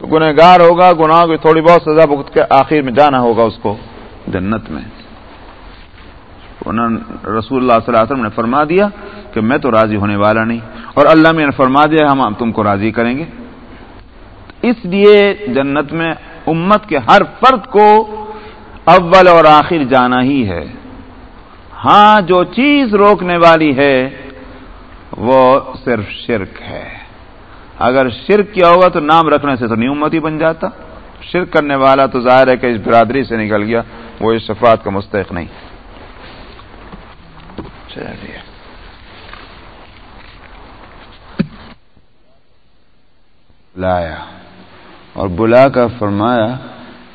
تو گنہ گار ہوگا، گناہ کی تھوڑی بہت سزا بخت کے آخر میں جانا ہوگا اس کو جنت میں۔ رسول اللہ صلی اللہ علیہ وسلم نے فرما دیا کہ میں تو راضی ہونے والا نہیں، اور اللہ میں نے فرما دیا ہم تم کو راضی کریں گے۔ اس لیے جنت میں امت کے ہر فرد کو اول اور آخر جانا ہی ہے۔ ہاں جو چیز روکنے والی ہے وہ صرف شرک ہے۔ اگر شرک کیا ہوگا تو نام رکھنے سے تو نہیں امت ہی بن جاتا۔ شرک کرنے والا تو ظاہر ہے کہ اس برادری سے نکل گیا، وہ اس شفاعت کا مستحق نہیں۔ جی۔ لایا اور بلا کر فرمایا،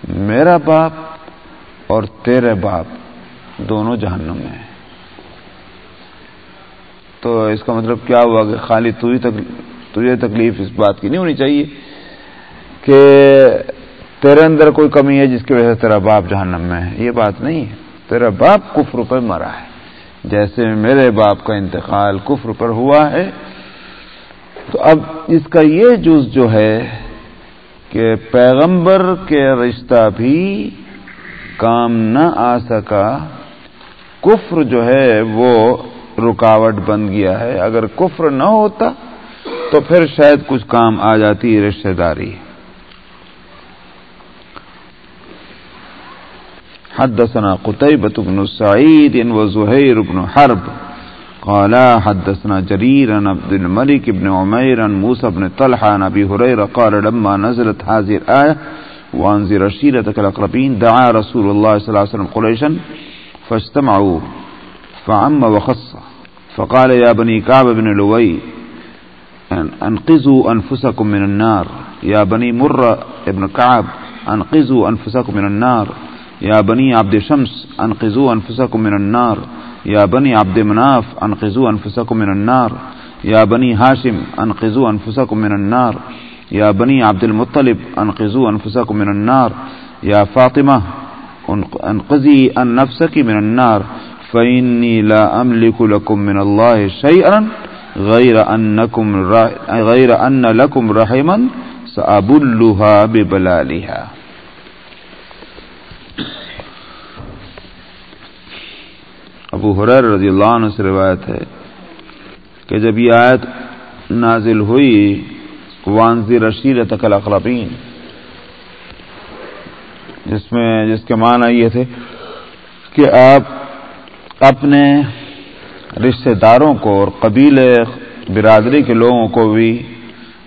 میرا باپ اور تیرے باپ دونوں جہنم میں تو اس کا مطلب کیا ہوا کہ خالی تو ہی تجھے تکلیف اس بات کی نہیں ہونی چاہیے کہ تیرے اندر کوئی کمی ہے جس کی وجہ سے تیرا باپ جہنم میں ہے، یہ بات نہیں ہے۔ تیرا باپ کفر پر مرا ہے۔ جیسے میرے باپ کا انتقال کفر پر ہوا ہے، تو اب اس کا یہ جز جو ہے کہ پیغمبر کے رشتہ بھی کام نہ آ سکا، کفر جو ہے وہ رکاوٹ بن گیا ہے۔ اگر کفر نہ ہوتا تو پھر شاید کچھ کام آ جاتی رشتہ داری۔ حدثنا قتيبة بن سعيد وزهير بن حرب۔ قال حدثنا جرير عن عبد الملك بن عمير عن موسى بن طلحة عن أبي هريرة قال لما نزلت هذه الآية وانزر شيرتك الأقربين دعا رسول الله صلى الله عليه وسلم قريشا فاجتمعوا فعم وخص فقال يا بني كعب بن لوي أنقذوا أنفسكم من النار. يا بني مر ابن كعب، أنقذوا أنفسكم من النار. یا بنی عبد شمس انقذوا انفسکم من النار. یا بنی عبد مناف انقذوا انفسکم من النار. یا بنی ہاشم انقذوا انفسکم من النار. یا بنی عبد المطلب انقذوا انفسکم من النار. یا فاطمہ انقذی ان نفسکی من النار. فإني لا أملك لكم من الله شيئا غير أنكم غير أن لكم رحما سأبلها ببلالها. ابو حریر رضی اللہ عنہ سے روایت ہے کہ جب یہ آیت نازل ہوئی وانزی رشید تقل اقربین جس میں جس کے معنی یہ تھے کہ آپ اپنے رشتہ داروں کو اور قبیل برادری کے لوگوں کو بھی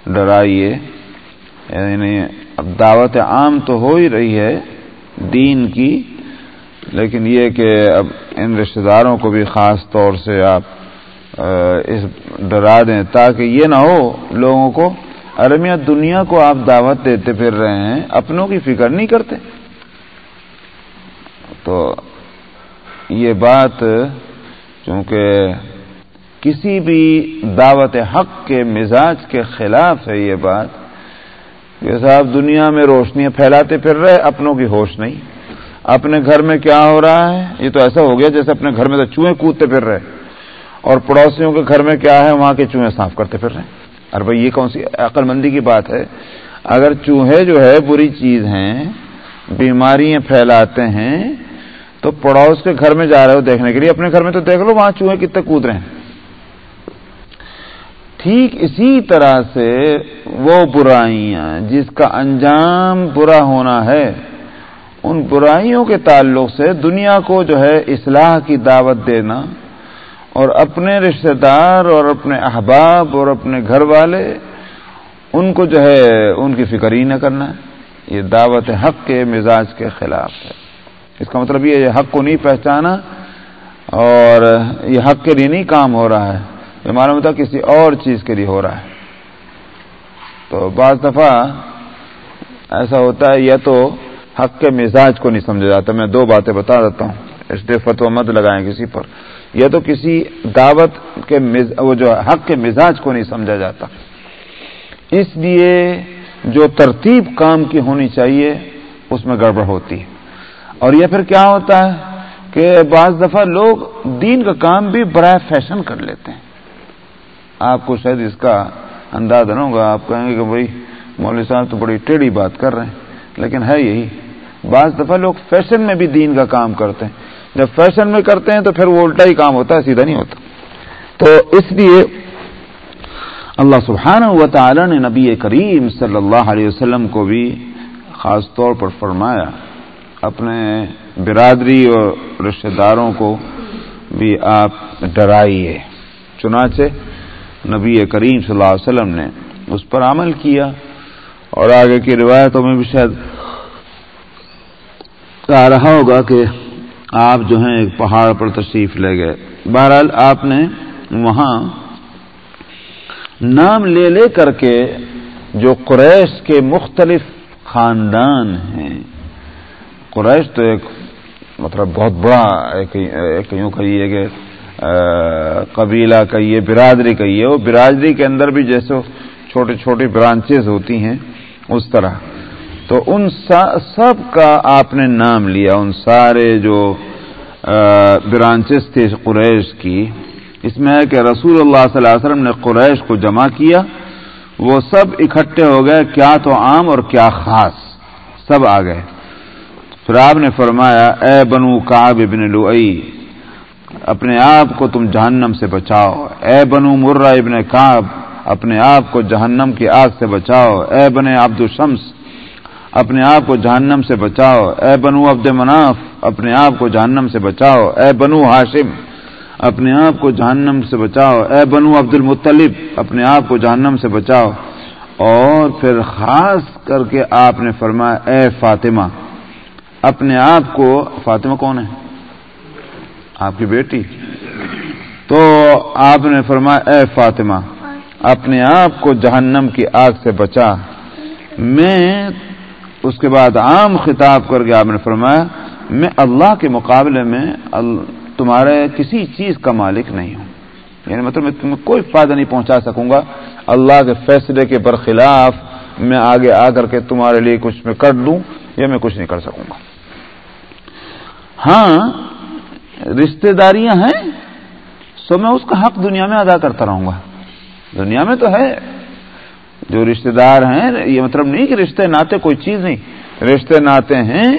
ڈرائیے۔ یعنی اب دعوت عام تو ہو ہی رہی ہے دین کی، لیکن یہ کہ اب ان رشتہ داروں کو بھی خاص طور سے آپ اس ڈرا دیں تاکہ یہ نہ ہو لوگوں کو۔ ارمیہ دنیا کو آپ دعوت دیتے پھر رہے ہیں، اپنوں کی فکر نہیں کرتے۔ تو یہ بات چونکہ کسی بھی دعوت حق کے مزاج کے خلاف ہے یہ بات، کہ صاحب دنیا میں روشنیاں پھیلاتے پھر رہے، اپنوں کی ہوش نہیں۔ اپنے گھر میں کیا ہو رہا ہے؟ یہ تو ایسا ہو گیا جیسے اپنے گھر میں تو چوہے کودتے پھر رہے، اور پڑوسیوں کے گھر میں کیا ہے، وہاں کے چوہے صاف کرتے پھر رہے۔ ارے بھائی یہ کون سی عقل مندی کی بات ہے؟ اگر چوہے جو ہے، بری چیز ہیں، بیماریاں پھیلاتے ہیں تو پڑوس کے گھر میں جا رہے ہو دیکھنے کے لیے، اپنے گھر میں تو دیکھ لو، وہاں چوہے کتنے کود رہے ہیں۔ ٹھیک اسی طرح سے وہ برائیاں جس کا انجام برا ہونا ہے، ان برائیوں کے تعلق سے دنیا کو جو ہے اصلاح کی دعوت دینا اور اپنے رشتہ دار اور اپنے احباب اور اپنے گھر والے، ان کو جو ہے ان کی فکر ہی نہ کرنا۔ یہ دعوت حق کے مزاج کے خلاف ہے۔ اس کا مطلب یہ حق کو نہیں پہچانا اور یہ حق کے لیے نہیں کام ہو رہا ہے، یہ معلوم ہوتا کسی اور چیز کے لیے ہو رہا ہے۔ تو بعض دفعہ ایسا ہوتا ہے، یا تو حق کے مزاج کو نہیں سمجھا جاتا۔ میں دو باتیں بتا دیتا ہوں، اس لیے فتو مت لگائیں کسی پر۔ یا تو کسی دعوت کے وہ جو حق کے مزاج کو نہیں سمجھا جاتا۔ اس لیے جو ترتیب کام کی ہونی چاہیے، اس میں گڑبڑ ہوتی ہے۔ اور یہ پھر کیا ہوتا ہے کہ بعض دفعہ لوگ دین کا کام بھی برائے فیشن کر لیتے ہیں۔ آپ کو شاید اس کا انداز نہ ہوگا، آپ کہیں گے کہ بھائی مولوی صاحب تو بڑی ٹیڑھی بات کر رہے ہیں، لیکن ہے یہی۔ بعض دفعہ لوگ فیشن میں بھی دین کا کام کرتے ہیں۔ جب فیشن میں کرتے ہیں تو پھر وہ الٹا ہی کام ہوتا ہے، سیدھا نہیں ہوتا۔ تو اس لیے اللہ سبحانہ و تعالی نے نبی کریم صلی اللہ علیہ وسلم کو بھی خاص طور پر فرمایا اپنے برادری اور رشتہ داروں کو بھی آپ ڈرائیے۔ چنانچہ نبی کریم صلی اللہ علیہ وسلم نے اس پر عمل کیا اور آگے کی روایتوں میں بھی شاید آ رہا ہوگا کہ آپ جو ہیں ایک پہاڑ پر تشریف لے گئے۔ بہرحال آپ نے وہاں نام لے لے کر کے جو قریش کے مختلف خاندان ہیں قریش تو ایک مطلب بہت بڑا ایک یوں کہیے کہ قبیلہ کہیے، برادری کہیے۔ وہ برادری کے اندر بھی جیسے چھوٹی چھوٹی برانچز ہوتی ہیں اس طرح۔ تو ان سب کا آپ نے نام لیا، ان سارے جو برانچز تھے قریش کی۔ اس میں ہے کہ رسول اللہ صلی اللہ علیہ وسلم نے قریش کو جمع کیا۔ وہ سب اکٹھے ہو گئے، کیا تو عام اور کیا خاص۔ سب آ گئے۔ پھر آپ نے فرمایا، اے بنو کاب ابن لوئی اپنے آپ کو تم جہنم سے بچاؤ۔ اے بنو مرہ ابن کاب اپنے آپ کو جہنم کی آگ سے بچاؤ۔ اے بن عبد الشمس، اپنے آپ کو جہنم سے بچاؤ۔ اے بنو عبد مناف، اپنے آپ کو جہنم سے بچاؤ۔ اے بنو ہاشم اپنے آپ کو جہنم سے بچاؤ۔ اے بنو عبد المطلب، اپنے آپ کو جہنم سے بچاؤ۔ اور پھر خاص کر کے آپ نے فرمایا، اے فاطمہ اپنے آپ کو، فاطمہ کون ہے؟ آپ کی بیٹی۔ تو آپ نے فرمایا، اے فاطمہ، اپنے آپ کو جہنم کی آگ سے بچا۔ میں اس کے بعد عام خطاب کر کے آپ نے فرمایا، میں اللہ کے مقابلے میں تمہارے کسی چیز کا مالک نہیں ہوں۔ یعنی مطلب میں تمہیں کوئی فائدہ نہیں پہنچا سکوں گا۔ اللہ کے فیصلے کے برخلاف میں آگے آ کر کے تمہارے لیے کچھ میں کر دوں یا میں کچھ نہیں کر سکوں گا۔ ہاں رشتے داریاں ہیں، سو میں اس کا حق دنیا میں ادا کرتا رہوں گا۔ دنیا میں تو ہے۔ جو رشتے دار ہیں، یہ مطلب نہیں کہ رشتے ناطے کوئی چیز نہیں۔ رشتے ناطے ہیں،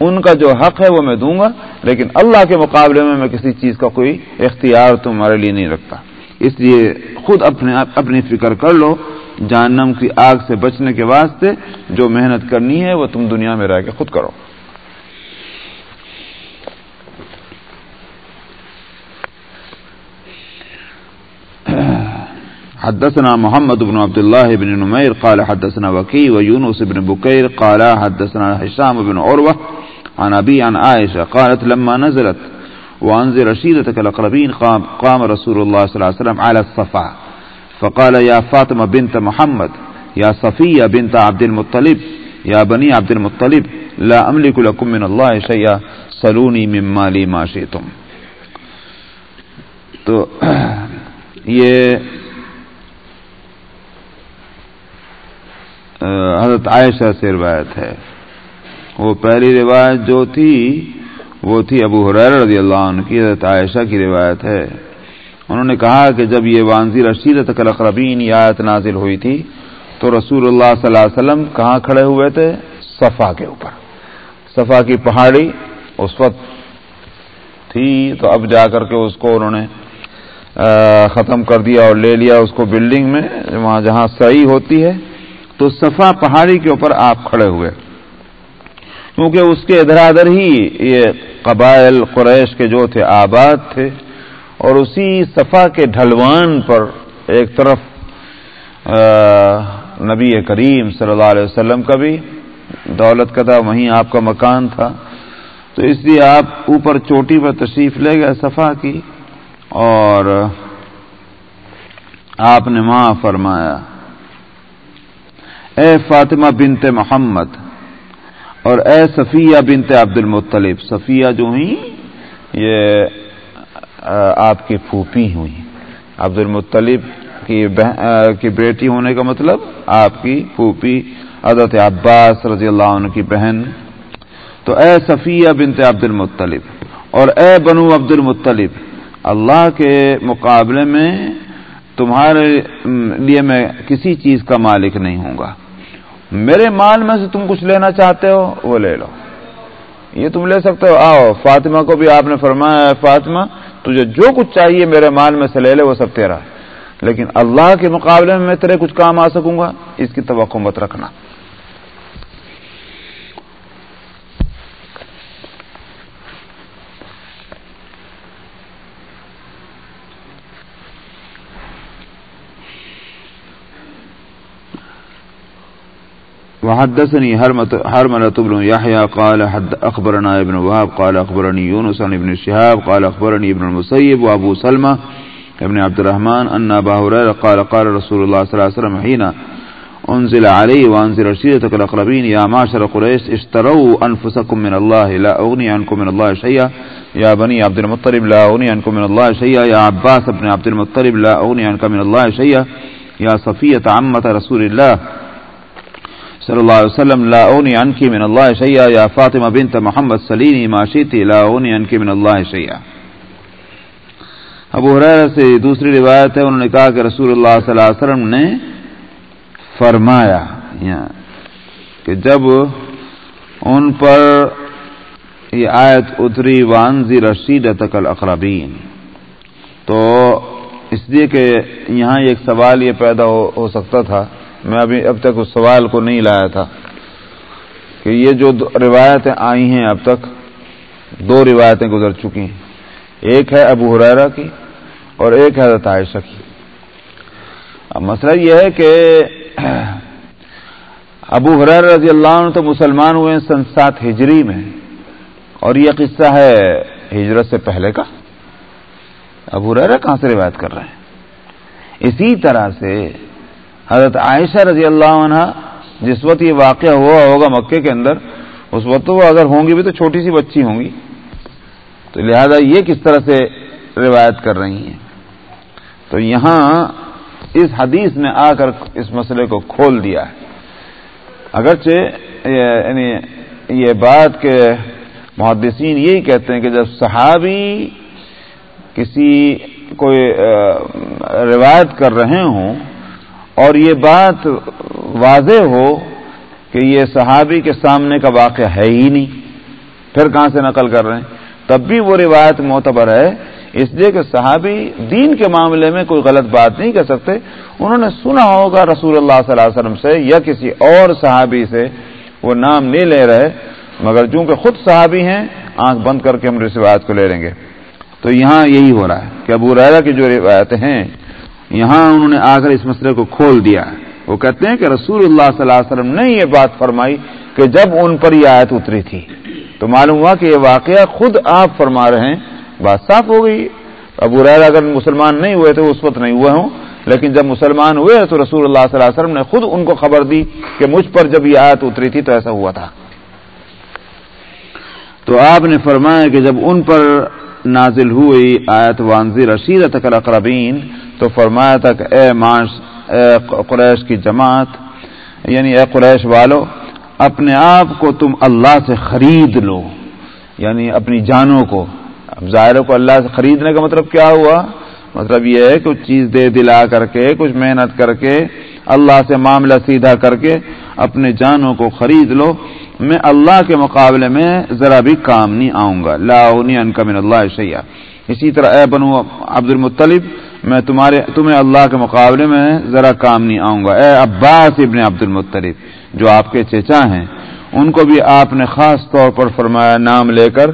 ان کا جو حق ہے وہ میں دوں گا، لیکن اللہ کے مقابلے میں میں کسی چیز کا کوئی اختیار تمہارے لیے نہیں رکھتا۔ اس لیے خود اپنے اپنی فکر کر لو۔ جہنم کی آگ سے بچنے کے واسطے جو محنت کرنی ہے، وہ تم دنیا میں رہ کے خود کرو۔ حدثنا محمد بن عبد الله بن نمير قال حدثنا وكي ويونس بن بكير قال حدثنا هشام بن عروة عن أبي عن عائشة قالت لما نزلت وأنزل شيرتك الأقربين قام, قام رسول الله صلى الله عليه وسلم على الصفا فقال يا فاطمة بنت محمد يا صفية بنت عبد المطلب يا بني عبد المطلب لا أملك لكم من الله شيئا سلوني من مالي ما شئتم تو یہ حضرت عائشہ سے روایت ہے۔ وہ پہلی روایت جو تھی، وہ تھی ابو حریر رضی اللہ عنہ کی، حضرت عائشہ کی روایت ہے۔ انہوں نے کہا کہ جب یہ وانزی رشید کلقربین آیت نازل ہوئی تھی، تو رسول اللہ صلی اللہ علیہ وسلم کہاں کھڑے ہوئے تھے؟ صفا کے اوپر۔ صفا کی پہاڑی اس وقت تھی، تو اب جا کر کے اس کو انہوں نے ختم کر دیا اور لے لیا اس کو بلڈنگ میں، وہاں جہاں صحیح ہوتی ہے۔ تو صفا پہاڑی کے اوپر آپ کھڑے ہوئے۔ کیونکہ اس کے ادھر ادھر ہی یہ قبائل قریش کے جو تھے آباد تھے، اور اسی صفا کے ڈھلوان پر ایک طرف نبی کریم صلی اللہ علیہ وسلم کا بھی دولت کا تھا، وہیں آپ کا مکان تھا۔ تو اس لیے آپ اوپر چوٹی پر تشریف لے گئے صفا کی، اور آپ نے ماں فرمایا۔ اے فاطمہ بنت محمد اور اے صفیہ بنت عبد المطلب، صفیہ جو ہوئی یہ آپ کی پھوپھی ہوئی عبد المطلب کی کی بیٹی ہونے کا مطلب آپ کی پھوپھی، حضرت عباس رضی اللہ عنہ کی بہن۔ تو اے صفیہ بنت عبد المطلب اور اے بنو عبد المطلب، اللہ کے مقابلے میں تمہارے لیے میں کسی چیز کا مالک نہیں ہوں گا۔ میرے مال میں سے تم کچھ لینا چاہتے ہو؟ وہ لے لو۔ یہ تم لے سکتے ہو؟ آؤ، فاطمہ کو بھی آپ نے فرمایا ہے، فاطمہ، تجھے جو کچھ چاہیے میرے مال میں سے لے لے، وہ سب تیرا لیکن اللہ کے مقابلے میں میں تیرے کچھ کام آ سکوں گا، اس کی توقع مت رکھنا۔ وحدثني هرملة بن يحيى قال حد أخبرنا ابن وهاب قال أخبرني يونس عن ابن الشهاب قال أخبرني ابن المسيب وأبو سلمة ابن عبد الرحمن أن أبا هريرة قال قال رسول الله صلى الله عليه وسلم حين أنزل عليه وأنزل رشيدتك الأقربين يا معشر قريش اشتروا أنفسكم من الله، لا أغني عنكم من الله شيئا. يا بني عبد المطلب، لا أغني عنكم من الله شيئا. يا عباس بن عبد المطلب، لا أغني عنك من الله شيئا. يا صفية عمة رسول الله صلی اللہ علیہ وسلم، لا اونی انکی من اللہ شیعہ یا فاطمہ بنت محمد سلینی معاشیتی لا اونی انکی من اللہ شیعہ ابو حریر سے دوسری روایت ہے، انہوں نے کہا کہ رسول اللہ صلی اللہ علیہ وسلم نے فرمایا کہ جب ان پر یہ آیت اتری، وانزی رشید تکل اقربین تو اس لیے کہ یہاں ایک سوال یہ پیدا ہو سکتا تھا میں ابھی اب تک اس سوال کو نہیں لایا تھا کہ یہ جو روایتیں آئی ہیں اب تک، دو روایتیں گزر چکی ہیں۔ ایک ہے ابو حرارا کی اور ایک ہے حضرت عائشہ کی۔ اب مسئلہ یہ ہے کہ ابو حرار رضی اللہ عنہ تو مسلمان ہوئے ہیں سن سات ہجری میں۔ اور یہ قصہ ہے ہجرت سے پہلے کا۔ ابو حرارا کہاں سے روایت کر رہے ہیں؟ اسی طرح سے حضرت عائشہ رضی اللہ عنہ جس وقت یہ واقعہ ہوا ہوگا مکے کے اندر، اس وقت وہ اگر ہوں گی بھی تو چھوٹی سی بچی ہوں گی۔ تو لہذا یہ کس طرح سے روایت کر رہی ہیں؟ تو یہاں اس حدیث نے آ کر اس مسئلے کو کھول دیا ہے۔ اگرچہ یعنی یہ بات کہ محدثین یہی کہتے ہیں کہ جب صحابی کسی کوئی روایت کر رہے ہوں اور یہ بات واضح ہو کہ یہ صحابی کے سامنے کا واقعہ ہے ہی نہیں۔ پھر کہاں سے نقل کر رہے ہیں؟ تب بھی وہ روایت معتبر ہے۔ اس لیے کہ صحابی دین کے معاملے میں کوئی غلط بات نہیں کر سکتے۔ انہوں نے سنا ہوگا رسول اللہ صلی اللہ علیہ وسلم سے یا کسی اور صحابی سے۔ وہ نام نہیں لے رہے، مگر چونکہ خود صحابی ہیں، آنکھ بند کر کے ہم اس روایت کو لے لیں گے۔ تو یہاں یہی ہو رہا ہے کہ ابو ریرا کی جو روایتیں ہیں یہاں انہوں نے آ کر اس مسئلے کو کھول دیا۔ وہ کہتے ہیں کہ رسول اللہ صلی اللہ علیہ وسلم نے یہ بات فرمائی کہ جب ان پر یہ آیت اتری تھی، تو معلوم ہوا کہ یہ واقعہ خود آپ فرما رہے ہیں۔ بات صاف ہو گئی۔ ابو ریرا اگر مسلمان نہیں ہوئے تو اس وقت نہیں ہوئے ہوں۔ لیکن جب مسلمان ہوئے تو رسول اللہ صلی اللہ علیہ وسلم نے خود ان کو خبر دی کہ مجھ پر جب یہ آیت اتری تھی تو ایسا ہوا تھا۔ تو آپ نے فرمایا کہ جب ان پر نازل ہوئی آیت وانزی رشید تکر اقربین تو فرمایا تھا کہ اے ماش اے قریش کی جماعت یعنی اے قریش والو، اپنے آپ کو تم اللہ سے خرید لو۔ یعنی اپنی جانوں کو۔ اب ظاہر کو اللہ سے خریدنے کا مطلب کیا ہوا؟ مطلب یہ ہے کچھ چیز دے دلا کر کے، کچھ محنت کر کے، اللہ سے معاملہ سیدھا کر کے اپنے جانوں کو خرید لو۔ میں اللہ کے مقابلے میں ذرا بھی کام نہیں آؤں گا۔ لا ان کا من اللہ شیا اسی طرح اے بنو عبد المطلب میں تمہارے تمہیں اللہ کے مقابلے میں ذرا کام نہیں آؤں گا۔ اے عباس ابن عبد المطلب جو آپ کے چچا ہیں، ان کو بھی آپ نے خاص طور پر فرمایا، نام لے کر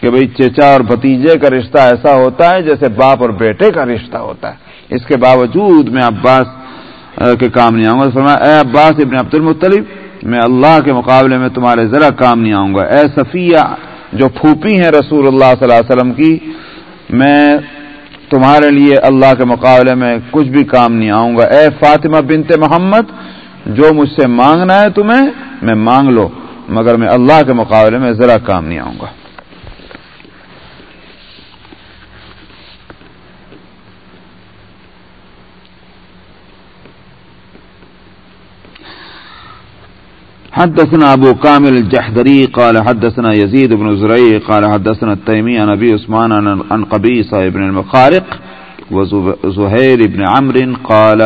کہ بھئی چچا اور بھتیجے کا رشتہ ایسا ہوتا ہے جیسے باپ اور بیٹے کا رشتہ ہوتا ہے۔ اس کے باوجود میں عباس کے کام نہیں آؤں گا۔ فرمایا، اے عباس ابن عبد المطلب میں اللہ کے مقابلے میں تمہارے ذرا کام نہیں آؤں گا۔ اے صفیہ، جو پھوپھی ہیں رسول اللہ صلی اللہ علیہ وسلم کی، میں تمہارے لیے اللہ کے مقابلے میں کچھ بھی کام نہیں آؤں گا۔ اے فاطمہ بنت محمد، جو مجھ سے مانگنا ہے تمہیں، میں مانگ لو، مگر میں اللہ کے مقابلے میں ذرا کام نہیں آؤں گا۔ حدثنا ابو كامل الجحدري قال حدثنا يزيد بن زريع قال حدثنا التيمي عن ابي عثمان عن قبيصة بن المخارق وزهير بن عمرو قال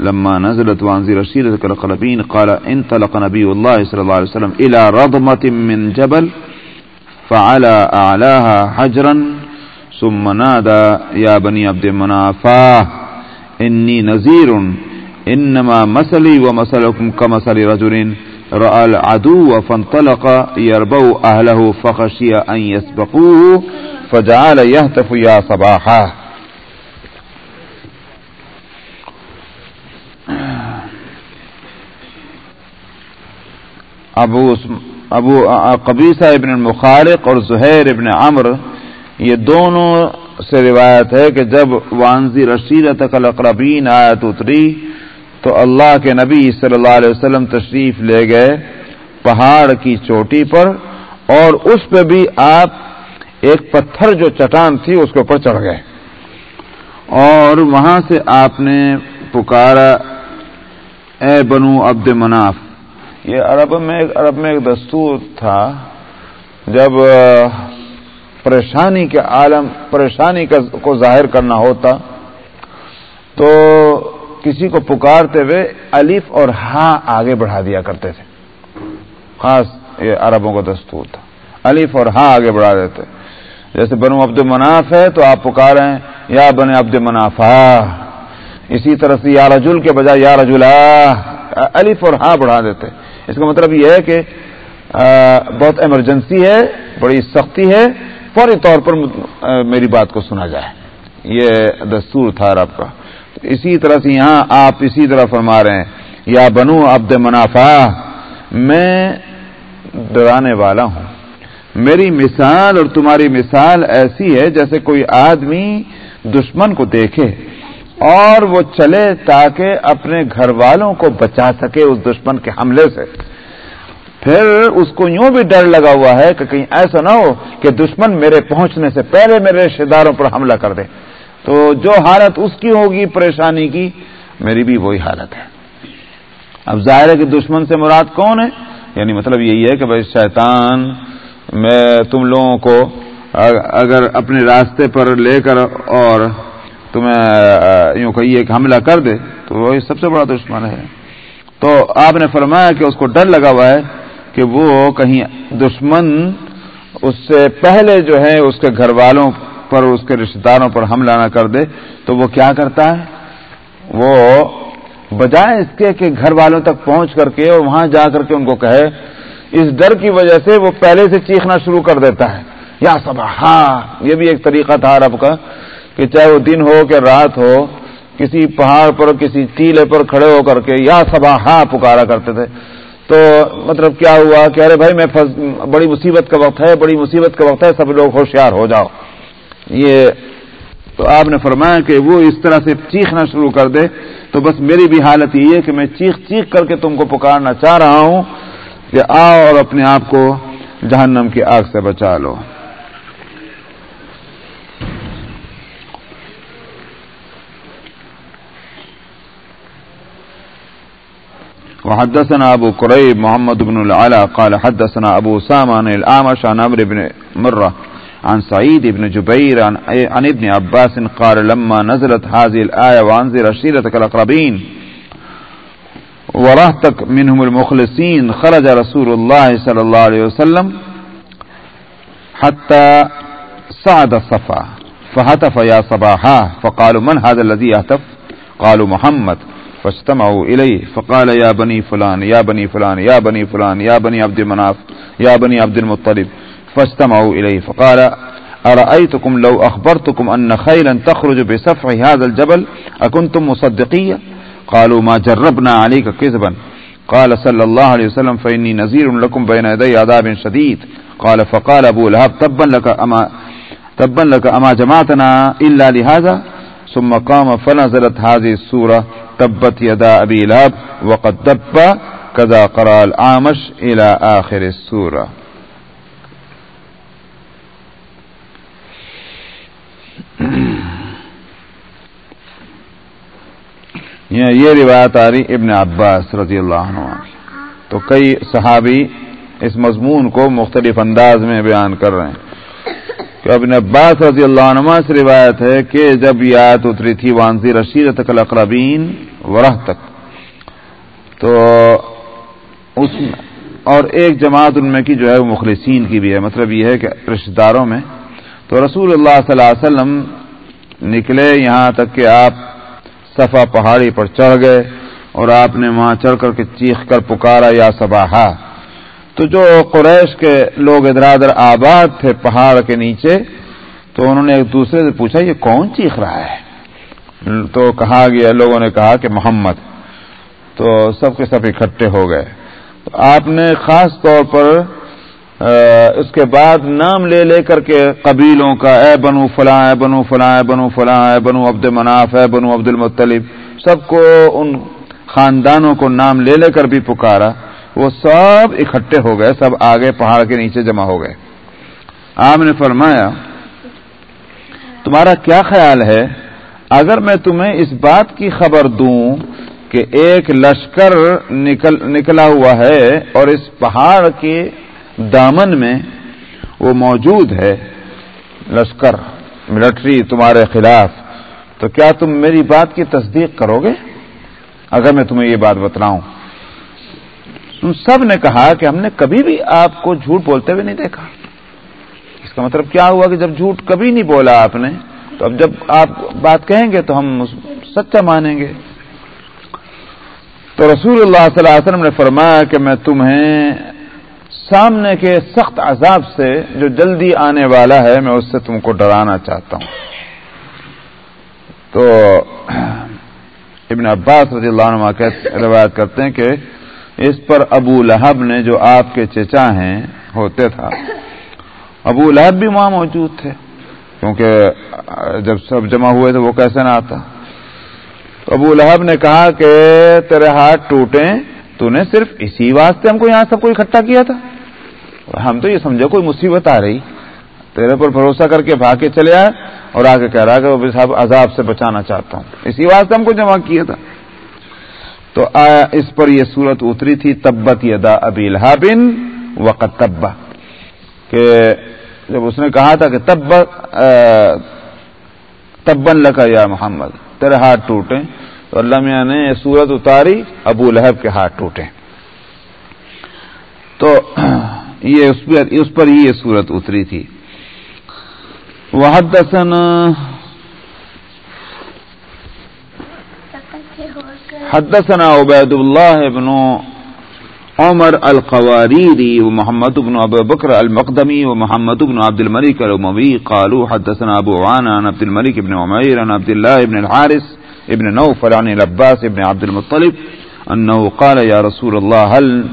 لما نزلت وانزل رشيدتك القلبين قال انطلق نبي الله صلى الله عليه وسلم إلى رضمة من جبل فعلى أعلاها حجرا ثم نادى يا بني عبد منافاه إني نذير إنما مثلي ومثلكم كمثل رجل رأى العدو فانطلق يربو أهله فخشي أن يسبقوه فجعل يهتف يا صباحا. ابو ابو قبیصہ ابن المخالق اور زہیر ابن عمر یہ دونوں سے روایت ہے کہ جب وانزی رشید الاقربین آیت اتری تو اللہ کے نبی صلی اللہ علیہ وسلم تشریف لے گئے پہاڑ کی چوٹی پر اور اس پہ بھی آپ ایک پتھر جو چٹان تھی اس کے اوپر چڑھ گئے۔ اور وہاں سے آپ نے پکارا، اے بنو عبد مناف، یہ عرب میں عرب میں ایک دستور تھا۔ جب پریشانی کے عالم، پریشانی کو ظاہر کرنا ہوتا تو کسی کو پکارتے ہوئے الف اور ہاں آگے بڑھا دیا کرتے تھے۔ خاص یہ عربوں کا دستور تھا۔ الف اور ہاں آگے بڑھا دیتے۔ جیسے بنو عبد مناف ہے تو آپ پکارے یا بن عبد منافا اسی طرح سے یا رجل کے بجائے یا رجلا الف اور ہاں بڑھا دیتے۔ اس کا مطلب یہ ہے کہ بہت ایمرجنسی ہے، بڑی سختی ہے۔ فوری طور پر میری بات کو سنا جائے۔ یہ دستور تھا رب کا۔ اسی طرح سے یہاں آپ اسی طرح فرما رہے ہیں، یا بنو عبد منافع، میں ڈرانے والا ہوں۔ میری مثال اور تمہاری مثال ایسی ہے جیسے کوئی آدمی دشمن کو دیکھے اور وہ چلے تاکہ اپنے گھر والوں کو بچا سکے اس دشمن کے حملے سے۔ پھر اس کو یوں بھی ڈر لگا ہوا ہے کہ کہیں ایسا نہ ہو کہ دشمن میرے پہنچنے سے پہلے میرے رشتے داروں پر حملہ کر دے۔ تو جو حالت اس کی ہوگی پریشانی کی، میری بھی وہی حالت ہے۔ اب ظاہر ہے کہ دشمن سے مراد کون ہے؟ یعنی مطلب یہی ہے کہ بھائی شیطان، میں تم لوگوں کو اگر اپنے راستے پر لے کر اور تمہیں یوں کہیے کہ حملہ کر دے، تو وہی سب سے بڑا دشمن ہے۔ تو آپ نے فرمایا کہ اس کو ڈر لگا ہوا ہے کہ وہ کہیں دشمن اس سے پہلے جو ہے، اس کے گھر والوں پر اس کے رشتے داروں پر حملہ نہ کر دے تو وہ کیا کرتا ہے؟ وہ بجائے اس کے کہ گھر والوں تک پہنچ کر کے اور وہاں جا کر کے ان کو کہے، اس ڈر کی وجہ سے وہ پہلے سے چیخنا شروع کر دیتا ہے۔ یا سب ہاں یہ بھی ایک طریقہ تھا عرب کا کہ چاہے وہ دن ہو کہ رات ہو، کسی پہاڑ پر، کسی ٹیلے پر کھڑے ہو کر کے یا سبا ہاں پکارا کرتے تھے۔ تو مطلب کیا ہوا کہ ارے بھائی، میں بڑی مصیبت کا وقت ہے، بڑی مصیبت کا وقت ہے، سب لوگ ہوشیار ہو جاؤ۔ یہ تو آپ نے فرمایا کہ وہ اس طرح سے چیخنا شروع کر دے تو بس میری بھی حالت یہ ہے کہ میں چیخ چیخ کر کے تم کو پکارنا چاہ رہا ہوں کہ آؤ اور اپنے آپ کو جہنم کی آگ سے بچا لو۔ وحدثنا أبو كريب محمد بن العلا قال حدثنا أبو سامان الآمش عن أمر بن مرة عن سعيد بن جبير عن, عن ابن عباس قال لما نزلت هذه الآية وانزل شيرتك الأقربين ورهتك منهم المخلصين خرج رسول الله صلى الله عليه وسلم حتى صعد الصفا فهتف يا صباحا فقالوا من هذا الذي يهتف؟ قالوا محمد فاجتمعوا إليه فقال يا بني فلان يا بني فلان يا بني فلان يا بني عبد مناف يا بني عبد المطلب. فاجتمعوا إليه. فقال أرأيتكم لو أخبرتكم أن خيلا تخرج بسفع هذا الجبل أكنتم مصدقية؟ قالوا ما جربنا عليك كذبا. قال صلى الله عليه وسلم فإني نزير لكم بين يدي عذاب شديد. قال فقال أبو لهب تبا لك أما, تبا لك أما جماعتنا إلا لهذا؟ ثم قام فنزلت هذه السورة تبت يدا أبي لاب وقد دب كذا قرأ العامش إلى آخر السورة. یہ روایت آ رہی ابن عباس رضی اللہ عنہ۔ تو کئی صحابی اس مضمون کو مختلف انداز میں بیان کر رہے ہیں۔ کہ ابن عباس رضی اللہ عنہ سے روایت ہے کہ جب یہ آیت اتری تھی، وانزی رشید الاقربین ورہ تک۔ تو اس اور ایک جماعت ان میں کی جو ہے وہ مخلصین کی بھی ہے۔ مطلب یہ ہے کہ رشتے داروں میں تو رسول اللہ صلی اللہ علیہ وسلم نکلے یہاں تک کہ آپ صفا پہاڑی پر چڑھ گئے اور آپ نے وہاں چڑھ کر کے چیخ کر پکارا، یا سباہا تو جو قریش کے لوگ ادھر ادھر آباد تھے پہاڑ کے نیچے، تو انہوں نے ایک دوسرے سے پوچھا، یہ کون چیخ رہا ہے؟ تو کہا گیا، لوگوں نے کہا کہ محمد۔ تو سب کے سب اکٹھے ہو گئے۔ تو آپ نے خاص طور پر اس کے بعد نام لے لے کر کے قبیلوں کا، اے بنو فلاں، اے بنو فلاں، اے بنو فلاں، اے بنو عبد مناف، اے بنو عبد المطلب، سب کو ان خاندانوں کو نام لے لے کر بھی پکارا۔ وہ سب اکٹھے ہو گئے، سب آگے پہاڑ کے نیچے جمع ہو گئے۔ آپ نے فرمایا، تمہارا کیا خیال ہے؟ اگر میں تمہیں اس بات کی خبر دوں کہ ایک لشکر نکل، نکلا ہوا ہے اور اس پہاڑ کے دامن میں وہ موجود ہے، لشکر ملٹری تمہارے خلاف۔ تو کیا تم میری بات کی تصدیق کرو گے؟ اگر میں تمہیں یہ بات بتلاؤں۔ تم سب نے کہا کہ ہم نے کبھی بھی آپ کو جھوٹ بولتے ہوئے نہیں دیکھا۔ اس کا مطلب کیا ہوا کہ جب جھوٹ کبھی نہیں بولا آپ نے، تو اب جب آپ بات کہیں گے تو ہم سچا مانیں گے۔ تو رسول اللہ صلی اللہ علیہ وسلم نے فرمایا کہ میں تمہیں سامنے کے سخت عذاب سے جو جلدی آنے والا ہے، میں اس سے تم کو ڈرانا چاہتا ہوں۔ تو ابن عباس رضی اللہ عنہ روایت کرتے ہیں کہ اس پر ابو لہب نے جو آپ کے چچا ہیں، ہوتے تھا۔ ابو لہب بھی وہاں موجود تھے، کیونکہ جب سب جمع ہوئے تھے وہ کیسے نہ آتا۔ تو ابو لہب نے کہا کہ تیرے ہاتھ ٹوٹے تو نے صرف اسی واسطے ہم کو یہاں سب کو اکٹھا کیا تھا۔ ہم تو یہ سمجھے کوئی مصیبت آ رہی۔ تیرے پر بھروسہ کر کے بھاگ کے چلے آئے اور آگے کہہ رہا کہ وہ صاحب عذاب سے بچانا چاہتا ہوں۔ اسی واسطے ہم کو جمع کیا تھا۔ تو آیا اس پر یہ صورت اتری تھی، تبت یدا ابی لہبن وقت تبا کہ جب اس نے کہا تھا کہ تب تبن لکا یا محمد، تیرے ہاتھ ٹوٹے تو اللہ میاں نے یہ سورت اتاری، ابو لہب کے ہاتھ ٹوٹے۔ تو یہ اس پر اس پر ہی یہ سورت اتری تھی۔ وحدثن حدثنا عبید اللہ بن عمر القواريري ومحمد بن أبو بكر المقدمي ومحمد بن عبد الملك الأموي قالوا حدثنا أبو عانا عن عبد الملك بن عمير عن عبد الله بن الحارس ابن نوفل عن العباس بن عبد المطلب أنه قال يا رسول الله هل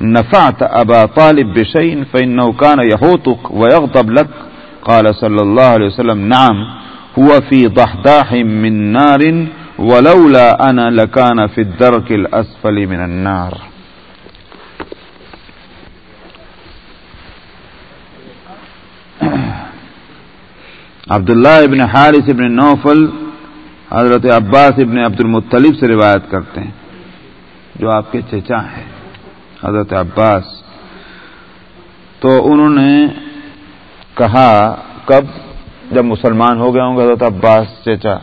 نفعت أبا طالب بشيء فإنه كان يهوتك ويغضب لك قال صلى الله عليه وسلم، نعم، هو في ضحضاح من نار ولولا أنا لكان في الدرك الأسفل من النار۔ عبداللہ ابن حارث ابن نوفل حضرت عباس ابن عبد المطلب سے روایت کرتے ہیں، جو آپ کے چچا ہیں، حضرت عباس۔ تو انہوں نے کہا، کب؟ جب مسلمان ہو گئے ہوں گے حضرت عباس چچا۔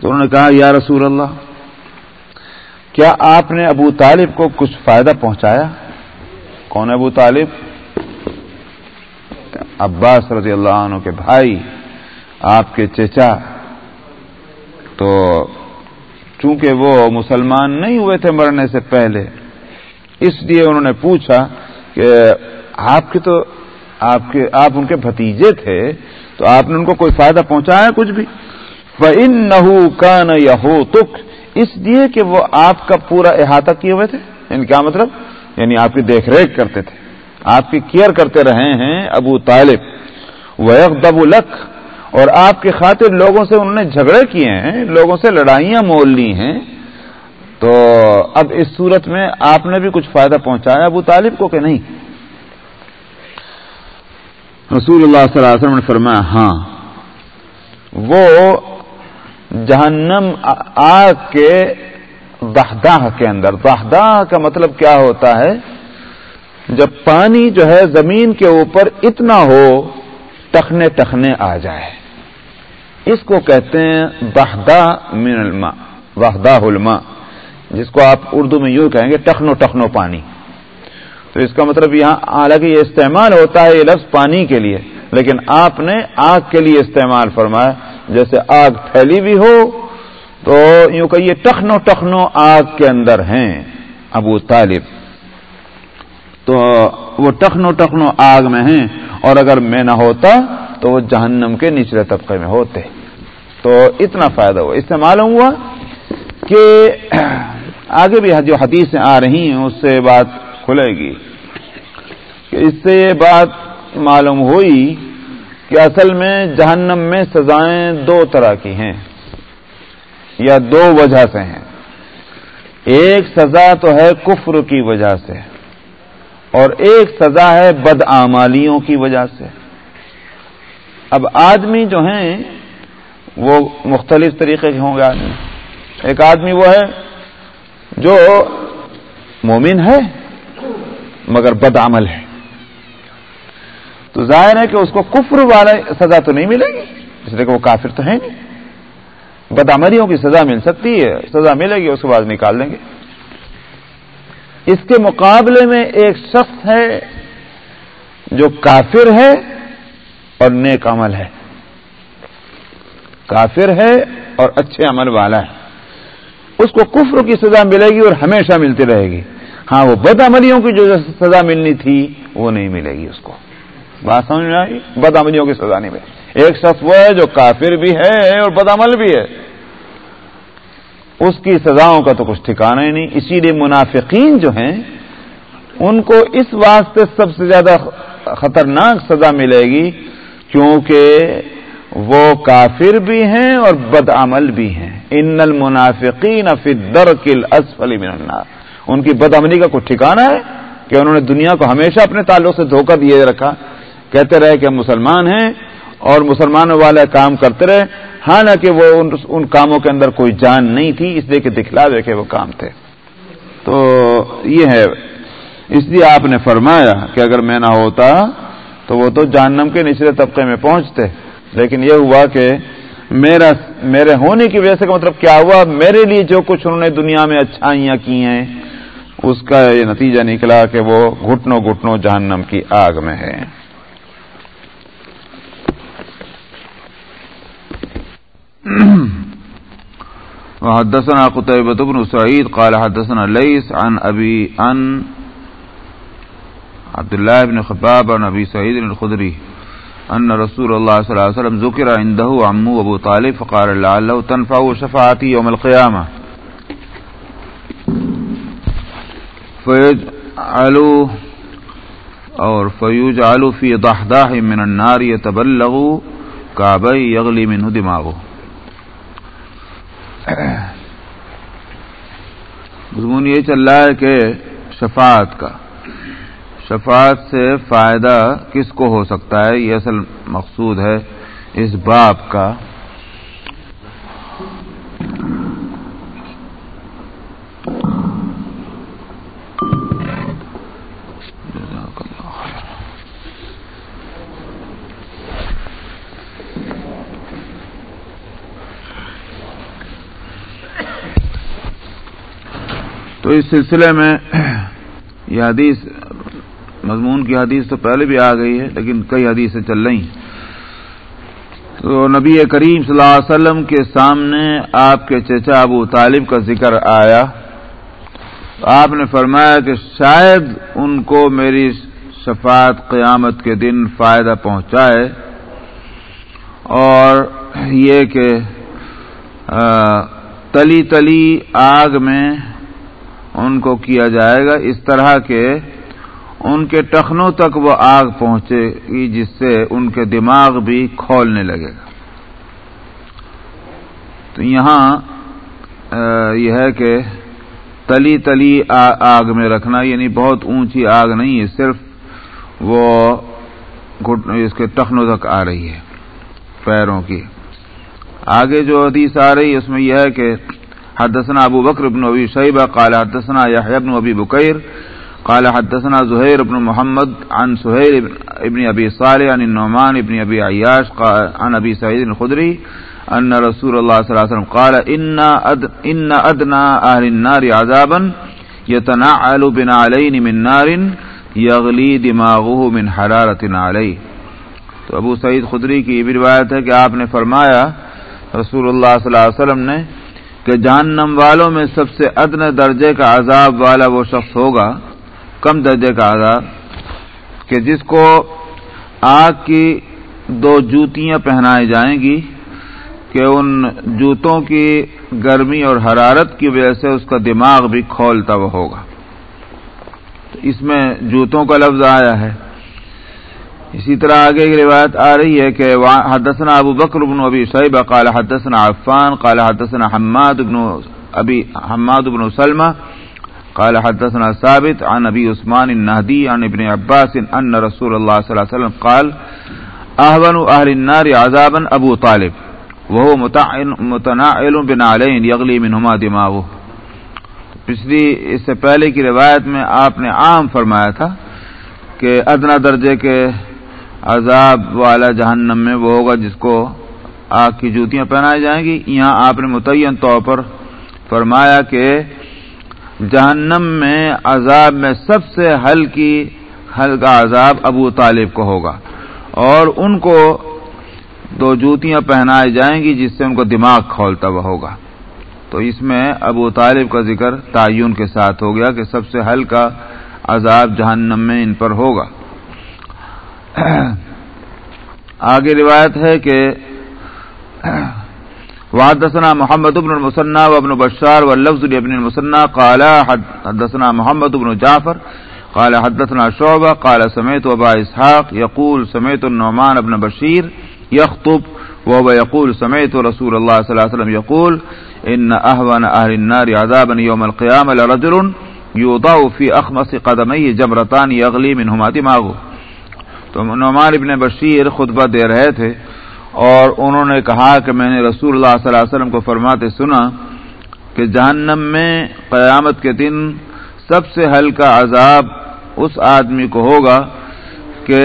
تو انہوں نے کہا، یا رسول اللہ، کیا آپ نے ابو طالب کو کچھ فائدہ پہنچایا؟ کون ابو طالب؟ عباس رضی اللہ عنہ کے بھائی، آپ کے چچا۔ تو چونکہ وہ مسلمان نہیں ہوئے تھے مرنے سے پہلے، اس لیے انہوں نے پوچھا کہ آپ کے تو آپ کے، آپ ان کے بھتیجے تھے، تو آپ نے ان کو کوئی فائدہ پہنچایا کچھ بھی؟ ان نہ کا نہ ہو تک اس لیے کہ وہ آپ کا پورا احاطہ کیے ہوئے تھے؟ یعنی کیا مطلب؟ یعنی آپ کی دیکھ ریکھ کرتے تھے۔ آپ کی کیئر کرتے رہے ہیں ابو طالب۔ ویک لکھ اور آپ کی خاطر لوگوں سے انہوں نے جھگڑے کیے ہیں، لوگوں سے لڑائیاں مول لی ہیں۔ تو اب اس صورت میں آپ نے بھی کچھ فائدہ پہنچایا ابو طالب کو کہ نہیں؟ رسول اللہ صلی اللہ علیہ وسلم نے فرمایا ہاں۔ وہ جہنم آگ کے دہداہ کے اندر دہداہ کا مطلب کیا ہوتا ہے؟ جب پانی جو ہے زمین کے اوپر اتنا ہو ٹخنے ٹخنے آ جائے۔ اس کو کہتے ہیں بہدا من الماء، وحدہ علما جس کو آپ اردو میں یوں کہیں گے ٹخنو ٹخنو پانی۔ تو اس کا مطلب یہاں حالانکہ یہ استعمال ہوتا ہے یہ لفظ پانی کے لیے، لیکن آپ نے آگ کے لیے استعمال فرمایا۔ جیسے آگ پھیلی بھی ہو تو یوں کہ یہ ٹخنو ٹخنو آگ کے اندر ہیں ابو طالب۔ تو وہ ٹخنو ٹخنو آگ میں ہیں اور اگر میں نہ ہوتا تو وہ جہنم کے نچلے طبقے میں ہوتے۔ تو اتنا فائدہ ہوا۔ اس سے معلوم ہوا کہ آگے بھی جو حدیثیں آ رہی ہیں، اس سے بات کھلے گی۔ کہ اس سے یہ بات معلوم ہوئی کہ اصل میں جہنم میں سزائیں دو طرح کی ہیں، یا دو وجہ سے ہیں۔ ایک سزا تو ہے کفر کی وجہ سے۔ اور ایک سزا ہے بدعمالیوں کی وجہ سے۔ اب آدمی جو ہیں، وہ مختلف طریقے کے ہوں گے آدمی۔ ایک آدمی وہ ہے جو مومن ہے، مگر بد عمل ہے۔ تو ظاہر ہے کہ اس کو کفر والا سزا تو نہیں ملے گی، اس لیے کہ وہ کافر تو ہے نہیں۔ بدعملیوں کی سزا مل سکتی ہے، سزا ملے گی، اس کے بعد نکال دیں گے۔ اس کے مقابلے میں ایک شخص ہے جو کافر ہے اور نیک عمل ہے۔ کافر ہے اور اچھے عمل والا ہے۔ اس کو کفر کی سزا ملے گی اور ہمیشہ ملتی رہے گی۔ ہاں وہ بد عملیوں کی جو سزا ملنی تھی، وہ نہیں ملے گی اس کو۔ بات سمجھ میں آئی؟ بد عملیوں کی سزا نہیں ملے۔ ایک شخص وہ ہے جو کافر بھی ہے اور بد عمل بھی ہے۔ اس کی سزاؤں کا تو کچھ ٹھکانا ہی نہیں۔ اسی لیے منافقین جو ہیں، ان کو اس واسطے سب سے زیادہ خطرناک سزا ملے گی کیونکہ وہ کافر بھی ہیں اور بدعمل بھی ہیں۔ ان المنافقین فی الدرک الاسفل من النار۔ ان کی بدعملی کا کچھ ٹھکانا ہے کہ انہوں نے دنیا کو ہمیشہ اپنے تعلق سے دھوکہ دیے رکھا۔ کہتے رہے کہ ہم مسلمان ہیں اور مسلمانوں والے کام کرتے رہے۔ حالانکہ وہ ان کاموں کے اندر کوئی جان نہیں تھی، اس لیے کہ دکھلا دے کہ وہ کام تھے۔ تو یہ ہے۔ اس لیے آپ نے فرمایا کہ اگر میں نہ ہوتا تو وہ تو جہنم کے نچلے طبقے میں پہنچتے۔ لیکن یہ ہوا کہ میرا، میرے ہونے کی وجہ سے مطلب کیا ہوا؟ میرے لیے جو کچھ انہوں نے دنیا میں اچھائیاں کی ہیں، اس کا یہ نتیجہ نکلا کہ وہ گھٹنوں گھٹنوں جہنم کی آگ میں ہے حدثنا قتيبة بن سعيد قال حدثنا ليس عن أبي عن عبد الله بن خباب عن أبي سعيد الخدري أن رسول الله صلى الله عليه وسلم ذكر عنده عمو أبو طالب فقال لعله تنفع شفاعتي يوم القيامة. فيجعلوا اور فيجعل في ضحضاح من النار يتبلغ كعبي يغلي منه دماغه. مضمون یہ چل رہا ہے کہ شفاعت کا۔ شفاعت سے فائدہ کس کو ہو سکتا ہے؟ یہ اصل مقصود ہے اس باپ کا۔ تو اس سلسلے میں یہ حدیث مضمون کی حدیث تو پہلے بھی آ گئی ہے، لیکن کئی حدیثیں چل رہی تو نبی کریم صلی اللہ علیہ وسلم کے سامنے آپ کے چچا ابو طالب کا ذکر آیا۔ آپ نے فرمایا کہ شاید ان کو میری شفاعت قیامت کے دن فائدہ پہنچائے۔ اور یہ کہ تلی تلی آگ میں ان کو کیا جائے گا اس طرح کے ان کے ٹخنوں تک وہ آگ پہنچے گی، جس سے ان کے دماغ بھی کھولنے لگے گا۔ تو یہاں یہ ہے کہ تلی تلی آگ میں رکھنا یعنی بہت اونچی آگ نہیں ہے صرف وہ اس کے ٹخنوں تک آ رہی ہے، پیروں کی۔ آگے جو حدیث آ رہی ہے، اس میں یہ ہے کہ حدثنا ابو بکر بن ابی شیبہ قال حدثنا يحيى بن ابي بكير قال حدثنا زهير بن محمد عن سهيل بن ابي صالح عن النعمان بن ابي عياش عن ابي سعيد الخدري ان رسول اللہ صلی اللہ علیہ وسلم قال ان ان ادنا اهل النار عذابا يتنعل بنعلين من نار يغلي دماغه من حرارة عليه تو ابو سعید خدری کی یہ بھی روایت ہے کہ آپ نے فرمایا رسول اللہ صلی اللہ علیہ وسلم نے کہ جہنم والوں میں سب سے ادن درجے کا عذاب والا وہ شخص ہوگا، کم درجے کا عذاب، کہ جس کو آگ کی دو جوتیاں پہنائی جائیں گی، کہ ان جوتوں کی گرمی اور حرارت کی وجہ سے اس کا دماغ بھی کھولتا ہوا ہوگا۔ اس میں جوتوں کا لفظ آیا ہے۔ اسی طرح آگے کی روایت آ رہی ہے کہ حدثنا ابو بکر بن ابی صحیح قال حدثنا عفان، قال حدثنا حماد بن ابی حماد بن سلمہ، قال حدثنا ثابت عن ابي عثمان النهدي عن ابن عباس ان رسول الله صلى الله عليه وسلم قال اهون اهل النار عذابا ابو طالب وهو متناعل بنعلين يغلي منهما دماغه پچھلی اس سے پہلے کی روایت میں آپ نے عام فرمایا تھا کہ ادنا درجے کے عذاب والا جہنم میں وہ ہوگا جس کو آگ کی جوتیاں پہنائی جائیں گی۔ یہاں آپ نے متعین طور پر فرمایا کہ جہنم میں عذاب میں سب سے ہلکی ہلکا عذاب ابو طالب کو ہوگا اور ان کو دو جوتیاں پہنائی جائیں گی جس سے ان کو دماغ کھولتا ہوا ہوگا۔ تو اس میں ابو طالب کا ذکر تعین کے ساتھ ہو گیا کہ سب سے ہلکا عذاب جہنم میں ان پر ہوگا۔ آگے روایت ہے کہ وحدثنا محمد بن المثنى وابن بشار واللفظ لابن المثنى قال حدثنا محمد بن جعفر قال حدثنا شعبة قال سمعت ابا اسحاق يقول سمعت النعمان بن بشير يخطب وهو يقول سمعت رسول الله صلى الله عليه وسلم يقول ان اهون اهل النار عذابا يوم القيامه لرجل يوضع في اخمص قدميه جبرتان يغلي منهما دماغه تو نعمان ابن بشیر خطبہ دے رہے تھے اور انہوں نے کہا کہ میں نے رسول اللہ صلی اللہ علیہ وسلم کو فرماتے سنا کہ جہنم میں قیامت کے دن سب سے ہلکا عذاب اس آدمی کو ہوگا کہ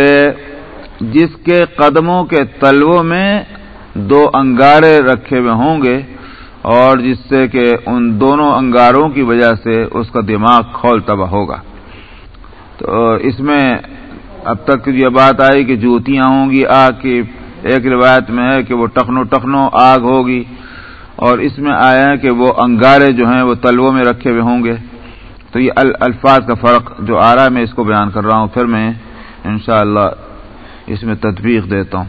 جس کے قدموں کے تلووں میں دو انگارے رکھے ہوئے ہوں گے اور جس سے کہ ان دونوں انگاروں کی وجہ سے اس کا دماغ کھولتا ہوا ہوگا تو اس میں اب تک یہ بات آئی کہ جوتیاں ہوں گی، آگ کی ایک روایت میں ہے کہ وہ ٹخنو ٹخنو آگ ہوگی۔ اور اس میں آیا ہے کہ وہ انگارے جو ہیں وہ تلووں میں رکھے ہوئے ہوں گے۔ تو یہ الفاظ کا فرق جو آ رہا ہے، میں اس کو بیان کر رہا ہوں۔ پھر میں انشاءاللہ اس میں تدبیق دیتا ہوں۔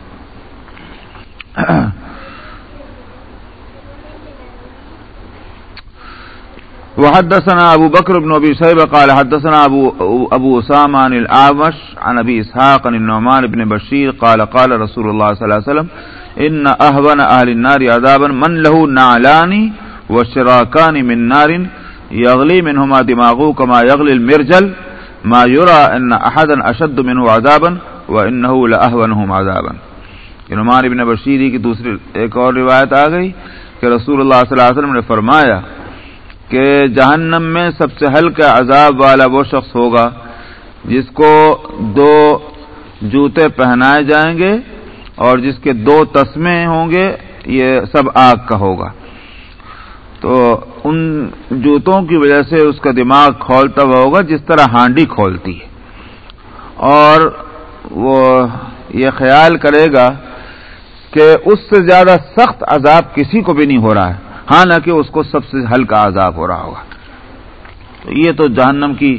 وحدثنا ابو بكر بن ابي شيبه قال حدثنا ابو ابو اسامه عن الاعمش عن ابي اسحاق عن النعمان بن بشير قال قال رسول الله صلى الله عليه وسلم ان اهون اهل النار عذابا من له نعلان وشراكان من نار يغلي منهما دماغه كما يغلي المرجل ما يرى ان احدا اشد منه عذابا وانه لاهونهم عذابا. نعمان بن بشیر کی دوسری ایک اور روایت آ گئی کہ رسول اللہ صلی اللہ علیہ وسلم نے فرمایا کہ جہنم میں سب سے ہلکا عذاب والا وہ شخص ہوگا جس کو دو جوتے پہنائے جائیں گے اور جس کے دو تسمے ہوں گے، یہ سب آگ کا ہوگا۔ تو ان جوتوں کی وجہ سے اس کا دماغ کھولتا ہوا ہوگا، جس طرح ہانڈی کھولتی ہے۔ اور وہ یہ خیال کرے گا کہ اس سے زیادہ سخت عذاب کسی کو بھی نہیں ہو رہا ہے۔ حالانکہ اس کو سب سے ہلکا عذاب ہو رہا ہوگا۔ تو یہ تو جہنم کی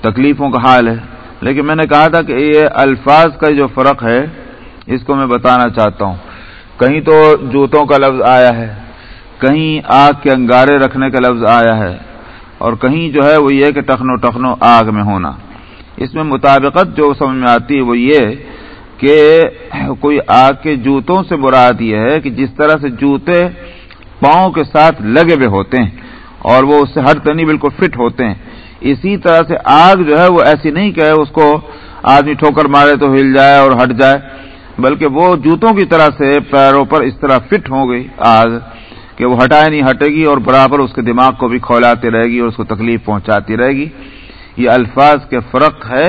تکلیفوں کا حال ہے۔ لیکن میں نے کہا تھا کہ یہ الفاظ کا جو فرق ہے، اس کو میں بتانا چاہتا ہوں۔ کہیں تو جوتوں کا لفظ آیا ہے، کہیں آگ کے انگارے رکھنے کا لفظ آیا ہے، اور کہیں جو ہے وہ یہ کہ ٹخنو ٹخنو آگ میں ہونا۔ اس میں مطابقت جو سمجھ میں آتی ہے وہ یہ کہ کوئی آگ کے جوتوں سے مراد یہ ہے کہ جس طرح سے جوتے پاؤں کے ساتھ لگے ہوئے ہوتے ہیں اور وہ اس سے ہر تنی بالکل فٹ ہوتے ہیں۔ اسی طرح سے آگ جو ہے وہ ایسی نہیں کہ اس کو آدمی ٹھوکر مارے تو ہل جائے اور ہٹ جائے، بلکہ وہ جوتوں کی طرح سے پیروں پر اس طرح فٹ ہو گئی آگ کہ وہ ہٹائے نہیں، ہٹے گی اور برابر اس کے دماغ کو بھی کھولاتی رہے گی اور اس کو تکلیف پہنچاتی رہے گی۔ یہ الفاظ کے فرق ہے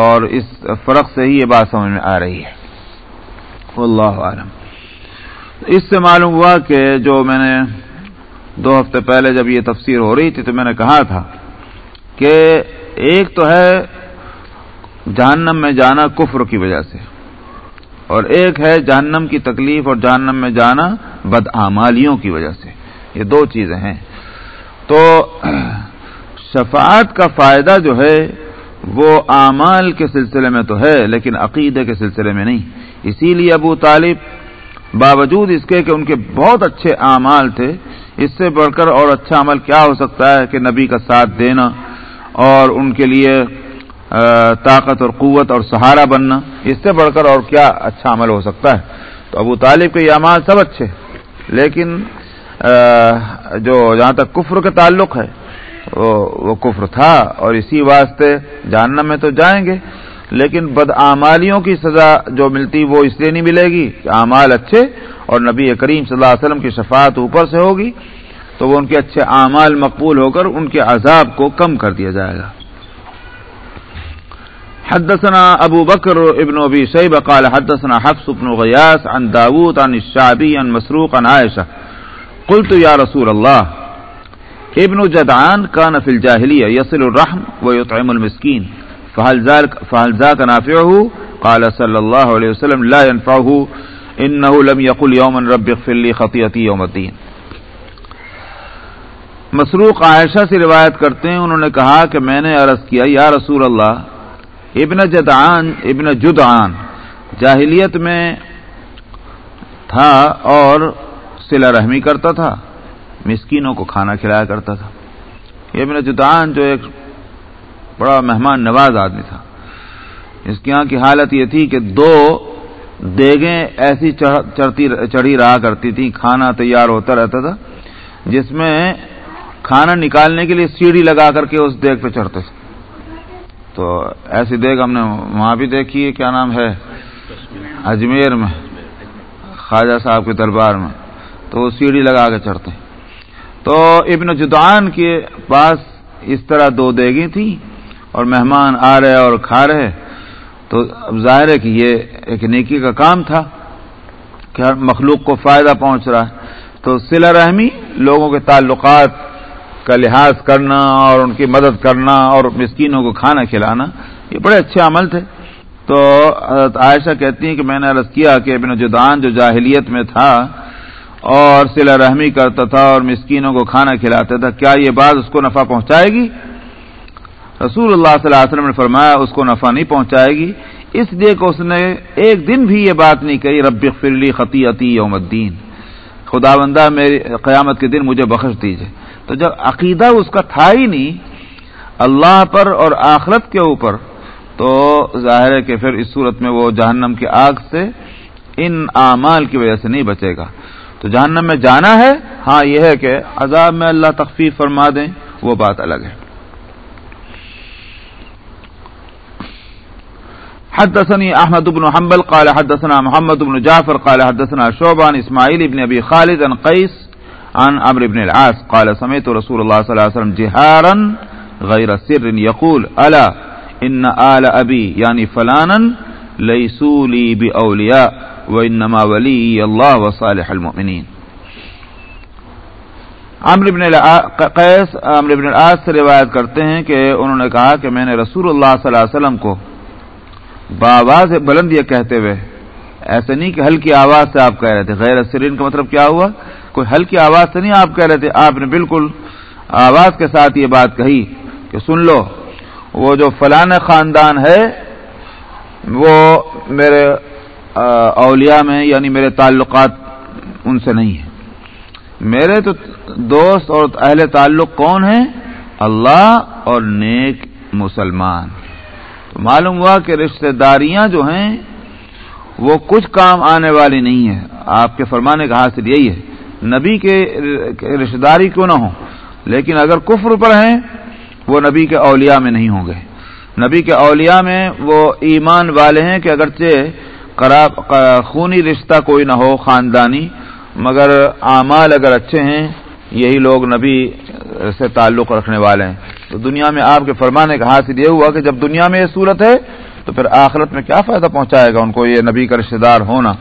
اور اس فرق سے ہی یہ بات سمجھ میں آ رہی ہے۔ اللہ عالم اس سے معلوم ہوا کہ جو میں نے دو ہفتے پہلے جب یہ تفسیر ہو رہی تھی تو میں نے کہا تھا کہ ایک تو ہے جہنم میں جانا کفر کی وجہ سے اور ایک ہے جہنم کی تکلیف اور جہنم میں جانا بدعمالیوں کی وجہ سے۔ یہ دو چیزیں ہیں۔ تو شفاعت کا فائدہ جو ہے وہ اعمال کے سلسلے میں تو ہے لیکن عقیدے کے سلسلے میں نہیں۔ اسی لیے ابو طالب باوجود اس کے کہ ان کے بہت اچھے اعمال تھے، اس سے بڑھ کر اور اچھا عمل کیا ہو سکتا ہے کہ نبی کا ساتھ دینا اور ان کے لیے طاقت اور قوت اور سہارا بننا، اس سے بڑھ کر اور کیا اچھا عمل ہو سکتا ہے؟ تو ابو طالب کے یہ اعمال سب اچھے، لیکن جو جہاں تک کفر کے تعلق ہے، وہ کفر تھا اور اسی واسطے جاننا میں تو جائیں گے۔ لیکن بدعمالیوں کی سزا جو ملتی وہ اس لیے نہیں ملے گی کہ اعمال اچھے اور نبی کریم صلی اللہ علیہ وسلم کی شفاعت اوپر سے ہوگی، تو وہ ان کے اچھے اعمال مقبول ہو کر ان کے عذاب کو کم کر دیا جائے گا۔ حدثنا ابو بکر ابن ابی شیب قال حدثنا حفص ابن غیاس عن داود عن الشعبی عن مسروق عن عائشہ۔ قلت یا رسول اللہ، ابن جدعان كان في الجاهلية يصل الرحم ويطعم المسكين فهل ذلك فهل ذاك نافعه؟ قال صلى الله عليه وسلم لا ينفعه. انه لم يقل يوما رب اغفر لي خطيئتي يوم الدين. مسروق عائشہ سے روایت کرتے ہیں، انہوں نے کہا کہ میں نے عرض کیا، یا رسول اللہ، ابن جدعان ابن جدعان، جاہلیت میں تھا اور سلا رحمی کرتا تھا، مسکینوں کو کھانا کھلایا کرتا تھا۔ ابن جدعان جو ایک بڑا مہمان نواز آدمی تھا۔ اس کی یہاں کی حالت یہ تھی کہ دو دیگیں ایسی چڑھتی چڑھی رہا کرتی تھی کھانا تیار ہوتا رہتا تھا، جس میں کھانا نکالنے کے لیے سیڑھی لگا کر کے اس دیگ پہ چڑھتے تھے۔ تو ایسی دیگ ہم نے وہاں بھی دیکھی ہے، کیا نام ہے؟ اجمیر میں، خواجہ صاحب کے دربار میں۔ تو وہ سیڑھی لگا کے چڑھتے۔ تو ابن جدعان کے پاس اس طرح دو دیگیں تھیں۔ اور مہمان آ رہے اور کھا رہے، تو اب ظاہر ہے کہ یہ ایک نیکی کا کام تھا کہ ہر مخلوق کو فائدہ پہنچ رہا ہے۔ تو سلا رحمی لوگوں کے تعلقات کا لحاظ کرنا اور ان کی مدد کرنا اور مسکینوں کو کھانا کھلانا، یہ بڑے اچھے عمل تھے۔ تو عائشہ کہتی ہیں کہ میں نے عرض کیا کہ ابن جدان جو جاہلیت میں تھا اور سلا رحمی کرتا تھا اور مسکینوں کو کھانا کھلاتا تھا، کیا یہ بات اس کو نفع پہنچائے گی؟ رسول اللہ صلی اللہ علیہ وسلم نے فرمایا، اس کو نفع نہیں پہنچائے گی۔ اس لیے کہ اس نے ایک دن بھی یہ بات نہیں کہی، رب فرلی خطی یوم الدین۔ خدا بندہ میری قیامت کے دن مجھے بخش دیجیے تو جب عقیدہ اس کا تھا ہی نہیں، اللہ پر اور آخرت کے اوپر، تو ظاہر ہے کہ پھر اس صورت میں وہ جہنم کی آگ سے ان اعمال کی وجہ سے نہیں بچے گا۔ تو جہنم میں جانا ہے ہاں یہ ہے کہ عذاب میں اللہ تخفیف فرما دیں، وہ بات الگ ہے۔ حدثني احمد بن حنبل قال حدثنا محمد بن جعفر قال حدثنا شعبان اسماعيل بن ابي خالد عن قيس عن عمرو بن العاص قال سمعت رسول الله صلى الله عليه وسلم جهارا غير سر يقول الا ان آل ابي يعني فلانا ليسوا لي باولياء وانما ولي الله وصالح المؤمنين. عمرو بن قیس عمرو بن العاص سے روایت کرتے ہیں کہ انہوں نے کہا کہ میں نے رسول اللہ صلی اللہ علیہ وسلم کو بآواز بلند یہ کہتے ہوئے ایسے نہیں کہ ہلکی آواز سے آپ کہہ رہے تھے، غیر سرین کا مطلب کیا ہوا؟ کوئی ہلکی آواز سے نہیں آپ کہہ رہے تھے، آپ نے بالکل آواز کے ساتھ یہ بات کہی کہ سن لو، وہ جو فلان خاندان ہے، وہ میرے اولیاء میں یعنی میرے تعلقات ان سے نہیں ہیں۔ میرے تو دوست اور اہل تعلق کون ہیں؟ اللہ اور نیک مسلمان۔ معلوم ہوا کہ رشتہ داریاں جو ہیں، وہ کچھ کام آنے والی نہیں ہیں۔ آپ کے فرمانے کا حاصل یہی ہے۔ نبی کے رشتہ داری کیوں نہ ہو لیکن اگر کفر پر ہیں، وہ نبی کے اولیاء میں نہیں ہوں گے۔ نبی کے اولیاء میں وہ ایمان والے ہیں کہ اگرچہ خونی رشتہ کوئی نہ ہو، خاندانی، مگر اعمال اگر اچھے ہیں یہی لوگ نبی سے تعلق رکھنے والے ہیں۔ تو دنیا میں آپ کے فرمانے کا حاصل یہ ہوا کہ جب دنیا میں یہ صورت ہے، تو پھر آخرت میں کیا فائدہ پہنچائے گا ان کو یہ نبی کا رشتے دار ہونا؟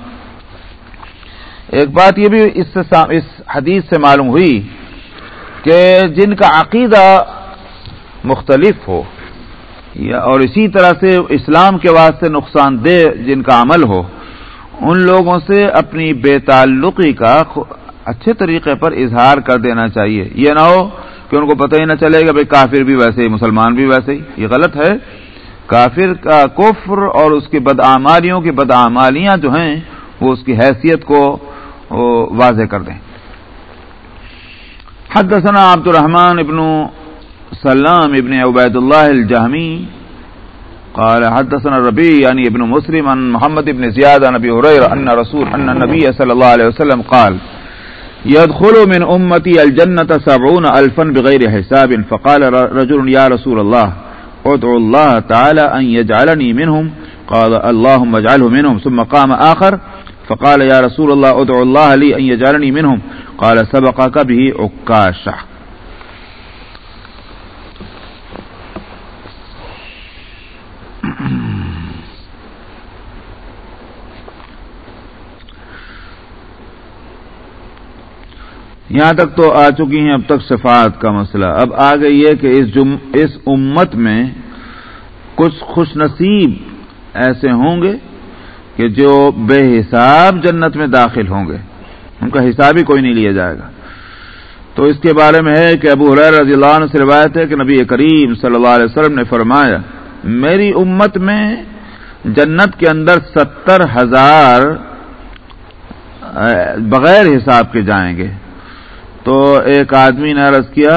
ایک بات یہ بھی اس سے اس حدیث سے معلوم ہوئی کہ جن کا عقیدہ مختلف ہو یا اور اسی طرح سے اسلام کے واسطے نقصان دہ جن کا عمل ہو، ان لوگوں سے اپنی بے تعلقی کا اچھے طریقے پر اظہار کر دینا چاہیے۔ یہ نہ ہو کہ ان کو پتہ ہی نہ چلے گا بھائی کافر بھی ویسے ہی، مسلمان بھی ویسے ہی۔ یہ غلط ہے۔ کافر کا کفر اور اس کی بدعمالیوں کی بدعمالیاں جو ہیں، وہ اس کی حیثیت کو واضح کر دیں۔ حدثنا عبد الرحمن ابن سلام ابن عبید اللہ الجہمی قال حدثنا ربی یعنی ابن مسلم عن محمد ابن زیاد عن ابی حریر ان رسول ان نبی صلی اللہ علیہ وسلم قال يدخل من امتی الجنة سبعون الفا بغیر حساب. فقال رجل یا رسول اللہ ادعو الله تعالى أن يجعلني منهم. قال، اللهم اجعله منهم. ثم قام آخر، فقال، يا رسول الله، ادعو الله لي أن يجعلني منهم. قال، سبقك به عكاشة یہاں تک تو آ چکی ہیں، اب تک صفات کا مسئلہ۔ اب آ گئی ہے کہ اس جم، اس امت میں کچھ خوش نصیب ایسے ہوں گے کہ جو بے حساب جنت میں داخل ہوں گے۔ ان کا حساب ہی کوئی نہیں لیا جائے گا۔ تو اس کے بارے میں ہے کہ ابو حریر رضی اللہ عنہ سے روایت ہے کہ نبی کریم صلی اللہ علیہ وسلم نے فرمایا، میری امت میں جنت کے اندر ستر ہزار بغیر حساب کے جائیں گے۔ تو ایک آدمی نے عرض کیا،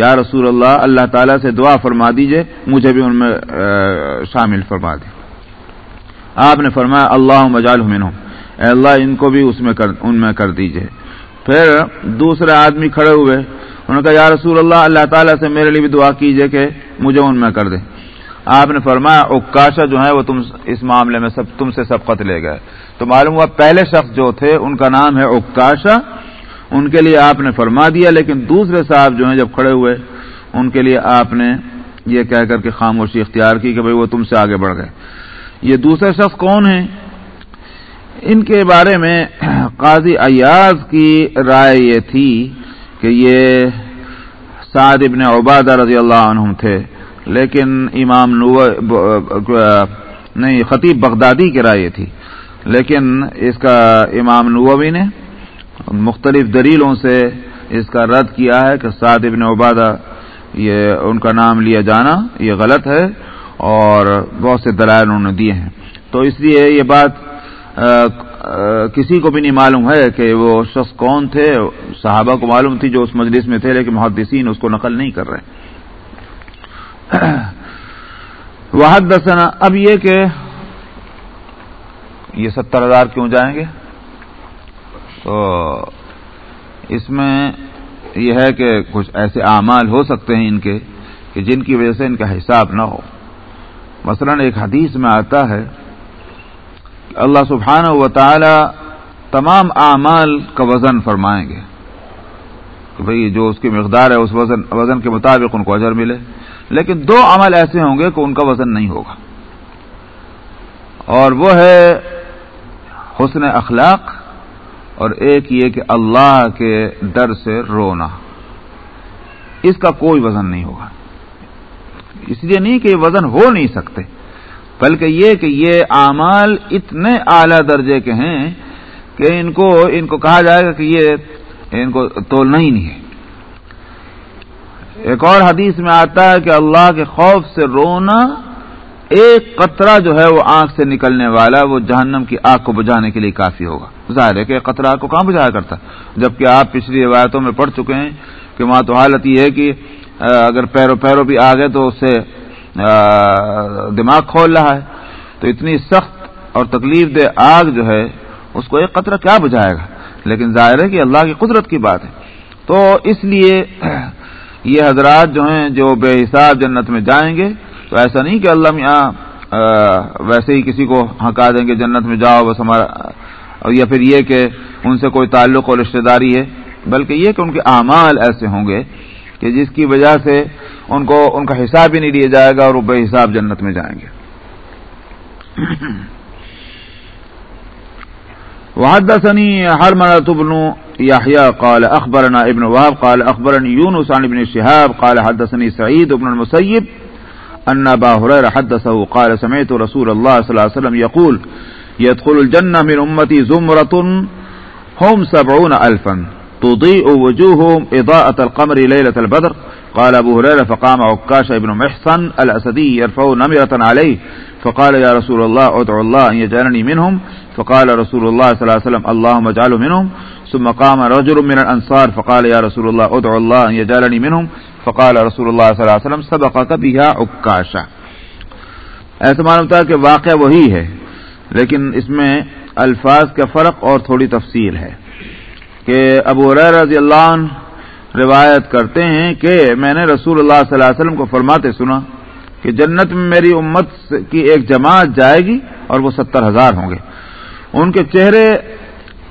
یا رسول اللہ اللہ تعالیٰ سے دعا فرما دیجیے، مجھے بھی ان میں شامل فرما دی آپ نے فرمایا اللہ مجال اے اللہ، ان کو بھی اس میں کر، ان میں کر دیجیے۔ پھر دوسرے آدمی کھڑے ہوئے، انہوں نے کہا، یا رسول اللہ اللہ تعالیٰ سے میرے لیے بھی دعا کیجیے کہ مجھے ان میں کر دے۔ آپ نے فرمایا اکاشا جو ہے وہ تم اس معاملے میں سب، تم سے سبقت لے گئے۔ تو معلوم ہوا، پہلے شخص جو تھے، ان کا نام ہے اکاشا ان کے لیے آپ نے فرما دیا، لیکن دوسرے صاحب جو ہیں جب کھڑے ہوئے، ان کے لیے آپ نے یہ کہہ کر کے خاموشی اختیار کی کہ بھئی وہ تم سے آگے بڑھ گئے۔ یہ دوسرے شخص کون ہیں؟ ان کے بارے میں قاضی ایاز کی رائے یہ تھی کہ یہ سعد ابن عبادہ رضی اللہ عنہ تھے، لیکن امام نو نہیں، خطیب بغدادی کی رائے تھی، لیکن اس کا امام نووی نے مختلف دلیلوں سے اس کا رد کیا ہے کہ سعد ابن عبادہ یہ ان کا نام لیا جانا یہ غلط ہے اور بہت سے دلائل انہوں نے دیے ہیں۔ تو اس لیے یہ بات کسی کو بھی نہیں معلوم ہے کہ وہ شخص کون تھے، صحابہ کو معلوم تھی جو اس مجلس میں تھے، لیکن محدثین اس کو نقل نہیں کر رہے واحد دسنا اب یہ کہ یہ ستر ہزار کیوں جائیں گے؟ تو اس میں یہ ہے کہ کچھ ایسے اعمال ہو سکتے ہیں ان کے کہ جن کی وجہ سے ان کا حساب نہ ہو۔ مثلا ایک حدیث میں آتا ہے کہ اللہ سبحانہ و تعالی تمام اعمال کا وزن فرمائیں گے کہ بھئی جو اس کی مقدار ہے اس وزن وزن کے مطابق ان کو اجر ملے۔ لیکن دو عمل ایسے ہوں گے کہ ان کا وزن نہیں ہوگا۔ اور وہ ہے حسن اخلاق اور ایک یہ کہ اللہ کے ڈر سے رونا۔ اس کا کوئی وزن نہیں ہوگا۔ اس لیے نہیں کہ یہ وزن ہو نہیں سکتے، بلکہ یہ کہ یہ اعمال اتنے اعلی درجے کے ہیں کہ ان کو ان کو کہا جائے گا کہ یہ ان کو تولنا ہی نہیں ہے۔ ایک اور حدیث میں آتا ہے کہ اللہ کے خوف سے رونا ایک قطرہ جو ہے وہ آنکھ سے نکلنے والا، وہ جہنم کی آگ کو بجھانے کے لیے کافی ہوگا۔ ظاہر ہے کہ قطرہ کو کہاں بجھایا کرتا؟ جبکہ آپ پچھلی روایتوں میں پڑھ چکے ہیں کہ وہاں تو حالت یہ ہے کہ اگر پیرو پیرو بھی آ گئے تو اس سے دماغ کھول رہا ہے۔ تو اتنی سخت اور تکلیف دہ آگ جو ہے، اس کو ایک قطرہ کیا بجھائے گا؟ لیکن ظاہر ہے کہ اللہ کی قدرت کی بات ہے۔ تو اس لیے یہ حضرات جو ہیں، جو بے حساب جنت میں جائیں گے، تو ایسا نہیں کہ اللہ میاں ویسے ہی کسی کو ہکا دیں گے، جنت میں جاؤ، بس ہمارا اور یا پھر یہ کہ ان سے کوئی تعلق اور رشتے داری ہے، بلکہ یہ کہ ان کے اعمال ایسے ہوں گے کہ جس کی وجہ سے ان کو، ان کا حساب ہی نہیں لیا جائے گا اور وہ بے حساب جنت میں جائیں گے۔ وحدثني حرملة بن يحيى قال أخبرنا ابن وهب قال أخبرني يونس عن ابن شهاب قال حدثني سعيد بن المسيب أن أبا هريرة حدثه قال سمعت رسول الله صلى الله عليه وسلم يقول يدخل الجنة من أمتي زمرة هم سبعون ألفا. تضيء وجوههم إضاءة القمر ليلة البدر. قال أبو هريرة فقام عكاش ابن محصن الأسدي يرفع نمرة عليه. فقال يا رسول الله ادعو الله أن يجعلني منهم. فقال رسول الله صلى الله عليه وسلم اللهم اجعله منهم. ثم قام رجل من الأنصار فقال يا رسول الله ادعو الله أن يجعلني منهم. فقال رسول الله صلى الله عليه وسلم سبقك بها عكاشا. ایسا معلوم تھا کہ واقعہ وہی ہے لیکن اس میں الفاظ کا فرق اور تھوڑی تفصیل ہے کہ ابو رضی اللہ عنہ روایت کرتے ہیں کہ میں نے رسول اللہ صلی اللہ علیہ وسلم کو فرماتے سنا کہ جنت میں میری امت کی ایک جماعت جائے گی اور وہ ستر ہزار ہوں گے۔ ان کے چہرے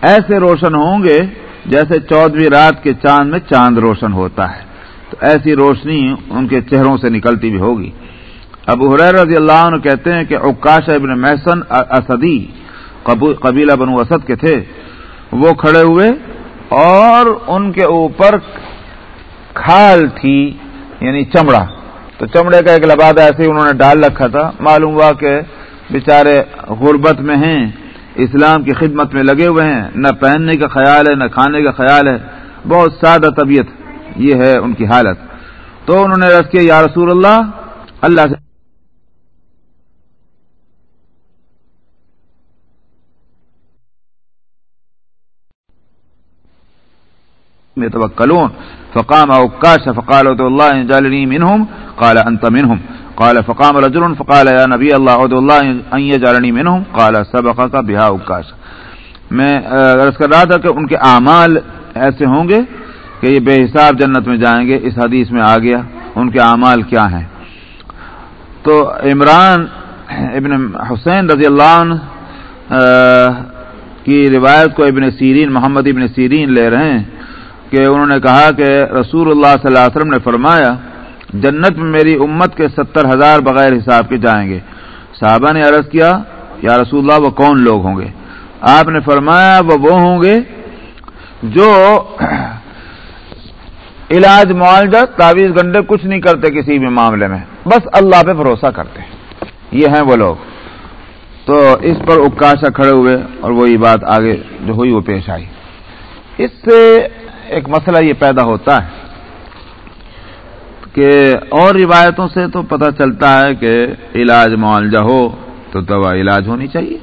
ایسے روشن ہوں گے جیسے چودہویں رات کے چاند میں چاند روشن ہوتا ہے۔ تو ایسی روشنی ان کے چہروں سے نکلتی بھی ہوگی۔ ابو حریر رضی اللہ عنہ کہتے ہیں کہ اوکاش ابن محسن اسدی قبیلہ بنو اسد کے تھے۔ وہ کھڑے ہوئے اور ان کے اوپر کھال تھی یعنی چمڑا۔ تو چمڑے کا ایک لبادہ ایسے ہی انہوں نے ڈال رکھا تھا۔ معلوم ہوا کہ بیچارے غربت میں ہیں، اسلام کی خدمت میں لگے ہوئے ہیں۔ نہ پہننے کا خیال ہے، نہ کھانے کا خیال ہے۔ بہت سادہ طبیعت یہ ہے ان کی حالت۔ تو انہوں نے رس کیا، یا رسول اللہ اللہ سے يتوكلون. فقام عكاش فقال ادعو الله ان جعلني منهم. قال انت منهم. قال فقام رجل فقال يا نبي الله ادعو الله ان يجعلني منهم. قال سبقك بها عكاش. میں عرض کر رہا تھا کہ ان کے اعمال ایسے ہوں گے کہ یہ بے حساب جنت میں جائیں گے، اس حدیث میں آ گیا ان کے اعمال کیا ہیں۔ تو عمران ابن حسین رضی اللہ عنہ کی روایت کو ابن سیرین، محمد ابن سیرین لے رہے ہیں۔ کہ انہوں نے کہا کہ رسول اللہ صلی اللہ علیہ وسلم نے فرمایا، جنت میں میری امت کے ستر ہزار بغیر حساب کے جائیں گے۔ صحابہ نے عرض کیا، یا رسول اللہ، وہ کون لوگ ہوں گے؟ آپ نے فرمایا، وہ وہ ہوں گے جو علاج، معالجہ، تعویذ گنڈے کچھ نہیں کرتے کسی بھی معاملے میں۔ بس اللہ پہ بھروسہ کرتے یہ ہیں وہ لوگ۔ تو اس پر اکاشا کھڑے ہوئے اور وہی بات آگے جو ہوئی وہ پیش آئی۔ اس سے ایک مسئلہ یہ پیدا ہوتا ہے کہ اور روایتوں سے تو پتہ چلتا ہے کہ علاج معالجہ ہو تو دوا علاج ہونی چاہیے،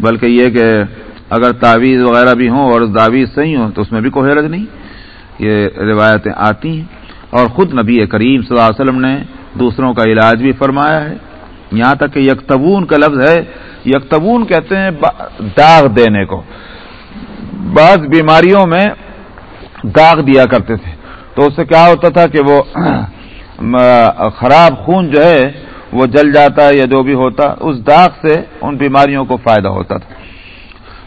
بلکہ یہ کہ اگر تعویذ وغیرہ بھی ہوں اور تعویذ صحیح ہوں تو اس میں بھی کوئی حرج نہیں۔ یہ روایتیں آتی ہیں۔ اور خود نبی کریم صلی اللہ علیہ وسلم نے دوسروں کا علاج بھی فرمایا ہے۔ یہاں تک کہ یکتبون کا لفظ ہے۔ یکتبون کہتے ہیں داغ دینے کو۔ بعض بیماریوں میں داغ دیا کرتے تھے۔ تو اس سے کیا ہوتا تھا کہ وہ خراب خون جو ہے، وہ جل جاتا یا جو بھی ہوتا، اس داغ سے ان بیماریوں کو فائدہ ہوتا تھا۔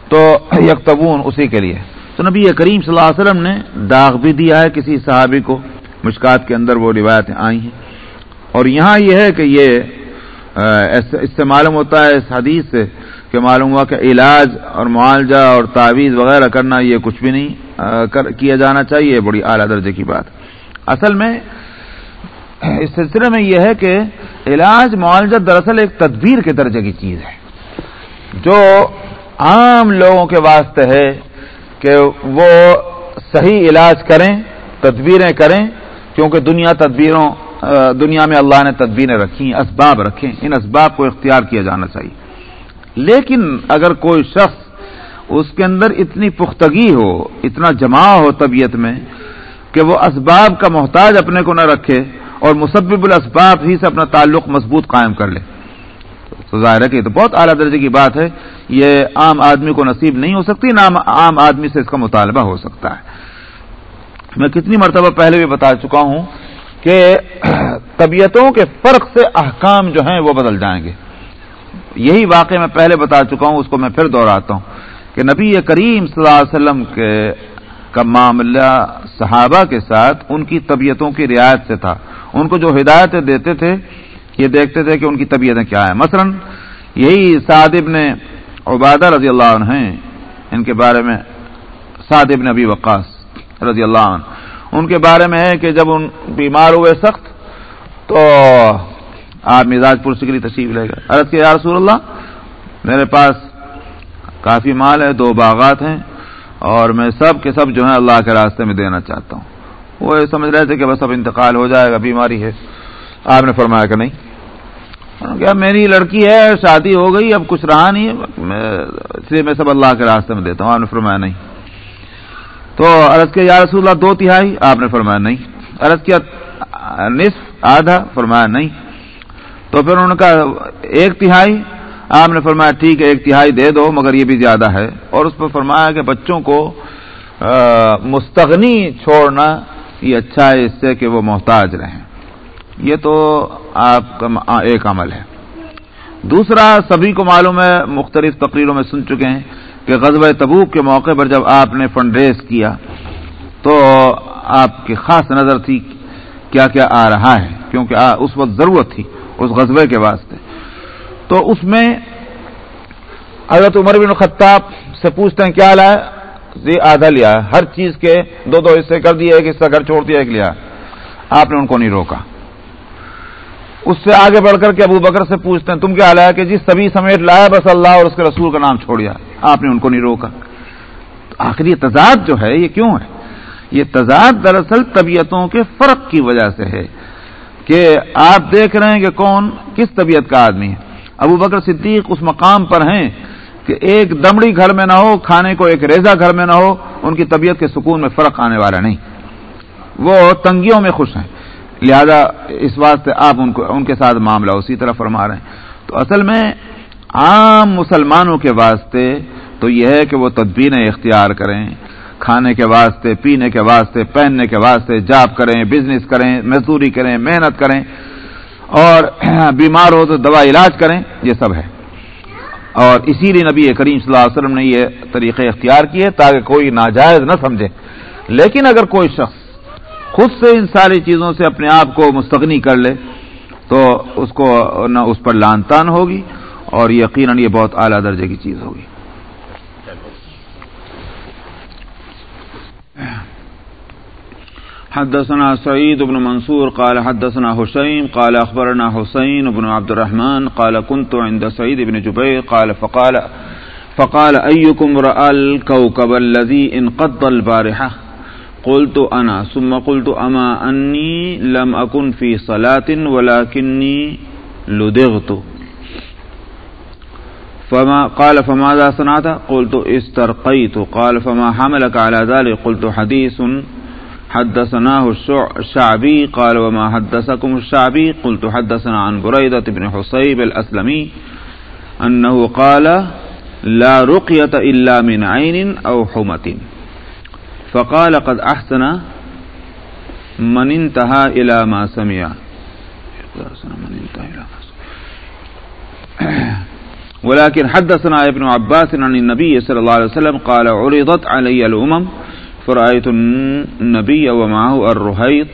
تو یکتبون اسی کے لیے۔ تو نبی کریم صلی اللہ علیہ وسلم نے داغ بھی دیا ہے کسی صحابی کو۔ مشکات کے اندر وہ روایتیں آئی ہیں۔ اور یہاں یہ ہے کہ یہ اس سے معلوم ہوتا ہے، اس حدیث سے کہ معلوم ہوا کہ علاج اور معالجہ اور تعویذ وغیرہ کرنا یہ کچھ بھی نہیں۔ کیا جانا چاہیے بڑی اعلیٰ درجے کی بات۔ اصل میں، اس سلسلے میں یہ ہے کہ علاج معالجہ دراصل ایک تدبیر کے درجے کی چیز ہے۔ جو عام لوگوں کے واسطے ہے کہ وہ صحیح علاج کریں، تدبیریں کریں، کیونکہ دنیا تدبیروں دنیا میں اللہ نے تدبیریں رکھی اسباب رکھیں، ان اسباب کو اختیار کیا جانا چاہیے۔ لیکن اگر کوئی شخص اس کے اندر اتنی پختگی ہو، اتنا جمع ہو طبیعت میں کہ وہ اسباب کا محتاج اپنے کو نہ رکھے اور مسبب الاسباب ہی سے اپنا تعلق مضبوط قائم کر لے۔ تو ظاہر ہے کہ تو بہت اعلیٰ درجے کی بات ہے۔ یہ عام آدمی کو نصیب نہیں ہو سکتی، نہ عام آدمی سے اس کا مطالبہ ہو سکتا ہے۔ میں کتنی مرتبہ پہلے بھی بتا چکا ہوں کہ طبیعتوں کے فرق سے احکام جو ہیں وہ بدل جائیں گے۔ یہی واقع میں پہلے بتا چکا ہوں، اس کو میں پھر دوہراتا ہوں۔ کہ نبی کریم صلی اللہ علیہ وسلم کے کا معاملہ صحابہ کے ساتھ ان کی طبیعتوں کی رعایت سے تھا۔ ان کو جو ہدایتیں دیتے تھے، یہ دیکھتے تھے کہ ان کی طبیعتیں کیا ہیں۔ مثلا یہی ابن عبادہ رضی اللہ عنہ ہیں۔ ان کے بارے میں سعد ابن ابی وقاص رضی اللہ عنہ۔ ان کے بارے میں ہے کہ جب ان بیمار ہوئے سخت، تو آپ مزاج پرسی کے لیے تشریف لے گا عرض کے یا رسول اللہ، میرے پاس کافی مال ہے، دو باغات ہیں اور میں سب کے سب جو ہیں اللہ کے راستے میں دینا چاہتا ہوں۔ وہ یہ سمجھ رہے تھے کہ بس اب انتقال ہو جائے گا، بیماری ہے۔ آپ نے فرمایا کہ نہیں۔ کیا میری لڑکی ہے، شادی ہو گئی، اب کچھ رہا نہیں اس لیے میں سب اللہ کے راستے میں دیتا ہوں۔ آپ نے فرمایا نہیں۔ تو عرض کیا، یا رسول اللہ، دو تہائی؟ آپ نے فرمایا نہیں۔ عرض کیا، نصف، آدھا؟ فرمایا نہیں۔ تو پھر انہوں نے ایک تہائی؟ آپ نے فرمایا ٹھیک ہے، ایک تہائی دے دو، مگر یہ بھی زیادہ ہے۔ اور اس پر فرمایا کہ بچوں کو مستغنی چھوڑنا یہ اچھا ہے، اس سے کہ وہ محتاج رہیں۔ یہ تو آپ کا ایک عمل ہے۔ دوسرا، سبھی کو معلوم ہے، مختلف تقریروں میں سن چکے ہیں کہ غزب تبوک کے موقع پر جب آپ نے فنڈ ریز کیا، تو آپ کی خاص نظر تھی کیا کیا آ رہا ہے۔ کیونکہ اس وقت ضرورت تھی، اس غزبے کے واسطے۔ تو اس میں حضرت عمر بن خطاب سے پوچھتے ہیں، کیا لایا جی آدھا لیا ہر چیز کے دو دو حصے کر دیے، ایک حصہ گھر چھوڑ دیا، ایک لیا۔ آپ نے ان کو نہیں روکا۔ اس سے آگے بڑھ کر کے ابو بکر سے پوچھتے ہیں، تم کیا لایا کہ جی سبھی سمیت لایا بس اللہ اور اس کے رسول کا نام چھوڑیا آپ نے ان کو نہیں روکا۔ آخری تضاد جو ہے، یہ کیوں ہے؟ یہ تضاد دراصل طبیعتوں کے فرق کی وجہ سے ہے کہ آپ دیکھ رہے ہیں کہ کون، کس طبیعت کا آدمی ہے۔ ابو بکر صدیق اس مقام پر ہیں کہ ایک دمڑی گھر میں نہ ہو، کھانے کو ایک ریزا گھر میں نہ ہو، ان کی طبیعت کے سکون میں فرق آنے والا نہیں۔ وہ تنگیوں میں خوش ہیں۔ لہذا اس واسطے آپ ان کو، ان کے ساتھ معاملہ اسی طرح فرما رہے ہیں۔ تو اصل میں عام مسلمانوں کے واسطے تو یہ ہے کہ وہ تدبینیں اختیار کریں، کھانے کے واسطے، پینے کے واسطے، پہننے کے واسطے، جاب کریں بزنس کریں، مزدوری کریں، محنت کریں۔ اور بیمار ہو تو دوا علاج کریں، یہ سب ہے۔ اور اسی لیے نبی کریم صلی اللہ علیہ وسلم نے یہ طریقے اختیار کیے تاکہ کوئی ناجائز نہ سمجھے۔ لیکن اگر کوئی شخص خود سے ان ساری چیزوں سے اپنے آپ کو مستغنی کر لے، تو اس کو نہ اس پر لان تان ہوگی اور یقیناً یہ بہت اعلیٰ درجے کی چیز ہوگی۔ حدثنا سعيد بن منصور قال حدثنا حسين قال أخبرنا حسين بن عبد الرحمن قال كنت عند سعيد بن جبير قال فقال فقال أيكم رأى الكوكب الذي انقض البارحة؟ قلت أنا، ثم قلت أما أني لم أكن في صلاة ولكني لدغت. فما قال فماذا صنعت؟ قلت استرقيت. قال فما حملك على ذلك؟ قلت حديث حدثناه الشعبي قال وما حدثكم الشعبي قلت حدثنا عن بريدة بن حصيب الأسلمي أنه قال لا رقية إلا من عين أو حمة. فقال قد أحسن من انتهى إلى ما سمع. ولكن حدثنا ابن عباس عن النبي صلى الله عليه وسلم قال عرضت علي الأمم فرأيت النبي ومعه الرهيط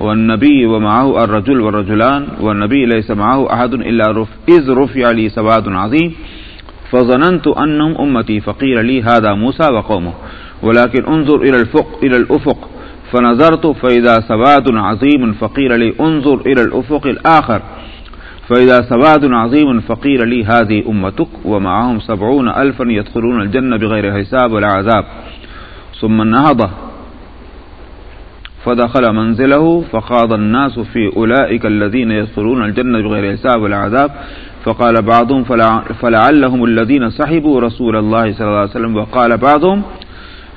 والنبي ومعه الرجل والرجلان والنبي ليس معه أحد إلا رف، إذ رفع لي سواد عظيم، فظننت أنهم أمتي، فقيل لي هذا موسى وقومه، ولكن انظر إلى الفق، إلى الأفق، فنظرت، فإذا سواد عظيم، فقيل لي انظر إلى الأفق الآخر، فإذا سواد عظيم، فقيل لي هذه أمتك، ومعهم سبعون ألفا يدخلون الجنة بغير حساب ولا عذاب. ثم نهض. فدخل منزله فخاض الناس في أولئك الذين يدخلون الجنة بغير حساب ولا فقال بعضهم فلعلهم الذين صحبوا رسول الله صلى الله عليه وسلم. وقال بعضهم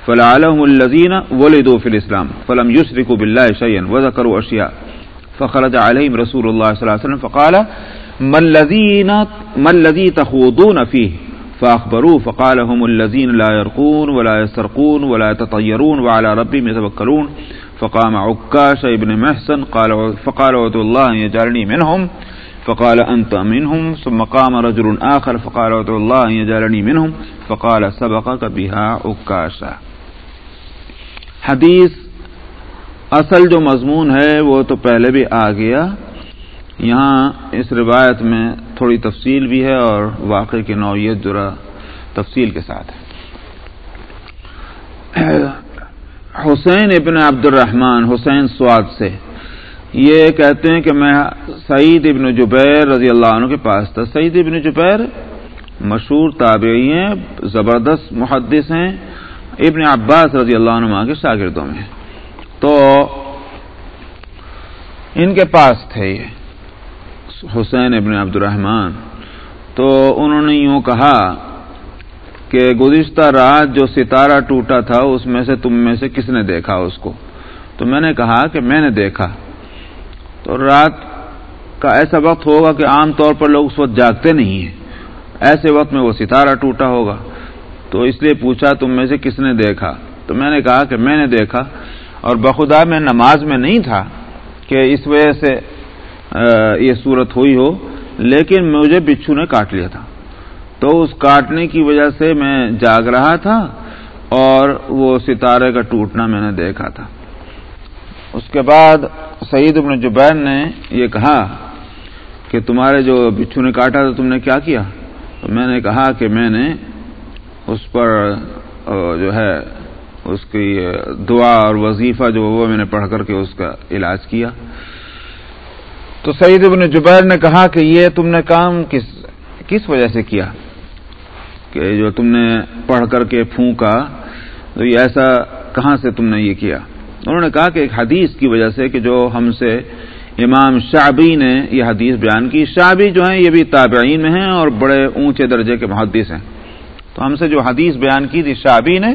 فلعلهم الذين ولدوا في الإسلام فلم يشركوا بالله شيئا وذكروا أشياء. فخرج عليهم رسول الله صلى الله عليه وسلم فقال ما الذين ما الذي تخوضون فيه فأخبروه فقال هم الذين لا يرقون ولا يسرقون ولا يتطيرون وعلى ربهم يتوكلون. فقام عكاش ابن محسن قال فقال عدو الله يجعلني منهم. فقال أنت منهم. ثم قام رجل آخر فقال عدو الله يجعلني منهم. فقال سبقك بها عكاشا حدیث اصل جو مضمون ہے وہ تو پہلے بھی آ گیا. یہاں اس روایت میں تھوڑی تفصیل بھی ہے اور واقع کی نوعیت جرا تفصیل کے ساتھ ہے۔ حسین ابن عبد الرحمن حسین سواد سے۔ یہ کہتے ہیں کہ میں سعید ابن جبیر رضی اللہ عنہ کے پاس تھا۔ سعید ابن جبیر مشہور تابعی ہیں، زبردست محدث ہیں۔ ابن عباس رضی اللہ عنہ کے شاگردوں میں تو ان کے پاس تھے یہ۔ حسین ابن عبد الرحمن تو انہوں نے یوں کہا کہ گزشتہ رات جو ستارہ ٹوٹا تھا، اس میں سے تم میں سے کس نے دیکھا اس کو؟ تو میں نے کہا کہ میں نے دیکھا۔ تو رات کا ایسا وقت ہوگا کہ عام طور پر لوگ اس وقت جاگتے نہیں ہیں۔ ایسے وقت میں وہ ستارہ ٹوٹا ہوگا۔ تو اس لیے پوچھا، تم میں سے کس نے دیکھا؟ تو میں نے کہا کہ میں نے دیکھا۔ اور بخدا میں نماز میں نہیں تھا کہ اس وجہ سے یہ صورت ہوئی ہو، لیکن مجھے بچھو نے کاٹ لیا تھا۔ تو اس کاٹنے کی وجہ سے میں جاگ رہا تھا اور وہ ستارے کا ٹوٹنا میں نے دیکھا تھا۔ اس کے بعد سعید ابن جبیر نے یہ کہا کہ تمہارے جو بچھو نے کاٹا تو تم نے کیا کیا؟ تو میں نے کہا کہ میں نے اس پر جو ہے، اس کی دعا اور وظیفہ جو وہ میں نے پڑھ کر کے اس کا علاج کیا۔ تو سعید ابن جبیر نے کہا کہ یہ تم نے کام کس کس وجہ سے کیا؟ کہ جو تم نے پڑھ کر کے پھونکا، تو یہ ایسا کہاں سے تم نے یہ کیا؟ انہوں نے کہا کہ ایک حدیث کی وجہ سے کہ جو ہم سے امام شعبی نے یہ حدیث بیان کی، شعبی جو ہیں یہ بھی تابعین میں ہیں اور بڑے اونچے درجے کے محدث ہیں۔ تو ہم سے جو حدیث بیان کی تھی شعبی نے،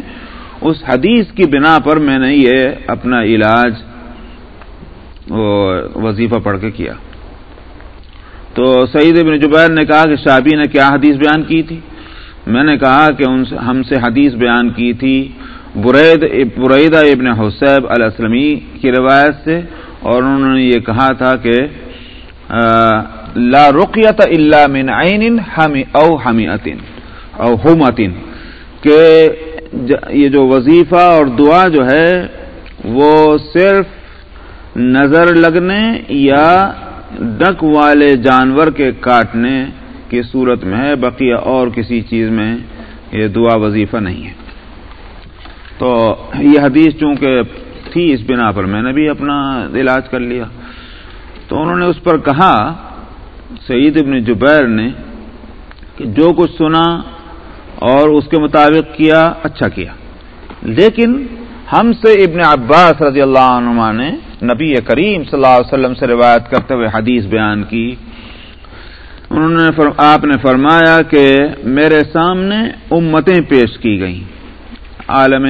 اس حدیث کی بنا پر میں نے یہ اپنا علاج وظیفہ پڑھ کے کیا۔ تو سعید ابن جبیر نے کہا کہ شعبی نے کیا حدیث بیان کی تھی؟ میں نے کہا کہ ان سے ہم سے حدیث بیان کی تھی برید بریدہ ابن حسیب الاسلمی کی روایت سے اور انہوں نے یہ کہا تھا کہ لا رقیت اللہ من عین او حمیتن او حمتن کہ یہ جو وظیفہ اور دعا جو ہے، وہ صرف نظر لگنے یا ڈک والے جانور کے کاٹنے کی صورت میں ہے بقیہ اور کسی چیز میں یہ دعا وظیفہ نہیں ہے۔ تو یہ حدیث چونکہ تھی اس بنا پر میں نے بھی اپنا علاج کر لیا۔ تو انہوں نے اس پر کہا، سعید ابن جبیر نے کہ جو کچھ سنا اور اس کے مطابق کیا اچھا کیا۔ لیکن ہم سے ابن عباس رضی اللہ عنہ نے نبی کریم صلی اللہ علیہ وسلم سے روایت کرتے ہوئے حدیث بیان کی۔ انہوں نے فرم آپ نے فرمایا کہ میرے سامنے امتیں پیش کی گئیں۔ عالم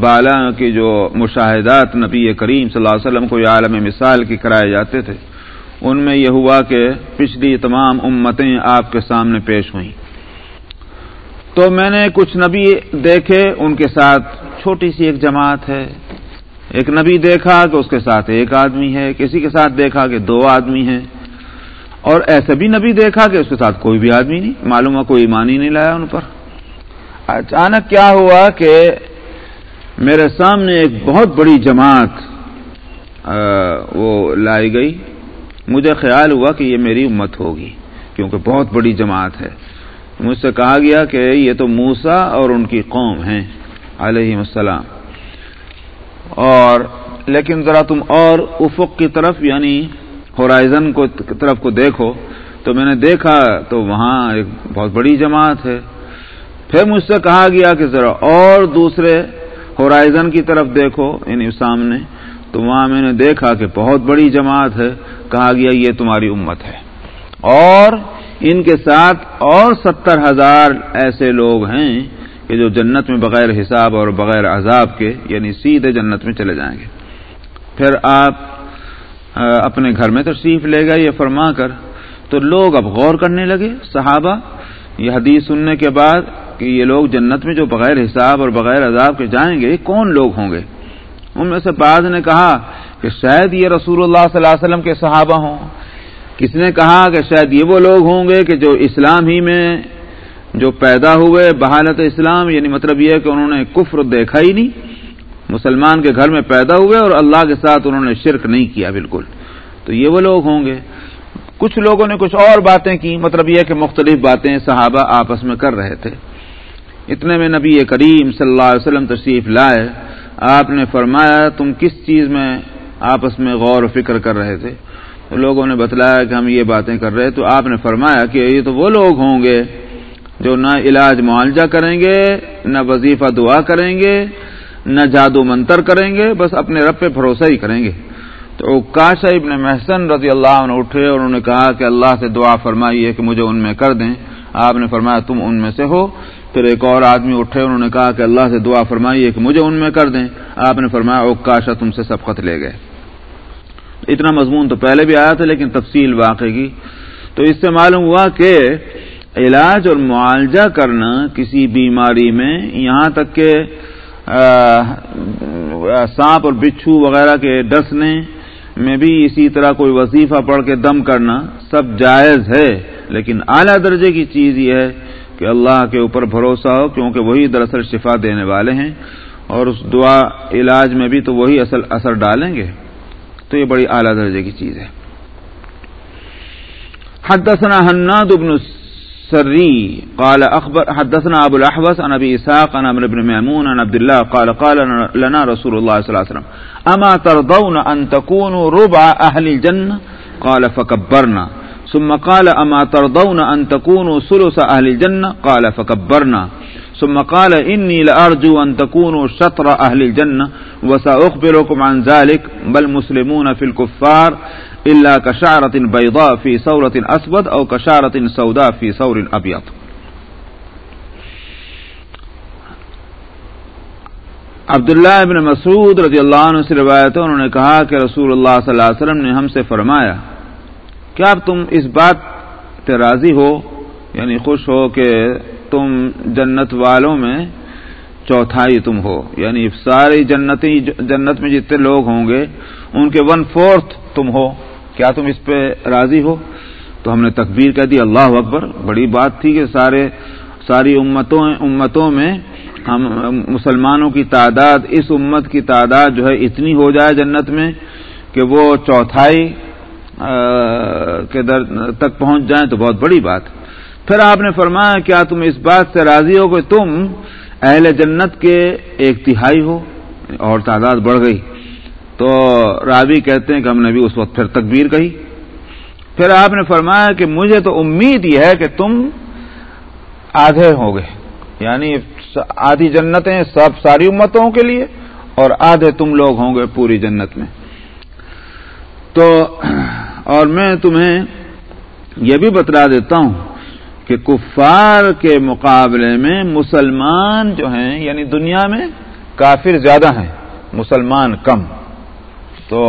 بالا کی جو مشاہدات نبی کریم صلی اللہ علیہ وسلم کو یہ عالم مثال کی کرائے جاتے تھے، ان میں یہ ہوا کہ پچھلی تمام امتیں آپ کے سامنے پیش ہوئیں۔ تو میں نے کچھ نبی دیکھے، ان کے ساتھ چھوٹی سی ایک جماعت ہے۔ ایک نبی دیکھا کہ اس کے ساتھ ایک آدمی ہے، کسی کے ساتھ دیکھا کہ دو آدمی ہیں۔ اور ایسے بھی نبی دیکھا کہ اس کے ساتھ کوئی بھی آدمی نہیں، معلوم ہے کوئی ایمان ہی نہیں لایا ان پر۔ اچانک کیا ہوا کہ میرے سامنے ایک بہت بڑی جماعت وہ لائی گئی۔ مجھے خیال ہوا کہ یہ میری امت ہوگی، کیونکہ بہت بڑی جماعت ہے۔ مجھ سے کہا گیا کہ یہ تو موسا اور ان کی قوم ہیں علیہ السلام۔ اور لیکن ذرا تم اور افق کی طرف یعنی ہورائزن کو طرف کو دیکھو۔ تو میں نے دیکھا تو وہاں ایک بہت بڑی جماعت ہے۔ پھر مجھ سے کہا گیا کہ ذرا اور دوسرے ہورائزن کی طرف دیکھو یعنی سامنے۔ تو وہاں میں نے دیکھا کہ بہت بڑی جماعت ہے۔ کہا گیا یہ تمہاری امت ہے۔ اور ان کے ساتھ اور ستر ہزار ایسے لوگ ہیں کہ جو جنت میں بغیر حساب اور بغیر عذاب کے یعنی سیدھے جنت میں چلے جائیں گے۔ پھر آپ اپنے گھر میں تشریف لے گئے یہ فرما کر، تو لوگ اب غور کرنے لگے، صحابہ، یہ حدیث سننے کے بعد کہ یہ لوگ جنت میں جو بغیر حساب اور بغیر عذاب کے جائیں گے کون لوگ ہوں گے؟ ان میں سے بعض نے کہا کہ شاید یہ رسول اللہ صلی اللہ علیہ وسلم کے صحابہ ہوں۔ کس نے کہا کہ شاید یہ وہ لوگ ہوں گے کہ جو اسلام ہی میں جو پیدا ہوئے بحالت اسلام یعنی مطلب یہ ہے کہ انہوں نے کفر دیکھا ہی نہیں، مسلمان کے گھر میں پیدا ہوئے اور اللہ کے ساتھ انہوں نے شرک نہیں کیا بالکل۔ تو یہ وہ لوگ ہوں گے۔ کچھ لوگوں نے کچھ اور باتیں کی مطلب یہ کہ مختلف باتیں صحابہ آپس میں کر رہے تھے۔ اتنے میں نبی کریم صلی اللہ علیہ وسلم تشریف لائے، آپ نے فرمایا تم کس چیز میں آپس میں غور و فکر کر رہے تھے؟ لوگوں نے بتلایا کہ ہم یہ باتیں کر رہے تو آپ نے فرمایا کہ یہ تو وہ لوگ ہوں گے جو نہ علاج معالجہ کریں گے، نہ وظیفہ دعا کریں گے، نہ جادو منتر کریں گے، بس اپنے رب پہ بھروسہ ہی کریں گے۔ تو کاشا ابن محسن رضی اللہ عنہ اٹھے اور انہوں نے کہا کہ اللہ سے دعا فرمائیے کہ مجھے ان میں کر دیں۔ آپ نے فرمایا تم ان میں سے ہو۔ پھر ایک اور آدمی اٹھے، انہوں نے کہا کہ اللہ سے دعا فرمائیے کہ مجھے ان میں کر دیں۔ آپ نے فرمایا او کاشا تم سے سبقت لے گئے۔ اتنا مضمون تو پہلے بھی آیا تھا لیکن تفصیل واقع کی۔ تو اس سے معلوم ہوا کہ علاج اور معالجہ کرنا کسی بیماری میں یہاں تک کہ سانپ اور بچھو وغیرہ کے ڈسنے میں بھی اسی طرح کوئی وظیفہ پڑھ کے دم کرنا سب جائز ہے۔ لیکن اعلیٰ درجے کی چیز یہ ہے کہ اللہ کے اوپر بھروسہ ہو، کیونکہ وہی دراصل شفا دینے والے ہیں اور اس دعا علاج میں بھی تو وہی اصل اثر ڈالیں گے۔ تو یہ بڑی اعلیٰ درجے کی چیز ہے۔ حدثنا حناد بن السري قال أخبر حدثنا أبو الأحوص عن أبي إساق عن أمر بن ميمون عن عبد الله قال قال لنا رسول الله صلى الله عليه وسلم أما ترضون أن تكونوا ربع أهل الجنة قال فكبرنا ثم قال أما ترضون أن تكونوا ثلث أهل الجنة قال فكبرنا ثم قال إني لأرجو أن تكونوا شطر أهل الجنة وسأخبركم عن ذلك بل مسلمون في الكفار إلا كشعرة بيضاء في ثورة أسود أو كشعرة سوداء في ثور أبيض. عبداللہ ابن مسعود رضی اللہ عنہ سے روایت انہوں نے کہا کہ رسول اللہ صلی اللہ علیہ وسلم نے ہم سے فرمایا، کیا اب تم اس بات سے راضی ہو؟ یعنی خوش ہو کہ تم جنت والوں میں چوتھائی تم ہو۔ یعنی ساری جنتی جنت میں جتنے لوگ ہوں گے، ان کے ون فورتھ تم ہو۔ کیا تم اس پہ راضی ہو؟ تو ہم نے تکبیر کہہ دی، اللہ اکبر۔ بڑی بات تھی کہ سارے ساری امتوں امتوں میں ہم مسلمانوں کی تعداد، اس امت کی تعداد جو ہے اتنی ہو جائے جنت میں کہ وہ چوتھائی کے در تک پہنچ جائیں تو بہت بڑی بات۔ پھر آپ نے فرمایا کیا تم اس بات سے راضی ہو کہ تم اہل جنت کے ایک تہائی ہو اور تعداد بڑھ گئی؟ تو رابی کہتے ہیں کہ ہم نے بھی اس وقت پھر تکبیر کہی۔ پھر آپ نے فرمایا کہ مجھے تو امید یہ ہے کہ تم آدھے ہو گئے یعنی آدھی جنتیں سب ساری امتوں کے لیے اور آدھے تم لوگ ہوں گے پوری جنت میں۔ تو اور میں تمہیں یہ بھی بتلا دیتا ہوں کہ کفار کے مقابلے میں مسلمان جو ہیں یعنی دنیا میں کافر زیادہ ہیں، مسلمان کم۔ تو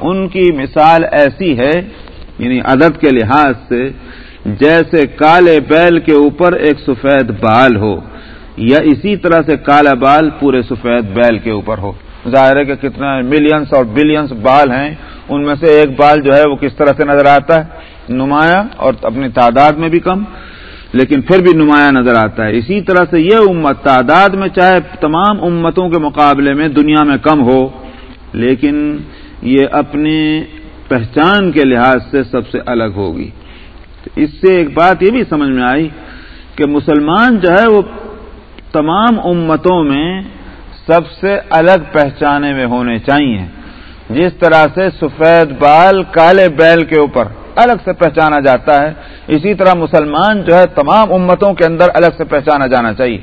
ان کی مثال ایسی ہے یعنی عدد کے لحاظ سے، جیسے کالے بیل کے اوپر ایک سفید بال ہو، یا اسی طرح سے کالا بال پورے سفید بیل کے اوپر ہو۔ ظاہر ہے کہ کتنا ملینس اور بلینس بال ہیں، ان میں سے ایک بال جو ہے وہ کس طرح سے نظر آتا ہے؟ نمایاں اور اپنی تعداد میں بھی کم۔ لیکن پھر بھی نمایاں نظر آتا ہے۔ اسی طرح سے یہ امت تعداد میں چاہے تمام امتوں کے مقابلے میں دنیا میں کم ہو، لیکن یہ اپنی پہچان کے لحاظ سے سب سے الگ ہوگی۔ اس سے ایک بات یہ بھی سمجھ میں آئی کہ مسلمان جو ہے وہ تمام امتوں میں سب سے الگ پہچانے میں ہونے چاہیے جس طرح سے سفید بال کالے بیل کے اوپر الگ سے پہچانا جاتا ہے۔ اسی طرح مسلمان جو ہے تمام امتوں کے اندر الگ سے پہچانا جانا چاہیے۔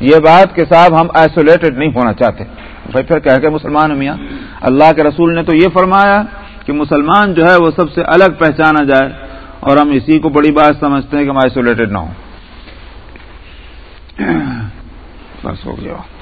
یہ بات کہ صاحب ہم آئسولیٹڈ نہیں ہونا چاہتے۔ بھائی پھر کہہ کے مسلمان میاں اللہ کے رسول نے تو یہ فرمایا کہ مسلمان جو ہے وہ سب سے الگ پہچانا جائے۔ اور ہم اسی کو بڑی بات سمجھتے ہیں کہ ہم آئسولیٹڈ نہ ہوں۔ بس ہو گیا۔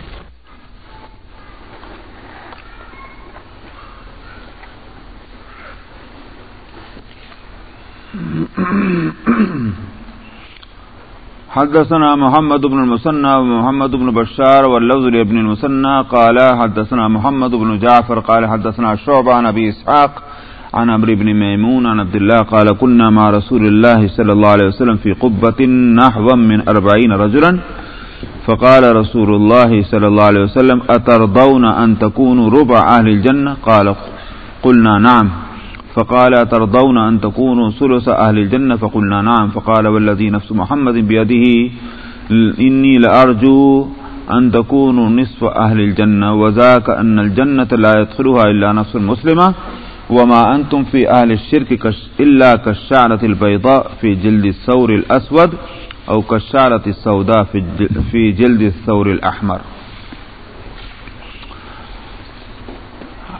حدثنا محمد بن المسنى ومحمد بن بشار واللوز لابن المسنى قال حدثنا محمد بن جعفر قال حدثنا شعبة عن أبي إسحاق عن أمر بن ميمون عن عبد الله قال كنا مع رسول الله صلى الله عليه وسلم في قبة نحو من أربعين رجلا. فقال رسول الله صلى الله عليه وسلم أترضون أن تكونوا ربع أهل الجنة؟ قال قلنا نعم. فقال ترضون أن تكونوا ثلث أهل الجنة فقلنا نعم. فقال والذي نفس محمد بيده انی لارجو ان تكونوا نصف اهل الجنه وذاك ان الجنه لا يدخلها الا نفس مسلمه وما انتم في اهل الشرك الا كالشعره البيضاء في جلد الثور الاسود، او كالشعره السوداء في جلد الثور الاحمر.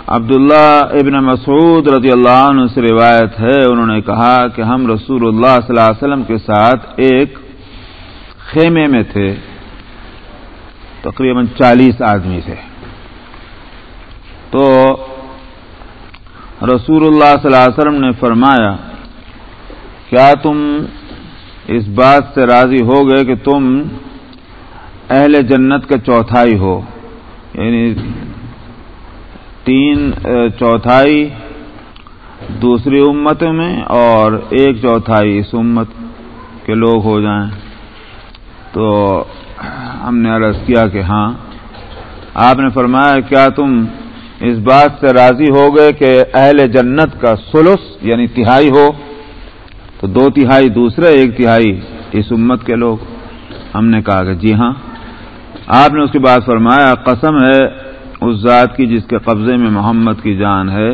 عبداللہ ابن مسعود رضی اللہ عنہ سے روایت ہے، انہوں نے کہا کہ ہم رسول اللہ صلی اللہ علیہ وسلم کے ساتھ ایک خیمے میں تھے۔ تقریباً چالیس آدمی تھے۔ تو رسول اللہ صلی اللہ علیہ وسلم نے فرمایا، کیا تم اس بات سے راضی ہو گئے کہ تم اہل جنت کا چوتھائی ہو؟ یعنی تین چوتھائی دوسری امت میں اور ایک چوتھائی اس امت کے لوگ ہو جائیں۔ تو ہم نے عرض کیا کہ ہاں آپ نے فرمایا، کیا تم اس بات سے راضی ہو گئے کہ اہل جنت کا سلس یعنی تہائی ہو؟ تو دو تہائی دوسرے، ایک تہائی اس امت کے لوگ۔ ہم نے کہا کہ جی ہاں۔ آپ نے اس کے بعد فرمایا، قسم ہے اس ذات کی جس کے قبضے میں محمد کی جان ہے،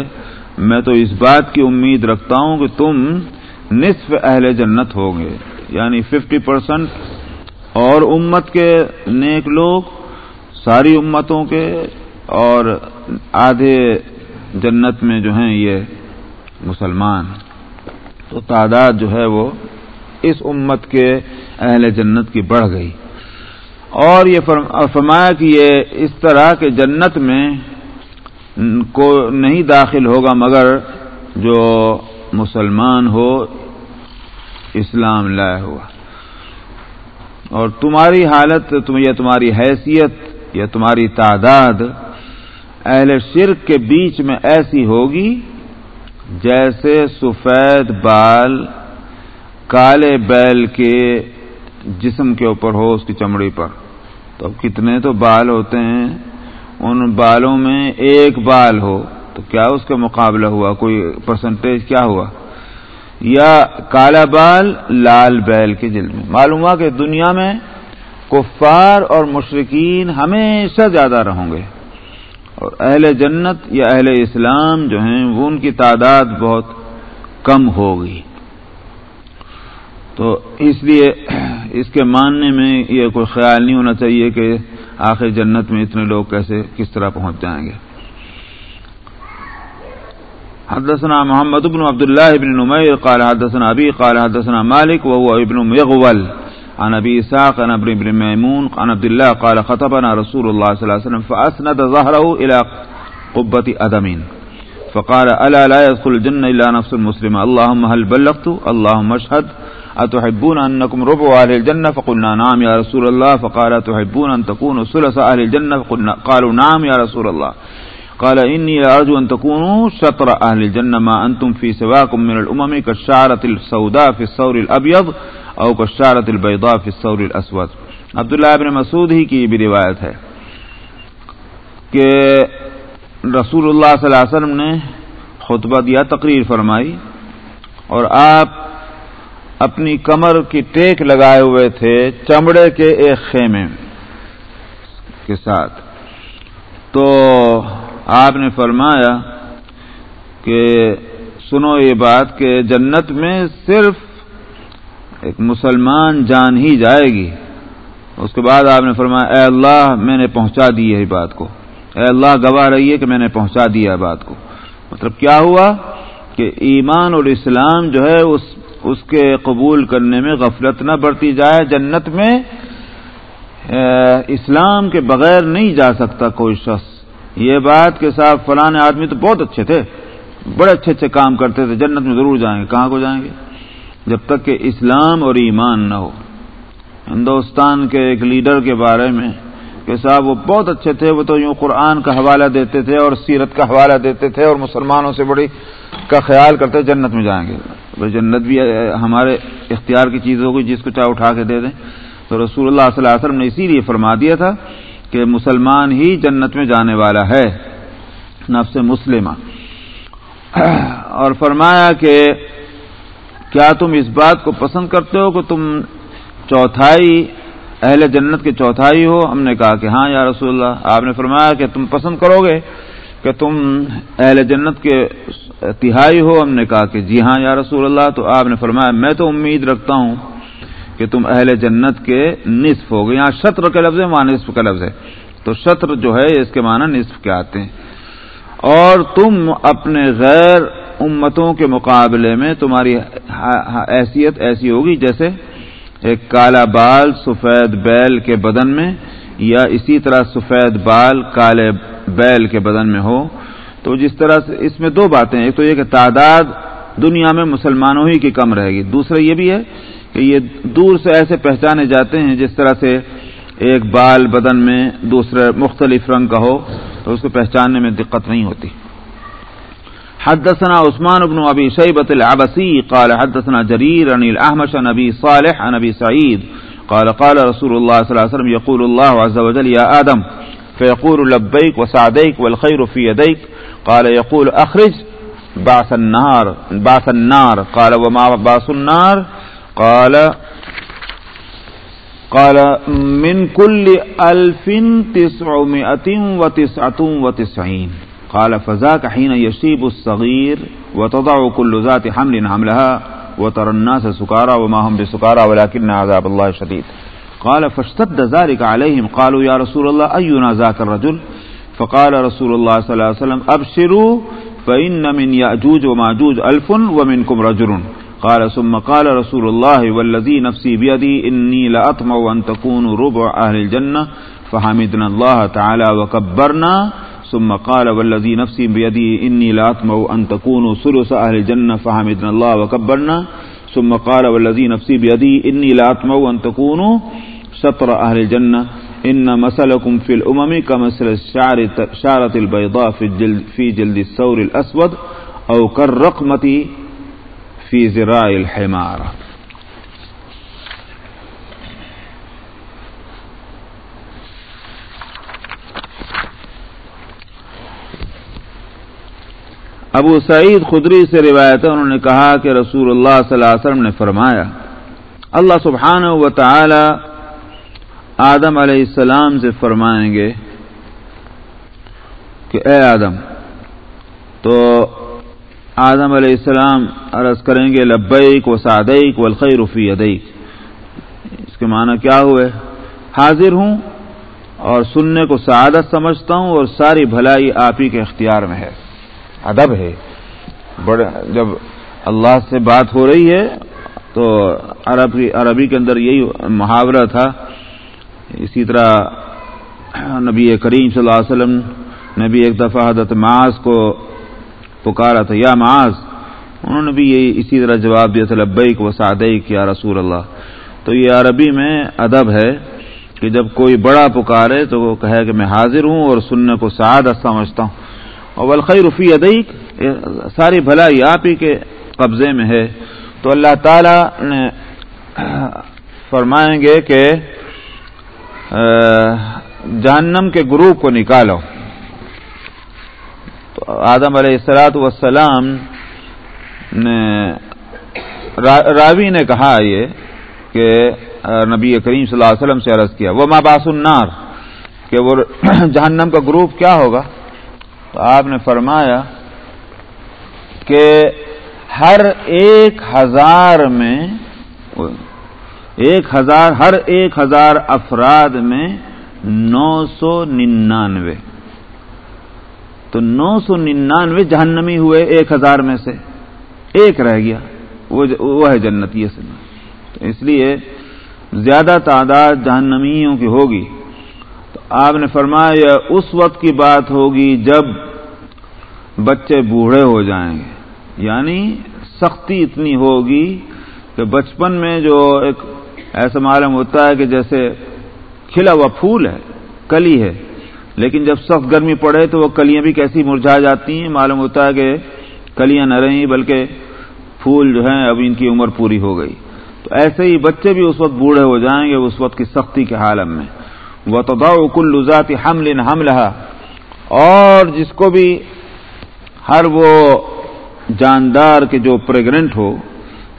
میں تو اس بات کی امید رکھتا ہوں کہ تم نصف اہل جنت ہوگے یعنی ففٹی پرسینٹ اور امت کے نیک لوگ، ساری امتوں کے اور آدھے جنت میں جو ہیں یہ مسلمان۔ تو تعداد جو ہے وہ اس امت کے اہل جنت کی بڑھ گئی۔ اور یہ فرمایا کہ یہ اس طرح کہ جنت میں کو نہیں داخل ہوگا مگر جو مسلمان ہو، اسلام لائے ہوا۔ اور تمہاری حالت یا تمہاری حیثیت، یا تمہاری تعداد اہل شرک کے بیچ میں ایسی ہوگی جیسے سفید بال، کالے بیل کے جسم کے اوپر ہو، اس کی چمڑی پر۔ تو اب کتنے تو بال ہوتے ہیں، ان بالوں میں ایک بال ہو، تو کیا اس کا مقابلہ ہوا؟ کوئی پرسنٹیج کیا ہوا؟ یا کالا بال لال بیل کے جلد میں۔ معلوم ہوا کہ دنیا میں کفار اور مشرقین ہمیشہ زیادہ رہوں گے۔ اور اہل جنت یا اہل اسلام جو ہیں، وہ ان کی تعداد بہت کم ہوگی۔ تو اس لیے اس کے ماننے میں یہ کوئی خیال نہیں ہونا چاہیے کہ آخر جنت میں اتنے لوگ کیسے کس طرح پہنچ جائیں گے۔ حدثنا محمد بن عبد الله بن نمير قال حدثنا أبي قال حدثنا مالك وهو ابن مغول عن أبي إساق عن أبي بن ميمون عن عبد الله قال خطبنا رسول الله صلى الله عليه وسلم فأسند ظهره إلى قبة أدم فقال ألا لا يدخل الجنة إلا نفس المسلمة اللهم هل بلغت؟ اللهم اشهد۔ أتحبون أنكم ربع أهل الجنة؟ فقلنا نعم يا رسول الله. فقال أتحبون أن تكونوا ثلث أهل الجنة؟ فقلنا قالوا نعم يا رسول الله. قال إني أرجو أن تكونوا شطر أهل الجنة. ما أنتم في سواكم من الأمم كالشعرة السوداء في الثور الأبيض أو كالشعرة البيضاء في الثور الأسود. عبداللہ ابن مسعود ہی کی بھی روایت ہے کہ رسول اللہ صلی اللہ علیہ وسلم نے خطبہ دیا، تقریر فرمائی اور آپ اپنی کمر کی ٹیک لگائے ہوئے تھے چمڑے کے ایک خیمے کے ساتھ۔ تو آپ نے فرمایا کہ سنو یہ بات کہ جنت میں صرف ایک مسلمان جان ہی جائے گی۔ اس کے بعد آپ نے فرمایا، اے اللہ، میں نے پہنچا دی ہے بات کو۔ اے اللہ، گواہ رہی ہے کہ میں نے پہنچا دیا بات کو۔ مطلب کیا ہوا کہ ایمان اور اسلام جو ہے، اس اس کے قبول کرنے میں غفلت نہ بڑھتی جائے، جنت میں اسلام کے بغیر نہیں جا سکتا کوئی شخص۔ یہ بات کہ صاحب فلاں آدمی تو بہت اچھے تھے، بڑے اچھے اچھے کام کرتے تھے، جنت میں ضرور جائیں گے۔ کہاں کو جائیں گے؟ جب تک کہ اسلام اور ایمان نہ ہو۔ ہندوستان کے ایک لیڈر کے بارے میں کہ صاحب وہ بہت اچھے تھے، وہ تو یوں قرآن کا حوالہ دیتے تھے اور سیرت کا حوالہ دیتے تھے اور مسلمانوں سے بڑی کا خیال کرتے جنت میں جائیں گے۔ جنت بھی ہمارے اختیار کی چیز ہوگی، جس کو چاہے اٹھا کے دے دیں۔ تو رسول اللہ صلی اللہ علیہ وسلم نے اسی لیے فرما دیا تھا کہ مسلمان ہی جنت میں جانے والا ہے، نفس مسلمہ۔ اور فرمایا کہ کیا تم اس بات کو پسند کرتے ہو کہ تم چوتھائی اہل جنت کے چوتھائی ہو؟ ہم نے کہا کہ ہاں یا رسول اللہ، آپ نے فرمایا کہ تم پسند کرو گے۔ کہ تم اہل جنت کے تہائی ہو، ہم نے کہا کہ جی ہاں یا رسول اللہ، تو آپ نے فرمایا میں تو امید رکھتا ہوں کہ تم اہل جنت کے نصف ہو گئے۔ یہاں شطر کا لفظ ہے وہاں نصف کا لفظ ہے۔ تو شطر جو ہے، اس کے معنی نصف کے آتے ہیں۔ اور تم اپنے غیر امتوں کے مقابلے میں تمہاری حیثیت ایسی ہوگی جیسے ایک کالا بال سفید بیل کے بدن میں، یا اسی طرح سفید بال کالے بیل کے بدن میں ہو، تو جس طرح سے اس میں دو باتیں، ایک تو یہ کہ تعداد دنیا میں مسلمانوں ہی کی کم رہے گی، دوسرا یہ بھی ہے کہ یہ دور سے ایسے پہچانے جاتے ہیں جس طرح سے ایک بال بدن میں دوسرے مختلف رنگ کا ہو، تو اس کو پہچاننے میں دقت نہیں ہوتی۔ حدثنا عثمان بن ابي شيبه العبسي قال حدثنا جرير عن الاحمش عن ابي صالح عن ابي سعيد قال قال رسول الله صلى الله عليه وسلم يقول الله عز وجل يا ادم فيقول لبيك وسعديك والخير في يديك. قال يقول اخرج بعث النار بعث النار. قال وما بعث النار؟ قال قال من كل ألف تسعمائة وتسعة وتسعين. قال فذاك حين يشيب الصغير وتضع كل ذات حمل حملها وترى الناس سكارى وما هم بسكارى ولكن عذاب الله شديد. قال فاشتد ذلك عليهم. قالوا يا رسول الله، أينا ذاك الرجل؟ فقال رسول الله صلى الله عليه وسلم، أبشروا فإن من يأجوج وماجوج ألف ومنكم رجل. قال، ثم قال رسول الله، والذي نفسي بيدي إني لأطمع أن تكونوا ربع أهل الجنة. فحمدنا الله تعالى وكبرنا. ثم قال، والذي نفسي بيدي إني لأطمع أن تكونوا ثلث أهل الجنة. فحمدنا الله وكبرنا. ثم قال والذي نفسي بيدي اني لا لأطمع ان تكونوا سطر اهل الجنه ان مثلكم في الامم كمثل الشعر شعره البيضاء في الجلد، في جلد الثور الاسود او كالرقمه في ذراع الحمار. ابو سعید خدری سے روایت ہے، انہوں نے کہا کہ رسول اللہ صلی اللہ علیہ وسلم نے فرمایا، اللہ سبحانہ و تعالی آدم علیہ السلام سے فرمائیں گے کہ اے آدم، تو آدم علیہ السلام عرض کریں گے، لبیک و سعدیک والخیر فی ادیک اس کے معنی کیا ہوئے؟ حاضر ہوں اور سننے کو سعادت سمجھتا ہوں اور ساری بھلائی آپ ہی کے اختیار میں ہے۔ ادب ہے۔ بڑے جب اللہ سے بات ہو رہی ہے، تو عربی عربی کے اندر یہی محاورہ تھا۔ اسی طرح نبی کریم صلی اللہ علیہ وسلم نے بھی ایک دفعہ حضرت معاذ کو پکارا تھا۔ یا معاذ، انہوں نے بھی یہی اسی طرح جواب دیا تھا، لبیک و سعدیک یا رسول اللہ۔ تو یہ عربی میں ادب ہے کہ جب کوئی بڑا پکارے تو وہ کہے کہ میں حاضر ہوں اور سننے کو سعادت سمجھتا ہوں۔ اور رفی ادیک ساری بھلائی آپ ہی کے قبضے میں ہے۔ تو اللہ تعالی نے فرمائیں گے کہ جہنم کے گروپ کو نکالو۔ تو آدم علیہ السلاط وسلام نے راوی نے کہا یہ کہ نبی کریم صلی اللہ علیہ وسلم سے عرض کیا وہ ماباس النار، کہ وہ جہنم کا گروپ کیا ہوگا؟ تو آپ نے فرمایا کہ ہر ایک ہزار میں ایک ہزار ہر ایک ہزار افراد میں نو سو ننانوے تو نو سو ننانوے جہنمی ہوئے ایک ہزار میں سے ایک رہ گیا وہ ہے جنتی سے تو اس لیے زیادہ تعداد جہنمیوں کی ہوگی۔ آپ نے فرمایا اس وقت کی بات ہوگی جب بچے بوڑھے ہو جائیں گے۔ یعنی سختی اتنی ہوگی کہ بچپن میں جو ایک ایسا معلوم ہوتا ہے کہ جیسے کھلا ہوا پھول ہے، کلی ہے، لیکن جب سخت گرمی پڑے تو وہ کلیاں بھی کیسی مرجھا جاتی ہیں۔ معلوم ہوتا ہے کہ کلیاں نہ رہیں، بلکہ پھول جو ہیں اب ان کی عمر پوری ہو گئی۔ تو ایسے ہی بچے بھی اس وقت بوڑھے ہو جائیں گے، اس وقت کی سختی کے حالم میں۔ وہ تو کل ذاتی حمل حمل اور جس کو بھی ہر وہ جاندار کے جو پریگنٹ ہو،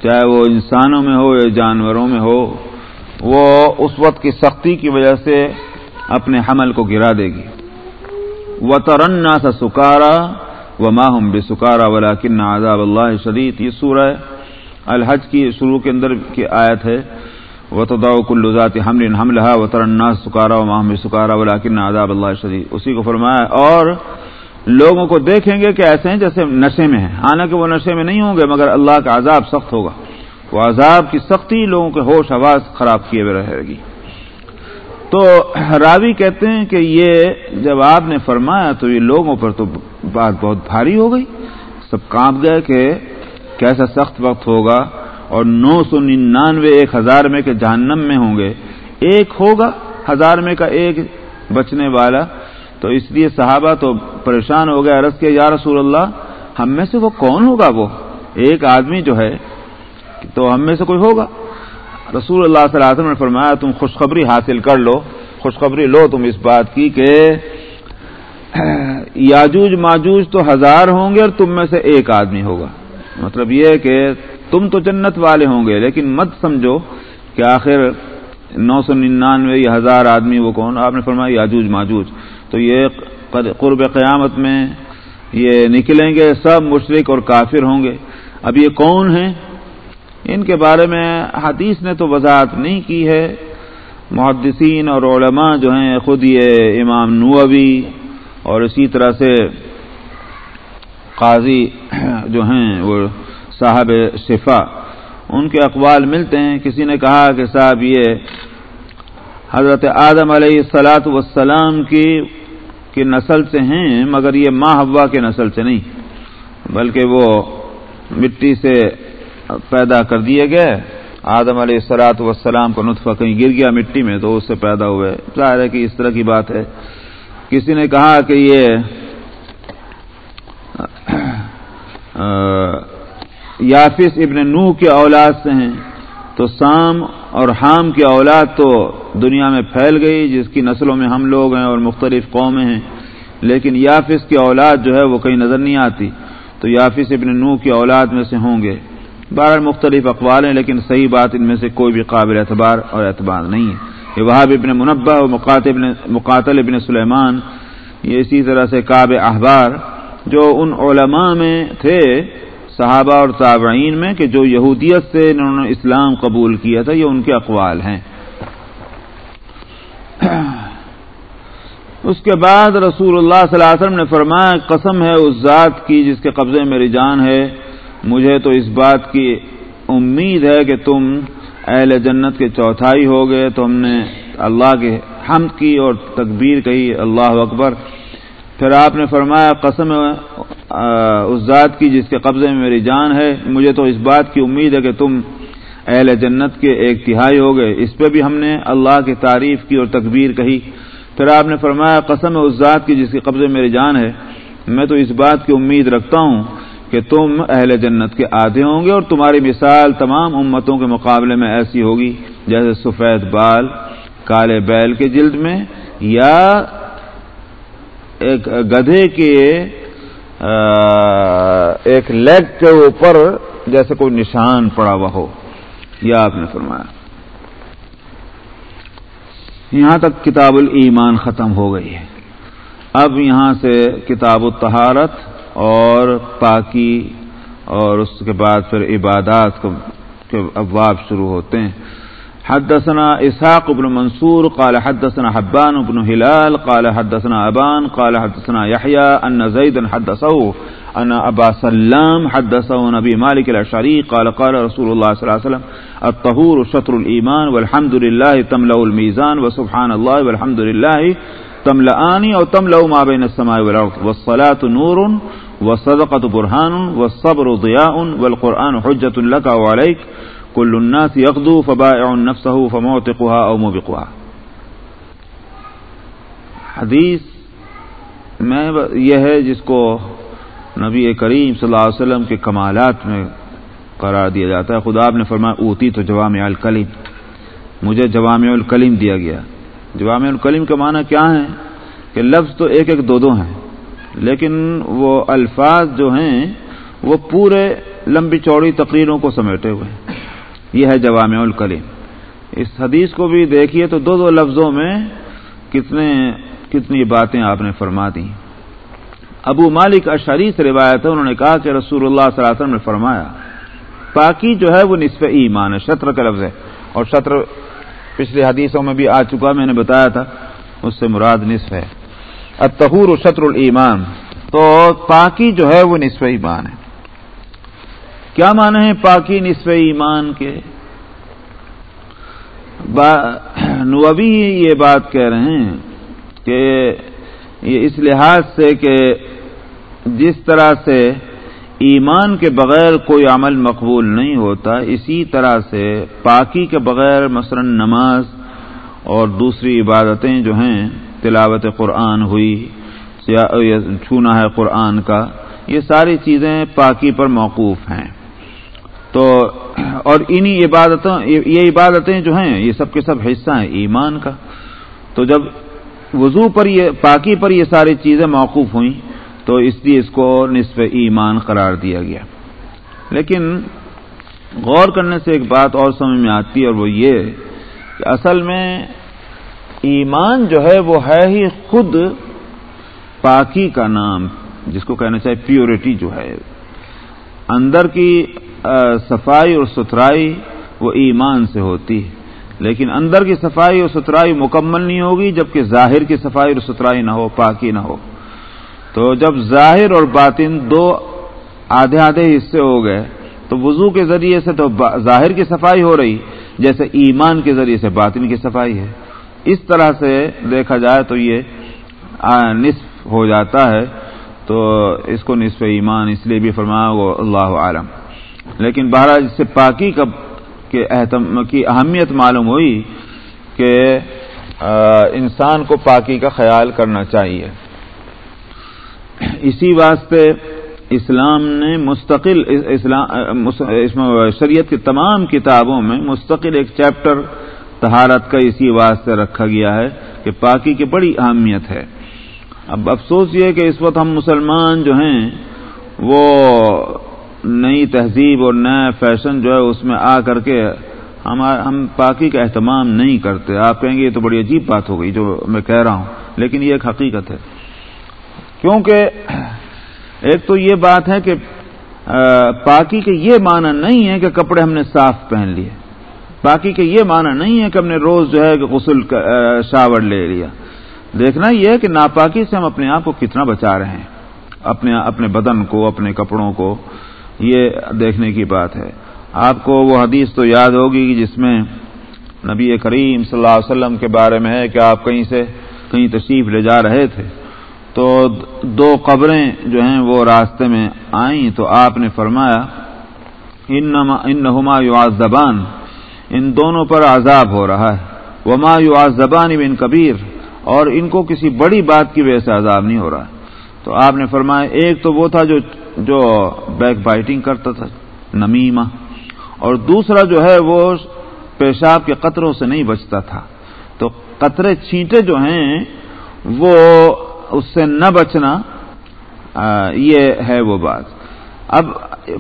چاہے وہ انسانوں میں ہو یا جانوروں میں ہو، وہ اس وقت کی سختی کی وجہ سے اپنے حمل کو گرا دے گی۔ و ترنا سا سکارا و ماہم بے سکارا ولاکن عذاب اللہ شدید۔ یہ سورہ الحج کی شروع کے اندر کی آیت ہے۔ و تدا کلزات حمل حملہ و ترنا سکارا و ماہم سکارا ولاکن عذاب اللہ شدید اسی کو فرمایا اور لوگوں کو دیکھیں گے کہ ایسے ہیں جیسے نشے میں ہیں۔ حالانکہ وہ نشے میں نہیں ہوں گے، مگر اللہ کا عذاب سخت ہوگا۔ وہ عذاب کی سختی لوگوں کے ہوش آواز خراب کیے ہوئے رہے گی۔ تو راوی کہتے ہیں کہ یہ جب آپ نے فرمایا تو یہ لوگوں پر تو بات بہت بھاری ہو گئی۔ سب کانپ گئے کہ کیسا سخت وقت ہوگا۔ اور نو سو ننانوے ایک ہزار میں کے جہنم میں ہوں گے۔ ایک ہوگا، ہزار میں کا ایک بچنے والا۔ تو اس لیے صحابہ تو پریشان ہو گئے، عرض کے یا رسول اللہ، ہم میں سے وہ کون ہوگا وہ؟ ایک آدمی جو ہے، تو ہم میں سے کوئی ہوگا؟ رسول اللہ صلی اللہ علیہ وسلم نے فرمایا، تم خوشخبری حاصل کر لو، خوشخبری لو تم اس بات کی کہ یاجوج ماجوج تو ہزار ہوں گے اور تم میں سے ایک آدمی ہوگا۔ مطلب یہ کہ تم تو جنت والے ہوں گے، لیکن مت سمجھو کہ آخر نو سو ننانوے یا ہزار آدمی وہ کون؟ آپ نے فرمایا یاجوج، ماجوج۔ تو یہ قرب قیامت میں یہ نکلیں گے، سب مشرق اور کافر ہوں گے۔ اب یہ کون ہیں؟ ان کے بارے میں حدیث نے تو وضاحت نہیں کی ہے۔ محدثین اور علماء جو ہیں، خود یہ امام نووی اور اسی طرح سے قاضی جو ہیں، وہ صاحب شفا۔ ان کے اقوال ملتے ہیں۔ کسی نے کہا کہ صاحب یہ حضرت آدم علیہ السلاۃ والسلام کی کی نسل سے ہیں، مگر یہ ماں ہوا کے نسل سے نہیں، بلکہ وہ مٹی سے پیدا کر دیے گئے۔ آدم علیہ السلاط وسلام کا نطفہ کہیں گر گیا مٹی میں تو اس سے پیدا ہوئے۔ ظاہر ہے کہ اس طرح کی بات ہے۔ کسی نے کہا کہ یہ یافس ابن نوح کے اولاد سے ہیں۔ تو سام اور حام کی اولاد تو دنیا میں پھیل گئی، جس کی نسلوں میں ہم لوگ ہیں اور مختلف قومیں ہیں۔ لیکن یافس کی اولاد جو ہے وہ کہیں نظر نہیں آتی۔ تو یافس ابن نوح کی اولاد میں سے ہوں گے۔ بارہ مختلف اقوال ہیں، لیکن صحیح بات ان میں سے کوئی بھی قابل اعتبار اور اعتبار نہیں ہے۔ یہ وہاب ابن منبع اور مقاتل ابن سلیمان، یہ اسی طرح سے کاب احبار جو ان علماء میں تھے۔ صحابہ اور تابعین میں کہ جو یہودیت سے انہوں نے اسلام قبول کیا تھا، یہ ان کے اقوال ہیں۔ اس کے بعد رسول اللہ صلی اللہ علیہ وسلم نے فرمایا، قسم ہے اس ذات کی جس کے قبضے میری جان ہے۔ مجھے تو اس بات کی امید ہے کہ تم اہل جنت کے چوتھائی ہو گئے۔ تو ہم نے اللہ کے حمد کی اور تکبیر کہی، اللہ اکبر۔ پھر آپ نے فرمایا، قسم اس ذات کی جس کے قبضے میں میری جان ہے، مجھے تو اس بات کی امید ہے کہ تم اہل جنت کے ایک تہائی ہو گئے۔ اس پہ بھی ہم نے اللہ کی تعریف کی اور تکبیر کہی۔ پھر آپ نے فرمایا، قسم اس ذات کی جس کے قبضے میں میری جان ہے۔ میں تو اس بات کی امید رکھتا ہوں کہ تم اہل جنت کے آدھے ہوں گے اور تمہاری مثال تمام امتوں کے مقابلے میں ایسی ہوگی، جیسے سفید بال، کالے بیل کے جلد میں یا ایک گدھے کے ایک لیگ کے اوپر جیسے کوئی نشان پڑا ہوا ہو یا آپ نے فرمایا۔ یہاں تک کتاب الایمان ختم ہو گئی ہے۔ اب یہاں سے کتاب الطہارت اور پاکی اور اس کے بعد پھر عبادات کے ابواب شروع ہوتے ہیں۔ حدثنا اسحاق بن منصور قال حدثنا حبان بن هلال قال حدثنا ابان قال حدثنا يحيى ان زيدا حدثه ان ابا سلام حدثه نبي مالك الاشعري قال قال رسول الله صلى الله عليه وسلم، الطهور شطر الايمان والحمد لله تملا الميزان وسبحان الله والحمد لله تملآنی اور تم ما بین السماء والارض والصلاة نور والصدقة برهان والصبر ضياء والقرآن حجة لك وعليك كل الناس يغدو فبائع نفسه فمعتقها او مبقها حدیث میں یہ ہے جس کو نبی کریم صلی اللہ علیہ وسلم کے کمالات میں قرار دیا جاتا ہے۔ خدا آپ نے فرمایا، اوتی تو جوامع الکلیم مجھے جوامع الکلیم دیا گیا۔ جوام الکلیم کا معنی کیا ہے کہ لفظ تو ایک ایک دو دو ہیں، لیکن وہ الفاظ جو ہیں، وہ پورے لمبی چوڑی تقریروں کو سمیٹے ہوئے ہیں۔ یہ ہے جوام الکلیم۔ اس حدیث کو بھی دیکھیے تو دو دو لفظوں میں کتنے کتنی باتیں آپ نے فرما دی ابو مالک اشری سے روایت ہے، انہوں نے کہا کہ رسول اللہ صلی اللہ علیہ وسلم نے فرمایا، پاکی جو ہے وہ نصف ایمان ہے، شطر کا لفظ ہے۔ اور شطر پچھلی حدیثوں میں بھی آ چکا، میں نے بتایا تھا، اس سے مراد نصف ہے۔ اتہور و شطر المان تو پاکی جو ہے وہ نصف ایمان ہے۔ کیا معنی ہے پاکی نصف ایمان کے؟ با نوبی یہ بات کہہ رہے ہیں کہ یہ اس لحاظ سے کہ جس طرح سے ایمان کے بغیر کوئی عمل مقبول نہیں ہوتا، اسی طرح سے پاکی کے بغیر مثلا نماز اور دوسری عبادتیں جو ہیں، تلاوت قرآن ہوئی چھونا ہے قرآن کا، یہ ساری چیزیں پاکی پر موقوف ہیں۔ تو اور انہی عبادتوں یہ عبادتیں جو ہیں، یہ سب کے سب حصہ ہیں، ایمان کا۔ تو جب وضو پر یہ پاکی پر یہ ساری چیزیں موقوف ہوئیں، تو اس لیے اس کو نصف ایمان قرار دیا گیا۔ لیکن غور کرنے سے ایک بات اور سمجھ میں آتی ہے اور وہ یہ کہ اصل میں ایمان جو ہے، وہ ہے ہی خود پاکی کا نام، جس کو کہنا چاہے پیورٹی جو ہے۔ اندر کی صفائی اور ستھرائی وہ ایمان سے ہوتی ہے۔ لیکن اندر کی صفائی اور ستھرائی مکمل نہیں ہوگی، جبکہ ظاہر کی صفائی اور ستھرائی نہ ہو، پاکی نہ ہو۔ تو جب ظاہر اور باطن دو آدھے آدھے حصے ہو گئے، تو وضو کے ذریعے سے تو ظاہر کی صفائی ہو رہی، جیسے ایمان کے ذریعے سے باطن کی صفائی ہے۔ اس طرح سے دیکھا جائے تو یہ نصف ہو جاتا ہے۔ تو اس کو نصف ایمان اس لیے بھی فرمایا، وہ اللہ عالم لیکن بہرحال اس سے پاکی کا کی اہمیت معلوم ہوئی کہ انسان کو پاکی کا خیال کرنا چاہیے۔ اسی واسطے اسلام نے مستقل اسلام شریعت کی تمام کتابوں میں مستقل ایک چیپٹر تہارت کا اسی واسطے رکھا گیا ہے کہ پاکی کی بڑی اہمیت ہے۔ اب افسوس یہ کہ اس وقت ہم مسلمان جو ہیں، وہ نئی تہذیب اور نئے فیشن جو ہے اس میں آ کر کے ہم ہم پاکی کا اہتمام نہیں کرتے۔ آپ کہیں گے یہ تو بڑی عجیب بات ہو گئی جو میں کہہ رہا ہوں، لیکن یہ ایک حقیقت ہے۔ کیونکہ ایک تو یہ بات ہے کہ پاکی کے یہ معنی نہیں ہے کہ کپڑے ہم نے صاف پہن لیے۔ باقی کے یہ معنی نہیں ہے کہ ہم نے روز جو ہے کہ غسل شاور لے لیا۔ دیکھنا یہ ہے کہ ناپاکی سے ہم اپنے آپ کو کتنا بچا رہے ہیں۔ اپنے اپنے بدن کو، اپنے کپڑوں کو۔ یہ دیکھنے کی بات ہے۔ آپ کو وہ حدیث تو یاد ہوگی جس میں نبی کریم صلی اللہ علیہ وسلم کے بارے میں ہے کہ آپ کہیں سے کہیں تشریف لے جا رہے تھے۔ تو دو قبریں جو ہیں وہ راستے میں آئیں تو آپ نے فرمایا ان نما زبان ان دونوں پر عذاب ہو رہا ہے۔ وما یو زبان کبیر۔ اور ان کو کسی بڑی بات کی وجہ سے عذاب نہیں ہو رہا۔ تو آپ نے فرمایا، ایک تو وہ تھا جو جو بیک بائٹنگ کرتا تھا، نمیمہ۔ اور دوسرا جو ہے، وہ پیشاب کے قطروں سے نہیں بچتا تھا۔ تو قطرے چھینٹے جو ہیں، وہ اس سے نہ بچنا یہ ہے وہ بات۔ اب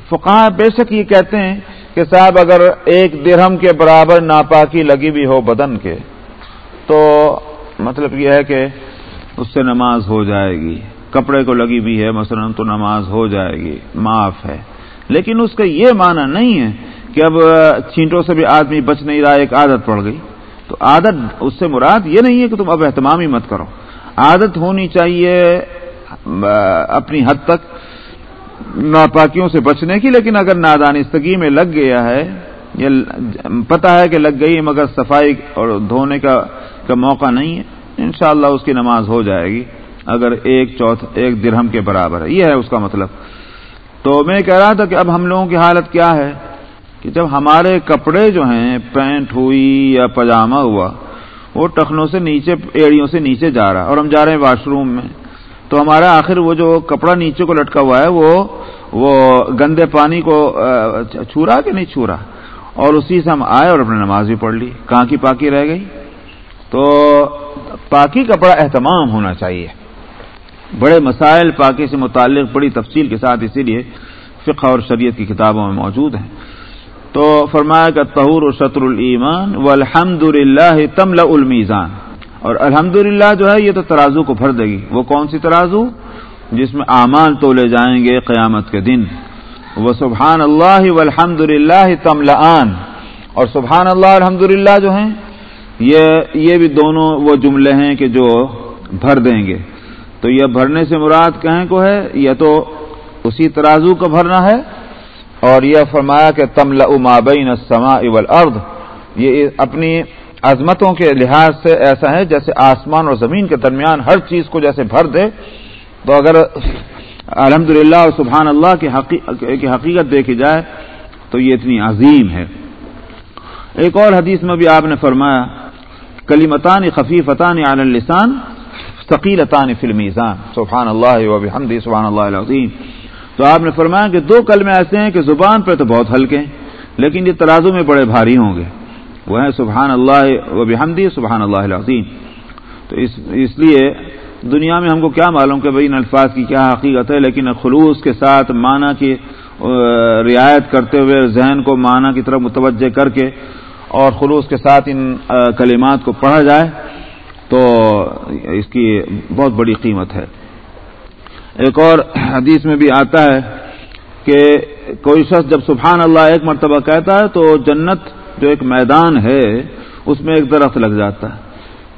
فقہ بے شک یہ کہتے ہیں کہ صاحب، اگر ایک درہم کے برابر ناپاکی لگی بھی ہو بدن کے، تو مطلب یہ ہے کہ اس سے نماز ہو جائے گی۔ کپڑے کو لگی بھی ہے، مثلا تو نماز ہو جائے گی، معاف ہے۔ لیکن اس کا یہ معنی نہیں ہے کہ اب چینٹوں سے بھی آدمی بچ نہیں رہا ایک عادت پڑ گئی۔ تو عادت، اس سے مراد یہ نہیں ہے کہ تم اب اہتمام ہی مت کرو۔ عادت ہونی چاہیے اپنی حد تک ناپاکیوں سے بچنے کی، لیکن اگر نادانستگی میں لگ گیا ہے یہ پتا ہے کہ لگ گئی، مگر صفائی اور دھونے کا موقع نہیں ہے، انشاءاللہ اس کی نماز ہو جائے گی۔ اگر ایک چوتھ ایک درہم کے برابر ہے۔ یہ ہے اس کا مطلب۔ تو میں کہہ رہا تھا کہ اب ہم لوگوں کی حالت کیا ہے؟ کہ جب ہمارے کپڑے جو ہیں، پینٹ ہوئی یا پاجامہ ہوا، وہ ٹخنوں سے نیچے، ایڑیوں سے نیچے جا رہا اور ہم جا رہے ہیں واش روم میں۔ تو ہمارا آخر وہ جو کپڑا نیچے کو لٹکا ہوا ہے، وہ وہ گندے پانی کو چھو رہا کہ نہیں چھو رہا اور اسی سے ہم آئے اور اپنے نماز بھی پڑھ لی۔ کہاں کی پاکی رہ گئی؟ تو پاکی کا بڑا اہتمام ہونا چاہیے۔ بڑے مسائل پاکی سے متعلق بڑی تفصیل کے ساتھ اسی لیے فقہ اور شریعت کی کتابوں میں موجود ہیں۔ تو فرمایا کہ تہور و شطر المان و الحمد للہ تمل المیزان۔ اور الحمد جو ہے یہ تو ترازو کو بھر دے گی۔ وہ کون سی ترازو؟ جس میں اعمال تولے جائیں گے قیامت کے دن۔ وہ سبحان اللہ والحمد للہ تملان اور سبحان اللہ الحمد جو ہیں، یہ یہ بھی دونوں وہ جملے ہیں کہ جو بھر دیں گے۔ تو یہ بھرنے سے مراد کہیں کو ہے؟ یا تو اسی ترازو کو بھرنا ہے اور یہ فرمایا کہ تمل امابین السماء والارض، یہ اپنی عظمتوں کے لحاظ سے ایسا ہے جیسے آسمان اور زمین کے درمیان ہر چیز کو جیسے بھر دے۔ تو اگر الحمد للہ اور سبحان اللہ کی حقیقت دیکھی جائے تو یہ اتنی عظیم ہے۔ ایک اور حدیث میں بھی آپ نے فرمایا کلیمتان خفیفتان علی اللسان ثقیلتان فی المیزان. سبحان اللہ و بحمدی سبحان اللہ العظیم. تو آپ نے فرمایا کہ دو کلمے ایسے ہیں کہ زبان پہ تو بہت ہلکے ہیں، لیکن یہ ترازو میں بڑے بھاری ہوں گے۔ وہ ہیں سبحان اللہ و بحمدی سبحان اللہ العظیم. تو اس اس لیے دنیا میں ہم کو کیا معلوم کہ بھائی ان الفاظ کی کیا حقیقت ہے، لیکن خلوص کے ساتھ معنی کی رعایت کرتے ہوئے ذہن کو معنی کی طرف متوجہ کر کے اور خلوص کے ساتھ ان کلمات کو پڑھا جائے۔ تو اس کی بہت بڑی قیمت ہے۔ ایک اور حدیث میں بھی آتا ہے کہ کوئی شخص جب سبحان اللہ ایک مرتبہ کہتا ہے تو جنت جو ایک میدان ہے، اس میں ایک درخت لگ جاتا ہے۔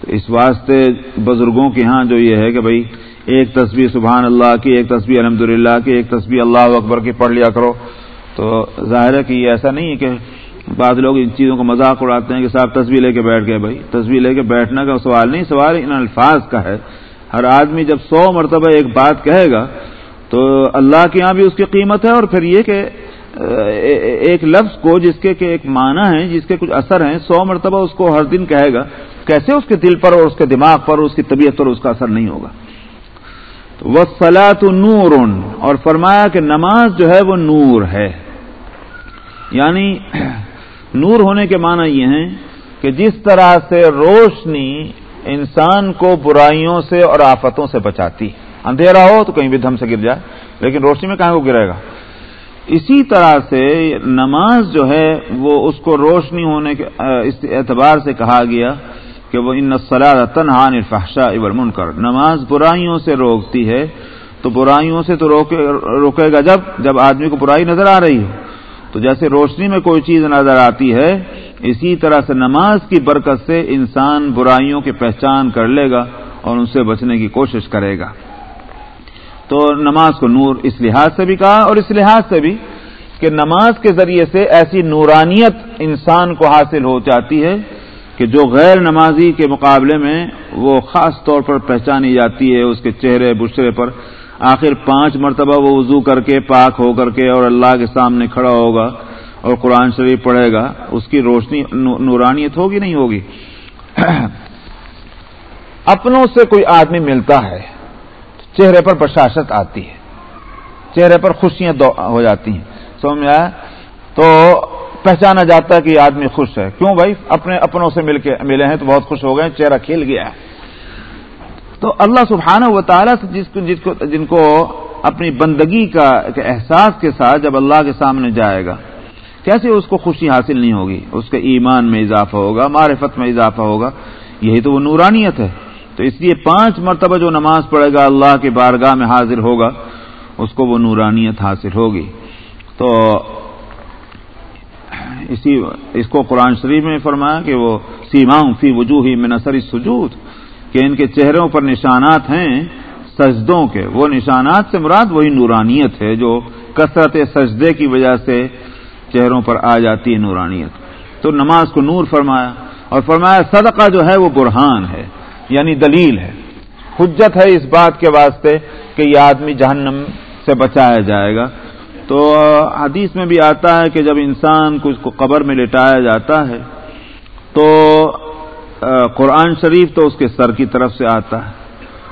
تو اس واسطے بزرگوں کے ہاں جو یہ ہے کہ بھائی ایک تصویر سبحان اللہ کی، ایک تصویر الحمد للہ کی، ایک تصویر اللہ اکبر کی پڑھ لیا کرو۔ تو ظاہر ہے کہ یہ ایسا نہیں ہے کہ بعض لوگ ان چیزوں کو مذاق اڑاتے ہیں کہ صاحب تصویر لے کے بیٹھ گئے بھائی۔ تصویر لے کے بیٹھنے کا سوال نہیں، سوال ان الفاظ کا ہے۔ ہر آدمی جب سو مرتبہ ایک بات کہے گا تو اللہ کے یہاں بھی اس کی قیمت ہے اور پھر یہ کہ ایک لفظ کو جس کے، کہ ایک معنی ہے، جس کے کچھ اثر ہیں، سو مرتبہ اس کو ہر دن کہے گا۔ کیسے اس کے دل پر اور اس کے دماغ پر اور اس کی طبیعت پر اس کا اثر نہیں ہوگا۔ وہ سلاۃ نور، اور فرمایا کہ نماز جو ہے وہ نور ہے۔ یعنی نور ہونے کے معنی یہ ہیں کہ جس طرح سے روشنی انسان کو برائیوں سے اور آفتوں سے بچاتی اندھیرا ہو تو کہیں بھی دھم سے گر جائے، لیکن روشنی میں کہاں کو گرے گا؟ اسی طرح سے نماز جو ہے وہ اس کو روشنی ہونے کے اس اعتبار سے کہا گیا کہ وہ ان سلاد تنہان الفحشاء والمنکر۔ نماز برائیوں سے روکتی ہے تو برائیوں سے تو روکے گا جب؟ جب آدمی کو برائی نظر آ رہی ہو۔ تو جیسے روشنی میں کوئی چیز نظر آتی ہے، اسی طرح سے نماز کی برکت سے انسان برائیوں کی پہچان کر لے گا اور ان سے بچنے کی کوشش کرے گا۔ تو نماز کو نور اس لحاظ سے بھی کہا اور اس لحاظ سے بھی کہ نماز کے ذریعے سے ایسی نورانیت انسان کو حاصل ہو جاتی ہے کہ جو غیر نمازی کے مقابلے میں وہ خاص طور پر پہچانی جاتی ہے، اس کے چہرے، بشرے پر آخر پانچ مرتبہ وہ وضو کر کے، پاک ہو کر کے اور اللہ کے سامنے کھڑا ہوگا اور قرآن شریف پڑھے گا، اس کی روشنی نورانیت ہوگی نہیں ہوگی؟ اپنوں سے کوئی آدمی ملتا ہے، چہرے پر بشاشت آتی ہے، چہرے پر خوشیاں ہو جاتی ہیں، سمجھ آیا؟ تو پہچانا جاتا ہے کہ یہ آدمی خوش ہے۔ کیوں بھائی؟ اپنے، اپنوں سے مل کے، ملے ہیں تو بہت خوش ہو گئے، چہرہ کھل گیا ہے۔ تو اللہ سبحانہ و تعالیٰ سے جس کو جس کو جن کو اپنی بندگی کا احساس کے ساتھ جب اللہ کے سامنے جائے گا، کیسے اس کو خوشی حاصل نہیں ہوگی؟ اس کے ایمان میں اضافہ ہوگا، معرفت میں اضافہ ہوگا، یہی تو وہ نورانیت ہے۔ تو اس لیے پانچ مرتبہ جو نماز پڑھے گا، اللہ کے بارگاہ میں حاضر ہوگا، اس کو وہ نورانیت حاصل ہوگی۔ تو اسی اس کو قرآن شریف میں فرمایا کہ وہ سیماؤں فی وجوہ میں نثری سجود کہ ان کے چہروں پر نشانات ہیں سجدوں کے۔ وہ نشانات سے مراد وہی نورانیت ہے جو کثرت سجدے کی وجہ سے چہروں پر آ جاتی ہے نورانیت۔ تو نماز کو نور فرمایا اور فرمایا صدقہ جو ہے وہ برہان ہے یعنی دلیل ہے۔ حجت ہے اس بات کے واسطے کہ یہ آدمی جہنم سے بچایا جائے گا۔ تو حدیث میں بھی آتا ہے کہ جب انسان کو اس کو قبر میں لٹایا جاتا ہے تو قرآن شریف تو اس کے سر کی طرف سے آتا ہے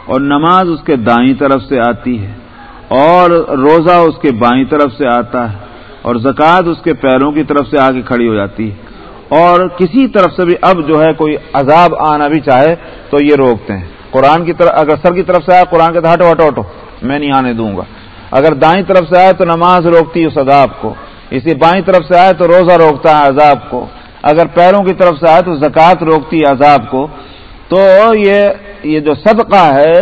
اور نماز اس کے دائیں طرف سے آتی ہے اور روزہ اس کے بائیں طرف سے آتا ہے اور زکوٰۃ اس کے پیروں کی طرف سے آگے کھڑی ہو جاتی ہے اور کسی طرف سے بھی اب جو ہے کوئی عذاب آنا بھی چاہے تو یہ روکتے ہیں۔ قرآن کی طرف، اگر سر کی طرف سے آئے، قرآن کے ہٹو ہٹو ہٹو، میں نہیں آنے دوں گا۔ اگر دائیں طرف سے آئے تو نماز روکتی اس عذاب کو۔ اسی بائیں طرف سے آئے تو روزہ روکتا ہے عذاب کو۔ اگر پیروں کی طرف سے آئے تو زکوٰۃ روکتی عذاب کو، تو یہ یہ جو صدقہ ہے،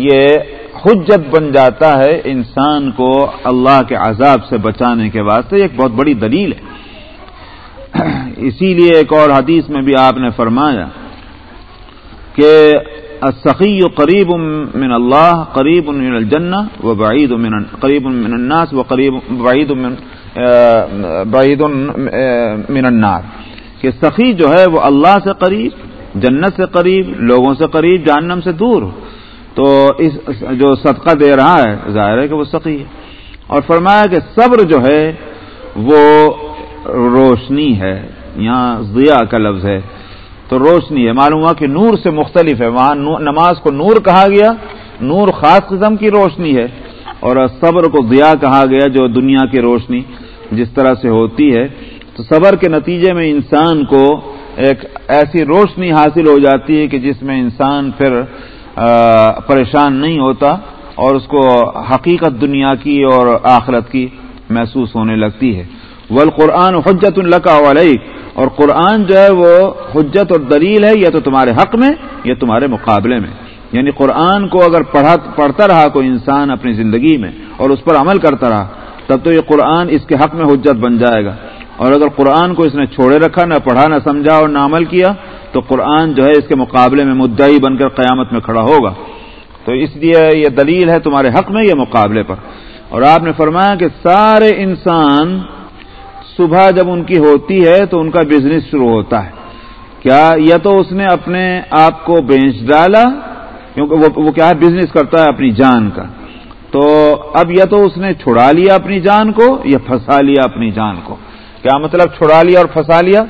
یہ حجت بن جاتا ہے انسان کو اللہ کے عذاب سے بچانے کے واسطے ایک بہت بڑی دلیل ہے۔ اسی لیے ایک اور حدیث میں بھی آپ نے فرمایا کہ السخی قریب من اللہ، قریب من الجنہ، و بعید من، قریب من الناس، و قریب، بعید من بعید من النار، کہ سخی جو ہے وہ اللہ سے قریب، جنت سے قریب، لوگوں سے قریب، جہنم سے دور۔ تو اس جو صدقہ دے رہا ہے، ظاہر ہے کہ وہ سخی ہے۔ اور فرمایا کہ صبر جو ہے، وہ روشنی ہے۔ یہاں ضیاء کا لفظ ہے۔ تو روشنی ہے۔ معلوم ہوا کہ نور سے مختلف ہے۔ وہاں نماز کو نور کہا گیا۔ نور خاص قسم کی روشنی ہے۔ اور صبر کو ضیاء کہا گیا، جو دنیا کی روشنی۔ جس طرح سے ہوتی ہے، تو صبر کے نتیجے میں انسان کو ایک ایسی روشنی حاصل ہو جاتی ہے کہ جس میں انسان پھر پریشان نہیں ہوتا اور اس کو حقیقت دنیا کی اور آخرت کی محسوس ہونے لگتی ہے۔ والقرآن حجت القا علیہ اور قرآن جو ہے وہ حجت اور دلیل ہے، یا تو تمہارے حق میں، یا تمہارے مقابلے میں۔ یعنی قرآن کو اگر پڑھا، پڑھتا رہا کوئی انسان اپنی زندگی میں اور اس پر عمل کرتا رہا تب تو یہ قرآن اس کے حق میں حجت بن جائے گا۔ اور اگر قرآن کو اس نے چھوڑے رکھا، نہ پڑھا، نہ سمجھا اور نہ عمل کیا، تو قرآن جو ہے اس کے مقابلے میں مدعی بن کر قیامت میں کھڑا ہوگا۔ تو اس لیے یہ دلیل ہے تمہارے حق میں یہ مقابلے پر۔ اور آپ نے فرمایا کہ سارے انسان صبح جب ان کی ہوتی ہے تو ان کا بزنس شروع ہوتا ہے۔ کیا یا تو اس نے اپنے آپ کو بیچ ڈالا؟ کیونکہ وہ کیا ہے؟ بزنس کرتا ہے اپنی جان کا۔ تو اب یا تو اس نے چھڑا لیا اپنی جان کو یا پھنسا لیا اپنی جان کو۔ کیا مطلب چھڑا لیا اور پھنسا لیا؟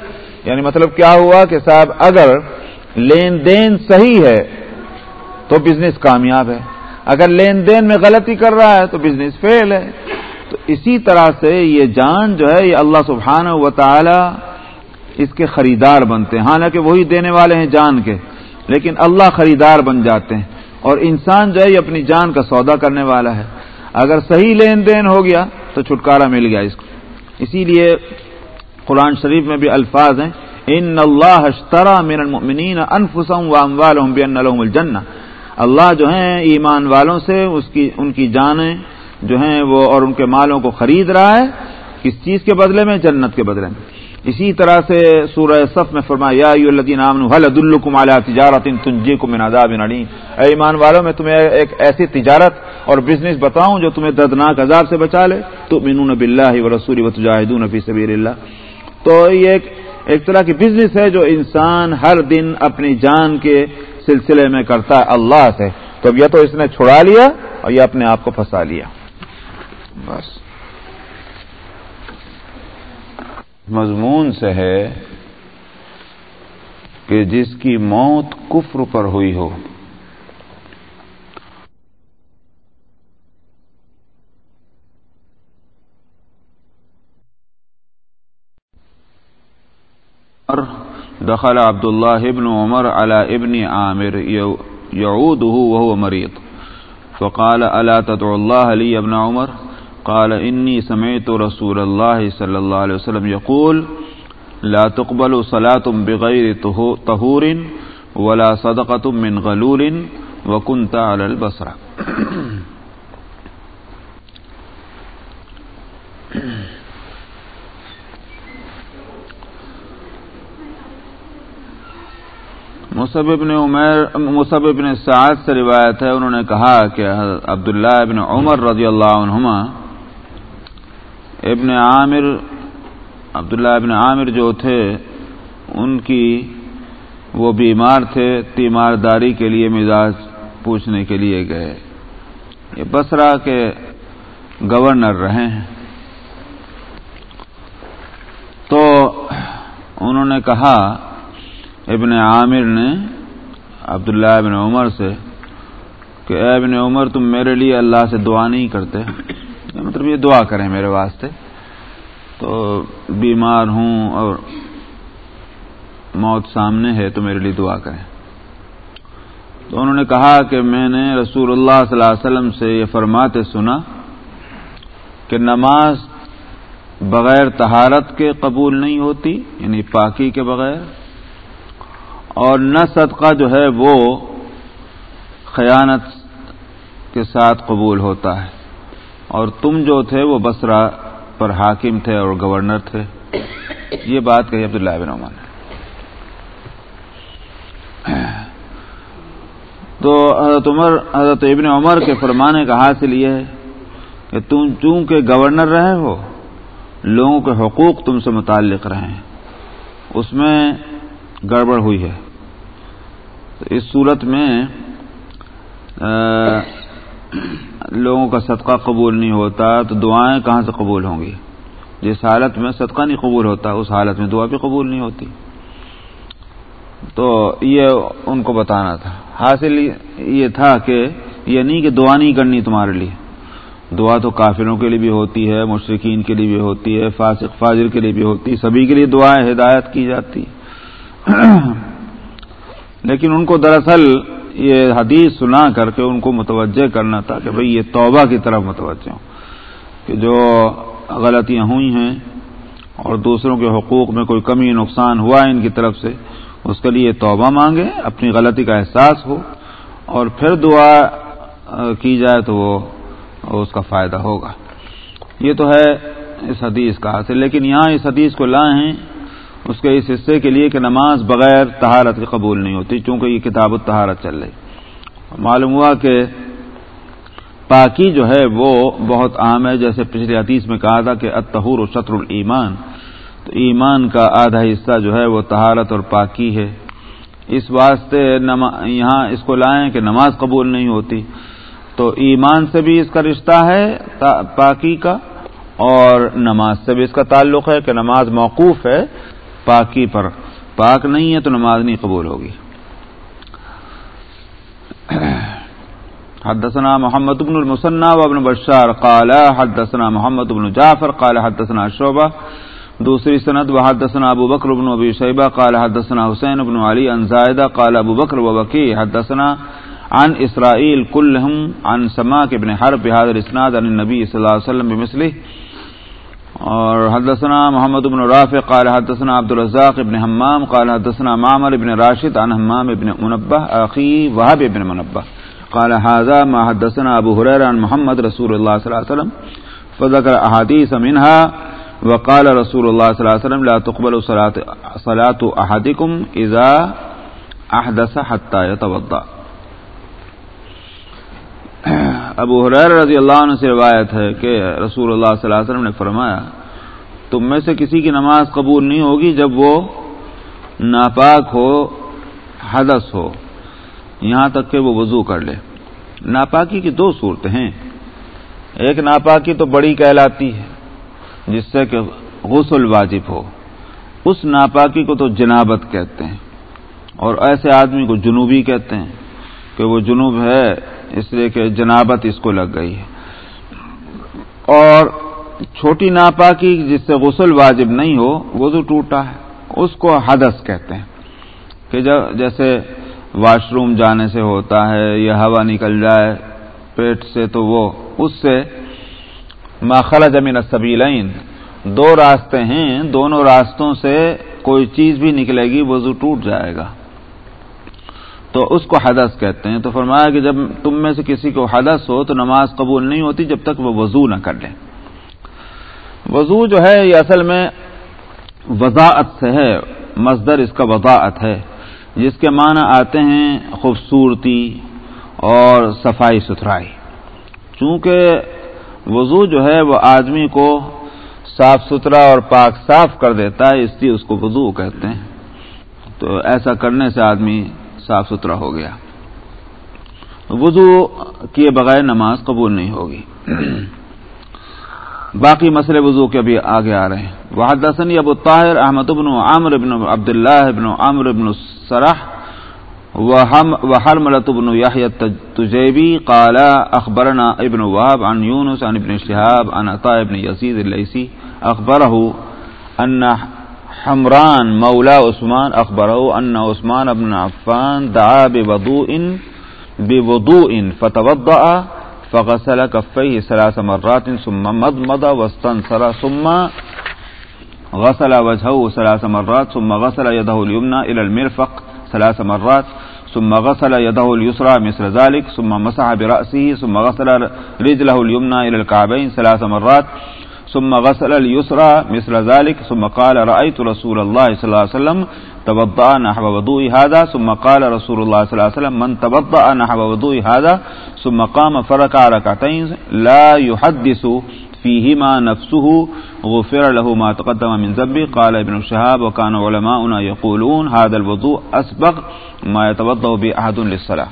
یعنی مطلب کیا ہوا کہ صاحب اگر لین دین صحیح ہے تو بزنس کامیاب ہے۔ اگر لین دین میں غلطی کر رہا ہے تو بزنس فیل ہے۔ تو اسی طرح سے یہ جان جو ہے یہ اللہ سبحانہ و تعالی اس کے خریدار بنتے ہیں۔ حالانکہ وہی دینے والے ہیں جان کے، لیکن اللہ خریدار بن جاتے ہیں۔ اور انسان جو ہے یہ اپنی جان کا سودا کرنے والا ہے۔ اگر صحیح لین دین ہو گیا تو چھٹکارا مل گیا اس کو۔ اسی لیے قرآن شریف میں بھی الفاظ ہیں۔ ان اللہ اشترا من المؤمنین انفسهم واموالهم بان لهم الجنہ۔ اللہ جو ہیں ایمان والوں سے اس کی، ان کی جانیں جو ہیں وہ اور ان کے مالوں کو خرید رہا ہے۔ کس چیز کے بدلے میں؟ جنت کے بدلے میں۔ اسی طرح سے سورہ صف میں فرمایا تجارت تنجی کو اے ایمان والوں، میں تمہیں ایک ایسی تجارت اور بزنس بتاؤں جو تمہیں دردناک عذاب سے بچا لے۔ تو مینون بلّہ و رسول و تجاہدون فی سبیر اللہ۔ تو یہ ایک ایک طرح کی بزنس ہے جو انسان ہر دن اپنی جان کے سلسلے میں کرتا ہے اللہ سے۔ تو اب یہ تو اس نے چھڑا لیا اور یہ اپنے آپ کو پھنسا لیا۔ بس۔ مضمون سے ہے کہ جس کی موت کفر پر ہوئی ہو۔ دخل عبد الله ابن عمر على ابن عامر يعوده وهو مريض فقال ألا تدعو الله لي ابن عمر؟ قال انی سمعت رسول اللہ صلی اللہ علیہ وسلم یقول لا تقبل صلاة بغیر طہور ولا صدقة من غلول وكنت على البصرة. مصب ابن عمر مصب ابن سعد سے روایت ہے، انہوں نے کہا کہ عبداللہ ابن عمر رضی اللہ عنہما ابن عامر، عبداللہ ابن عامر جو تھے، ان کی وہ بیمار تھے، تیمارداری کے لیے مزاج پوچھنے کے لیے گئے۔ یہ بسرا کے گورنر رہے ہیں۔ تو انہوں نے کہا، ابن عامر نے عبداللہ ابن عمر سے کہ، اے ابن عمر، تم میرے لیے اللہ سے دعا نہیں کرتے۔ مطلب یہ دعا کریں میرے واسطے۔ تو بیمار ہوں اور موت سامنے ہے تو میرے لیے دعا کریں۔ تو انہوں نے کہا کہ میں نے رسول اللہ صلی اللہ علیہ وسلم سے یہ فرماتے سنا کہ نماز بغیر تہارت کے قبول نہیں ہوتی یعنی پاکی کے بغیر، اور نہ صدقہ جو ہے وہ خیانت کے ساتھ قبول ہوتا ہے۔ اور تم جو تھے وہ بسرا پر حاکم تھے اور گورنر تھے۔ یہ بات کہی عبداللہ بن عمر نے۔ تو حضرت عمر، حضرت ابن عمر کے فرمانے کا حاصل یہ ہے کہ تم چونکہ گورنر رہے ہو، لوگوں کے حقوق تم سے متعلق رہے ہیں۔ اس میں گڑبڑ ہوئی ہے۔ تو اس صورت میں لوگوں کا صدقہ قبول نہیں ہوتا تو دعائیں کہاں سے قبول ہوں گی؟ جس حالت میں صدقہ نہیں قبول ہوتا، اس حالت میں دعا بھی قبول نہیں ہوتی۔ تو یہ ان کو بتانا تھا۔ حاصل یہ تھا کہ یہ نہیں کہ دعا نہیں کرنی تمہارے لیے۔ دعا تو کافروں کے لیے بھی ہوتی ہے مشرقین کے لیے بھی ہوتی ہے، فاسق فاضر کے لیے بھی ہوتی ہے، سبھی کے لیے دعائیں ہدایت کی جاتی۔ لیکن ان کو دراصل یہ حدیث سنا کر کے ان کو متوجہ کرنا تھا کہ بھئی یہ توبہ کی طرف متوجہ ہوں کہ جو غلطیاں ہوئی ہیں اور دوسروں کے حقوق میں کوئی کمی نقصان ہوا ہے ان کی طرف سے، اس کے لیے توبہ مانگے اپنی غلطی کا احساس ہو اور پھر دعا کی جائے تو وہ، اس کا فائدہ ہوگا۔ یہ تو ہے اس حدیث کا حاصل لیکن یہاں اس حدیث کو لائے ہیں اس کے اس حصے کے لیے کہ نماز بغیر تہارت کے قبول نہیں ہوتی، چونکہ یہ کتاب التہارت چل رہی۔ معلوم ہوا کہ پاکی جو ہے وہ بہت عام ہے، جیسے پچھلے حدیث میں کہا تھا کہ اتہور و شطر المان تو ایمان کا آدھا حصہ جو ہے وہ تہارت اور پاکی ہے۔ اس واسطے یہاں اس کو لائیں کہ نماز قبول نہیں ہوتی۔ تو ایمان سے بھی اس کا رشتہ ہے پاکی کا، اور نماز سے بھی اس کا تعلق ہے کہ نماز موقوف ہے۔ پاکی پر پاک نہیں ہے تو نماز نہیں قبول ہوگی۔ حدثنا محمد بن المسنى وابن بشار قال حدثنا محمد بن جعفر قال حدثنا شعبہ، دوسری سند، وحدثنا ابو بکر بن ابی شیبہ قال حدثنا حسین بن علی ان زائدہ قال ابو بکر وبکی حدثنا عن اسرائیل كلهم عن سماك بن حرب بهذا الاسناد عن النبي صلی اللہ علیہ وسلم بمثله اور حدثنا محمد بن رافع قال حدثنا عبد الرزاق بن حمام قال حدثنا معمر بن راشد عن حمام بن منبه، اخي وهب بن منبه. قال هذا ما حدثنا ابو هريره عن محمد رسول الله صلى الله عليه وسلم، فذكر احاديث منها، وقال رسول الله صلى الله عليه وسلم لا تقبل صلاه صلاه احدكم اذا احدث حتى يتوضا ابو حریر رضی اللہ عنہ سے روایت ہے کہ رسول اللہ صلی اللہ علیہ وسلم نے فرمایا، تم میں سے کسی کی نماز قبول نہیں ہوگی جب وہ ناپاک ہو، حدث ہو۔ یہاں تک کہ وہ وضو کر لے۔ ناپاکی کی دو صورتیں ہیں۔ ایک ناپاکی تو بڑی کہلاتی ہے، جس سے کہ غسل واجب ہو۔ اس ناپاکی کو تو جنابت کہتے ہیں، اور ایسے آدمی کو جنوبی کہتے ہیں کہ وہ جنوب ہے اس لیے کہ جنابت اس کو لگ گئی ہے۔ اور چھوٹی ناپاکی جس سے غسل واجب نہیں ہو، وضو ٹوٹا ہے۔ اس کو حدث کہتے ہیں کہ جب جیسے واش روم جانے سے ہوتا ہے یا ہوا نکل جائے پیٹ سے، تو وہ اس سے ماخلا زمین سبیلین دو راستے ہیں، دونوں راستوں سے کوئی چیز بھی نکلے گی، وضو ٹوٹ جائے گا۔ تو اس کو حدث کہتے ہیں تو فرمایا کہ جب تم میں سے کسی کو حدث ہو تو نماز قبول نہیں ہوتی جب تک وہ وضو نہ کر لے۔ وضو جو ہے یہ اصل میں وضاعت سے ہے مزدر اس کا وضاعت ہے، جس کے معنی آتے ہیں خوبصورتی اور صفائی ستھرائی۔ چونکہ وضو جو ہے وہ آدمی کو صاف ستھرا اور پاک صاف کر دیتا ہے، اس لیے اس کو وضو کہتے ہیں۔ تو ایسا کرنے سے آدمی صاف ستھرا ہو گیا۔ وضو کیے بغیر نماز قبول نہیں ہوگی۔ باقی مسئلے وضو کے ابھی آگے آ رہے ہیں۔ وحد ابو طاہر احمد ابن عامر ابن عبد اللہ ابن عامر ابن سرح وحرملت ابن یحیت تجیبی قال اخبرنا ابن واب عن یونس عن ابن شہاب عن عطا ابن یزید اللیسی اخبرہ ان حمران مولا عثمان اخبر ان عثمان ابن عفان دعا بوضوء بوضوء فتوضأ فغسل كفيه ثلاث مرات ثم مضمض واستنصر ثم غسل وجهه ثلاث مرات ثم غسل يده اليمنى إلى المرفق ثلاث مرات ثم غسل يده اليسرى مثل ذلك ثم مسح برأسه ثم غسل رجله اليمنى إلى الكعبين ثلاث مرات ثم غسل اليسرى مثل ذلك، ثم قال رأيت رسول الله صلى الله عليه وسلم تبضأ نحو وضوء هذا، ثم قال رسول الله صلى الله عليه وسلم من تبضأ نحو وضوء هذا، ثم قام فركع ركعتين، لا يحدث فيهما نفسه، غفر له ما تقدم من ذنبه. قال ابن الشهاب وكان علماؤنا يقولون هذا الوضوء أسبق ما يتوضأ به أحد للصلاة.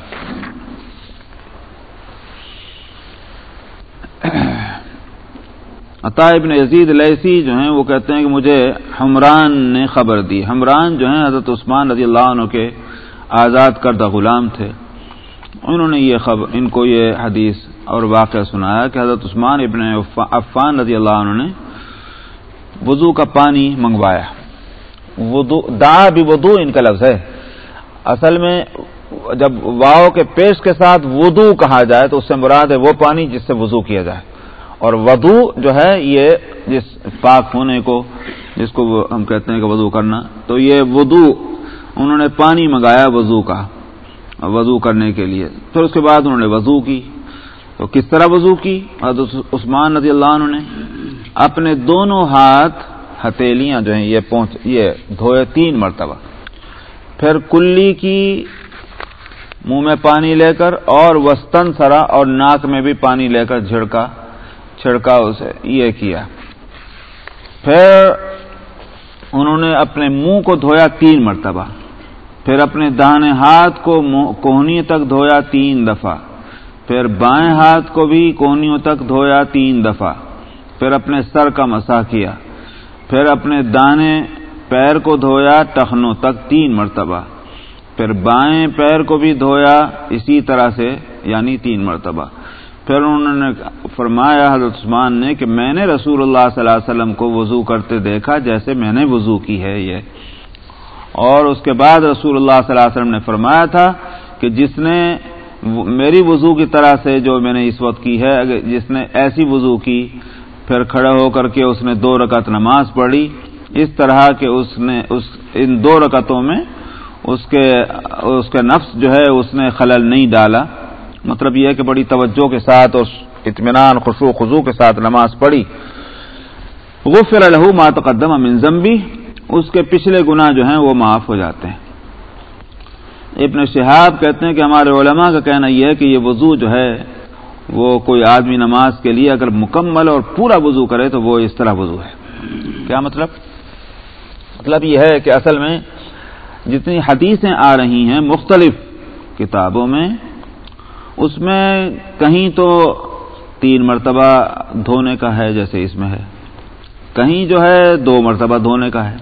عطا ابن یزید لیسی جو ہیں وہ کہتے ہیں کہ مجھے حمران نے خبر دی۔ حمران جو ہیں حضرت عثمان رضی اللہ عنہ کے آزاد کردہ غلام تھے۔ انہوں نے یہ خبر ان کو یہ حدیث اور واقعہ سنایا کہ حضرت عثمان ابن عفان رضی اللہ عنہ نے وضو کا پانی منگوایا۔ وضو دا بھی وضو ان کا لفظ ہے۔ اصل میں جب واؤ کے پیش کے ساتھ وضو کہا جائے تو اس سے مراد ہے وہ پانی جس سے وضو کیا جائے۔ اور وضو جو ہے یہ جس پاک ہونے کو، جس کو ہم کہتے ہیں کہ وضو کرنا، تو یہ وضو، انہوں نے پانی منگایا وضو کا، وضو کرنے کے لیے۔ پھر اس کے بعد انہوں نے وضو کی۔ تو کس طرح وضو کی؟ حضرت عثمان رضی اللہ عنہ نے۔ اپنے دونوں ہاتھ ہتھیلیاں جو ہیں، یہ پہنچ یہ دھوئے تین مرتبہ۔ پھر کلی کی منہ میں پانی لے کر اور وسطن سرا اور ناک میں بھی پانی لے کر جھڑکا۔ چھڑکا اسے یہ کیا۔ پھر انہوں نے اپنے منہ کو دھویا تین مرتبہ۔ پھر اپنے دانے ہاتھ کو کوہنی تک دھویا تین دفعہ۔ پھر بائیں ہاتھ کو بھی کونیوں تک دھویا تین دفعہ۔ پھر اپنے سر کا مسا کیا۔ پھر اپنے دانے پیر کو دھویا ٹخنوں تک تین مرتبہ۔ پھر بائیں پیر کو بھی دھویا اسی طرح سے یعنی تین مرتبہ۔ پھر انہوں نے فرمایا، حضرت عثمان نے کہ میں نے رسول اللہ صلی اللہ علیہ وسلم کو وضو کرتے دیکھا جیسے میں نے وضو کی ہے یہ۔ اور اس کے بعد رسول اللہ صلی اللہ علیہ وسلم نے فرمایا تھا کہ جس نے میری وضو کی طرح سے جو میں نے اس وقت کی ہے جس نے ایسی وضو کی، پھر کھڑے ہو کر کے اس نے دو رکعت نماز پڑھی۔ اس طرح کہ اس نے اس، ان دو رکعتوں میں اس کے اس کے نفس جو ہے، اس نے خلل نہیں ڈالا۔ مطلب یہ ہے کہ بڑی توجہ کے ساتھ اور اطمینان خوشو خزو کے ساتھ نماز پڑھی۔ غفر الحو ماتقدم من ذنبی، اس کے پچھلے گناہ جو ہیں وہ معاف ہو جاتے ہیں۔ ابن شہاب کہتے ہیں کہ ہمارے علماء کا کہنا یہ ہے کہ یہ وضو جو ہے، وہ کوئی آدمی نماز کے لیے اگر مکمل اور پورا وضو کرے تو وہ اس طرح وضو ہے۔ کیا مطلب؟ مطلب یہ ہے کہ اصل میں جتنی حدیثیں آ رہی ہیں مختلف کتابوں میں اس میں کہیں تو تین مرتبہ دھونے کا ہے جیسے اس میں ہے۔ کہیں جو ہے دو مرتبہ دھونے کا ہے۔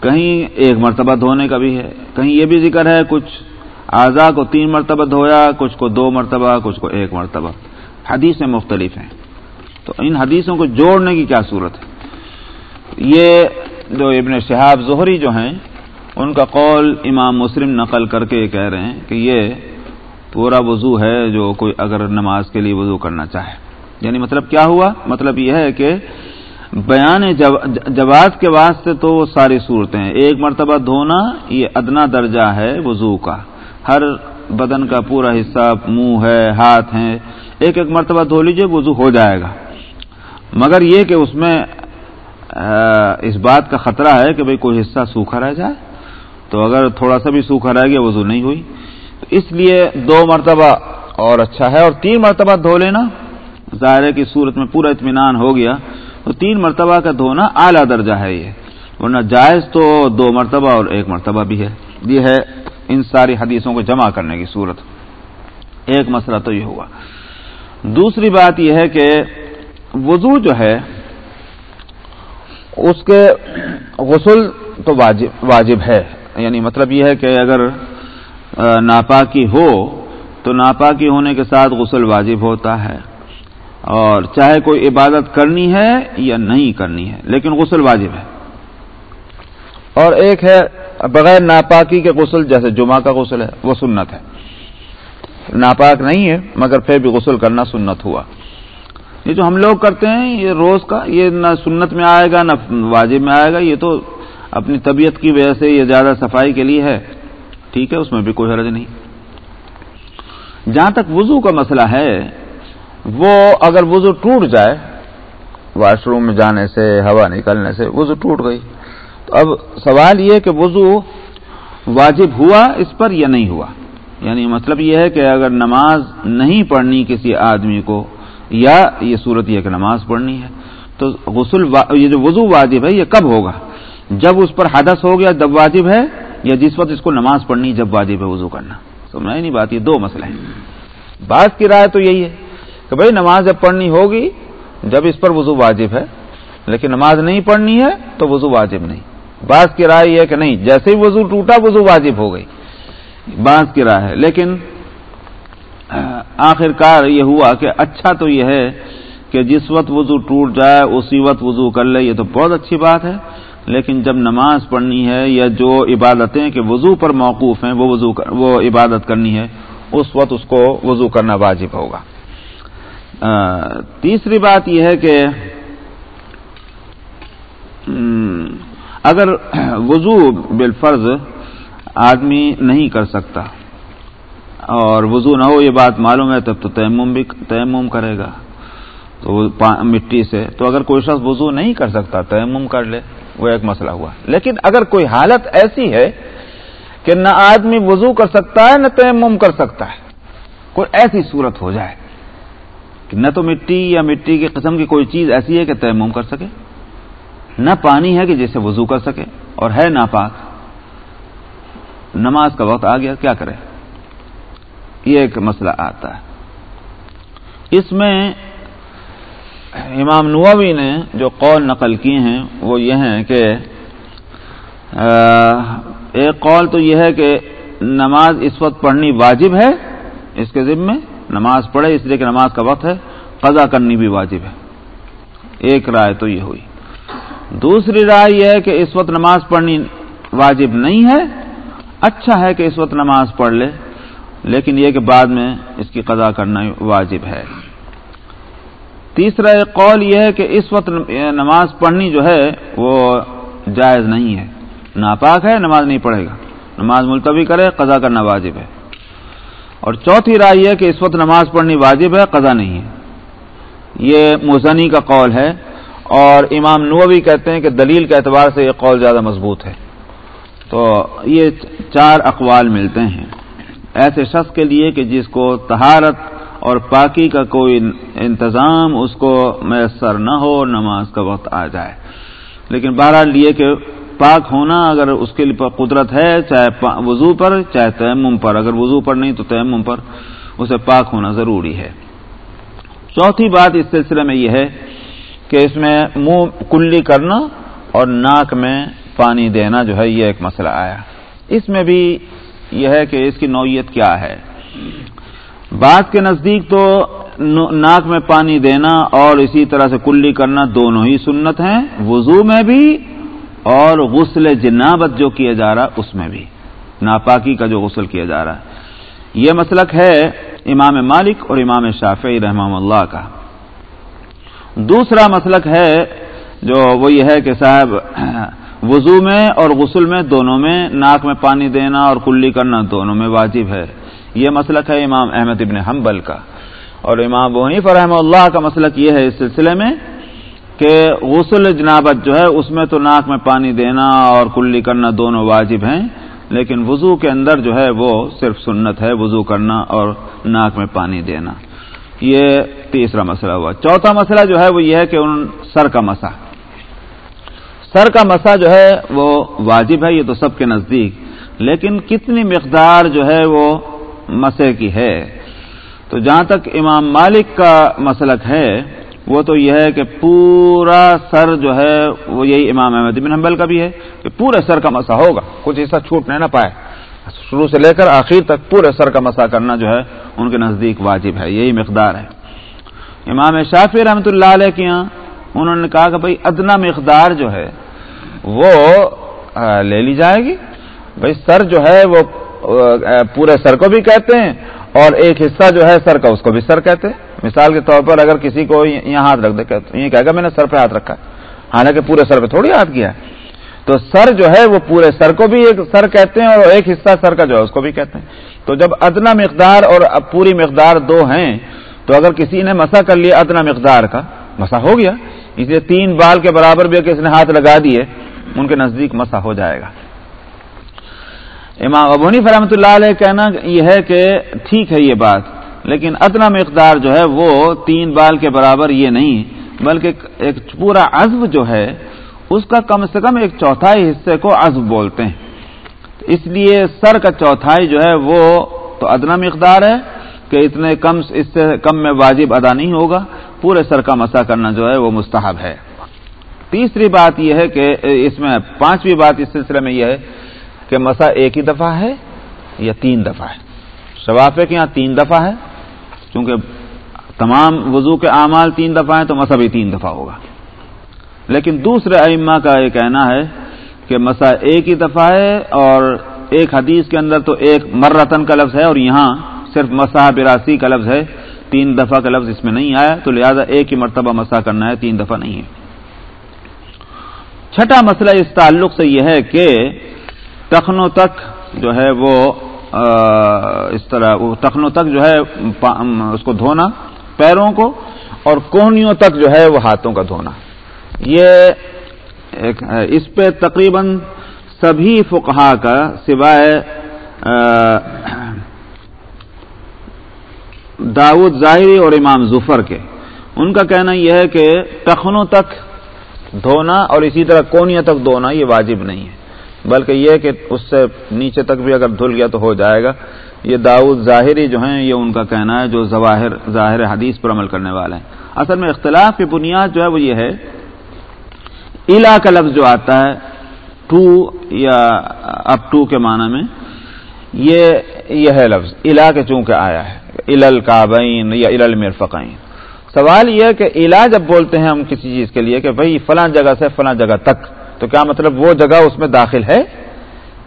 کہیں ایک مرتبہ دھونے کا بھی ہے۔ کہیں یہ بھی ذکر ہے کچھ اعضا کو تین مرتبہ دھویا، کچھ کو دو مرتبہ، کچھ کو ایک مرتبہ۔ حدیثیں مختلف ہیں۔ تو ان حدیثوں کو جوڑنے کی کیا صورت ہے؟ یہ جو ابن شہاب ظہری جو ہیں، ان کا قول امام مسلم نقل کر کے کہہ رہے ہیں کہ یہ پورا وضو ہے جو کوئی اگر نماز کے لیے وضو کرنا چاہے۔ یعنی مطلب کیا ہوا؟ مطلب یہ ہے کہ بیان جواز کے واسطے تو وہ ساری صورتیں ہیں۔ ایک مرتبہ دھونا، یہ ادنا درجہ ہے وضو کا۔ ہر بدن کا پورا حصہ، منہ ہے، ہاتھ ہے ایک ایک مرتبہ دھو لیجیے وضو ہو جائے گا۔ مگر یہ کہ اس میں اس بات کا خطرہ ہے کہ بھئی کوئی حصہ سوکھا رہ جائے۔ تو اگر تھوڑا سا بھی سوکھا رہ گیا، وضو نہیں ہوئی۔ تو اس لیے دو مرتبہ اور اچھا ہے اور تین مرتبہ دھو لینا، ظاہر کی صورت میں پورا اطمینان ہو گیا، تو تین مرتبہ کا دھونا اعلیٰ درجہ ہے یہ۔ ورنہ جائز تو دو مرتبہ اور ایک مرتبہ بھی ہے۔ یہ ہے ان ساری حدیثوں کو جمع کرنے کی صورت۔ ایک مسئلہ تو یہ ہوا۔ دوسری بات یہ ہے کہ وضو جو ہے، اس کے غسل تو واجب واجب ہے۔ یعنی مطلب یہ ہے کہ اگر ناپاکی ہو تو ناپاکی ہونے کے ساتھ غسل واجب ہوتا ہے۔ اور چاہے کوئی عبادت کرنی ہے یا نہیں کرنی ہے، لیکن غسل واجب ہے۔ اور ایک ہے، بغیر ناپاکی کے غسل، جیسے جمعہ کا غسل ہے، وہ سنت ہے۔ ناپاک نہیں ہے، مگر پھر بھی غسل کرنا سنت ہوا۔ یہ جو ہم لوگ کرتے ہیں، یہ روز کا، یہ نہ سنت میں آئے گا، نہ واجب میں آئے گا۔ یہ تو اپنی طبیعت کی وجہ سے یہ زیادہ صفائی کے لیے ہے۔ ٹھیک ہے، اس میں بھی کوئی حرج نہیں۔ جہاں تک وضو کا مسئلہ ہے، وہ اگر وضو ٹوٹ جائے، واش روم میں جانے سے، ہوا نکلنے سے وضو ٹوٹ گئی۔ تو اب سوال یہ کہ وضو واجب ہوا اس پر یا نہیں ہوا؟ یعنی مطلب یہ ہے کہ اگر نماز نہیں پڑھنی کسی آدمی کو، یا یہ صورت یہ کہ نماز پڑھنی ہے، تو غسل یہ جو وضو واجب ہے، یہ کب ہوگا؟ جب اس پر حدث ہو گیا، جب واجب ہے یا جس وقت اس کو نماز پڑھنی جب واجب ہے وضو کرنا سمجھا نہیں بات، یہ دو مسئلے ہیں۔ بعض کی رائے تو یہی ہے کہ بھائی نماز جب پڑھنی ہوگی، جب اس پر وضو واجب ہے، لیکن نماز نہیں پڑھنی ہے تو وضو واجب نہیں۔ بعض کی رائے یہ کہ نہیں، جیسے ہی وضو ٹوٹا، وضو واجب ہو گئی۔ بعض کی رائے ہے، لیکن آخر کار یہ ہوا کہ اچھا تو یہ ہے کہ جس وقت وضو ٹوٹ جائے، اسی وقت وضو کر لے، یہ تو بہت اچھی بات ہے۔ لیکن جب نماز پڑھنی ہے یا جو عبادتیں کہ وضو پر موقوف ہیں، وہ وضو کر، وہ عبادت کرنی ہے، اس وقت اس کو وضو کرنا واجب ہوگا۔ تیسری بات یہ ہے کہ اگر وضو بالفرض آدمی نہیں کر سکتا اور وضو نہ ہو، یہ بات معلوم ہے، تب تو تیمم بھی، تیمم کرے گا۔ تو مٹی سے، تو اگر کوئی شخص وضو نہیں کر سکتا، تیمم کر لے، وہ ایک مسئلہ ہوا۔ لیکن اگر کوئی حالت ایسی ہے کہ نہ آدمی وضو کر سکتا ہے، نہ تیمم کر سکتا ہے، کوئی ایسی صورت ہو جائے کہ نہ تو مٹی یا مٹی کی قسم کی کوئی چیز ایسی ہے کہ تیمم کر سکے، نہ پانی ہے کہ جسے وضو کر سکے، اور ہے ناپاک۔ نماز کا وقت آ گیا، کیا کرے؟ یہ ایک مسئلہ آتا ہے۔ اس میں امام نووی نے جو قول نقل کیے ہیں وہ یہ ہیں کہ ایک قول تو یہ ہے کہ نماز اس وقت پڑھنی واجب ہے، اس کے ذمے نماز پڑھے، اس لیے کہ نماز کا وقت ہے، قضا کرنی بھی واجب ہے۔ ایک رائے تو یہ ہوئی۔ دوسری رائے یہ ہے کہ اس وقت نماز پڑھنی واجب نہیں ہے۔ اچھا ہے کہ اس وقت نماز پڑھ لے، لیکن یہ کہ بعد میں اس کی قضا کرنا واجب ہے۔ تیسرا ایک قول یہ ہے کہ اس وقت نماز پڑھنی جو ہے وہ جائز نہیں ہے۔ ناپاک ہے، نماز نہیں پڑھے گا۔ نماز ملتوی کرے، قضا کرنا واجب ہے۔ اور چوتھی رائے یہ کہ اس وقت نماز پڑھنی واجب ہے، قضا نہیں ہے۔ یہ موزنی کا قول ہے۔ اور امام نووی کہتے ہیں کہ دلیل کے اعتبار سے یہ قول زیادہ مضبوط ہے۔ تو یہ چار اقوال ملتے ہیں۔ ایسے شخص کے لیے کہ جس کو تہارت اور پاکی کا کوئی انتظام اس کو میسر نہ ہو، نماز کا وقت آ جائے۔ لیکن بہرحال یہ کہ پاک ہونا اگر اس کے لیے قدرت ہے، چاہے وضو پر، چاہے تیمم پر۔ اگر وضو پر نہیں تو تیمم پر اسے پاک ہونا ضروری ہے۔ چوتھی بات اس سلسلے میں یہ ہے کہ اس میں منہ کلی کرنا اور ناک میں پانی دینا جو ہے، یہ ایک مسئلہ آیا۔ اس میں بھی یہ ہے کہ اس کی نوعیت کیا ہے۔ بعض کے نزدیک تو ناک میں پانی دینا اور اسی طرح سے کلی کرنا دونوں ہی سنت ہیں، وضو میں بھی اور غسل جنابت جو کیا جا رہا اس میں بھی۔ ناپاکی کا جو غسل کیا جا رہا۔ ہے یہ مسلک ہے امام مالک اور امام شافعی رحمہ اللہ کا۔ دوسرا مسلک ہے جو وہ یہ ہے کہ صاحب، وضو میں اور غسل میں دونوں میں ناک میں پانی دینا اور کلی کرنا دونوں میں واجب ہے۔ یہ مسلک ہے امام احمد ابن حنبل کا۔ اور امام بحنیف رحمہ اللہ کا مسلک یہ ہے اس سلسلے میں کہ غسل جنابت جو ہے اس میں تو ناک میں پانی دینا اور کلی کرنا دونوں واجب ہیں، لیکن وضو کے اندر جو ہے وہ صرف سنت ہے، وضو کرنا اور ناک میں پانی دینا۔ یہ تیسرا مسئلہ ہوا۔ چوتھا مسئلہ جو ہے وہ یہ ہے کہ ان سر کا مسا۔ سر کا مسا جو ہے وہ واجب ہے، یہ تو سب کے نزدیک، لیکن کتنی مقدار جو ہے وہ مسے کی ہے۔ تو جہاں تک امام مالک کا مسلک ہے، وہ تو یہ ہے کہ پورا سر جو ہے، وہ یہی امام احمد بن حنبل کا بھی ہے کہ پورے سر کا مسا ہوگا۔ کچھ ایسا چھوٹنے نہ پائے۔ شروع سے لے کر آخر تک پورے سر کا مسا کرنا جو ہے، ان کے نزدیک واجب ہے۔ یہی مقدار ہے۔ امام شافی رحمۃ اللہ علیہ کے یہاں انہوں نے کہا کہ بھائی، ادنا مقدار جو ہے، وہ لے لی جائے گی۔ بھائی، سر جو ہے، وہ پورے سر کو بھی کہتے ہیں اور ایک حصہ جو ہے سر کا، اس کو بھی سر کہتے ہیں۔ مثال کے طور پر اگر کسی کو یہاں ہاتھ رکھ دے یہ کہے گا میں نے سر پہ ہاتھ رکھا حالانکہ پورے سر پہ تھوڑی ہاتھ کیا ہے۔ تو سر جو ہے وہ پورے سر کو بھی ایک سر کہتے ہیں اور ایک حصہ سر کا جو ہے اس کو بھی کہتے ہیں۔ تو جب ادنا مقدار اور پوری مقدار دو ہیں، تو اگر کسی نے مسا کر لیا ادنا مقدار کا مسا ہو گیا۔ اس لیے تین بال کے برابر بھی کسی نے ہاتھ لگا دیے، ان کے نزدیک مسا ہو جائے گا۔ امام ابونی فرحمۃ اللہ علیہ کہنا یہ ہے کہ ٹھیک ہے یہ بات، لیکن ادنا مقدار جو ہے وہ تین بال کے برابر یہ نہیں، بلکہ ایک پورا عزب جو ہے، اس کا کم سے کم ایک چوتھائی حصے کو عزب بولتے ہیں۔ اس لیے سر کا چوتھائی جو ہے وہ تو ادنا مقدار ہے کہ اتنے کم، اس سے کم میں واجب ادا نہیں ہوگا، پورے سر کا مسا کرنا جو ہے وہ مستحب ہے۔ تیسری بات یہ ہے کہ اس میں پانچویں بات اس سلسلے میں یہ ہے کہ مسا ایک ہی دفعہ ہے یا تین دفعہ ہے؟ شفافے کے یہاں تین دفعہ ہے کیونکہ تمام وضو کے اعمال تین دفعہ ہیں تو مسا بھی تین دفعہ ہوگا۔ لیکن دوسرے ائمہ کا یہ کہنا ہے کہ مسا ایک ہی دفعہ ہے اور ایک حدیث کے اندر تو ایک مرتن کا لفظ ہے اور یہاں صرف مسا براسی کا لفظ ہے۔ تین دفعہ کا لفظ اس میں نہیں آیا، تو لہذا ایک ہی مرتبہ مسا کرنا ہے، تین دفعہ نہیں ہے۔ چھٹا مسئلہ اس تعلق سے یہ ہے کہ ٹخنوں تک جو ہے وہ اس طرح وہ تک جو ہے اس کو دھونا، پیروں کو، اور کوہنیوں تک جو ہے وہ ہاتھوں کا دھونا۔ یہ اس پہ تقریباً سبھی فقہا کا سوائے داود ظاہری اور امام ظفر کے۔ ان کا کہنا یہ ہے کہ ٹخنوں تک دھونا اور اسی طرح کونیاں تک دھونا یہ واجب نہیں ہے۔ بلکہ یہ کہ اس سے نیچے تک بھی اگر دھل گیا تو ہو جائے گا۔ یہ داؤد ظاہری جو ہیں، یہ ان کا کہنا ہے جو ظواہر، ظاہر حدیث پر عمل کرنے والے ہیں۔ اصل میں اختلاف کی بنیاد جو ہے وہ یہ ہے الا کا لفظ جو آتا ہے ٹو یا اپ ٹو کے معنی میں، یہ ہے لفظ۔ الا کے چونکہ آیا ہے ال القابین یا ال المرفقین۔ سوال یہ ہے کہ الا جب بولتے ہیں ہم کسی چیز کے لیے کہ بھائی فلاں جگہ سے فلاں جگہ تک تو کیا مطلب وہ جگہ اس میں داخل ہے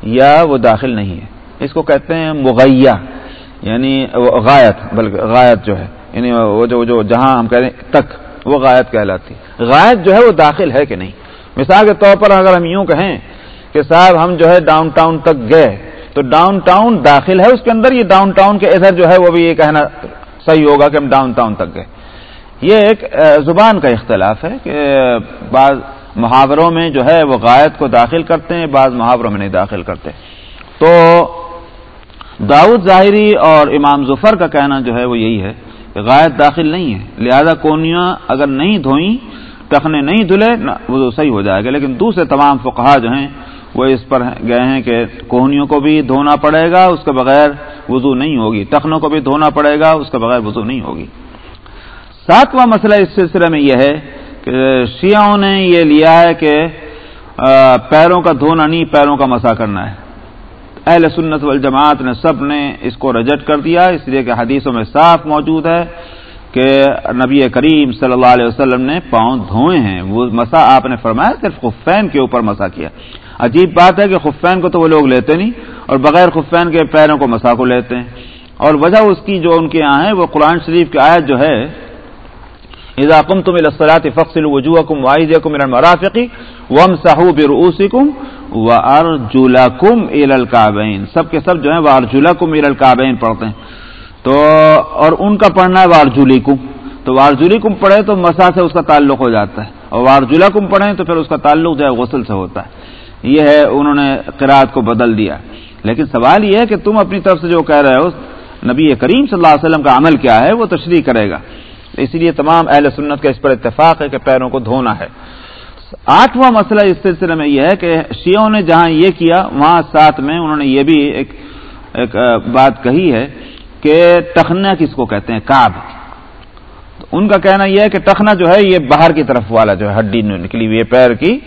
یا وہ داخل نہیں ہے؟ اس کو کہتے ہیں مغیہ یعنی غایت، بلکہ غایت جو ہے یعنی وہ جو جو جہاں ہم کہہ رہے ہیں تک، وہ غایت کہلاتی غایت جو ہے وہ داخل ہے کہ نہیں؟ مثال کے طور پر اگر ہم یوں کہیں کہ صاحب ہم جو ہے ڈاؤن ٹاؤن تک گئے، تو ڈاؤن ٹاؤن داخل ہے، اس کے اندر یہ ڈاؤن ٹاؤن کے ادھر جو ہے وہ بھی یہ کہنا صحیح ہوگا کہ ہم ڈاؤن ٹاؤن تک گئے۔ یہ ایک زبان کا اختلاف ہے کہ بعض محاوروں میں جو ہے وہ غائط کو داخل کرتے ہیں، بعض محاوروں میں نہیں داخل کرتے۔ تو داؤد ظاہری اور امام ظفر کا کہنا جو ہے وہ یہی ہے کہ غائط داخل نہیں ہے۔ لہذا کونیاں اگر نہیں دھوئیں ٹخنے نہیں دھلے وہ صحیح ہو جائے گا۔ لیکن دوسرے تمام فقہا جو ہیں، وہ اس پر گئے ہیں کہ کوہنیوں کو بھی دھونا پڑے گا، اس کے بغیر وضو نہیں ہوگی۔ ٹخنوں کو بھی دھونا پڑے گا، اس کے بغیر وضو نہیں ہوگی۔ ساتواں مسئلہ اس سلسلے میں یہ ہے شیعوں نے یہ لیا ہے کہ پیروں کا دھونا نہیں، پیروں کا مسا کرنا ہے۔ اہل سنت والجماعت نے سب نے اس کو رجٹ کر دیا، اس لیے کہ حدیثوں میں صاف موجود ہے کہ نبی کریم صلی اللہ علیہ وسلم نے پاؤں دھوئے ہیں۔ وہ مسا آپ نے فرمایا صرف خفین کے اوپر مسا کیا۔ عجیب بات ہے کہ خفین کو تو وہ لوگ لیتے نہیں، اور بغیر خفین کے پیروں کو مسا کو لیتے ہیں۔ اور وجہ اس کی جو ان کے یہاں ہے، وہ قرآن شریف کی آیت جو ہے اذا قمتم الى الصلاه فاغسلوا وجوهكم وايديكم الى المرافق وامسحوا برؤوسكم وارجلكم الى الكعبين. سب کے سب جو ہیں وارجلكم الى الكعبين پڑھتے ہیں. تو اور ان کا پڑھنا ہے وارجلیکم تو وارجلیکم پڑھے تو مسا سے اس کا تعلق ہو جاتا ہے. اور وارجلکم پڑھیں تو پھر اس کا تعلق جو ہے غسل سے ہوتا ہے. یہ ہے انہوں نے قرات کو بدل دیا. لیکن سوال یہ ہے کہ تم اپنی طرف سے جو کہہ رہے ہو، نبی کریم صلی اللہ علیہ وسلم کا عمل کیا ہے، وہ تشریح کرے گا. اسی لیے تمام اہل سنت کا اس پر اتفاق ہے کہ پیروں کو دھونا ہے۔ آٹھواں مسئلہ اس سلسلے میں یہ ہے کہ شیعوں نے جہاں یہ کیا، وہاں ساتھ میں انہوں نے یہ بھی ایک ایک بات کہی ہے کہ ٹخنا کس کو کہتے ہیں؟ کاب ان کا کہنا یہ ہے کہ ٹخنا جو ہے، یہ باہر کی طرف والا جو ہے، ہڈی نکلی ہوئی ہے پیر کی،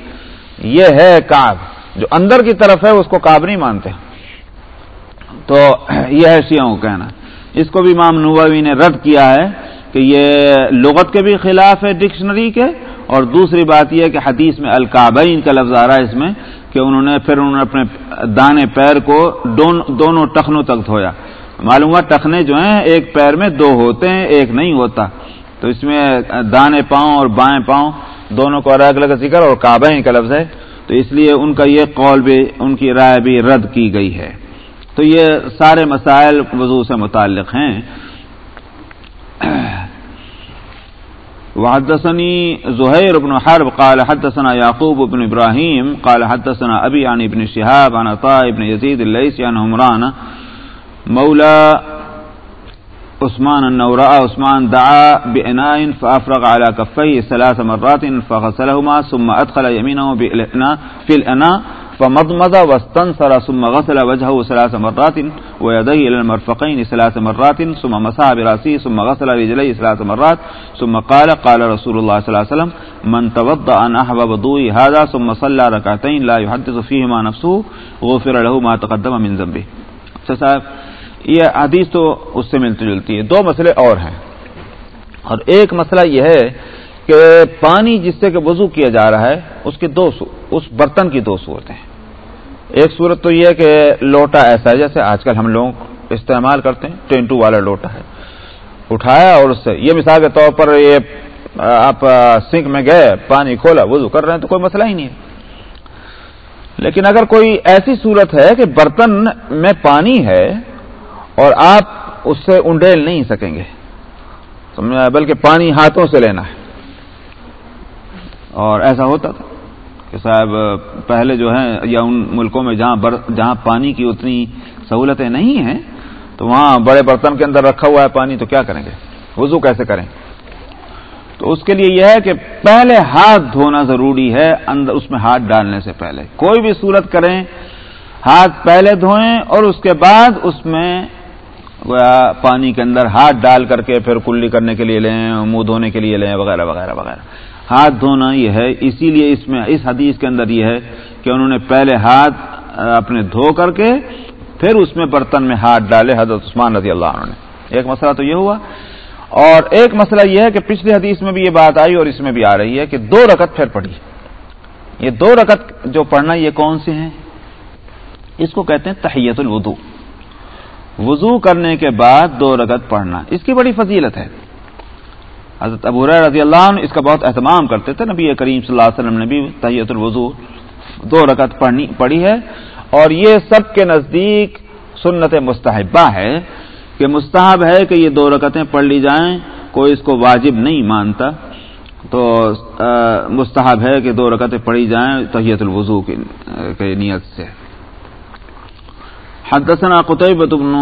یہ ہے کاب جو اندر کی طرف ہے، اس کو کاب نہیں مانتے۔ تو یہ ہے شیعوں کو کہنا۔ اس کو بھی امام نووی نے رد کیا ہے کہ یہ لغت کے بھی خلاف ہے ڈکشنری کے، اور دوسری بات یہ کہ حدیث میں القابین کا لفظ آ رہا ہے اس میں کہ انہوں نے، پھر انہوں نے اپنے دانے پیر کو دونوں ٹخنوں تک دھویا۔ معلوم ہوا ٹخنے جو ہیں، ایک پیر میں دو ہوتے ہیں، ایک نہیں ہوتا۔ تو اس میں دانے پاؤں اور بائیں پاؤں دونوں کو الگ الگ ذکر، اور کعبہ کا لفظ ہے۔ تو اس لیے ان کا یہ قول بھی، ان کی رائے بھی رد کی گئی ہے۔ تو یہ سارے مسائل وضو سے متعلق ہیں۔ وحدثني زهير بن حرب قال حدثنا يعقوب بن إبراهيم قال حدثنا أبي عن ابن شهاب عن طاء بن يزيد الليسي عن همران مولى عثمان أنه رأى عثمان دعا بإناء فأفرغ على كفيه ثلاث مرات فغسلهما ثم أدخل يمينه في الإناء فمضمض واستنصر ثم غسل وجهه ثلاث مرات ويديه إلى المرفقين ثلاث مرات ثم مسح براسه ثم غسل رجليه ثلاث مرات ثم قال قال رسول الله صلى الله عليه وسلم من توضأ أن أحب وضوئي هذا ثم صلى ركعتين لا يحدث فيهما نفسه غفر له ما تقدم من ذنبه. اچھا صاحب، یہ حدیث تو اس سے ملتی جلتی ہے، دو مسئلے اور ہیں۔ اور ایک مسئلہ یہ ہے کہ پانی جس سے کہ وضو کیا جا رہا ہے، اس کے دو سو، اس برتن کی دو صورتیں ہیں۔ ایک صورت تو یہ ہے کہ لوٹا ایسا ہے، جیسے آج کل ہم لوگ استعمال کرتے ہیں ٹینٹو والا لوٹا ہے۔ اٹھایا اور اس سے، یہ مثال کے طور پر یہ آپ سنک میں گئے، پانی کھولا، وضو کر رہے ہیں تو کوئی مسئلہ ہی نہیں ہے۔ لیکن اگر کوئی ایسی صورت ہے کہ برتن میں پانی ہے اور آپ اس سے انڈیل نہیں سکیں گے بلکہ پانی ہاتھوں سے لینا ہے۔ اور ایسا ہوتا تھا۔ کہ صاحب، پہلے جو ہیں یا ان ملکوں میں جہاں بر، جہاں پانی کی اتنی سہولتیں نہیں ہیں، تو وہاں بڑے برتن کے اندر رکھا ہوا ہے پانی، تو کیا کریں گے؟ وضو کیسے کریں؟ تو اس کے لیے یہ ہے کہ پہلے ہاتھ دھونا ضروری ہے اندر، اس میں ہاتھ ڈالنے سے پہلے۔ کوئی بھی صورت کریں، ہاتھ پہلے دھوئیں اور اس کے بعد اس میں پانی کے اندر ہاتھ ڈال کر کے پھر کلی کرنے کے لیے لیں، منہ دھونے کے لیے لیں، وغیرہ وغیرہ وغیرہ۔ ہاتھ دھونا یہ ہے، اسی لیے اس میں، اس حدیث کے اندر یہ ہے کہ انہوں نے پہلے ہاتھ اپنے دھو کر کے پھر اس میں برتن میں ہاتھ ڈالے حضرت عثمان رضی اللہ عنہ نے۔ ایک مسئلہ تو یہ ہوا۔ اور ایک مسئلہ یہ ہے کہ پچھلی حدیث میں بھی یہ بات آئی اور اس میں بھی آ رہی ہے کہ دو رکت پھر پڑی یہ دو رکت جو پڑھنا یہ کون سے ہیں؟ اس کو کہتے ہیں تحیت الوضو وضو کرنے کے بعد دو رکت پڑھنا۔ اس کی بڑی فضیلت ہے۔ حضرت ابو رضی اللہ عنہ اس کا بہت اہتمام کرتے تھے۔ نبی کریم صلی اللہ علیہ وسلم نے بھی تحیت الوضو دو رکعت پڑھنی پڑھی ہے۔ اور یہ سب کے نزدیک سنت مستحبہ ہے کہ مستحب ہے کہ یہ دو رکعتیں پڑھ لی جائیں۔ کوئی اس کو واجب نہیں مانتا۔ تو مستحب ہے کہ دو رکعتیں پڑھی جائیں تحیت الوضو کی نیت سے۔ حدثنا قطعبت بن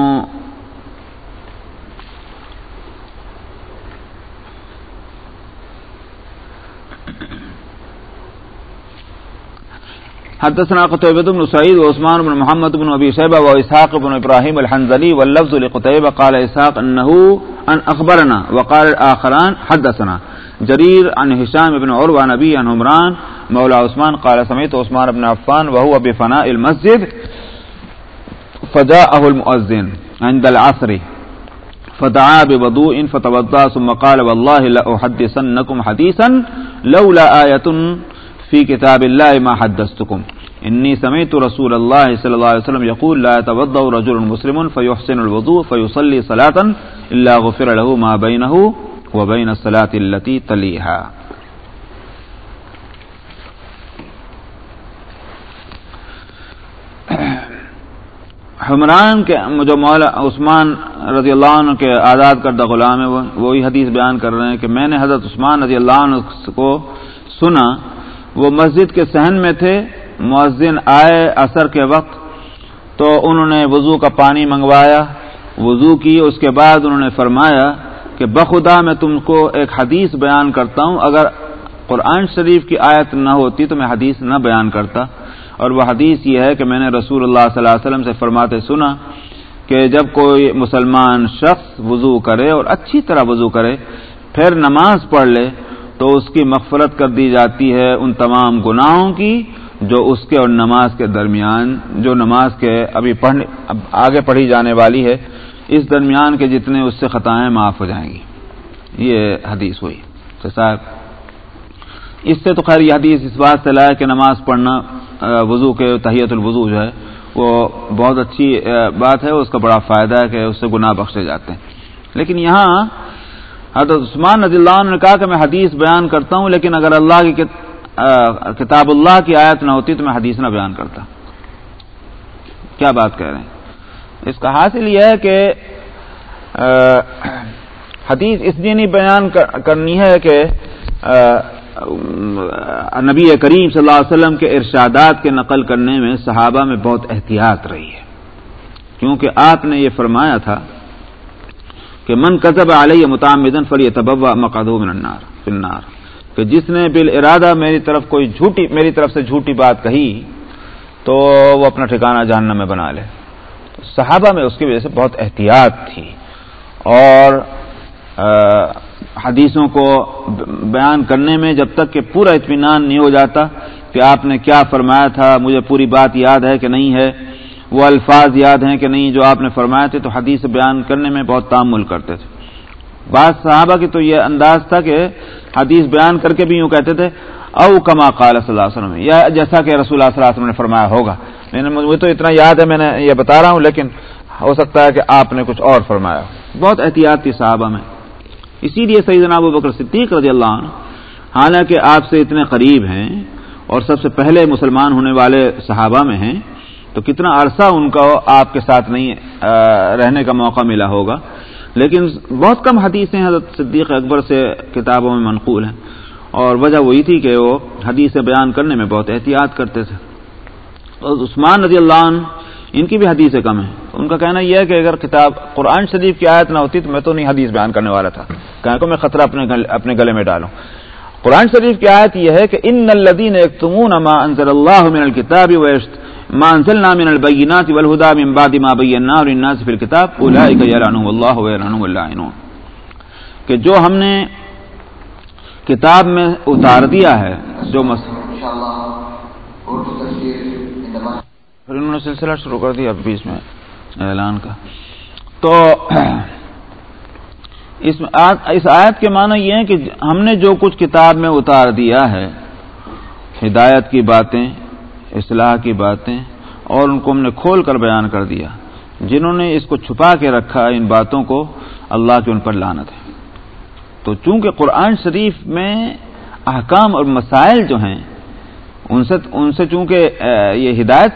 حدثنا قتيبة بن سعيد وعثمان بن محمد بن أبي شيبة وإسحاق بن إبراهيم الحنزلي واللفظ لقتيبة قال إسحاق أنه أن أخبرنا وقال الآخران حدثنا. جرير عن هشام بن عروة نبي عن عمران مولى عثمان قال سمعت عثمان بن عفان وهو بفناء المسجد فجاءه المؤذن عند العصر فدعا بوضوء فتوضا ثم قال والله لا لأحدثنكم حديثا لولا آية فی کتاب اللہ ما حدثتکم. انی سمیت رسول اللہ صلی اللہ علیہ وسلم یقول لا يتوضا رجل مسلم فيحسن الوضوء فيصلي صلاة الا غفر له ما بينه وبين الصلاة التي تليها حمران کے جو مولا عثمان رضی اللہ عنہ کے آزاد کردہ غلام ہے وہی حدیث بیان کر رہے ہیں کہ میں نے حضرت عثمان رضی اللہ عنہ کو سنا وہ مسجد کے سہن میں تھے، مؤذن آئے اثر کے وقت، تو انہوں نے وضو کا پانی منگوایا، وضو کی، اس کے بعد انہوں نے فرمایا کہ بخدا میں تم کو ایک حدیث بیان کرتا ہوں، اگر قرآن شریف کی آیت نہ ہوتی تو میں حدیث نہ بیان کرتا۔ اور وہ حدیث یہ ہے کہ میں نے رسول اللہ صلی اللہ علیہ وسلم سے فرماتے سنا کہ جب کوئی مسلمان شخص وضو کرے اور اچھی طرح وضو کرے، پھر نماز پڑھ لے تو اس کی مغفرت کر دی جاتی ہے ان تمام گناہوں کی جو اس کے اور نماز کے درمیان، جو نماز کے ابھی پڑھنے آگے پڑھی جانے والی ہے، اس درمیان کے جتنے اس سے خطائیں معاف ہو جائیں گی۔ یہ حدیث ہوئی۔ تو صاحب، اس سے تو خیر یہ حدیث اس بات سے لایا کہ نماز پڑھنا وضو کے تحیت الوضو جو ہے، وہ بہت اچھی بات ہے، اس کا بڑا فائدہ ہے کہ اس سے گناہ بخشے جاتے ہیں۔ لیکن یہاں حضرت عثمان رضی اللہ عنہ نے کہا کہ میں حدیث بیان کرتا ہوں، لیکن اگر اللہ کی کتاب اللہ کی آیت نہ ہوتی تو میں حدیث نہ بیان کرتا۔ کیا بات کہہ رہے ہیں؟ اس کا حاصل یہ ہے کہ حدیث اس لیے نہیں بیان کرنی ہے کہ نبی کریم صلی اللہ علیہ وسلم کے ارشادات کے نقل کرنے میں صحابہ میں بہت احتیاط رہی ہے۔ کیونکہ آپ نے یہ فرمایا تھا کہ من قزب علیہ متعمدن فلی تبوا مقدو من النار فنار کہ جس نے بال ارادہ میری طرف کوئی جھوٹی، میری طرف سے جھوٹی بات کہی، تو وہ اپنا ٹھکانہ جاننا میں بنا لے۔ صحابہ میں اس کی وجہ سے بہت احتیاط تھی۔ اور حدیثوں کو بیان کرنے میں جب تک کہ پورا اطمینان نہیں ہو جاتا کہ آپ نے کیا فرمایا تھا، مجھے پوری بات یاد ہے کہ نہیں ہے وہ الفاظ یاد ہیں کہ نہیں جو آپ نے فرمایا تھے تو حدیث بیان کرنے میں بہت تعمل کرتے تھے۔ بعض صحابہ کی تو یہ انداز تھا کہ حدیث بیان کر کے بھی یوں کہتے تھے، او کما قال صلی اللہ علیہ وسلم، یا جیسا کہ رسول اللہ صلی اللہ علیہ وسلم نے فرمایا ہوگا۔ میں نے مجھے تو اتنا یاد ہے، میں نے یہ بتا رہا ہوں، لیکن ہو سکتا ہے کہ آپ نے کچھ اور فرمایا۔ بہت احتیاط تھی صحابہ میں۔ اسی لیے سعید ابو بکر صدیق رضی اللہ عنہ، حالانکہ آپ سے اتنے قریب ہیں اور سب سے پہلے مسلمان ہونے والے صحابہ میں ہیں تو کتنا عرصہ ان کا آپ کے ساتھ نہیں رہنے کا موقع ملا ہوگا۔ لیکن بہت کم حدیثیں حضرت صدیق اکبر سے کتابوں میں منقول ہیں۔ اور وجہ وہی تھی کہ وہ حدیث بیان کرنے میں بہت احتیاط کرتے تھے۔ اور عثمان رضی اللہ عنہ، ان کی بھی حدیثیں کم ہیں۔ ان کا کہنا یہ ہے کہ اگر کتاب قرآن شریف کی آیت نہ ہوتی تو میں تو نہیں حدیث بیان کرنے والا تھا۔ کہ کو میں خطرہ اپنے اپنے گلے میں ڈالوں۔ قرآن شریف کی آیت یہ ہے کہ ان الدین ما انزل اللہ من الکتاب ویشت ما انزلنا من البینات والہدا من بعد ما بیننا للناس فی الکتاب اولئک یلعنهم اللہ ویلعنهم اللعنون کہ جو ہم نے کتاب میں اتار دیا ہے، جو مس... پھر انہوں نے سلسلہ شروع کر دیا بیچ میں اعلان کا۔ تو اس اس آیت کے معنی یہ ہے کہ ہم نے جو کچھ کتاب میں اتار دیا ہے، ہدایت کی باتیں اصلاح کی باتیں اور ان کو ہم نے کھول کر بیان کر دیا جنہوں نے اس کو چھپا کے رکھا ان باتوں کو اللہ کے ان پر لانت ہے۔ تو چونکہ قرآن شریف میں احکام اور مسائل جو ہیں، ان سے ان سے چونکہ یہ ہدایت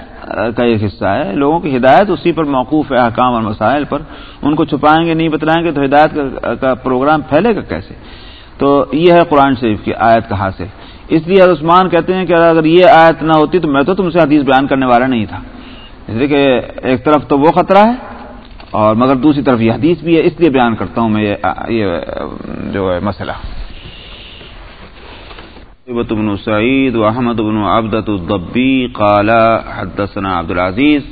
کا ایک حصہ ہے، لوگوں کی ہدایت اسی پر موقوف ہے احکام اور مسائل پر۔ ان کو چھپائیں گے، نہیں بتلائیں گے تو ہدایت کا پروگرام پھیلے گا کیسے؟ تو یہ ہے قرآن شریف کی آیت کا حاصل۔ اس لیے عثمان کہتے ہیں کہ اگر یہ آیت نہ ہوتی تو میں تو تم سے حدیث بیان کرنے والا نہیں تھا۔ اس لیے کہ ایک طرف تو وہ خطرہ ہے اور مگر دوسری طرف یہ حدیث بھی ہے، اس لیے بیان کرتا ہوں میں یہ جو ہے مسئلہ۔ بن سعيد وأحمد بن عبدة الضبي قال حدثنا عبد العزيز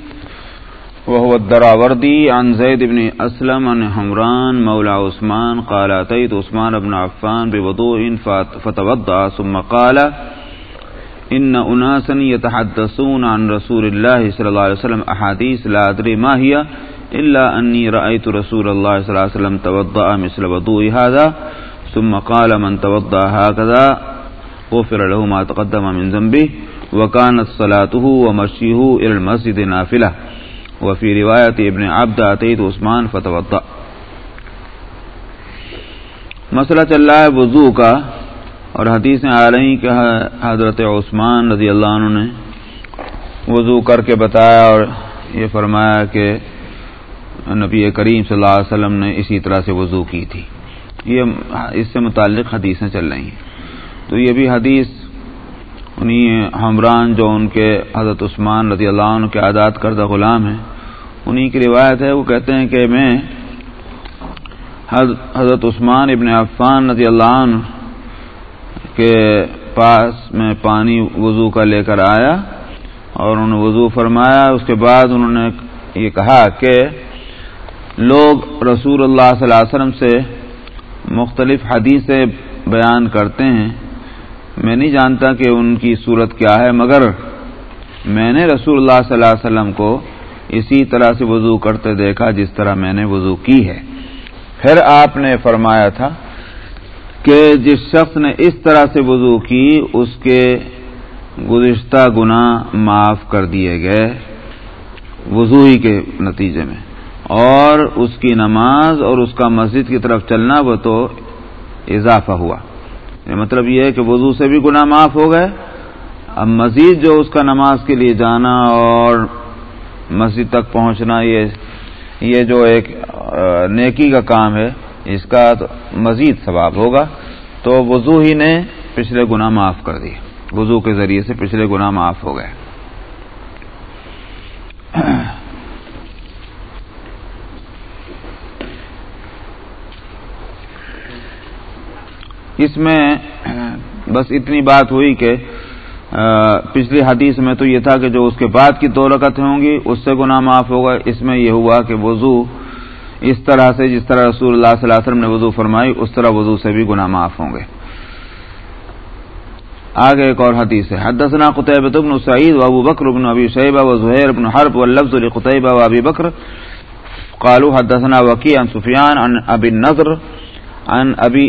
وهو الدراوردي عن زيد بن أسلم عن حمران مولى عثمان قال أتيت عثمان بن عفان بوضوء فتوضع ثم قال إن أناسا يتحدثون عن رسول الله صلى الله عليه وسلم أحاديث لا أدري ما هي إلا أني رأيت رسول الله صلى الله عليه وسلم توضع مثل وضوء هذا ثم قال من توضع هكذا غفر له ما تقدم من ذنبه وكانت صلاته ومشيه الى المسجد نافله وفي روایت ابن عبد اتيت عثمان فتوضا مسئلہ چل رہا ہے وضو کا، اور حدیثیں آ رہی کہ حضرت عثمان رضی اللہ عنہ نے وضو کر کے بتایا اور یہ فرمایا کہ نبی کریم صلی اللہ علیہ وسلم نے اسی طرح سے وضو کی تھی۔ یہ اس سے متعلق حدیثیں چل رہی ہیں۔ تو یہ بھی حدیث انہیں حمران جو ان کے حضرت عثمان رضی اللہ عنہ کے آزاد کردہ غلام ہیں انہیں کی روایت ہے، وہ کہتے ہیں کہ میں حضرت عثمان ابن عفان رضی اللہ عنہ کے پاس میں پانی وضو کا لے کر آیا اور انہوں نے وضو فرمایا۔ اس کے بعد انہوں نے یہ کہا کہ لوگ رسول اللہ صلی اللہ علیہ وسلم سے مختلف حدیثیں بیان کرتے ہیں۔ میں نہیں جانتا کہ ان کی صورت کیا ہے، مگر میں نے رسول اللہ صلی اللہ علیہ وسلم کو اسی طرح سے وضو کرتے دیکھا جس طرح میں نے وضو کی ہے۔ پھر آپ نے فرمایا تھا کہ جس شخص نے اس طرح سے وضو کی، اس کے گزشتہ گناہ معاف کر دیے گئے وضو ہی کے نتیجے میں۔ اور اس کی نماز اور اس کا مسجد کی طرف چلنا وہ تو اضافہ ہوا۔ مطلب یہ ہے کہ وضو سے بھی گناہ معاف ہو گئے۔ اب مزید جو اس کا نماز کے لیے جانا اور مسجد تک پہنچنا، یہ یہ جو ایک نیکی کا کام ہے، اس کا مزید ثواب ہوگا۔ تو وضو ہی نے پچھلے گناہ معاف کر دی وضو کے ذریعے سے پچھلے گناہ معاف ہو گئے۔ اس میں بس اتنی بات ہوئی کہ پچھلی حدیث میں تو یہ تھا کہ جو اس کے بعد کی دو رکعتیں ہوں گی، اس سے گناہ معاف ہوگا۔ اس میں یہ ہوا کہ وضو اس طرح سے جس طرح رسول اللہ صلی اللہ علیہ وسلم نے وضو فرمائی، اس طرح وضو سے بھی گناہ معاف ہوں گے۔ آگے ایک اور حدیث ہے۔ حدثنا قطعب بن سعید و ابو بکر بن ابی شیبہ و زہیر بن حرب و لفظ قطعبہ و ابی بکر قالو حدثنا وکی عن سفیان عن ابی النظر عن ابی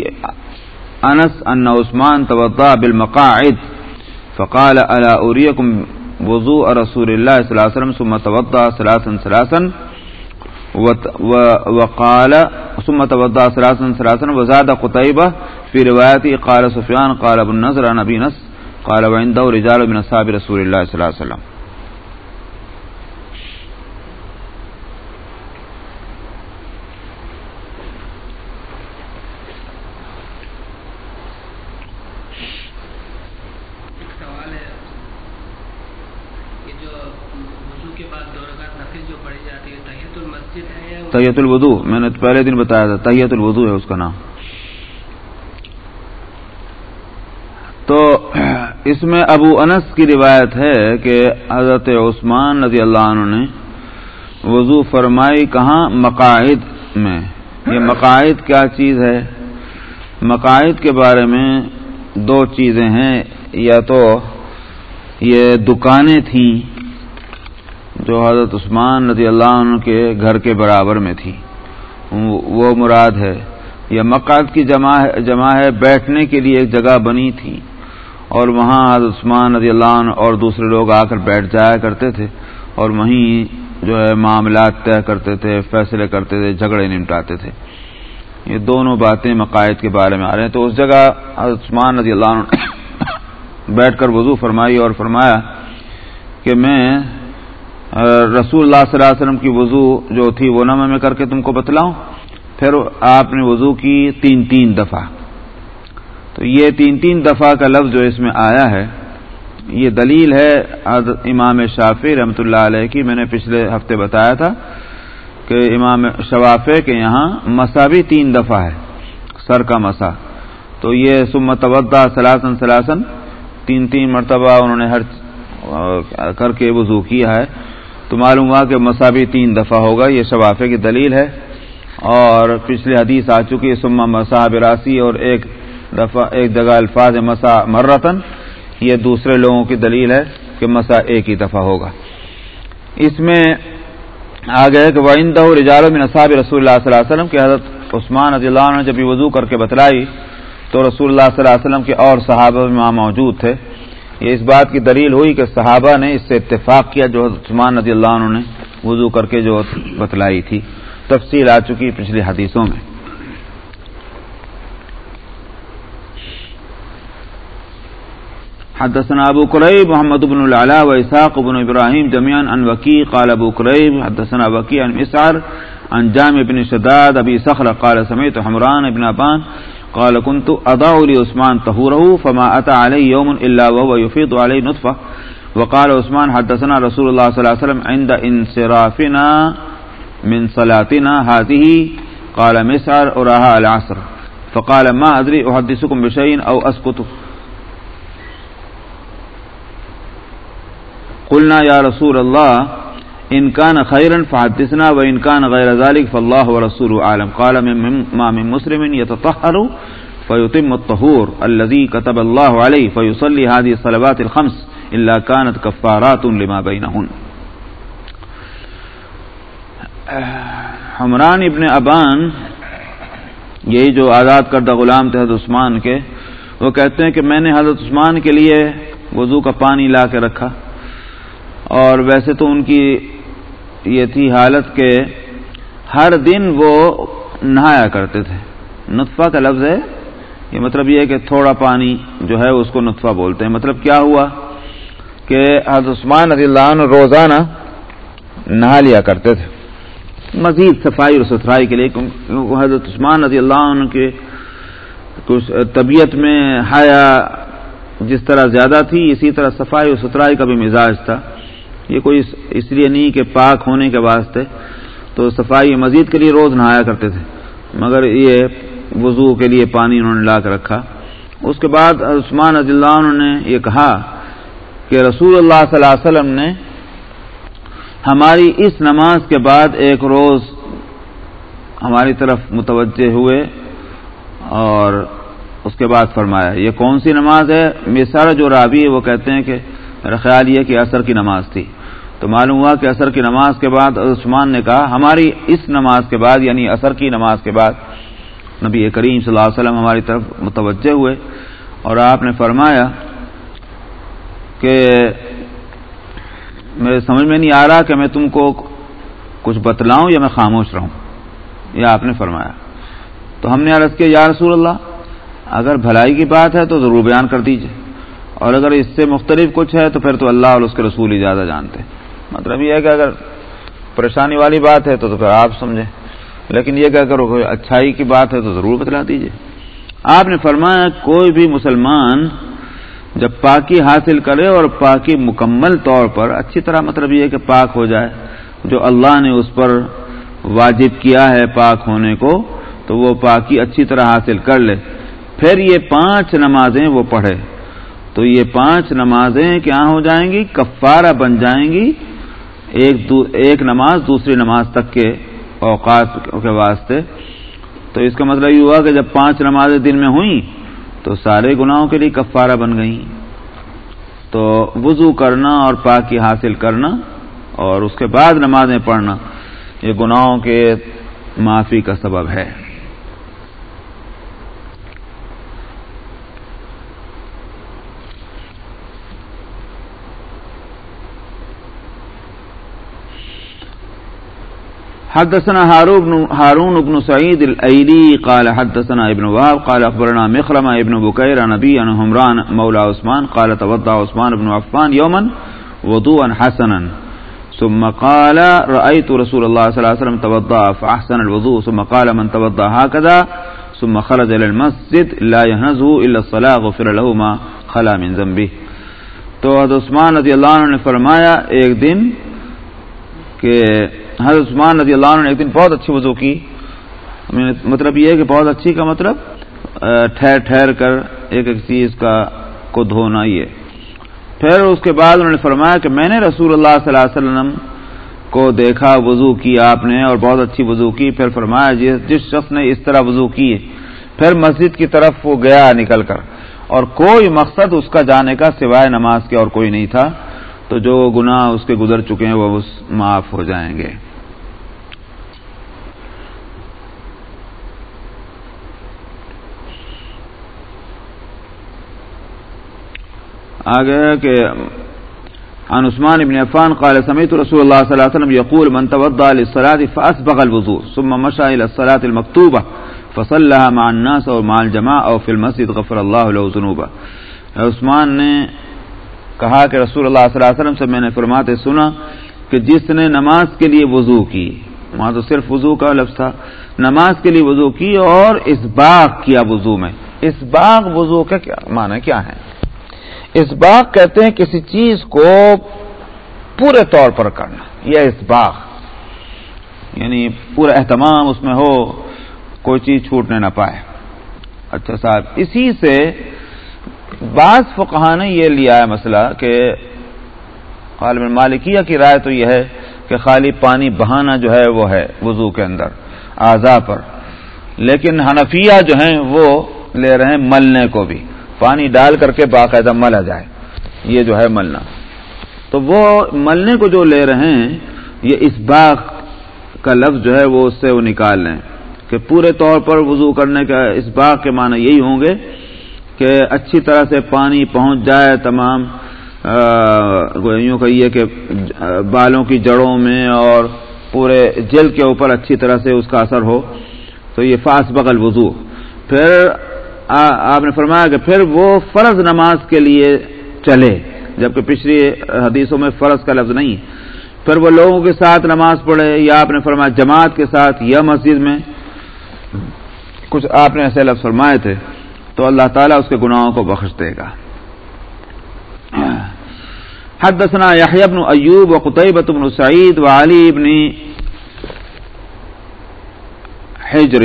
انس ان عثمان توضا بالمقاعد فقال الا اريكم وضوء رسول الله صلى الله عليه وسلم ثم توضا ثلاثا ثلاثا وقال ثم توضا ثلاثا ثلاثا وزاد قتيبة في روايته قال سفيان قال ابن نظر عن ابي نس قال وعنده رجال من اصحاب رسول الله صلى الله عليه وسلم تحیت الودو میں نے پہلے دن بتایا تھا، تحیت الودو ہے اس کا نام۔ تو اس میں ابو انس کی روایت ہے کہ حضرت عثمان رضی اللہ عنہ نے وضو فرمائی کہاں؟ مقاعد میں۔ یہ مقاعد کیا چیز ہے؟ مقاعد کے بارے میں دو چیزیں ہیں، یا تو یہ دکانیں تھیں جو حضرت عثمان رضی اللہ عنہ کے گھر کے برابر میں تھی۔ وہ مراد ہے، یہ مقاد کی جمع جمع ہے، بیٹھنے کے لیے ایک جگہ بنی تھی۔ اور وہاں حضرت عثمان رضی اللہ عنہ اور دوسرے لوگ آ کر بیٹھ جایا کرتے تھے۔ اور وہیں جو ہے معاملات طے کرتے تھے، فیصلے کرتے تھے، جھگڑے نمٹاتے تھے۔ یہ دونوں باتیں مقاعد کے بارے میں آ رہے ہیں۔ تو اس جگہ حضرت عثمان رضی اللہ عنہ بیٹھ کر وضو فرمائی اور فرمایا کہ میں رسول اللہ صلی اللہ علیہ وسلم کی وضو جو تھی وہ نہ میں کر کے تم کو بتلاؤں۔ پھر آپ نے وضو کی تین تین دفعہ۔ تو یہ تین تین دفعہ کا لفظ جو اس میں آیا ہے، یہ دلیل ہے امام شافی رحمۃ اللہ علیہ کی۔ میں نے پچھلے ہفتے بتایا تھا کہ امام شوافے کے یہاں مسا بھی تین دفعہ ہے، سر کا مسا۔ تو یہ سمت سلاسن سلاسن تین تین مرتبہ انہوں نے ہر کر کے وضو کیا ہے۔ تو معلوم ہوا کہ مساوی تین دفعہ ہوگا، یہ شفافے کی دلیل ہے۔ اور پچھلی حدیث آ چکی ہے سما مسا براسی اور ایک دفعہ، ایک جگہ الفاظ مسا مرتن۔ یہ دوسرے لوگوں کی دلیل ہے کہ مسا ایک ہی دفعہ ہوگا۔ اس میں آگے کہ وہ ان رجال میں نصاب رسول اللہ صلی اللہ علیہ وسلم کے حضرت عثمان رضی اللہ عنہ جب یہ وضو کر کے بتلائی تو رسول اللہ صلی اللہ علیہ وسلم کے اور صحابہ وہاں موجود تھے۔ یہ اس بات کی دلیل ہوئی کہ صحابہ نے اس سے اتفاق کیا جو عثمان رضی اللہ عنہ نے وضو کر کے جو بتلائی تھی۔ تفصیل آ چکی پچھلی حدیثوں میں۔ حدثنا ابو قریب، محمد بن العلا و اسحاق بن ابراہیم جمیان ان وکی قال ابو قریب، حدثنا وکی ان مسعر ان جامع بن شداد، ابی سخر قال سمیت حمران ابن ابان قال كنت اضع لعثمان طهوره فما اتى علي يوم الا وهو يفيض عليه نطفه وقال عثمان حدثنا رسول الله صلى الله عليه وسلم عند انصرافنا من صلاتنا هذه. قال مسعر اراها العصر. فقال ما ادري احدثكم بشيء او اسكت قلنا يا رسول الله ان كان خيرا فحدثنا وان كان غير ذلك فالله ورسوله عالم. قال من ما من مسلم يتطهر فيتم الطهور الذي كتب الله عليه فيصلي هذه الصلوات الخمس الا كانت كفارات لما بينهن حمران ابن ابان، یہی جو آزاد کردہ غلام تھے حضرت عثمان کے، وہ کہتے ہیں کہ میں نے حضرت عثمان کے لیے وضو کا پانی لا کے رکھا، اور ویسے تو ان کی یہ تھی حالت کہ ہر دن وہ نہایا کرتے تھے۔ نطفہ کا لفظ ہے، یہ مطلب یہ ہے کہ تھوڑا پانی جو ہے اس کو نطفہ بولتے ہیں۔ مطلب کیا ہوا کہ حضرت عثمان رضی اللہ عنہ روزانہ نہا لیا کرتے تھے۔ مزید صفائی اور ستھرائی کے لیے حضرت عثمان رضی اللہ عنہ کے کچھ طبیعت میں حیا جس طرح زیادہ تھی، اسی طرح صفائی اور ستھرائی کا بھی مزاج تھا۔ یہ کوئی اس لیے نہیں کہ پاک ہونے کے واسطے تو صفائی مزید کے لیے روز نہایا کرتے تھے۔ مگر یہ وضو کے لیے پانی انہوں نے لا کے رکھا۔ اس کے بعد عثمان رضی اللہ عنہ نے یہ کہا کہ رسول اللہ صلی اللہ علیہ وسلم نے ہماری اس نماز کے بعد ایک روز ہماری طرف متوجہ ہوئے اور اس کے بعد فرمایا، یہ کون سی نماز ہے؟ مثار جو رابی ہے وہ کہتے ہیں کہ میرا خیال یہ کہ اثر کی نماز تھی۔ تو معلوم ہوا کہ اثر کی نماز کے بعد عثمان نے کہا، ہماری اس نماز کے بعد یعنی اثر کی نماز کے بعد نبی کریم صلی اللہ علیہ وسلم ہماری طرف متوجہ ہوئے اور آپ نے فرمایا کہ میرے سمجھ میں نہیں آ رہا کہ میں تم کو کچھ بتلاؤں یا میں خاموش رہوں، یہ آپ نے فرمایا۔ تو ہم نے عرض کیا، یا رسول اللہ، اگر بھلائی کی بات ہے تو ضرور بیان کر دیجیے، اور اگر اس سے مختلف کچھ ہے تو پھر تو اللہ اور اس کے رسول ہی زیادہ جانتے۔ مطلب یہ ہے کہ اگر پریشانی والی بات ہے تو تو پھر آپ سمجھیں۔ لیکن یہ کہ اگر کوئی اچھائی کی بات ہے تو ضرور بتلا دیجیے۔ آپ نے فرمایا کوئی بھی مسلمان جب پاکی حاصل کرے اور پاکی مکمل طور پر، اچھی طرح مطلب یہ کہ پاک ہو جائے، جو اللہ نے اس پر واجب کیا ہے پاک ہونے کو، تو وہ پاکی اچھی طرح حاصل کر لے۔ پھر یہ پانچ نمازیں وہ پڑھے۔ تو یہ پانچ نمازیں کیا ہو جائیں گی؟ کفارہ بن جائیں گی۔ ایک دو ایک نماز دوسری نماز تک کے اوقات کے واسطے۔ تو اس کا مطلب یہ ہوا کہ جب پانچ نمازیں دن میں ہوئیں، تو سارے گناہوں کے لیے کفارہ بن گئیں۔ تو وضو کرنا اور پاکی حاصل کرنا اور اس کے بعد نمازیں پڑھنا، یہ گناہوں کے معافی کا سبب ہے۔ حدثنا هارون بن سعيد الأيلي قال حدثنا ابن واب قال أخبرنا مخرم ابن بكير نبي عن همران مولى عثمان قال توضع عثمان بن عفان يوما وضوءا حسنا. ثم قال رأيت رسول الله صلى الله عليه وسلم توضع فأحسن الوضوء. ثم قال من توضع هكذا. ثم خرج إلى المسجد لا يهنزه إلا الصلاة غفر له ما خلا من ذنبه. تو عثمان رضی اللہ عنہ نے فرمایا ایک دن کہ حضرت عثمان رضی اللہ عنہ نے ایک دن بہت اچھی وضو کی۔ مطلب یہ ہے کہ بہت اچھی کا مطلب ٹھہر ٹھہر کر ایک ایک چیز کا، کو دھونا یہ۔ پھر اس کے بعد انہوں نے فرمایا کہ میں نے رسول اللہ صلی اللہ علیہ وسلم کو دیکھا، وضو کی آپ نے اور بہت اچھی وضو کی۔ پھر فرمایا جس شخص نے اس طرح وضو کی، پھر مسجد کی طرف وہ گیا نکل کر۔ اور کوئی مقصد اس کا جانے کا سوائے نماز کے اور کوئی نہیں تھا۔ تو جو گناہ اس کے گزر چکے ہیں وہ معاف ہو جائیں گے۔ آگے کہ عن عثمان بن عفان قال سمعت رسول الله صلى الله عليه وسلم يقول من توضا للصلاه فاسبغ الوضوء ثم مشى الى الصلاه المكتوبه فصلىها مع الناس او مع الجماعه او في المسجد غفر الله له ذنوبه عثمان نے کہا کہ رسول اللہ صلی اللہ علیہ وسلم سے میں نے فرماتے سنا کہ جس نے نماز کے لیے وضو کی، وہاں تو صرف وضو کا لفظ تھا، نماز کے لیے وضو کی اور اس باغ کیا وضو میں، اس باغ وضو کا کیا معنی کیا ہے؟ اسباغ کہتے ہیں کسی چیز کو پورے طور پر کرنا، یہ اسباغ یعنی پورا اہتمام اس میں ہو، کوئی چیز چھوٹنے نہ پائے۔ اچھا صاحب، اسی سے بعض فقہ نے یہ لیا ہے مسئلہ کہ غالب مالکیہ کی رائے تو یہ ہے کہ خالی پانی بہانا جو ہے وہ ہے وضو کے اندر اعضا پر۔ لیکن حنفیہ جو ہیں وہ لے رہے ہیں ملنے کو بھی۔ پانی ڈال کر کے باقاعدہ ملا جائے۔ یہ جو ہے ملنا۔ تو وہ ملنے کو جو لے رہے ہیں، یہ اس باغ کا لفظ جو ہے وہ اس سے وہ نکال لیں۔ کہ پورے طور پر وضو کرنے کا اس باغ کے معنی یہی ہوں گے کہ اچھی طرح سے پانی پہنچ جائے تمام یوں کہیے کہ بالوں کی جڑوں میں اور پورے جل کے اوپر اچھی طرح سے اس کا اثر ہو۔ تو یہ فاس بغل وضو۔ پھر آپ نے فرمایا کہ پھر وہ فرض نماز کے لیے چلے، جبکہ پچھلی حدیثوں میں فرض کا لفظ نہیں پھر وہ لوگوں کے ساتھ نماز پڑھے، یا آپ نے فرمایا جماعت کے ساتھ یا مسجد میں۔ کچھ آپ نے ایسے لفظ فرمائے تھے، تو اللہ تعالیٰ اس کے گناہوں کو بخش دے گا۔ حدثنا يحيى بن أيوب وقطيبة بن سعيد وعلي بن حجر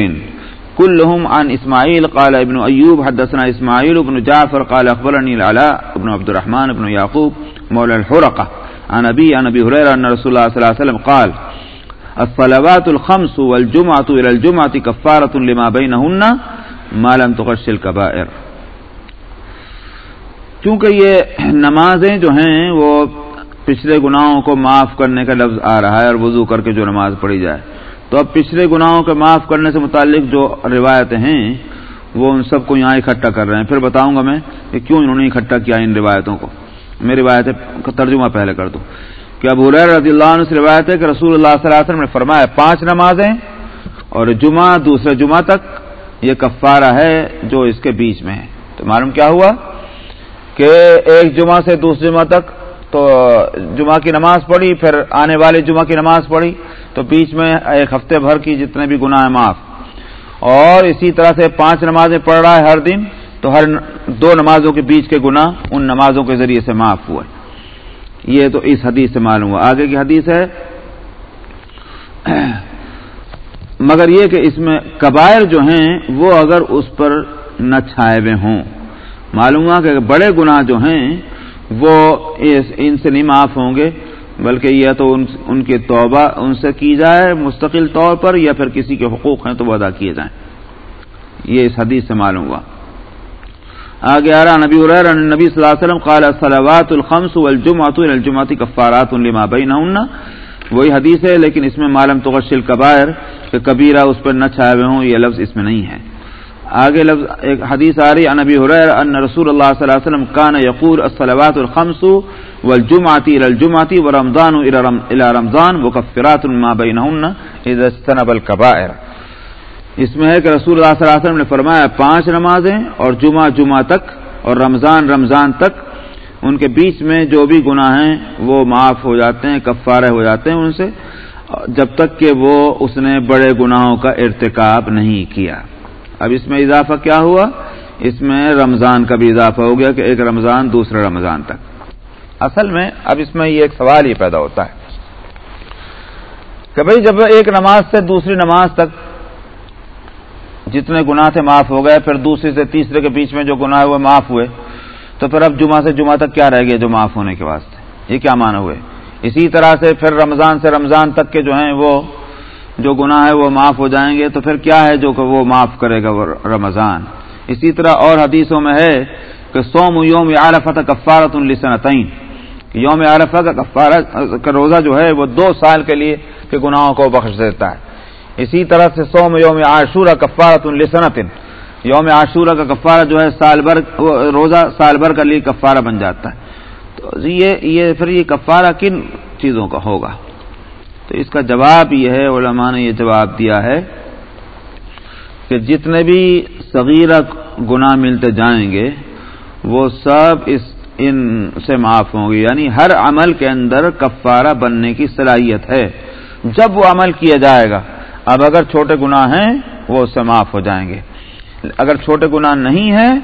كلهم عن إسماعيل. قال ابن أيوب حدثنا إسماعيل بن جعفر قال أخبرني العلاء بن عبد الرحمن بن يعقوب مولى الحرقة. عن أبي عن أبي هريرة أن رسول الله صلى الله عليه وسلم قال، الصلوات الخمس والجمعة إلى الجمعة كفارة لما بينهن ما لم تغش الكبائر. چونکہ یہ نمازیں جو ہیں وہ پچھلے گناہوں کو معاف کرنے کا لفظ آ رہا ہے اور وضو کر کے جو نماز پڑھی جائے۔ تو اب پچھلے گناہوں کے معاف کرنے سے متعلق جو روایتیں ہیں، وہ ان سب کو یہاں اکٹھا کر رہے ہیں۔ پھر بتاؤں گا میں کہ کیوں انہوں نے اکٹھا کیا ان روایتوں کو؟ میں روایتیں ترجمہ پہلے کر دوں کہ ابو رضی اللہ عنہ سے روایت ہے کہ رسول اللہ صلی اللہ علیہ وسلم نے فرمایا، پانچ نمازیں اور جمعہ، دوسرے جمعہ تک یہ کفارہ ہے جو اس کے بیچ میں ہے۔ تو معلوم کیا ہوا؟ کہ ایک جمعہ سے دوسرے جمعہ تک تو جمعہ کی نماز پڑھی، پھر آنے والے جمعہ کی نماز پڑھی۔ تو بیچ میں ایک ہفتے بھر کی جتنے بھی گناہ معاف۔ اور اسی طرح سے پانچ نمازیں پڑھ رہا ہے ہر دن، تو ہر دو نمازوں کے بیچ کے گناہ ان نمازوں کے ذریعے سے معاف ہوئے یہ تو اس حدیث سے معلوم ہوا۔ آگے کی حدیث ہے، مگر یہ کہ اس میں قبائر جو ہیں، وہ اگر اس پر نہ چھائے ہوئے ہوں۔ معلوم ہوا کہ بڑے گناہ جو ہیں، وہ ان سے نہیں معاف ہوں گے۔ بلکہ یا تو ان کی توبہ ان سے کی جائے مستقل طور پر یا پھر کسی کے حقوق ہیں تو وہ ادا کیے جائیں۔ یہ اس حدیث سے معلوم ہوا۔ آگے آ رہا نبی نبی صلی اللہ علیہ وسلم قال، صلوات الخمس والجمعۃ الجمعۃ کفارات لما بینہن۔ وہی حدیث ہے، لیکن اس میں معلوم تغشل کبائر، کہ کبیرہ اس پر نہ چھائے ہوئے ہوں، یہ لفظ اس میں نہیں ہے۔ آگے لفظ ایک حدیث آ رہی نبی حریر ان رسول اللہ صلی اللہ علیہ وسلم کان یقور الصلوات الخمس والجمعتی الى الجمعتی ورمضان الى رمضان وکفرات ما بینہن اذا استنب الكبائر. اس میں ہے کہ رسول اللہ صلی اللہ علیہ وسلم نے فرمایا پانچ نمازیں اور جمعہ جمعہ تک اور رمضان رمضان تک، ان کے بیچ میں جو بھی گناہ ہیں وہ معاف ہو جاتے ہیں کفارے ہو جاتے ہیں ان سے، جب تک کہ وہ اس نے بڑے گناہوں کا ارتکاب نہیں کیا۔ اب اس میں اضافہ کیا ہوا؟ اس میں رمضان کا بھی اضافہ ہو گیا کہ ایک رمضان دوسرے رمضان تک۔ اصل میں اب اس میں یہ ایک سوال یہ پیدا ہوتا ہے کہ بھائی جب ایک نماز سے دوسری نماز تک جتنے گناہ تھے معاف ہو گئے، پھر دوسری سے تیسرے کے بیچ میں جو گناہ ہوئے معاف ہوئے، تو پھر اب جمعہ سے جمعہ تک کیا رہ گیا جو معاف ہونے کے واسطے؟ یہ کیا معنی ہوئے؟ اسی طرح سے پھر رمضان سے رمضان تک کے جو ہیں وہ جو گناہ ہے وہ معاف ہو جائیں گے تو پھر کیا ہے جو کہ وہ معاف کرے گا وہ رمضان؟ اسی طرح اور حدیثوں میں ہے کہ سوم یوم عرفت کفارت السنتین یوم عرفہ کا کفارہ کا روزہ جو ہے وہ دو سال کے لیے کہ گناہوں کو بخش دیتا ہے۔ اسی طرح سے سوم یوم عاشورہ کفارت السنتن یوم عاشورہ کا کفارہ جو ہے سال بھر روزہ سال بھر کا لیے کفارہ بن جاتا ہے۔ تو یہ یہ پھر یہ کفارہ کن چیزوں کا ہوگا؟ تو اس کا جواب یہ ہے، علماء نے یہ جواب دیا ہے کہ جتنے بھی صغیرہ گناہ ملتے جائیں گے، وہ سب اس ان سے معاف ہوں گے۔ یعنی ہر عمل کے اندر کفارہ بننے کی صلاحیت ہے۔ جب وہ عمل کیا جائے گا، اب اگر چھوٹے گناہ ہیں، وہ اس سے معاف ہو جائیں گے۔ اگر چھوٹے گناہ نہیں ہیں،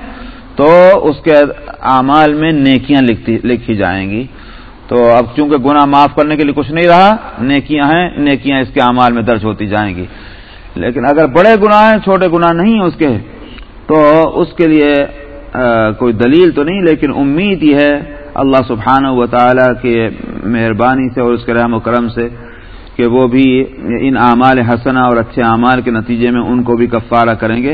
تو اس کے اعمال میں نیکیاں لکھی جائیں گی۔ تو اب چونکہ گناہ معاف کرنے کے لیے کچھ نہیں رہا، نیکیاں ہیں، نیکیاں اس کے اعمال میں درج ہوتی جائیں گی۔ لیکن اگر بڑے گناہ ہیں، چھوٹے گناہ نہیں ہیں اس کے، تو اس کے لیے کوئی دلیل تو نہیں، لیکن امید ہی ہے اللہ سبحانہ و تعالی کے مہربانی سے اور اس کے رحم و کرم سے کہ وہ بھی ان اعمال حسنہ اور اچھے اعمال کے نتیجے میں ان کو بھی کفارہ کریں گے۔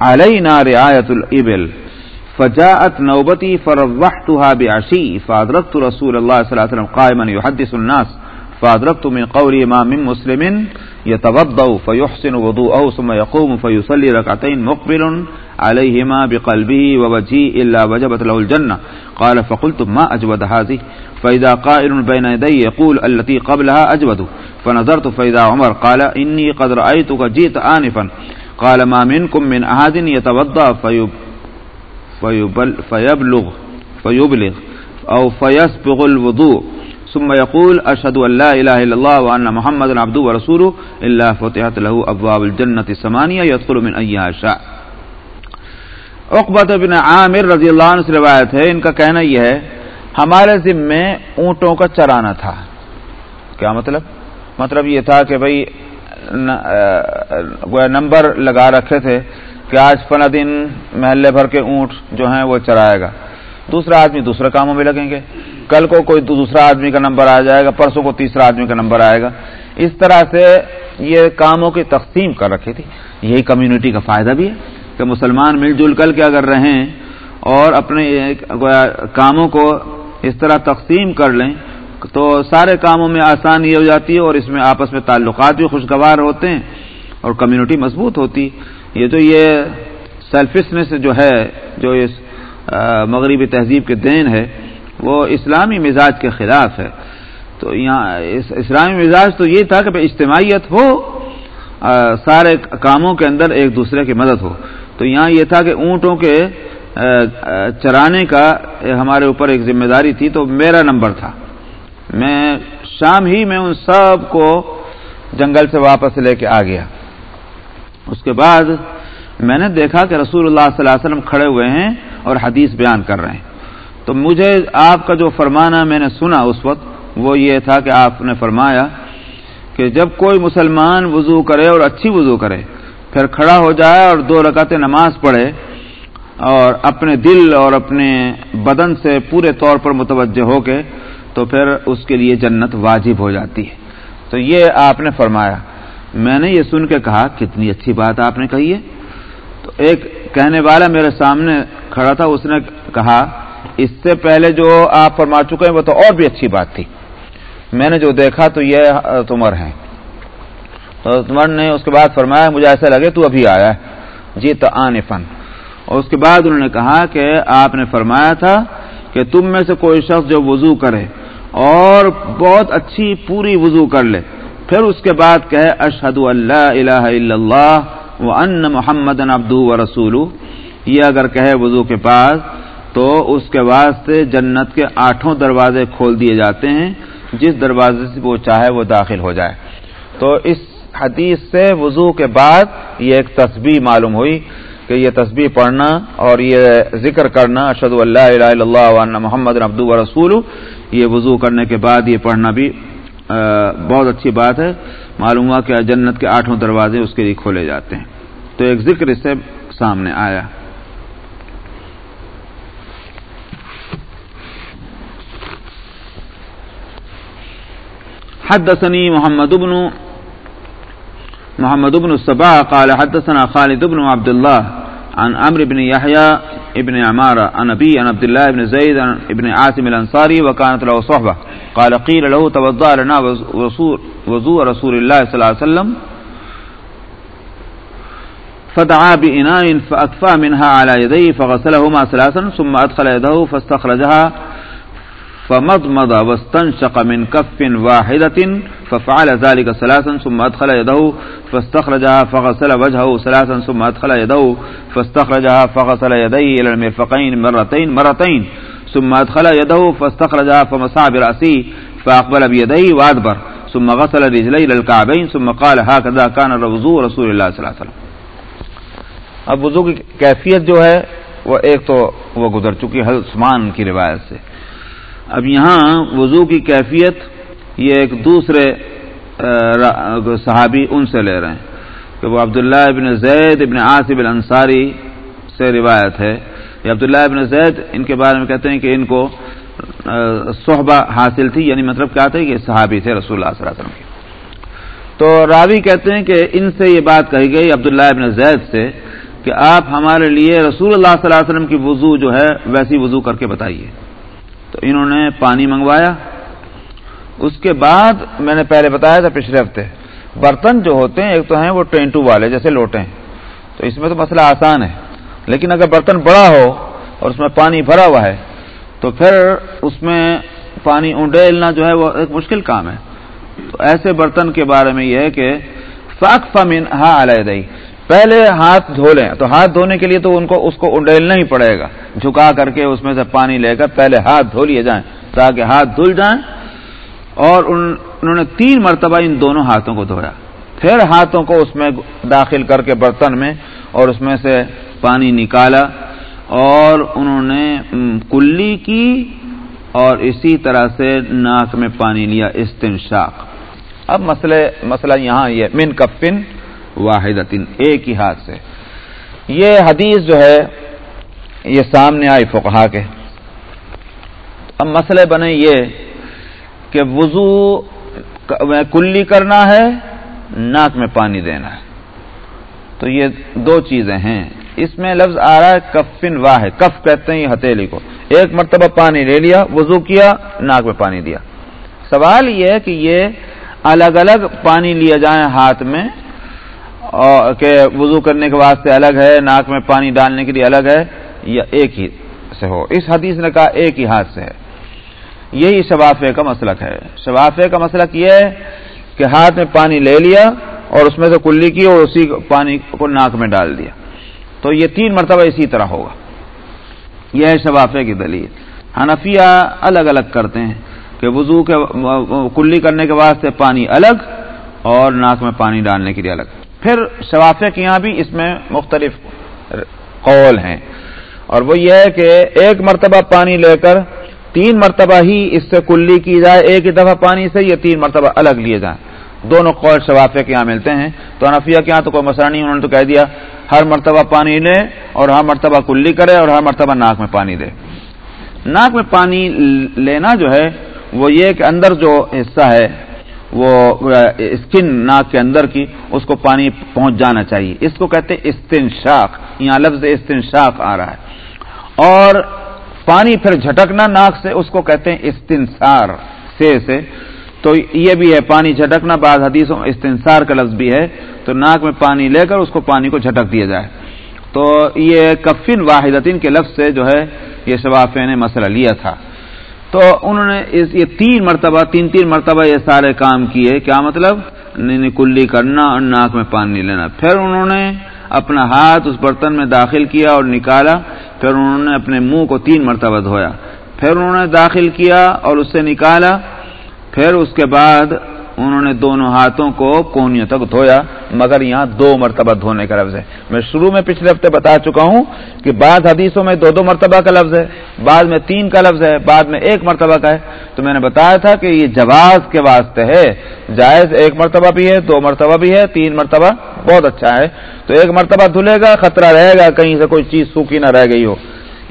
علينا رعاية الإبل فجاءت نوبتي فروحتها بعشي فأدركت رسول الله صلى الله عليه وسلم قائما يحدث الناس فأدركت من قولي ما من مسلم يتوضأ فيحسن وضوءه ثم يقوم فيصلي ركعتين مقبل عليهما بقلبه ووجهه إلا وجبت له الجنة قال فقلت ما أجود هذه؟ فإذا قائل بين يدي يقول التي قبلها أجود فنظرت فإذا عمر قال إني قد رأيتك جئت آنفا۔ قال ما منكم من أحد يتوضأ فيب، فيبل، فيبلغ فيبلغ أو فيسبغ الوضوء. ثم يقول أشهد أن لا إله إلا الله وأن محمد عبده ورسوله إلا فتحت له أبواب الجنة السمانية يدخل من أيها شاء. عقبت بن عامر رضی اللہ عنہ سے روایت ہے، ان کا کہنا یہ ہے، ہمارے ذمے اونٹوں کا چرانا تھا۔ کیا مطلب؟ مطلب یہ تھا کہ بھائی نمبر لگا رکھے تھے کہ آج فنا دن محلے بھر کے اونٹ جو ہیں وہ چرائے گا۔ دوسرا آدمی دوسرے کاموں میں لگیں گے۔ کل کو کوئی دوسرا آدمی کا نمبر آ جائے گا، پرسوں کو تیسرا آدمی کا نمبر آئے گا۔ اس طرح سے یہ کاموں کی تقسیم کر رکھی تھی۔ یہی کمیونٹی کا فائدہ بھی ہے کہ مسلمان مل جل کر کے اگر رہیں اور اپنے کاموں کو اس طرح تقسیم کر لیں تو سارے کاموں میں آسانی ہو جاتی ہے اور اس میں آپس میں تعلقات بھی خوشگوار ہوتے ہیں اور کمیونٹی مضبوط ہوتی یہ تو یہ سیلفسنس جو ہے، جو اس مغربی تہذیب کے دین ہے، وہ اسلامی مزاج کے خلاف ہے۔ تو یہاں اسلامی مزاج تو یہ تھا کہ اجتماعیت ہو سارے کاموں کے اندر ایک دوسرے کی مدد ہو۔ تو یہاں یہ تھا کہ اونٹوں کے چرانے کا ہمارے اوپر ایک ذمہ داری تھی، تو میرا نمبر تھا۔ میں شام ہی میں ان سب کو جنگل سے واپس لے کے آ گیا۔ اس کے بعد میں نے دیکھا کہ رسول اللہ صلی اللہ علیہ وسلم کھڑے ہوئے ہیں اور حدیث بیان کر رہے ہیں۔ تو مجھے آپ کا جو فرمانا میں نے سنا اس وقت وہ یہ تھا کہ آپ نے فرمایا کہ جب کوئی مسلمان وضو کرے اور اچھی وضو کرے، پھر کھڑا ہو جائے اور دو رکعت نماز پڑھے اور اپنے دل اور اپنے بدن سے پورے طور پر متوجہ ہو کے تو پھر اس کے لیے جنت واجب ہو جاتی ہے۔ تو یہ آپ نے فرمایا۔ میں نے یہ سن کے کہا، کتنی اچھی بات آپ نے کہی ہے۔ تو ایک کہنے والا میرے سامنے کھڑا تھا، اس نے کہا، اس سے پہلے جو آپ فرما چکے ہیں، وہ تو اور بھی اچھی بات تھی۔ میں نے جو دیکھا تو یہ تمر ہیں۔ تو تمر نے اس کے بعد فرمایا، مجھے ایسا لگے تو ابھی آیا ہے۔ جی تو آن فن اور اس کے بعد انہوں نے کہا کہ آپ نے فرمایا تھا کہ تم میں سے کوئی شخص جو وضو کرے اور بہت اچھی پوری وضو کر لے۔ پھر اس کے بعد کہے اشہد اللہ الہ الا اللہ و ان محمد ابدو و رسول یہ اگر کہے وضو کے پاس، تو اس کے واسطے جنت کے آٹھوں دروازے کھول دیے جاتے ہیں۔ جس دروازے سے وہ چاہے وہ داخل ہو جائے۔ تو اس حدیث سے وضو کے بعد یہ ایک تسبیح معلوم ہوئی کہ یہ تسبیح پڑھنا اور یہ ذکر کرنا اشد اللہ الہ اللہ محمد ابدو و رسول یہ وضو کرنے کے بعد یہ پڑھنا بھی بہت اچھی بات ہے۔ معلوم ہوا کہ جنت کے آٹھوں دروازے اس کے لیے کھولے جاتے ہیں۔ تو ایک ذکر اس سے سامنے آیا۔ حدثني محمد بن محمد بن الصباح قال حدثنا خالد بن عبد الله عن عمرو بن يحيى ابن عمارة، عن أبي، عن عبد الله بن زيد، عن ابن عاصم الأنصاري، وكانت له صحبة. قال، قيل له، توضأ لنا وضوء رسول الله صلى الله عليه وسلم. فدعا بإناء فأكفى منها على يديه فغسلهما ثلاثا، ثم أدخل يده فاستخرجها فمد فمضمض واستنشق من كف واحدة ففعل ذلك ثلاثا ثم أدخل يده فاستخرجها فغسل وجهه ثلاثا ثم أدخل يده فاستخرجها فغسل يديه إلى المرفقين مرتين مرتين ثم أدخل يده فاستخرجها فمسع برأسه فأقبل بيديه وأدبر ثم غسل رجليه إلى الكعبين ثم قال هكذا كان الوضوء رسول الله صلى الله عليه وسلم. اب وضو کی کیفیت جو ہے، وہ ایک تو وہ گزر چکی ہے عثمان کی روایت سے۔ اب یہاں وضو کی کیفیت یہ ایک دوسرے صحابی ان سے لے رہے ہیں۔ کہ وہ عبداللہ ابن زید ابن آصب الانصاری سے روایت ہے۔ یہ عبداللہ ابن زید ان کے بارے میں کہتے ہیں کہ ان کو صحبہ حاصل تھی یعنی مطلب کیا تھا کہ صحابی تھے رسول اللہ صلی اللہ علیہ وسلم کے۔ تو راوی کہتے ہیں کہ ان سے یہ بات کہی گئی عبداللہ ابن زید سے کہ آپ ہمارے لیے رسول اللہ صلی اللہ علیہ وسلم کی وضو جو ہے ویسی وضو کر کے بتائیے۔ تو انہوں نے پانی منگوایا۔ اس کے بعد میں نے پہلے بتایا تھا پچھلے ہفتے، برتن جو ہوتے ہیں، ایک تو ہیں وہ ٹینٹو والے جیسے لوٹے ہیں تو اس میں تو مسئلہ آسان ہے۔ لیکن اگر برتن بڑا ہو اور اس میں پانی بھرا ہوا ہے، تو پھر اس میں پانی اونڈیلنا جو ہے وہ ایک مشکل کام ہے۔ تو ایسے برتن کے بارے میں یہ ہے کہ فاق فمن ہاں علیہ پہلے ہاتھ دھو لیں۔ تو ہاتھ دھونے کے لیے تو ان کو اس کو انڈیلنا ہی پڑے گا۔ جھکا کر کے اس میں سے پانی لے کر پہلے ہاتھ دھو لیے جائیں تاکہ ہاتھ دھل جائیں۔ اور انہوں نے تین مرتبہ ان دونوں ہاتھوں کو دھویا۔ پھر ہاتھوں کو اس میں داخل کر کے برتن میں اور اس میں سے پانی نکالا۔ اور انہوں نے کلی کی اور اسی طرح سے ناک میں پانی لیا، استنشاق۔ اب مسئلے مسئلہ یہاں یہ من کفن واحد ایک ہی ہاتھ سے۔ یہ حدیث جو ہے، یہ سامنے آئی فقہا کے۔ اب مسئلے بنے یہ کہ وضو کلی کرنا ہے، ناک میں پانی دینا ہے۔ تو یہ دو چیزیں ہیں۔ اس میں لفظ آ رہا ہے کفن واحد، کف کہتے ہیں یہ ہتھیلی کو۔ ایک مرتبہ پانی لے لیا، وضو کیا، ناک میں پانی دیا۔ سوال یہ ہے کہ یہ الگ الگ پانی لیا جائیں ہاتھ میں کہ وضو کرنے کے واسطے الگ ہے، ناک میں پانی ڈالنے کے لیے الگ ہے، یا ایک ہی سے ہو۔ اس حدیث نے کہا ایک ہی ہاتھ سے ہے۔ یہی شفافے کا مسلک ہے۔ شفافے کا مسلک یہ ہے کہ ہاتھ میں پانی لے لیا اور اس میں سے کلی کی اور اسی پانی کو ناک میں ڈال دیا۔ تو یہ تین مرتبہ اسی طرح ہوگا۔ یہ ہے شفافے کی دلیل۔ حنفیہ الگ الگ کرتے ہیں کہ وضو کے، کلی کرنے کے واسطے پانی الگ اور ناک میں پانی ڈالنے کے لیے الگ۔ پھر شفافے کے یہاں بھی اس میں مختلف قول ہیں۔ اور وہ یہ ہے کہ ایک مرتبہ پانی لے کر تین مرتبہ ہی اس سے کلی کی جائے، ایک ہی دفعہ پانی سے یہ تین مرتبہ الگ لیے جائیں۔ دونوں قول شفافے کے یہاں ملتے ہیں۔ تو انفیہ کے یہاں تو کوئی مسئلہ نہیں، انہوں نے تو کہہ دیا، ہر مرتبہ پانی لے اور ہر مرتبہ کلی کرے اور ہر مرتبہ ناک میں پانی دے۔ ناک میں پانی لینا جو ہے، وہ یہ کہ اندر جو حصہ ہے وہ اسکن ناک کے اندر کی، اس کو پانی پہنچ جانا چاہیے۔ اس کو کہتے ہیں استنشاق۔ یہاں لفظ استنشاق آ رہا ہے۔ اور پانی پھر جھٹکنا ناک سے، اس کو کہتے ہیں استنسار سے سے۔ تو یہ بھی ہے، پانی جھٹکنا، بعض حدیثوں استنسار کا لفظ بھی ہے۔ تو ناک میں پانی لے کر اس کو پانی کو جھٹک دیا جائے۔ تو یہ کفن واحد کے لفظ سے جو ہے، یہ شفافے نے مسئلہ لیا تھا۔ تو انہوں نے اس یہ تین مرتبہ تین تین مرتبہ یہ سارے کام کیے، کیا مطلب؟ کلی کرنا اور ناک میں پانی لینا۔ پھر انہوں نے اپنا ہاتھ اس برتن میں داخل کیا اور نکالا۔ پھر انہوں نے اپنے منہ کو تین مرتبہ دھویا۔ پھر انہوں نے داخل کیا اور اس سے نکالا۔ پھر اس کے بعد انہوں نے دونوں ہاتھوں کو کونیوں تک دھویا، مگر یہاں دو مرتبہ دھونے کا لفظ ہے۔ میں شروع میں پچھلے ہفتے بتا چکا ہوں کہ بعض حدیثوں میں دو دو مرتبہ کا لفظ ہے بعد میں تین کا لفظ ہے بعد میں ایک مرتبہ کا ہے۔ تو میں نے بتایا تھا کہ یہ جواز کے واسطے ہے۔ جائز ایک مرتبہ بھی ہے، دو مرتبہ بھی ہے، تین مرتبہ بہت اچھا ہے۔ تو ایک مرتبہ دھلے گا، خطرہ رہے گا، کہیں سے کوئی چیز سوکھی نہ رہ گئی ہو۔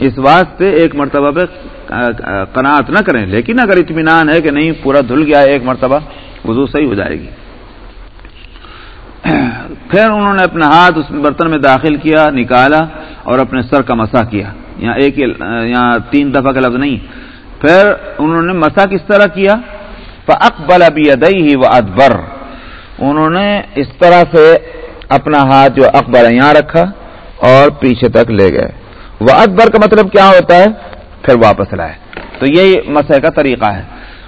اس واسطے ایک مرتبہ پہ قناعت نہ کریں۔ لیکن اگر اطمینان ہے کہ نہیں، پورا دھل گیا ایک مرتبہ وضو صحیح ہو جائے گی۔ پھر انہوں نے اپنا ہاتھ اس برتن میں داخل کیا، نکالا اور اپنے سر کا مسا کیا۔ یہاں ایک یہاں تین دفعہ کا لفظ نہیں۔ پھر انہوں نے مسا کس طرح کیا؟ اکبل ابھی ادئی ہی وہ ادبر انہوں نے اس طرح سے اپنا ہاتھ جو اکبر یہاں رکھا اور پیچھے تک لے گئے۔ وہ اکبر کا مطلب کیا ہوتا ہے؟ پھر واپس لائے۔ تو یہی مسئلہ کا طریقہ ہے۔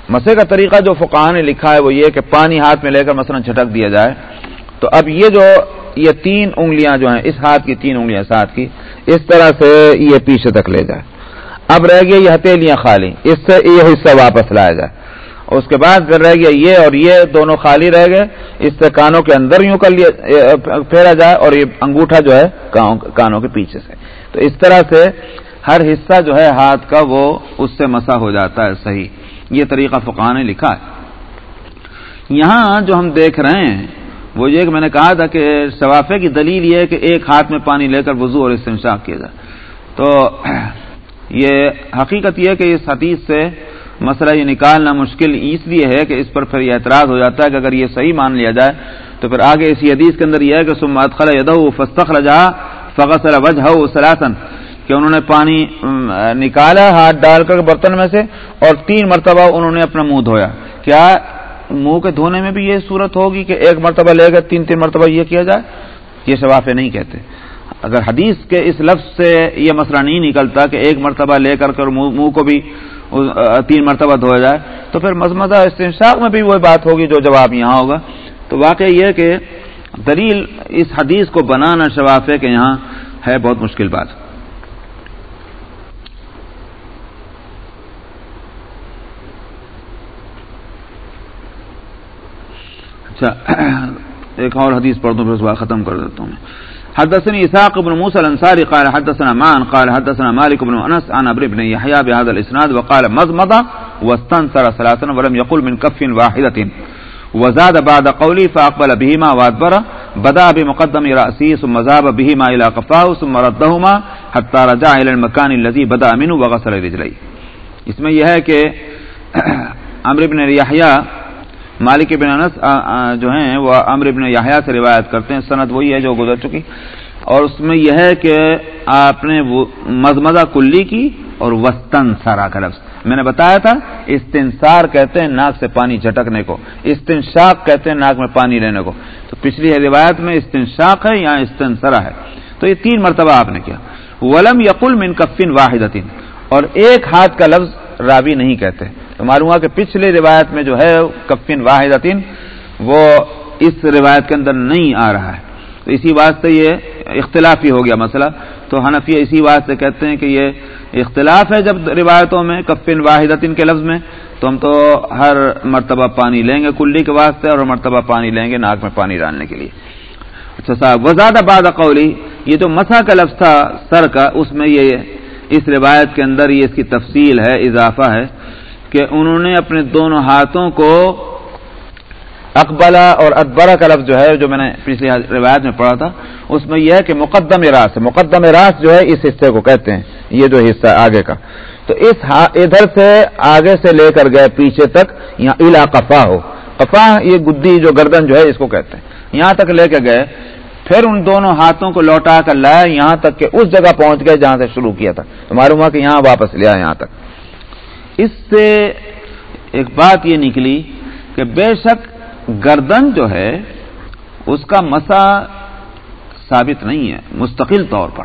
مسئلے کا طریقہ جو فقہ نے لکھا ہے وہ یہ کہ پانی ہاتھ میں لے کر مثلا چھٹک دیا جائے۔ تو اب یہ جو یہ تین انگلیاں جو ہیں، اس ہاتھ کی تین انگلیاں ساتھ کی، اس طرح سے یہ پیچھے تک لے جائے۔ اب رہ گیا یہ ہتھیلیاں خالی، اس سے یہ حصہ واپس لایا جائے۔ اس کے بعد پھر رہ گیا یہ اور یہ دونوں خالی رہ گئے۔ اس سے کانوں کے اندر یوں کر لیا پھیرا جائے اور یہ انگوٹھا جو ہے کانوں کے پیچھے سے۔ تو اس طرح سے ہر حصہ جو ہے ہاتھ کا وہ اس سے مسا ہو جاتا ہے صحیح۔ یہ طریقہ فقہ نے لکھا ہے۔ یہاں جو ہم دیکھ رہے ہیں، وہ یہ کہ میں نے کہا تھا کہ شفافے کی دلیل یہ ہے کہ ایک ہاتھ میں پانی لے کر وضو اور استنشاق کیا جائے۔ تو یہ حقیقت یہ کہ اس حدیث سے مسئلہ یہ نکالنا مشکل اس لیے ہے کہ اس پر پھر یہ اعتراض ہو جاتا ہے کہ اگر یہ صحیح مان لیا جائے، تو پھر آگے اسی حدیث کے اندر یہ ہے کہ سمت خلا ید فستخ رجا فغسل وجہ سلاسن۔ کہ انہوں نے پانی نکالا، ہاتھ ڈال کر برتن میں سے اور تین مرتبہ انہوں نے اپنا منہ دھویا۔ کیا منہ کے دھونے میں بھی یہ صورت ہوگی کہ ایک مرتبہ لے کر تین تین مرتبہ یہ کیا جائے؟ یہ شفافے نہیں کہتے۔ اگر حدیث کے اس لفظ سے یہ مسئلہ نہیں نکلتا کہ ایک مرتبہ لے کر کر منہ کو بھی تین مرتبہ دھویا جائے، تو پھر مزمدہ استنشاق میں بھی وہی بات ہوگی جو جواب یہاں ہوگا۔ تو واقعی یہ کہ دلیل اس حدیث کو بنانا شفاف ہے کہ یہاں ہے بہت مشکل بات۔ اچھا ایک اور حدیث پڑھ دوں، پھر اس بات ختم کر دیتا ہوں۔ حدثني إساق بن موسى الأنصاري قال حدثنا معن قال حدثنا مالك بن أنس عن أبر بن يحيى بهذا الإسناد وقال مضمض واستنصر ثلاثا ولم يقل من كف واحدة. وزاد بعد قولي فأقبل بهما وادبر بدأ بمقدم رأسي ثم ذهب بهما إلى قفاه ثم ردهما حتى رجع إلى المكان الذي بدأ منه وغسل رجلي اس میں یہ ہے کہ عمر بن یحییٰ مالک بن انس جو ہیں، وہ امر ابن یاحیا سے روایت کرتے ہیں صنعت وہی ہے جو گزر چکی۔ اور اس میں یہ ہے کہ آپ نے مزمزہ کلی کی اور وسطن سارا کا لفظ۔ میں نے بتایا تھا استنسار کہتے ہیں ناک سے پانی جھٹکنے کو، استنشاق کہتے ہیں ناک میں پانی لینے کو۔ تو پچھلی روایت میں استنشاق ہے یا استنسرا ہے؟ تو یہ تین مرتبہ آپ نے کیا۔ ولم یقل من کفن واحد اور ایک ہاتھ کا لفظ رابی نہیں کہتے۔ تو معلوم ہوا کہ پچھلی روایت میں جو ہے کفن واحد وہ اس روایت کے اندر نہیں آ رہا ہے۔ تو اسی واسطے یہ اختلافی ہو گیا مسئلہ۔ تو حنفیہ اسی واسطے کہتے ہیں کہ یہ اختلاف ہے جب روایتوں میں کفن واحد کے لفظ میں۔ تو ہم تو ہر مرتبہ پانی لیں گے کلی کے واسطے اور مرتبہ پانی لیں گے ناک میں پانی ڈالنے کے لیے۔ اچھا صاحب وہ زیادہ باد قولی، یہ جو مسا کا لفظ تھا سر کا، اس میں یہ اس روایت کے اندر یہ اس کی تفصیل ہے، اضافہ ہے۔ کہ انہوں نے اپنے دونوں ہاتھوں کو اکبلا اور ادبرا کا لفظ جو ہے، جو میں نے پچھلی روایت میں پڑھا تھا، اس میں یہ ہے کہ مقدم راس ہے۔ مقدم راس جو ہے، اس حصے کو کہتے ہیں، یہ جو حصہ آگے کا۔ تو اس ادھر سے آگے سے لے کر گئے، پیچھے تک، یہاں الا کفا ہو۔ کفا یہ گدی، جو گردن جو ہے، اس کو کہتے ہیں۔ یہاں تک لے کے گئے، پھر ان دونوں ہاتھوں کو لوٹا کر لایا، یہاں تک کہ اس جگہ پہنچ گئے جہاں سے شروع کیا تھا۔ تو معلوم ہوا کہ یہاں واپس لیا یہاں تک۔ اس سے ایک بات یہ نکلی کہ بے شک گردن جو ہے، اس کا مسا ثابت نہیں ہے، مستقل طور پر۔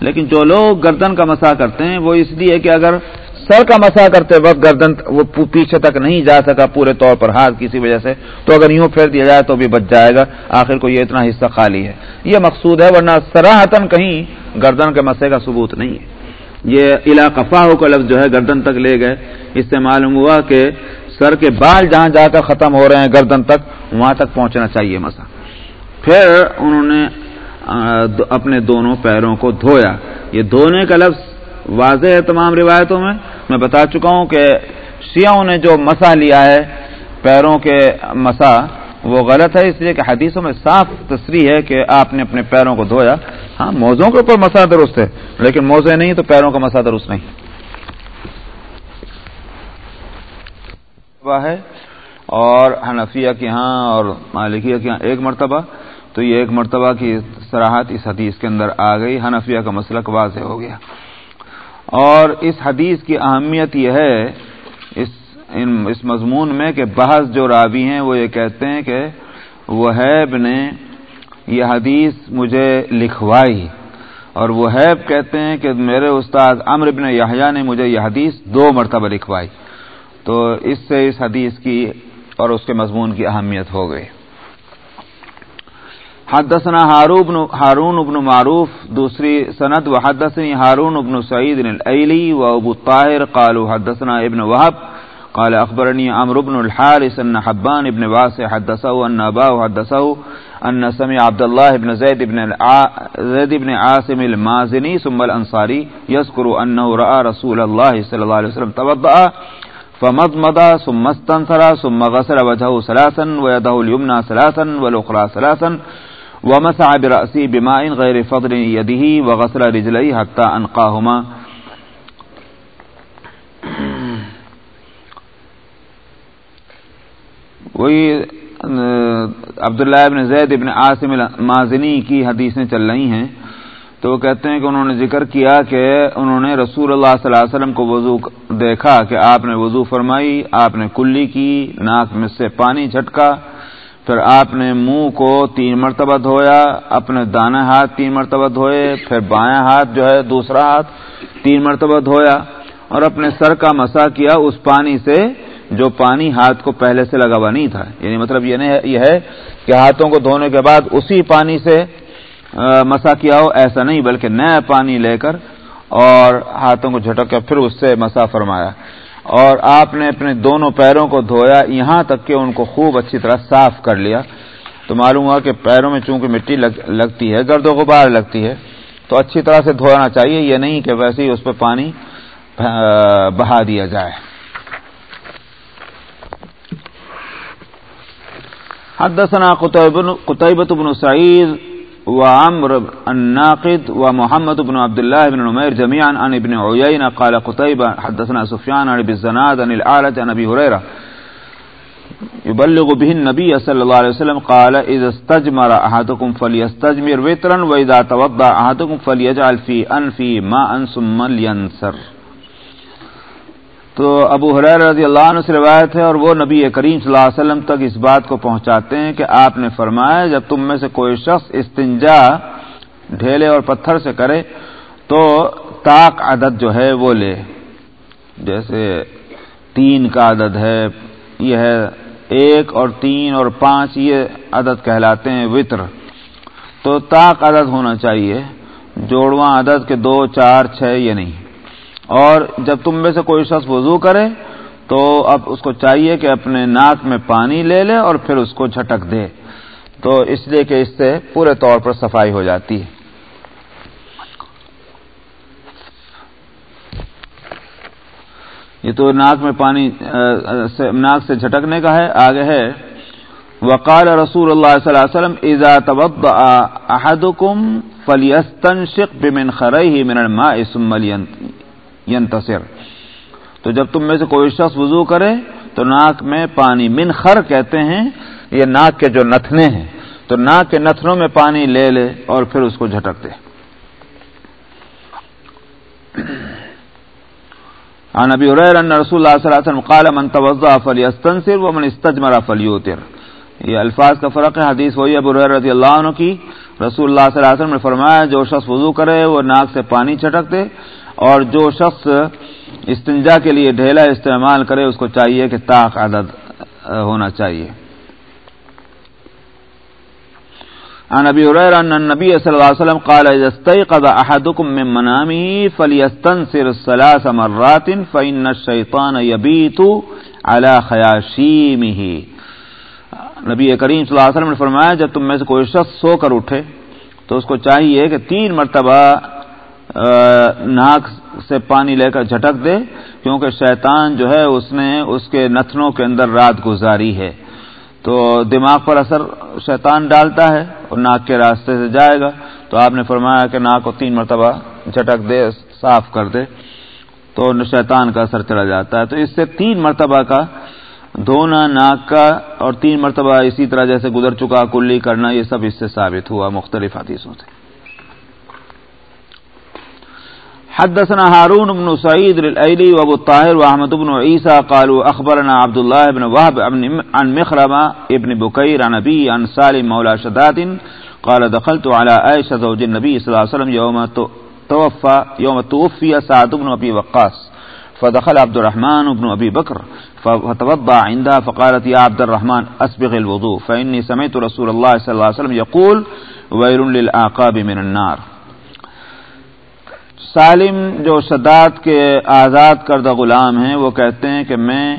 لیکن جو لوگ گردن کا مسا کرتے ہیں، وہ اس لیے کہ اگر سر کا مسا کرتے وقت گردن وہ پیچھے تک نہیں جا سکا پورے طور پر ہاتھ کسی وجہ سے، تو اگر یوں پھیر دیا جائے تو بھی بچ جائے گا۔ آخر کو یہ اتنا حصہ خالی ہے۔ یہ مقصود ہے، ورنہ سراہتن کہیں گردن کے مسے کا ثبوت نہیں ہے۔ یہ علاقفاہ کا لفظ جو ہے گردن تک لے گئے۔ اس سے معلوم ہوا کہ سر کے بال جہاں جا کر ختم ہو رہے ہیں گردن تک، وہاں تک پہنچنا چاہیے مسا۔ پھر انہوں نے اپنے دونوں پیروں کو دھویا۔ یہ دھونے کا لفظ واضح ہے تمام روایتوں میں۔ میں بتا چکا ہوں کہ شیعوں نے جو مسا لیا ہے، پیروں کے مسا وہ غلط ہے، اس لیے کہ حدیثوں میں صاف تصریح ہے کہ آپ نے اپنے پیروں کو دھویا۔ ہاں موزوں کے اوپر مسا درست ہے، لیکن موزے نہیں تو پیروں کا مسا درست نہیں۔ ہے اور حنفیہ کے ہاں اور مالکیہ کے ہاں ایک مرتبہ، تو یہ ایک مرتبہ کی سراہت اس حدیث کے اندر آ گئی۔ حنفیہ کا مسلک واضح ہو گیا۔ اور اس حدیث کی اہمیت یہ ہے اس اس مضمون میں کہ بحث جو راوی ہیں وہ یہ کہتے ہیں کہ وہیب نے یہ حدیث مجھے لکھوائی اور وہیب کہتے ہیں کہ میرے استاد امر بن یحییٰ نے مجھے یہ حدیث دو مرتبہ لکھوائی تو اس سے اس حدیث کی اور اس کے مضمون کی اہمیت ہو گئی۔ حدثنا هارون هارون بن معروف، دوسری سند وحدثني هارون بن سعيد الايلي وابو الطاهر قالوا حدثنا ابن وهب قال اخبرني عمرو بن الحارث ان حبان بن واسع حدثه ان اباه حدثه ان سمع عبد الله بن زيد بن زيد بن عاصم المازني ثم الانصاري يذكر انه راى رسول الله صلى الله عليه وسلم توضأ فمضمض ثم استنثر ثم غسل وجهه ثلاثا ويده اليمنى ثلاثا والاخرى ثلاثا ومسع برأسه بماء غير فضل يده وغسل رجليه حتى انقاهما وہی عبداللہ ابن زید ابن عاصم مازنی کی حدیثیں چل رہی ہیں۔ تو وہ کہتے ہیں کہ انہوں نے ذکر کیا کہ انہوں نے رسول اللہ صلی اللہ علیہ وسلم کو وضو دیکھا کہ آپ نے وضو فرمائی، آپ نے کلی کی، ناک میں سے پانی جھٹکا پھر آپ نے منہ کو تین مرتبہ دھویا، اپنے دانا ہاتھ تین مرتبہ دھوئے، پھر بایاں ہاتھ جو ہے دوسرا ہاتھ تین مرتبہ دھویا اور اپنے سر کا مسا کیا، اس پانی سے جو پانی ہاتھ کو پہلے سے لگا ہوا نہیں تھا۔ یعنی مطلب یہ ہے کہ ہاتھوں کو دھونے کے بعد اسی پانی سے مسا کیا ہو، ایسا نہیں، بلکہ نیا پانی لے کر اور ہاتھوں کو جھٹک کے پھر اس سے مسا فرمایا۔ اور آپ نے اپنے دونوں پیروں کو دھویا، یہاں تک کہ ان کو خوب اچھی طرح صاف کر لیا۔ تو معلوم ہوا کہ پیروں میں چونکہ مٹی لگ، لگتی ہے، گرد و غبار لگتی ہے، تو اچھی طرح سے دھونا چاہیے۔ یہ نہیں کہ ویسے ہی اس پہ پانی بہا دیا جائے۔ حدثنا قطيبة بن سعيد وعمر الناقد ومحمد بن عبد الله بن نمير جميعا عن ابن عيينة قال قطيبة حدثنا سفيان عن بالزناد عن الأعلج عن أبي هريرة يبلغ به النبي صلى الله عليه وسلم قال إذا استجمر أحدكم فليستجمر وترا وإذا توضع أحدكم فليجعل في أنفي ماء ثم لينسر تو ابو حریر رضی اللہ عنہ سے روایت ہے اور وہ نبی کریم صلی اللہ علیہ وسلم تک اس بات کو پہنچاتے ہیں کہ آپ نے فرمایا جب تم میں سے کوئی شخص استنجا ڈھیلے اور پتھر سے کرے تو طاق عدد جو ہے وہ لے۔ جیسے تین کا عدد ہے، یہ ہے ایک اور تین اور پانچ، یہ عدد کہلاتے ہیں وطر۔ تو طاق عدد ہونا چاہیے، جوڑواں عدد کے دو، چار، چھ، یہ نہیں۔ اور جب تم میں سے کوئی شخص وضو کرے تو اب اس کو چاہیے کہ اپنے ناک میں پانی لے لے اور پھر اس کو جھٹک دے۔ تو اس لیے کہ اس سے پورے طور پر صفائی ہو جاتی ہے۔ یہ تو ناک میں پانی ناک سے جھٹکنے کا ہے۔ آگے ہے، وقال رسول اللہ صلی اللہ علیہ وسلم، اذا توضا احدكم فليستنشق بمن خريه من الماء ثم ینتصر۔ تو جب تم میں سے کوئی شخص وضو کرے، تو ناک میں پانی، من خر کہتے ہیں، یہ ناک کے جو نتنے ہیں، تو ناک کے نتنوں میں پانی لے لے اور پھر اس کو جھٹک دے۔ عن ابي هريره ان رسول الله صلى الله عليه وسلم قال، من توضا فليستنصر ومن استجمر فليوتر یہ الفاظ کا فرق ہے، حدیث وہی ابو ہریرہ رضی اللہ عنہ کی۔ رسول اللہ صلی اللہ علیہ وسلم نے فرمایا، جو شخص وضو کرے، وہ ناک سے پانی چھٹک دے۔ اور جو شخص استنجا کے لیے ڈھیلا استعمال کرے، اس کو چاہیے کہ طاق عدد ہونا چاہیے۔ عن ابي هريره ان النبي صلى الله عليه وسلم قال، اذا استيقظ احدكم من منامه فليستنصر ثلاث مرات فان الشيطان يبيت على خياشيمه نبی کریم صلی اللہ علیہ وسلم نے فرمایا، جب تم میں سے کوئی شخص سو کر اٹھے، تو اس کو چاہیے کہ تین مرتبہ ناک سے پانی لے کر جھٹک دے، کیونکہ شیطان جو ہے اس نے اس کے نتنوں کے اندر رات گزاری ہے۔ تو دماغ پر اثر شیطان ڈالتا ہے اور ناک کے راستے سے جائے گا۔ تو آپ نے فرمایا کہ ناک کو تین مرتبہ جھٹک دے، صاف کر دے، تو شیطان کا اثر چلا جاتا ہے۔ تو اس سے تین مرتبہ کا دھونا، ناک کا، اور تین مرتبہ اسی طرح جیسے گزر چکا، کلی کرنا، یہ سب اس سے ثابت ہوا۔ مختلف حدیثوں سے۔ حدثنا هارون بن سعيد الأيلي وابو الطاهر وأحمد بن عيسى قالوا أخبرنا عبد الله بن وهب عن مخرمة ابن بكير عن نبي عن سالم مولى شداد قال دخلت على عائشة زوج النبي صلى الله عليه وسلم يوم توفى يوم توفي سعد بن أبي وقاص. فدخل عبد الرحمن بن أبي بكر. فتوضع عندها فقالت يا عبد الرحمن أسبغ الوضوء، فإني سمعت رسول الله صلى الله عليه وسلم يقول ويل للآقاب من النار. سالم جو شداد کے آزاد کردہ غلام ہیں، وہ کہتے ہیں کہ میں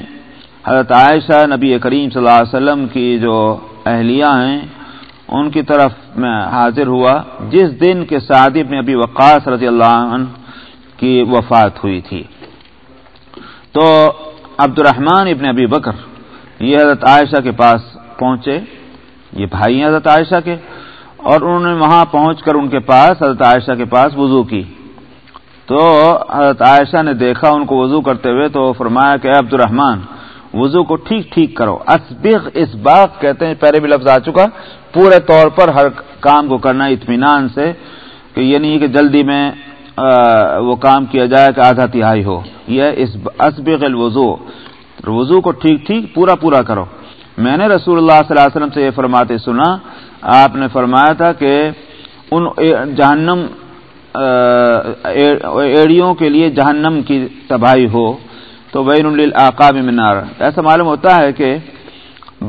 حضرت عائشہ نبی کریم صلی اللہ علیہ وسلم کی جو اہلیہ ہیں، ان کی طرف میں حاضر ہوا۔ جس دن کے سعدب نے ابھی وقاص رضی اللہ عنہ کی وفات ہوئی تھی۔ تو عبد الرحمن ابن ابی بکر یہ حضرت عائشہ کے پاس پہنچے۔ یہ بھائی ہیں حضرت عائشہ کے۔ اور انہوں نے وہاں پہنچ کر ان کے پاس حضرت عائشہ کے پاس وضو کی۔ تو حضرت عائشہ نے دیکھا، ان کو وضو کرتے ہوئے تو فرمایا کہ عبد الرحمان وضو کو ٹھیک ٹھیک کرو۔ اسبغ اس باغ کہتے ہیں، پہلے بھی لفظ آ چکا، پورے طور پر ہر کام کو کرنا اطمینان سے، کہ یہ نہیں کہ جلدی میں وہ کام کیا جائے کہ آدھا تہائی ہو۔ یہ اس اسبغ الوضو، وضو کو ٹھیک ٹھیک پورا پورا کرو۔ میں نے رسول اللہ صلی اللہ علیہ وسلم سے یہ فرماتے سنا، آپ نے فرمایا تھا کہ ان جہنم ایڑیوں کے لیے جہنم کی تباہی ہو تو بین العقاب منار ایسا معلوم ہوتا ہے کہ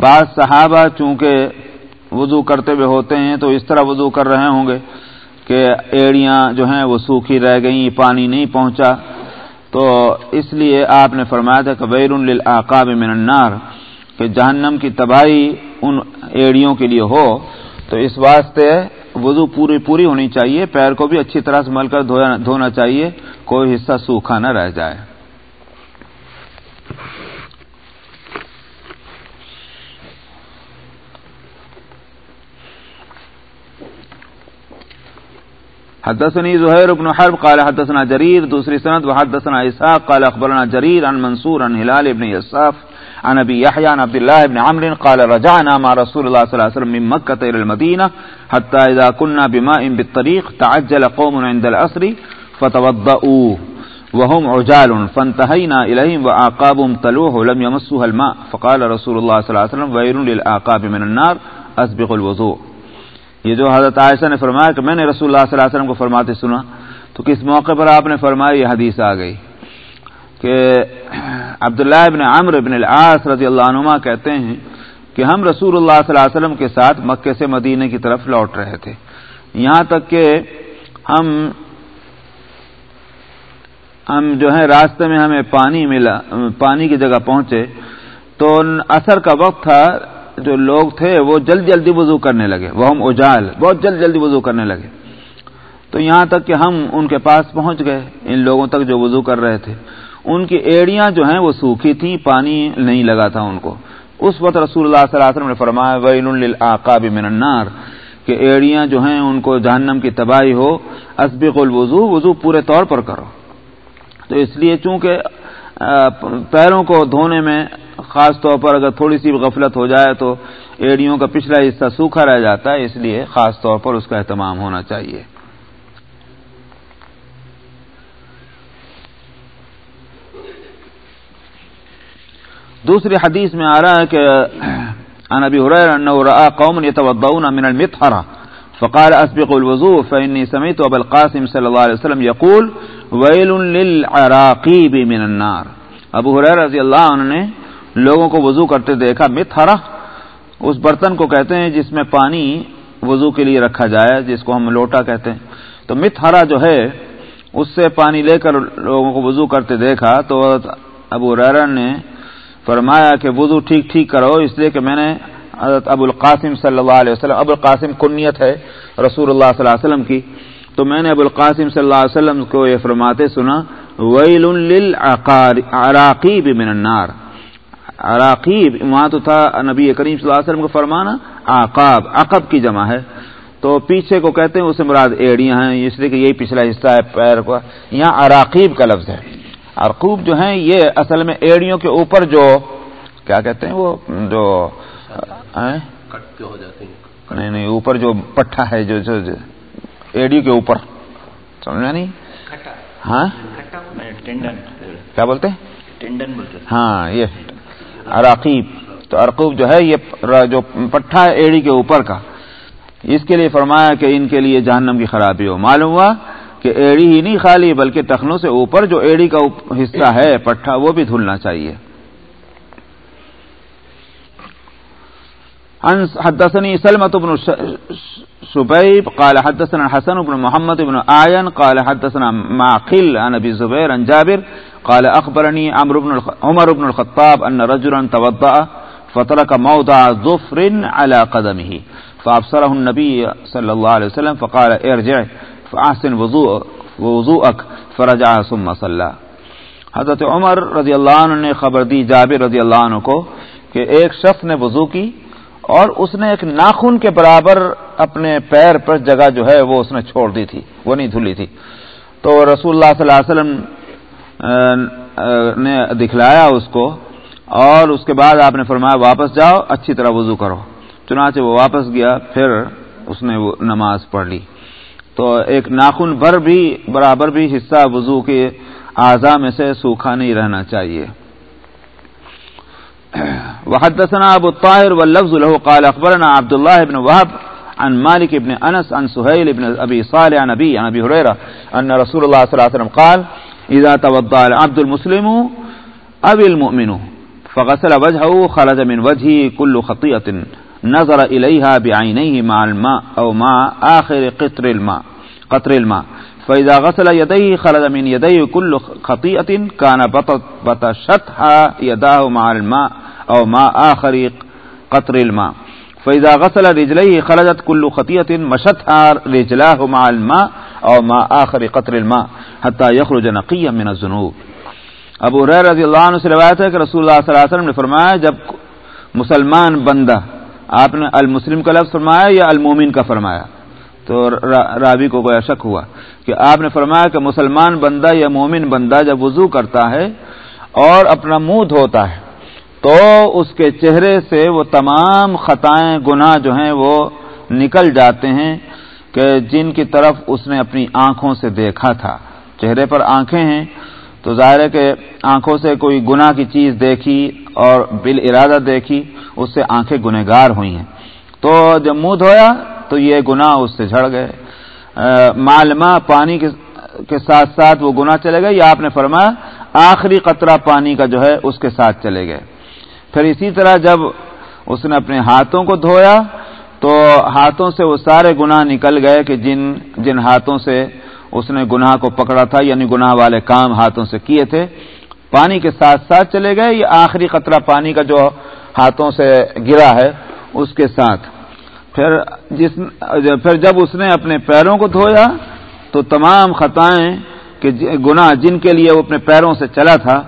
بعض صحابہ چونکہ وضو کرتے ہوئے ہوتے ہیں تو اس طرح وضو کر رہے ہوں گے کہ ایڑیاں جو ہیں وہ سوکھی رہ گئیں، پانی نہیں پہنچا۔ تو اس لیے آپ نے فرمایا تھا کہ بیر العقاب من النار کہ جہنم کی تباہی ان ایڑیوں کے لیے ہو۔ تو اس واسطے وضو پوری پوری ہونی چاہیے، پیر کو بھی اچھی طرح سے مل کر دھونا چاہیے، کوئی حصہ سوکھا نہ رہ جائے۔ حدثني زهير بن حرب، قال حدثنا جرير دوسری سند، وحدثنا اسحاق، قال اخبرنا جرير عن منصور عن هلال بن يساف عن ابي يحيى عن عبد الله بن عمرو قال رجعنا مع رسول الله صلى الله عليه وسلم من مكه الى المدينه حتى اذا كنا بماء بالطريق تعجل قوم عند العصر فتوضؤوا وهم عجال فانتهينا اليهم واعقابهم تلوح لم يمسوها الماء فقال رسول الله صلى الله عليه وسلم ويل للاعقاب من النار اسبغ الوضوء یہ جو حضرت عائشہ نے فرمایا کہ میں نے رسول اللہ صلی اللہ علیہ وسلم کو فرماتے سنا تو کس موقع پر آپ نے فرمایا یہ حدیث آ گئی کہ عبداللہ ابن عمر ابن العاص رضی اللہ عنما کہتے ہیں کہ ہم رسول اللہ صلی اللہ علیہ وسلم کے ساتھ مکے سے مدینے کی طرف لوٹ رہے تھے۔ یہاں تک کہ ہم ہم جو ہے راستے میں ہمیں پانی ملا، پانی کی جگہ پہنچے۔ تو اثر کا وقت تھا، جو لوگ تھے، وہ جلد جلدی وضو کرنے لگے۔ وہ ہم اجال، بہت جلد جلدی وضو کرنے لگے۔ تو یہاں تک کہ ہم ان کے پاس پہنچ گئے، ان لوگوں تک جو وضو کر رہے تھے۔ ان کی ایڑیاں جو ہیں وہ سوکھی تھیں، پانی نہیں لگا تھا ان کو۔ اس وقت رسول اللہ صلی اللہ علیہ وسلم نے فرمایا ویل من النار، کہ ایڑیاں جو ہیں ان کو جہنم کی تباہی ہو اسبق الوضو وضو پورے طور پر کرو۔ تو اس لیے چونکہ پیروں کو دھونے میں خاص طور پر اگر تھوڑی سی غفلت ہو جائے تو ایڑیوں کا پچھلا حصہ سوکھا رہ جاتا ہے، اس لیے خاص طور پر اس کا اہتمام ہونا چاہیے۔ دوسری حدیث میں آ رہا ہے کہ عن ابي هريره انه راى قوم يتوضؤون من المطهره فقال اسبق الوضوء فاني سمعت ابا القاسم صلى الله عليه وسلم يقول ويل للعراقيب من النار ابو هريره رضی اللہ عنہ نے لوگوں کو وضو کرتے دیکھا متھرا اس برتن کو کہتے ہیں جس میں پانی وضو کے لیے رکھا جائے جس کو ہم لوٹا کہتے ہیں تو متھرا جو ہے اس سے پانی لے کر لوگوں کو وضو کرتے دیکھا تو ابو ریرن نے فرمایا کہ وضو ٹھیک ٹھیک کرو، اس لیے کہ میں نے حضرت ابو القاسم صلی اللہ علیہ وسلم، ابو القاسم کنیت ہے رسول اللہ صلی اللہ علیہ وسلم کی، تو میں نے ابو القاسم صلی اللہ علیہ وسلم کو یہ فرماتے سنا، ویل من النار۔ عراقیب، وہاں تو تھا نبی کریم صلی اللہ علیہ وسلم کو فرمانا آقاب عقب کی جمع ہے۔ تو پیچھے کو کہتے ہیں اسے مراد ایڑیاں ہیں، اس لیے کہ یہی پچھلا حصہ ہے، پیر کا یہاں عراقیب کا لفظ ہے۔ ارقوب جو ہیں یہ اصل میں ایڑیوں کے اوپر جو کیا کہتے ہیں وہ جو نہیں نہیں اوپر جو پٹھا ہے جو ایڑی کے اوپر۔ سمجھا نہیں؟ ہاں؟ کیا بولتے؟ ہاں یہ۔ عراقیب تو ارقوب جو ہے یہ جو پٹھا ہے ایڑی کے اوپر کا۔ اس کے لیے فرمایا کہ ان کے لیے جہنم کی خرابی ہو معلوم ہوا؟ کہ ایڑی ہی نہیں خالی بلکہ ٹخنوں سے اوپر جو ایڑی کا حصہ ہے، پٹھا، وہ بھی دھلنا چاہیے۔ حدثني سلمة بن شبيب قال حدثنا الحسن بن محمد بن آين قال حدثنا معقل عن أبي زبير عن جابر قال أخبرني عمر بن عمر بن الخطاب أن رجلا توضأ فترك موضع ظفر على قدمه فأبصره النبي صلى الله عليه وسلم فقال ارجع فأحسن وضوء وضوءك، فرجع ثم صلى. حضرت عمر رضی اللہ عنہ نے خبر دی، جابر رضی اللہ عنہ کو کہ ایک شخص نے وضو کی اور اس نے ایک ناخن کے برابر اپنے پیر پر جگہ جو ہے وہ اس نے چھوڑ دی تھی، وہ نہیں دھلی تھی۔ تو رسول اللہ صلی اللہ علیہ وسلم نے دکھلایا اس کو اور اس کے بعد آپ نے فرمایا واپس جاؤ، اچھی طرح وضو کرو۔ چنانچہ وہ واپس گیا، پھر اس نے وہ نماز پڑھ لی۔ تو ایک ناخن بھر بھی، برابر بھی حصہ وضو کے اعضاء میں سے سوکھا نہیں رہنا چاہیے۔ وحدثنا ابو الطاهر واللفظ له، قال اخبرنا عبد الله بن وهب عن مالك بن انس عن سهيل بن ابي صالح عن ابي عن ابي هريره ان رسول الله صلى الله عليه وسلم قال اذا توضا العبد المسلم ابي المؤمن، فغسل وجهه، خرج من وجهه كل خطيئه نظر اليها بعينيه مع الماء او مع اخر قطر الماء قطر الماء. فاذا غسل يديه، خرج من يديه كل خطيئه كان بطشتها يداه مع الماء او مع اخر قطر الماء. فإذا غسل رجليه، خرجت كل خطية مشتها رجلاه مع الماء أو مع آخر قطر الماء، حتى يخرج نقيا من الذنوب. ابو ریح رضی اللہ عنہ سے روایت ہے کہ رسول اللہ صلی اللہ علیہ وسلم نے فرمایا، جب مسلمان بندہ آپ نے المسلم کا لفظ فرمایا یا المومن کا فرمایا؟ تو رابی کو کوئی شک ہوا کہ آپ نے فرمایا کہ مسلمان بندہ یا مومن بندہ جب وضو کرتا ہے اور اپنا منہ دھوتا ہے، تو اس کے چہرے سے وہ تمام خطائیں، گناہ جو ہیں وہ نکل جاتے ہیں کہ جن کی طرف اس نے اپنی آنکھوں سے دیکھا تھا۔ چہرے پر آنکھیں ہیں تو ظاہر ہے کہ آنکھوں سے کوئی گناہ کی چیز دیکھی اور بال ارادہ دیکھی، اس سے آنکھیں گنہگار ہوئی ہیں۔ تو جب منہ دھویا تو یہ گناہ اس سے جھڑ گئے۔ معلومہ پانی کے ساتھ ساتھ وہ گناہ چلے گئے۔ یا آپ نے فرمایا، آخری قطرہ پانی کا جو ہے اس کے ساتھ چلے گئے۔ پھر اسی طرح جب اس نے اپنے ہاتھوں کو دھویا تو ہاتھوں سے وہ سارے گناہ نکل گئے کہ جن جن ہاتھوں سے اس نے گناہ کو پکڑا تھا یعنی گناہ والے کام ہاتھوں سے کیے تھے۔ پانی کے ساتھ ساتھ چلے گئے، یہ آخری قطرہ پانی کا جو ہاتھوں سے گرا ہے، اس کے ساتھ۔ پھر جس پھر جب اس نے اپنے پیروں کو دھویا، تو تمام خطائیں کہ گناہ جن کے لیے وہ اپنے پیروں سے چلا تھا،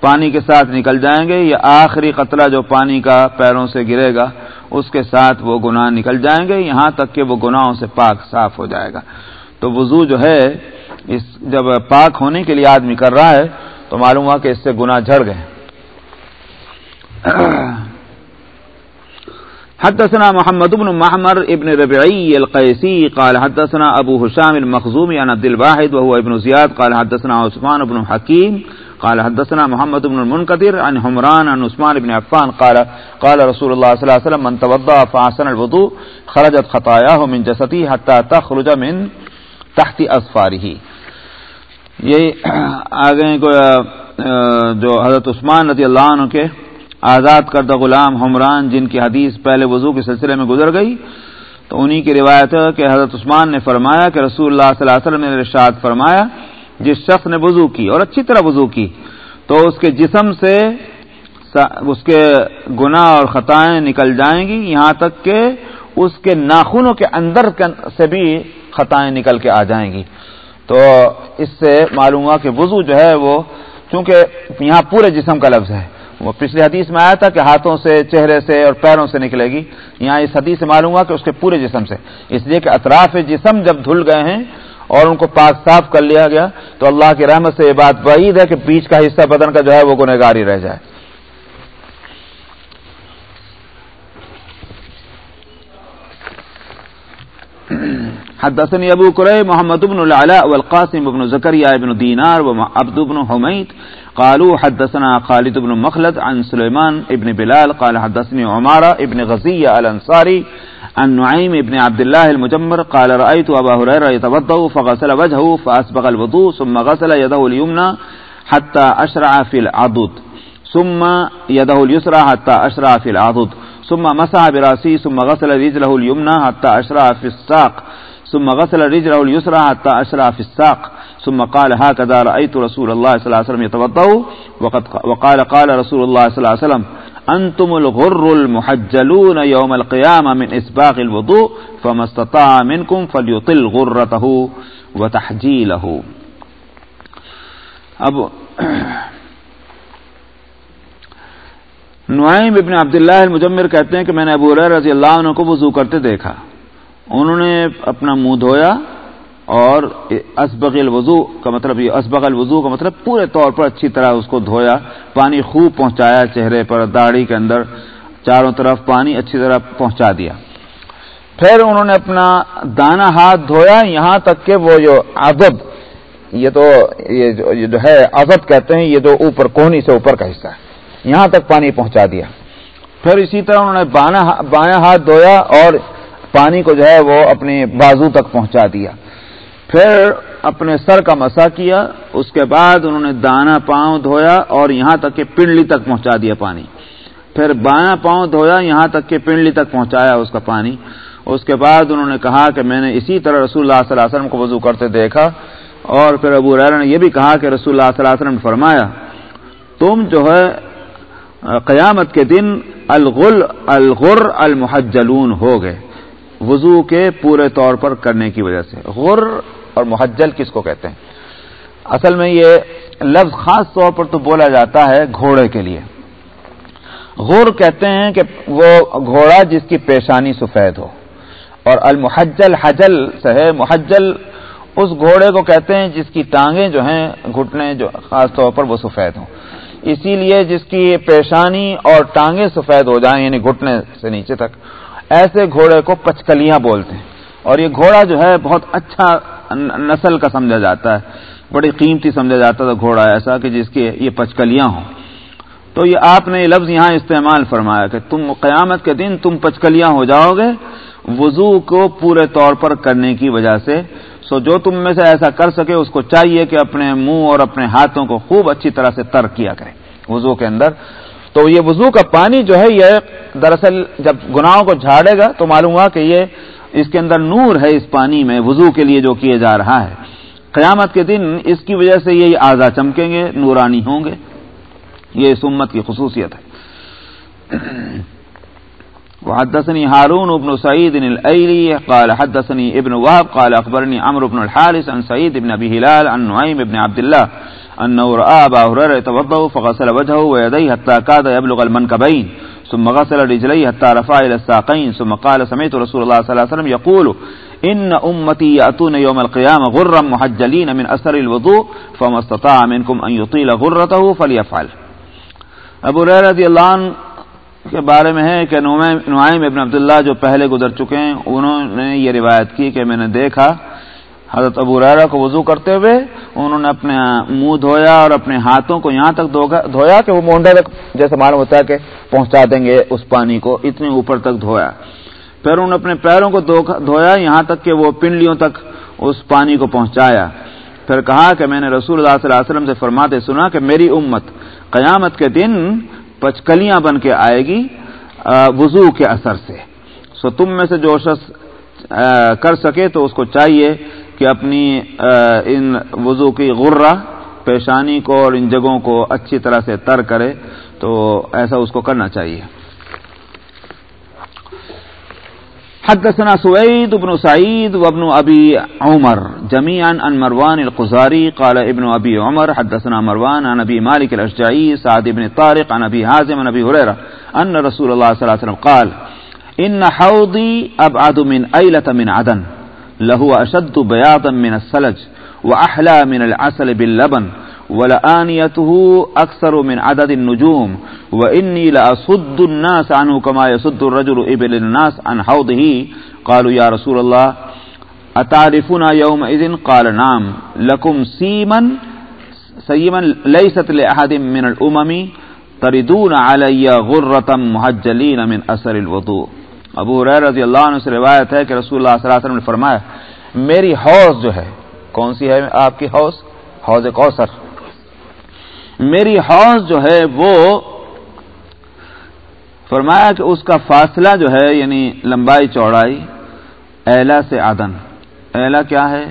پانی کے ساتھ نکل جائیں گے۔ یا آخری قطرہ جو پانی کا پیروں سے گرے گا، اس کے ساتھ وہ گناہ نکل جائیں گے۔ یہاں تک کہ وہ گناہوں سے پاک صاف ہو جائے گا۔ تو وضو جو ہے، اس جب پاک ہونے کے لیے آدمی کر رہا ہے، تو معلوم ہوا کہ اس سے گناہ جھڑ گئے حدثنا محمد بن محمر ابن ربعی القیسی قال حدثنا ابو حشام المخزومی عن عبد الواحد وهو ابن زیاد قال حدثنا عثمان بن حکیم قال حدثنا محمد بن المنكدر عن حمران عن عثمان بن عفان قال قال رسول الله صلى الله عليه وسلم، من توضا فاحسن الوضوء، خرجت خطاياه من جسده حتى تخرج من تحت اصفاره یہ آگے جو حضرت عثمان رضی اللہ عنہ کے آزاد کردہ غلام حمران، جن کی حدیث پہلے وضو کے سلسلے میں گزر گئی۔ تو انہی کی روایت ہے کہ حضرت عثمان نے فرمایا کہ رسول اللہ صلی اللہ علیہ وسلم نے ارشاد فرمایا، جس شخص نے وضو کی اور اچھی طرح وضو کی، تو اس کے جسم سے اس کے گناہ اور خطائیں نکل جائیں گی۔ یہاں تک کہ اس کے ناخنوں کے اندر سے بھی خطائیں نکل کے آ جائیں گی۔ تو اس سے معلوم ہوا کہ وضو جو ہے وہ چونکہ یہاں پورے جسم کا لفظ ہے۔ وہ پچھلی حدیث میں آیا تھا کہ ہاتھوں سے، چہرے سے اور پیروں سے نکلے گی۔ یہاں اس حدیث سے معلوم ہوا کہ اس کے پورے جسم سے۔ اس لیے کہ اطراف جسم جب دھل گئے ہیں اور ان کو پاک صاف کر لیا گیا، تو اللہ کی رحمت سے یہ بات بعید ہے کہ بیچ کا حصہ بدن کا جو ہے وہ گنہگار ہی رہ جائے۔ حدثني ابو كريم محمد بن العلاء والقاسم بن زكريا بن دينار وعبد بن حميد قالوا حدثنا خالد بن مخلد عن سليمان بن بلال قال حدثني عمارة بن غزية الانصاري عن نعيم بن عبد الله المجمر قال رأيت أبا هريرة يتوضأ فغسل وجهه فأسبغ الوضوء ثم غسل يده اليمنى حتى أشرع في العضد ثم يده اليسرى حتى أشرع في العضد ثم مسح براسه ثم غسل رجله اليمنى حتى أشرع في الساق. ثم غسل رجله اليسرى حتى أشرع في الساق. ثم قال هكذا رأيت رسول الله صلى الله عليه وسلم يتوضأ وقال قال رسول الله صلى الله عليه وسلم انتم الغر المحجلون يوم القيامة من اسباغ الوضوء، فما استطاع منكم فليطل غرته وتحجيله. اب نعیم ابن عبداللہ المجمر کہتے ہیں کہ میں نے ابو رضی اللہ عنہ کو وضو کرتے دیکھا۔ انہوں نے اپنا منہ دھویا اور اسبغ الوضو کا مطلب یہ اسبغ الوضو کا مطلب پورے طور پر اچھی طرح اس کو دھویا، پانی خوب پہنچایا چہرے پر، داڑھی کے اندر چاروں طرف پانی اچھی طرح پہنچا دیا۔ پھر انہوں نے اپنا دانا ہاتھ دھویا، یہاں تک کہ وہ جو عدد یہ تو یہ جو ہے عزب کہتے ہیں، یہ جو اوپر کونی سے اوپر کا حصہ ہے۔ یہاں تک پانی پہنچا دیا۔ پھر اسی طرح انہوں نے بایاں ہاتھ دھویا اور پانی کو جو ہے وہ اپنے بازو تک پہنچا دیا۔ پھر اپنے سر کا مسا کیا، اس کے بعد انہوں نے دانا پاؤں دھویا اور یہاں تک کہ پنڈلی تک پہنچا دیا پانی۔ پھر بایاں پاؤں دھویا، یہاں تک کہ پنڈلی تک پہنچایا اس کا پانی۔ اس کے بعد انہوں نے کہا کہ میں نے اسی طرح رسول اللہ صلی اللہ علیہ وسلم کو وضو کرتے دیکھا اور پھر ابو ریرا نے یہ بھی کہا کہ رسول اللہ صلی اللہ علیہ وسلم نے فرمایا، تم جو ہے قیامت کے دن الغل الغر المحجلون ہو گئے۔ وضو کے پورے طور پر کرنے کی وجہ سے۔ غر اور محجل کس کو کہتے ہیں؟ اصل میں یہ لفظ خاص طور پر تو بولا جاتا ہے گھوڑے کے لیے۔ غور کہتے ہیں کہ وہ گھوڑا جس کی پیشانی سفید ہو۔ اور المحجل حجل سے ہے، محجل اس گھوڑے کو کہتے ہیں جس کی ٹانگیں جو ہیں، گھٹنے جو خاص طور پر وہ سفید ہوں۔ اسی لیے جس کی پیشانی اور ٹانگیں سفید ہو جائیں یعنی گھٹنے سے نیچے تک، ایسے گھوڑے کو پچکلیاں بولتے ہیں۔ اور یہ گھوڑا جو ہے، بہت اچھا نسل کا سمجھا جاتا ہے۔ بڑی قیمتی سمجھا جاتا تھا گھوڑا ایسا کہ جس کی یہ پچکلیاں ہوں۔ تو یہ آپ نے یہ لفظ یہاں استعمال فرمایا کہ تم قیامت کے دن تم پچکلیاں ہو جاؤ گے، وضو کو پورے طور پر کرنے کی وجہ سے سو جو تم میں سے ایسا کر سکے، اس کو چاہیے کہ اپنے منہ اور اپنے ہاتھوں کو خوب اچھی طرح سے تر کیا کرے۔ وضو کے اندر۔ تو یہ وضو کا پانی جو ہے، یہ دراصل جب گناہوں کو جھاڑے گا، تو معلوم ہوا کہ یہ اس کے اندر نور ہے، اس پانی میں وضو کے لیے جو کیے جا رہا ہے۔ قیامت کے دن اس کی وجہ سے یہ آزا چمکیں گے، نورانی ہوں گے۔ یہ اس امت کی خصوصیت ہے۔ وحدثني هارون بن سعيد الأيلي قال حدثني ابن وهب قال أخبرني عمرو بن الحارث عن سعيد بن أبي هلال عن نعيم بن عبد الله أنه رأى أبا هريرة يتوضأ فغسل وجهه ويديه حتى كاد يبلغ المنكبين، ثم غسل رجليه حتى رفع إلى الساقين، ثم قال سمعت رسول الله صلى الله عليه وسلم يقول إن أمتي يأتون يوم القيامة غرا محجلين من أثر الوضوء، فما استطاع منكم أن يطيل غرته فليفعل. ابو رضی اللہ عنہ کے بارے میں ہے کہ نعیم ابن عبداللہ جو پہلے گزر چکے ہیں، انہوں نے یہ روایت کی کہ میں نے دیکھا، حضرت ابو ریرا کو وضو کرتے ہوئے انہوں نے اپنے منہ دھویا اور اپنے ہاتھوں کو یہاں تک دھویا کہ وہ مونڈے تک جیسے معلوم ہوتا ہے کہ پہنچا دیں گے اس پانی کو، اتنے اوپر تک دھویا۔ پھر انہوں نے اپنے پیروں کو دھویا، یہاں تک کہ وہ پنڈلیوں تک اس پانی کو پہنچایا۔ پھر کہا کہ میں نے رسول اللہ صلی اللہ علیہ وسلم سے فرماتے سنا کہ میری امت قیامت کے دن پچکلیاں بن کے آئے گی وضو کے اثر سے۔ سو تم میں سے جو شخص کر سکے تو اس کو چاہیے کہ اپنی ان وضو کی غرہ، پیشانی کو اور ان جگہوں کو اچھی طرح سے تر کرے تو ایسا اس کو کرنا چاہیے۔ حدثنا سويد بن سعيد وابن أبي عمر جميعا عن مروان القزاري قال ابن أبي عمر حدثنا مروان عن أبي مالك الأشجعي سعد بن طارق عن أبي هازم عن أبي هريرة أن رسول الله صلى الله عليه وسلم قال إن حوضي أبعد من أيلة من عدن له أشد بياضا من السلج وأحلى من العسل باللبن ولآنيته أكثر من عدد النجوم، وإني لأصد الناس عنه كما يصد الرجل إبل الناس عن حوضه. قالوا يا رسول الله أتعرفنا يومئذ؟ قال نعم. لكم سيما سيما ليست لأحد من الأمم تردون علي غرة محجلين من أثر الوضوء. ابو حریر رضی اللہ عنہ سے روایت ہے کہ رسول اللہ صلی اللہ علیہ وسلم نے فرمایا، میری حوض جو ہے، کون سی ہے آپ کی حوض؟ حوض کوثر۔ میری حوض جو ہے وہ فرمایا کہ اس کا فاصلہ جو ہے یعنی لمبائی چوڑائی ایلا سے عدن۔ ایلا کیا ہے؟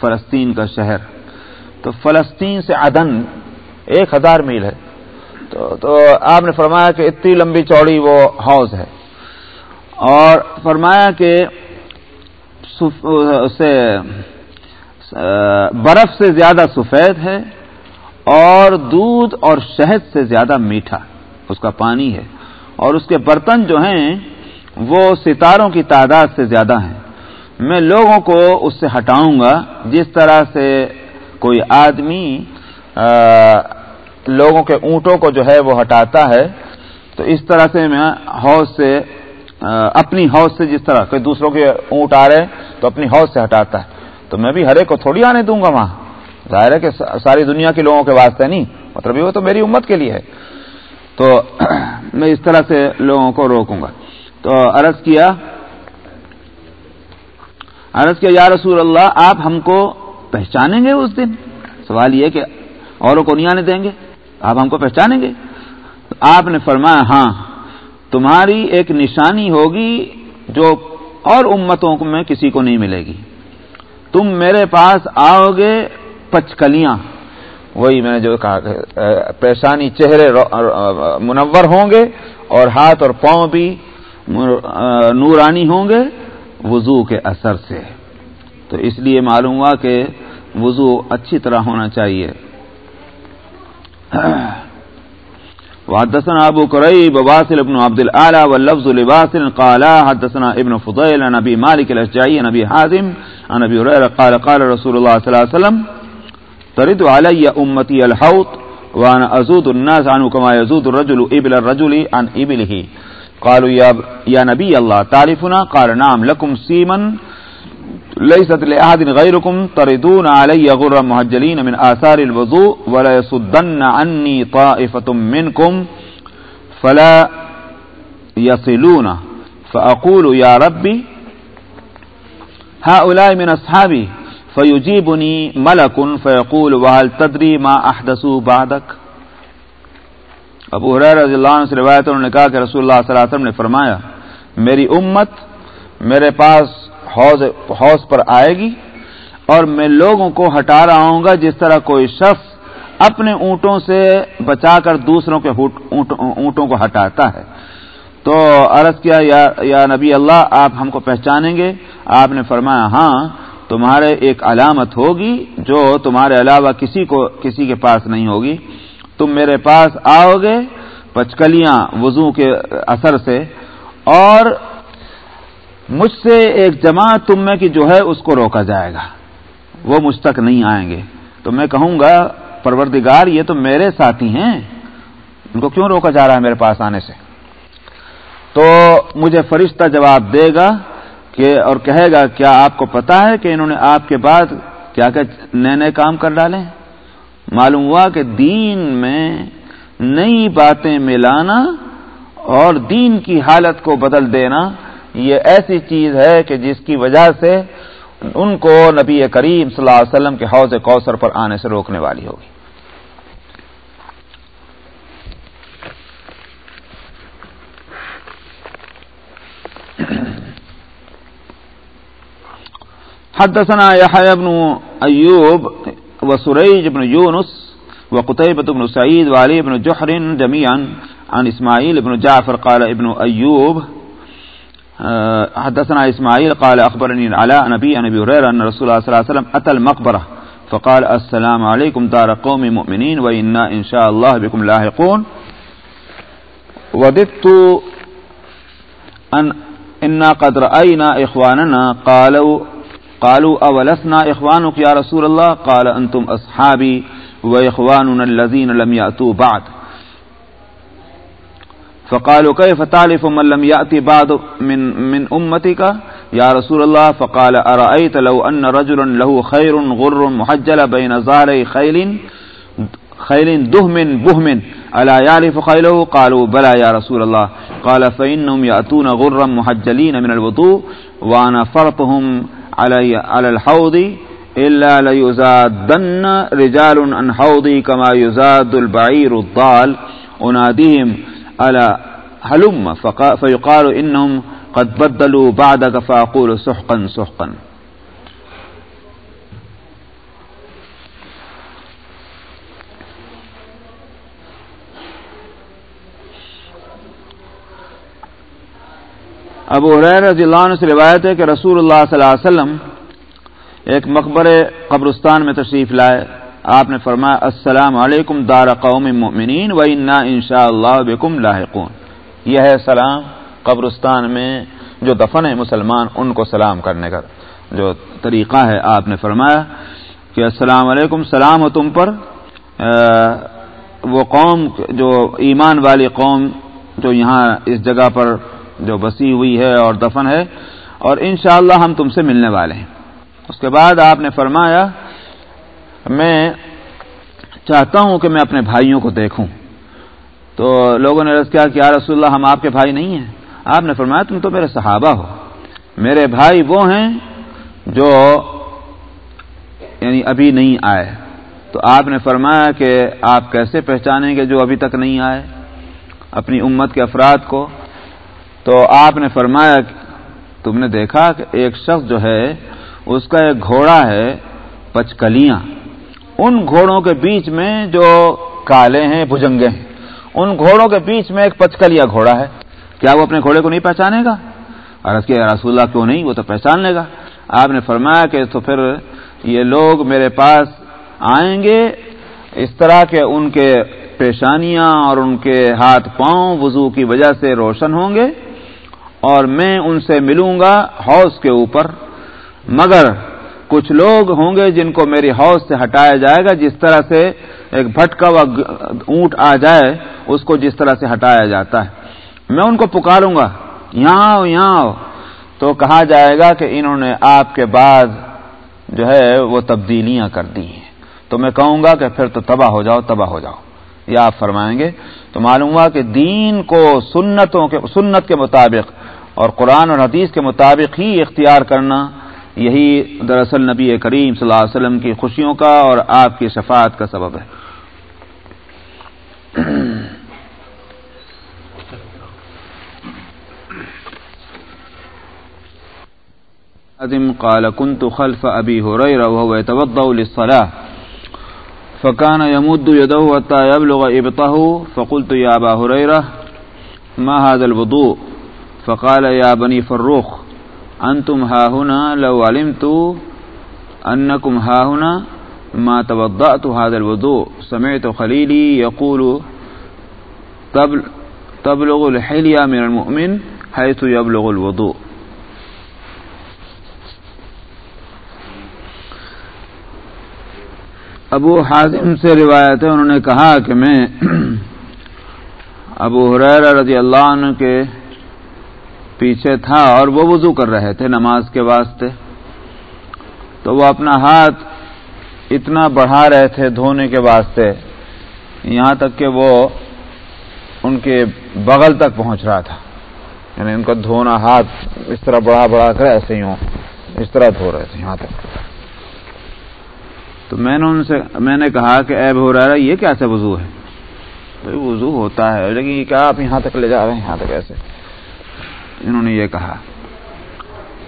فلسطین کا شہر۔ تو فلسطین سے عدن ایک ہزار میل ہے۔ تو تو آپ نے فرمایا کہ اتنی لمبی چوڑی وہ حوض ہے۔ اور فرمایا کہ اسے برف سے زیادہ سفید ہے۔ اور دودھ اور شہد سے زیادہ میٹھا، اس کا پانی ہے۔ اور اس کے برتن جو ہیں، وہ ستاروں کی تعداد سے زیادہ ہیں۔ میں لوگوں کو اس سے ہٹاؤں گا۔ جس طرح سے کوئی آدمی لوگوں کے اونٹوں کو جو ہے، وہ ہٹاتا ہے، تو اس طرح سے میں حوض سے اپنی حوض سے جس طرح کوئی دوسروں کے اونٹ آ رہے تو اپنی حوض سے ہٹاتا ہے۔ تو میں بھی ہر ایک کو تھوڑی آنے دوں گا وہاں۔ ظاہر ہے کہ ساری دنیا کے لوگوں کے واسطے نہیں۔ مطلب یہ وہ تو میری امت کے لیے ہے۔ تو میں اس طرح سے لوگوں کو روکوں گا۔ تو عرض کیا عرض کیا، یا رسول اللہ، آپ ہم کو پہچانیں گے اس دن؟ سوال یہ کہ اوروں کو نہیں آنے دیں گے؟ آپ ہم کو پہچانیں گے؟ آپ نے فرمایا ہاں تمہاری ایک نشانی ہوگی جو اور امتوں میں کسی کو نہیں ملے گی۔ تم میرے پاس آؤ گے پچکلیاں۔ وہی میں نے جو کہا پیشانی چہرے منور ہوں گے اور ہاتھ اور پاؤں بھی نورانی ہوں گے وضو کے اثر سے۔ تو اس لیے معلوم ہوا کہ وضو اچھی طرح ہونا چاہیے۔ وحدثنا ابو كريب واصل بن عبد الاعلى واللفظ لواصل قال حدثنا ابن فضيل عن ابي مالك الاشجعي عن ابي حازم، عن ابي هريره قال قال رسول الله صلى الله عليه وسلم ترد علي امتي الحوض وانا ازود الناس عنه كما يزود الرجل ابل الرجل عن ابله قالوا يا يا نبي الله، تعرفنا؟ قال، نعم، لكم سيما ليست لأحد غيركم تردون علي غر مهجلين من آثار الوضوء ولا يصدن عني طائفة منكم فلا يصلون. فأقول يا ربي، هؤلاء من أصحابي فيجيبني ملك فيقول وهل تدري ما أحدثوا بعدك ابو حریر رضی اللہ عنہ سے روایت انہوں نے کہا کہ رسول اللہ صلی اللہ علیہ وسلم نے فرمایا، میری امت میرے پاس حوض حوض پر آئے گی اور میں لوگوں کو ہٹا رہا ہوں گا، جس طرح کوئی شخص اپنے اونٹوں سے بچا کر دوسروں کے اونٹوں کو ہٹاتا ہے۔ تو عرض کیا، یا یا نبی اللہ، آپ ہم کو پہچانیں گے؟ آپ نے فرمایا ہاں تمہارے ایک علامت ہوگی جو تمہارے علاوہ کسی کو کسی کے پاس نہیں ہوگی۔ تم میرے پاس آؤ گے پچکلیاں وضو کے اثر سے اور مجھ سے ایک جماعت تم میں کی جو ہے اس کو روکا جائے گا۔ وہ مجھ تک نہیں آئیں گے۔ تو میں کہوں گا، پروردگار، یہ تو میرے ساتھی ہیں۔ ان کو کیوں روکا جا رہا ہے میرے پاس آنے سے؟ تو مجھے فرشتہ جواب دے گا کہ اور کہے گا، کیا آپ کو پتا ہے کہ انہوں نے آپ کے بعد کیا کیا نئے نئے کام کر ڈالے معلوم ہوا کہ دین میں نئی باتیں ملانا اور دین کی حالت کو بدل دینا یہ ایسی چیز ہے کہ جس کی وجہ سے ان کو نبی کریم صلی اللہ علیہ وسلم کے حوض کوثر پر آنے سے روکنے والی ہوگی۔ حدثنا يحيى بن أيوب وسريج بن يونس وقتيبة بن سعيد وعلي بن جحر جميعا عن إسماعيل بن جعفر قال ابن أيوب حدثنا إسماعيل قال أخبرني العلاء، نبي نبي هريرة أن رسول الله صلى الله عليه وسلم أتى المقبرة فقال السلام عليكم دار قوم مؤمنين وإنا إن شاء الله بكم لاحقون. وددت أن إنا قد رأينا إخواننا قالوا قالوا اولسنا اخوانك يا رسول الله؟ قال انتم اصحابي واخواننا الذين لم ياتوا بعد. فقالوا كيف تعرف من لم ياتي بعد من من امتك يا رسول الله، فقال ارايت لو ان رجلا له خير غر محجل بين ظهري خيل خيل دهم بهم. الا يعرف خيله؟ قالوا بلى يا رسول الله. قال فانهم ياتون غرا محجلين من الوضوء وانا فرطهم علی على الحوض إلا ليزادن رجال عن حوضي كما يزاد البعير الضال. أناديهم على هلم فيقال إنهم قد بدلوا بعدك فاقول سحقا سحقا. ابو رضی اللہ عنہ سے روایت ہے کہ رسول اللہ صلی اللہ علیہ وسلم ایک مقبر قبرستان میں تشریف لائے۔ آپ نے فرمایا، السلام علیکم دار قوم مؤمنین و انا ان شاء اللہ بکم لاحقون۔ یہ ہے سلام قبرستان میں جو دفن ہے مسلمان، ان کو سلام کرنے کا۔ جو طریقہ ہے، آپ نے فرمایا کہ السلام علیکم، سلام ہو تم پر۔ وہ قوم، جو ایمان والی قوم جو یہاں اس جگہ پر جو بسی ہوئی ہے اور دفن ہے اور انشاءاللہ ہم تم سے ملنے والے ہیں۔ اس کے بعد آپ نے فرمایا، میں چاہتا ہوں کہ میں اپنے بھائیوں کو دیکھوں۔ تو لوگوں نے رض کیا کہ رسول اللہ، ہم آپ کے بھائی نہیں ہیں۔ آپ نے فرمایا، تم تو میرے صحابہ ہو۔ میرے بھائی وہ ہیں جو یعنی ابھی نہیں آئے۔ تو آپ نے فرمایا کہ آپ کیسے پہچانیں گے جو ابھی تک نہیں آئے؟ اپنی امت کے افراد کو تو آپ نے فرمایا تم نے دیکھا کہ ایک شخص جو ہے، اس کا ایک گھوڑا ہے، پچکلیاں۔ ان گھوڑوں کے بیچ میں جو کالے ہیں بجنگے ہیں۔ ان گھوڑوں کے بیچ میں ایک پچکلیا گھوڑا ہے۔ کیا وہ اپنے گھوڑے کو نہیں پہچانے گا؟ اور اس کے رسول اللہ، کیوں نہیں؟ وہ تو پہچان لے گا۔ آپ نے فرمایا کہ تو پھر یہ لوگ میرے پاس آئیں گے۔ اس طرح کے ان کے پیشانیاں اور ان کے ہاتھ پاؤں وضو کی وجہ سے روشن ہوں گے۔ اور میں ان سے ملوں گا حوض کے اوپر۔ مگر کچھ لوگ ہوں گے جن کو میری حوض سے ہٹایا جائے گا، جس طرح سے ایک بھٹکا ہوا اونٹ آ جائے، اس کو جس طرح سے ہٹایا جاتا ہے۔ میں ان کو پکاروں گا۔ یہاں آؤ یہاں آؤ تو کہا جائے گا کہ انہوں نے آپ کے بعد جو ہے وہ تبدیلیاں کر دی ہیں۔ تو میں کہوں گا کہ پھر تو تباہ ہو جاؤ، تباہ ہو جاؤ۔ یہ آپ فرمائیں گے۔ تو معلوم ہوا کہ دین کو سنتوں کے سنت کے مطابق اور قرآن اور حدیث کے مطابق ہی اختیار کرنا، یہی دراصل نبی کریم صلی اللہ علیہ وسلم کی خوشیوں کا اور آپ کی شفاعت کا سبب ہے۔ قال كنت خلف أبي هريرة وهو يتوضأ للصلاة فكان يمد يده حتى يبلغ إبطه فقلت يا أبا هريرة ما هذا الوضوء؟ فقال يا بني فروخ، أنتم ها هنا لو علمت أنكم ها هنا ما توضأت هذا الوضوء. سمعت خليلي يقول تبلغ الحلية من المؤمن حيث يبلغ الوضوء. ابو حازم سے روایت ہے، انہوں نے کہا کہ میں ابو حریر رضی اللہ عنہ کے پیچھے تھا اور وہ وضو کر رہے تھے نماز کے واسطے۔ تو وہ اپنا ہاتھ اتنا بڑھا رہے تھے دھونے کے واسطے، یہاں تک کہ وہ ان کے بغل تک پہنچ رہا تھا۔ یعنی ان کا دھونا ہاتھ اس طرح بڑھا بڑھا کر ایسے ہی ہوں، اس طرح دھو رہے تھے یہاں تک۔ تو میں نے ان سے، میں نے کہا کہ اے ہو رہا یہ کیسے وضو ہے؟ وضو ہوتا ہے، لیکن یہ کیا آپ یہاں تک لے جا رہے ہیں؟ یہاں تک ایسے۔ انہوں نے یہ کہا۔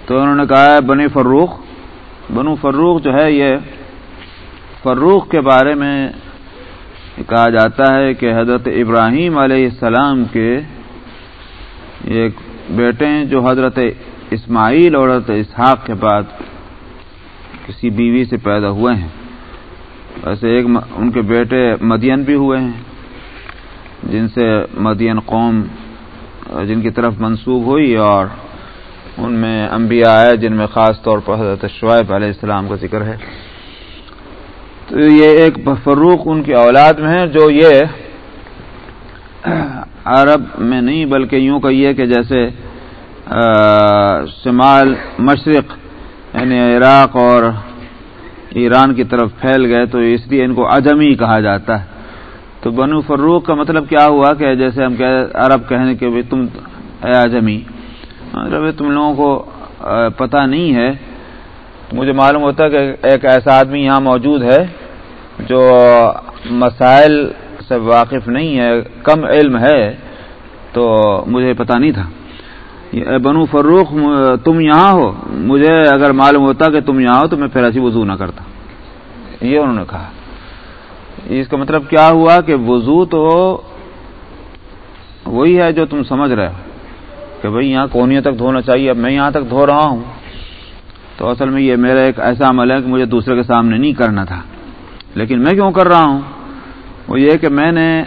تو انہوں نے کہا بنی فروخ، بنو فروخ جو ہے یہ فروخ کے بارے میں کہا جاتا ہے کہ حضرت ابراہیم علیہ السلام کے ایک بیٹے ہیں جو حضرت اسماعیل اور حضرت اسحاق کے بعد کسی بیوی سے پیدا ہوئے ہیں۔ ویسے ایک ان کے بیٹے مدین بھی ہوئے ہیں، جن سے مدین قوم جن کی طرف منسوب ہوئی اور ان میں انبیاء آئے جن میں خاص طور پر حضرت شعیب علیہ السلام کا ذکر ہے۔ تو یہ ایک فروخ ان کی اولاد میں ہے جو یہ عرب میں نہیں، بلکہ یوں کہیے کہ جیسے شمال مشرق یعنی عراق اور ایران کی طرف پھیل گئے تو اس لیے ان کو اجمی کہا جاتا ہے۔ تو بنو فروخ کا مطلب کیا ہوا کہ جیسے ہم کہ عرب کہنے کے تم اے اجمی مطلب تم لوگوں کو پتہ نہیں ہے، مجھے معلوم ہوتا ہے کہ ایک ایسا آدمی یہاں موجود ہے جو مسائل سے واقف نہیں ہے، کم علم ہے، تو مجھے پتہ نہیں تھا۔ بنو فروخ تم یہاں ہو؟ مجھے اگر معلوم ہوتا کہ تم یہاں ہو تو میں پھر ایسی وضو نہ کرتا۔ یہ انہوں نے کہا۔ اس کا مطلب کیا ہوا کہ وضو تو وہی ہے جو تم سمجھ رہے ہو کہ بھئی یہاں کونیا تک دھونا چاہیے، اب میں یہاں تک دھو رہا ہوں۔ تو اصل میں یہ میرا ایک ایسا عمل ہے کہ مجھے دوسرے کے سامنے نہیں کرنا تھا۔ لیکن میں کیوں کر رہا ہوں؟ وہ یہ کہ میں نے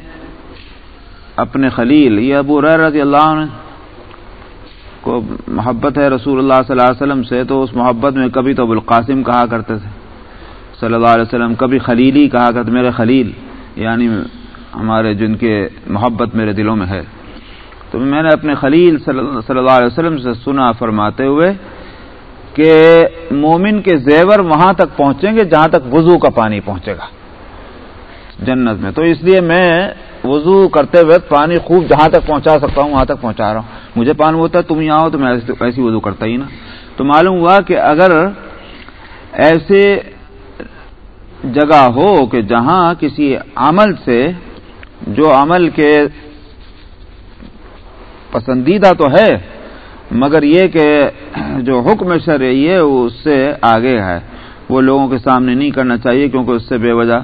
اپنے خلیل، یہ ابو رضی اللہ عنہ کو محبت ہے رسول اللہ صلی اللہ علیہ وسلم سے، تو اس محبت میں کبھی تو ابوالقاسم کہا کرتے تھے۔ صلی اللہ علیہ وسلم، کبھی خلیلی کہا کرتے میرے خلیل یعنی ہمارے جن کے محبت میرے دلوں میں ہے۔ تو میں نے اپنے خلیل صلی اللہ علیہ وسلم سے سنا فرماتے ہوئے کہ مومن کے زیور وہاں تک پہنچیں گے جہاں تک وضو کا پانی پہنچے گا۔ جنت میں۔ تو اس لیے میں وضو کرتے ہوئے پانی خوب جہاں تک پہنچا سکتا ہوں، وہاں تک پہنچا رہا ہوں۔ مجھے پانی ہوتا ہے، تم یہاں ہو تو میں ایسی وضو کرتا ہی نا۔ تو معلوم ہوا کہ اگر ایسے جگہ ہو کہ جہاں کسی عمل سے جو عمل کے پسندیدہ تو ہے، مگر یہ کہ جو حکم شرعی ہے وہ اس سے آگے ہے۔ وہ لوگوں کے سامنے نہیں کرنا چاہیے کیونکہ اس سے بے وجہ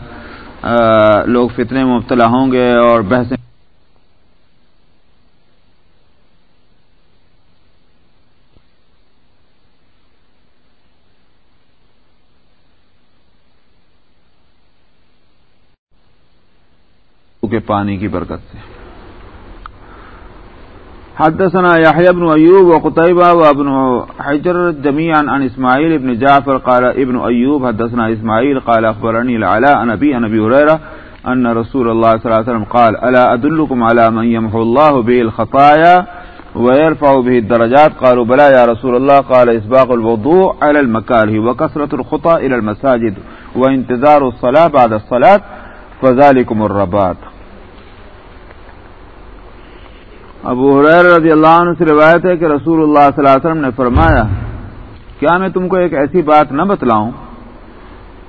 لوگ فتنے میں مبتلا ہوں گے اور بحثیں کے پانی کی برکت سے۔ حدثنا يحيى بن أيوب وقتيبة وابن حجر جميعا عن إسماعيل بن جعفر قال ابن أيوب حدثنا إسماعيل قال أخبرني العلاء نبي نبي هريرة أن رسول الله صلى الله عليه وسلم قال ألا أدلكم على من يمحو الله به الخطايا ويرفع به الدرجات؟ قالوا بلا يا رسول الله قال إسباق الوضوء على المكاره وكثرة الخطى إلى المساجد وانتظار الصلاة بعد الصلاة، فذلكم الرباط۔ ابو حریر رضی اللہ عنہ سے روایت ہے کہ رسول اللہ صلی اللہ علیہ وسلم نے فرمایا، کیا میں تم کو ایک ایسی بات نہ بتلاؤں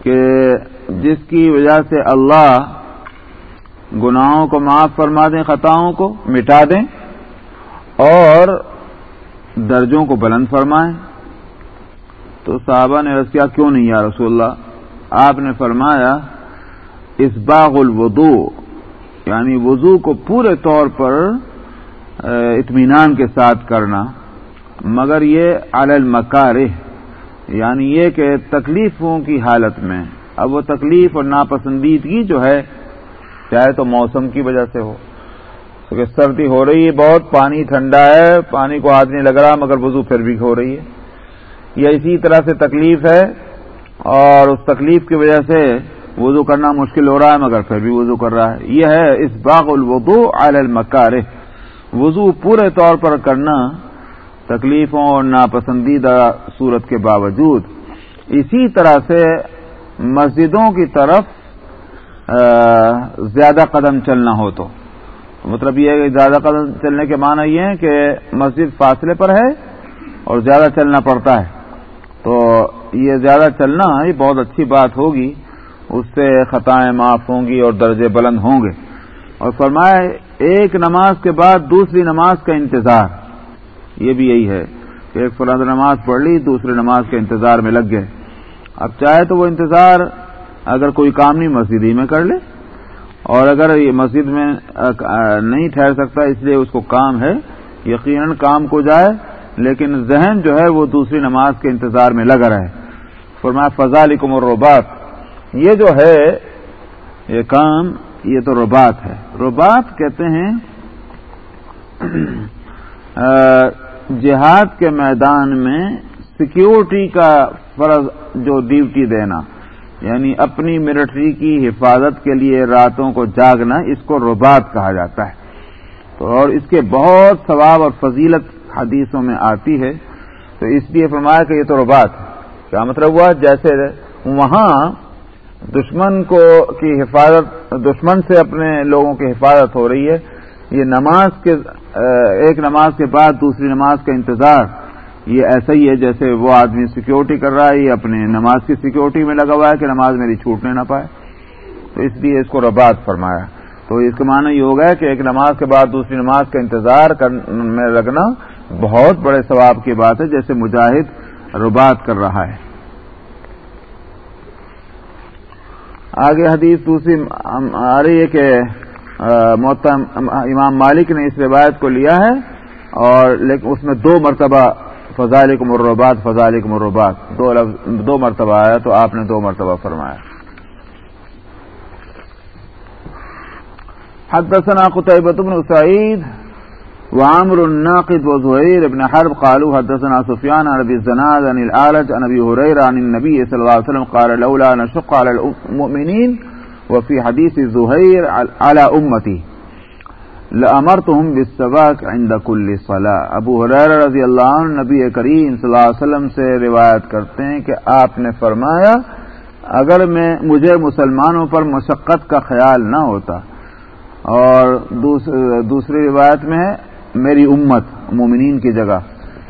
کہ جس کی وجہ سے اللہ گناہوں کو معاف فرما دیں، خطاؤں کو مٹا دیں اور درجوں کو بلند فرمائیں؟ تو صحابہ نے رس کیا کیوں نہیں یا رسول اللہ؟ آپ نے فرمایا، اس باغ الودو یعنی وضو کو پورے طور پر اطمینان کے ساتھ کرنا، مگر یہ علی المکار یعنی یہ کہ تکلیفوں کی حالت میں، اب وہ تکلیف اور ناپسندیدگی جو ہے، چاہے تو موسم کی وجہ سے ہو، کیونکہ سردی ہو رہی ہے، بہت پانی ٹھنڈا ہے، پانی کو ہاتھ نہیں لگ رہا، مگر وضو پھر بھی ہو رہی ہے۔ یہ اسی طرح سے تکلیف ہے، اور اس تکلیف کی وجہ سے وضو کرنا مشکل ہو رہا ہے، مگر پھر بھی وضو کر رہا ہے۔ یہ ہے اس باغ الوضو علی المکارہ۔ وضو پورے طور پر کرنا تکلیفوں اور ناپسندیدہ صورت کے باوجود اسی طرح سے مسجدوں کی طرف زیادہ قدم چلنا ہو تو۔ مطلب یہ ہے کہ زیادہ قدم چلنے کے معنی یہ ہے کہ مسجد فاصلے پر ہے اور زیادہ چلنا پڑتا ہے۔ تو یہ زیادہ چلنا یہ بہت اچھی بات ہوگی، اس سے خطائیں معاف ہوں گی اور درجے بلند ہوں گے۔ اور فرمائے ایک نماز کے بعد دوسری نماز کا انتظار۔ یہ بھی یہی ہے کہ ایک فرد نماز پڑھ لی، دوسری نماز کے انتظار میں لگ گئے۔ اب چاہے تو وہ انتظار اگر کوئی کام نہیں مسجد ہی میں کر لے، اور اگر یہ مسجد میں نہیں ٹھہر سکتا، اس لیے اس کو کام ہے، یقیناً کام کو جائے، لیکن ذہن جو ہے وہ دوسری نماز کے انتظار میں لگا رہے۔ فرمایا فضا لکم اور یہ جو ہے، یہ کام یہ تو ربات ہے۔ ربات کہتے ہیں جہاد کے میدان میں سیکیورٹی کا فرض جو ڈیوٹی دینا یعنی اپنی ملٹری کی حفاظت کے لیے راتوں کو جاگنا، اس کو ربات کہا جاتا ہے۔ تو اور اس کے بہت ثواب اور فضیلت حدیثوں میں آتی ہے۔ تو اس لیے فرمایا کہ یہ تو ربات ہے۔ کیا مطلب ہوا؟ جیسے وہاں دشمن کو کی حفاظت، دشمن سے اپنے لوگوں کی حفاظت ہو رہی ہے۔ یہ نماز کے، ایک نماز کے بعد دوسری نماز کا انتظار۔ یہ ایسا ہی ہے جیسے وہ آدمی سیکیورٹی کر رہا ہے، یہ اپنے نماز کی سیکیورٹی میں لگا ہوا ہے کہ نماز میری چھوٹنے نہ پائے۔ تو اس لیے اس کو ربات فرمایا۔ تو اس کا معنی یہ ہوگا کہ ایک نماز کے بعد دوسری نماز کا انتظار میں لگنا بہت بڑے ثواب کی بات ہے، جیسے مجاہد ربات کر رہا ہے۔ آگے حدیث دوسری آ رہی ہے کہ محتم امام مالک نے اس روایت کو لیا ہے اور لیکن اس میں دو مرتبہ فضائل کو مروبات فضائل کو مروبات دو دو مرتبہ آیا تو آپ نے دو مرتبہ فرمایا۔ حدثنا قتيبة بن سعيد وعمر الناقد وزهير بن حرب قالوا حدثنا سفيان عن ابي الزناد عن العالج عن ابي هريره عن النبي صلى الله عليه وسلم قال لولا نشق على المؤمنين وفي حديث زهير على امتي امر تو عند کل صلاح ابو حریر رضی اللہ عنہ نبی کریم صلی اللہ علیہ وسلم سے روایت کرتے ہیں کہ آپ نے فرمایا، اگر میں مجھے مسلمانوں پر مشقت کا خیال نہ ہوتا، اور دوسری روایت میں ہے میری امت، مومنین کی جگہ۔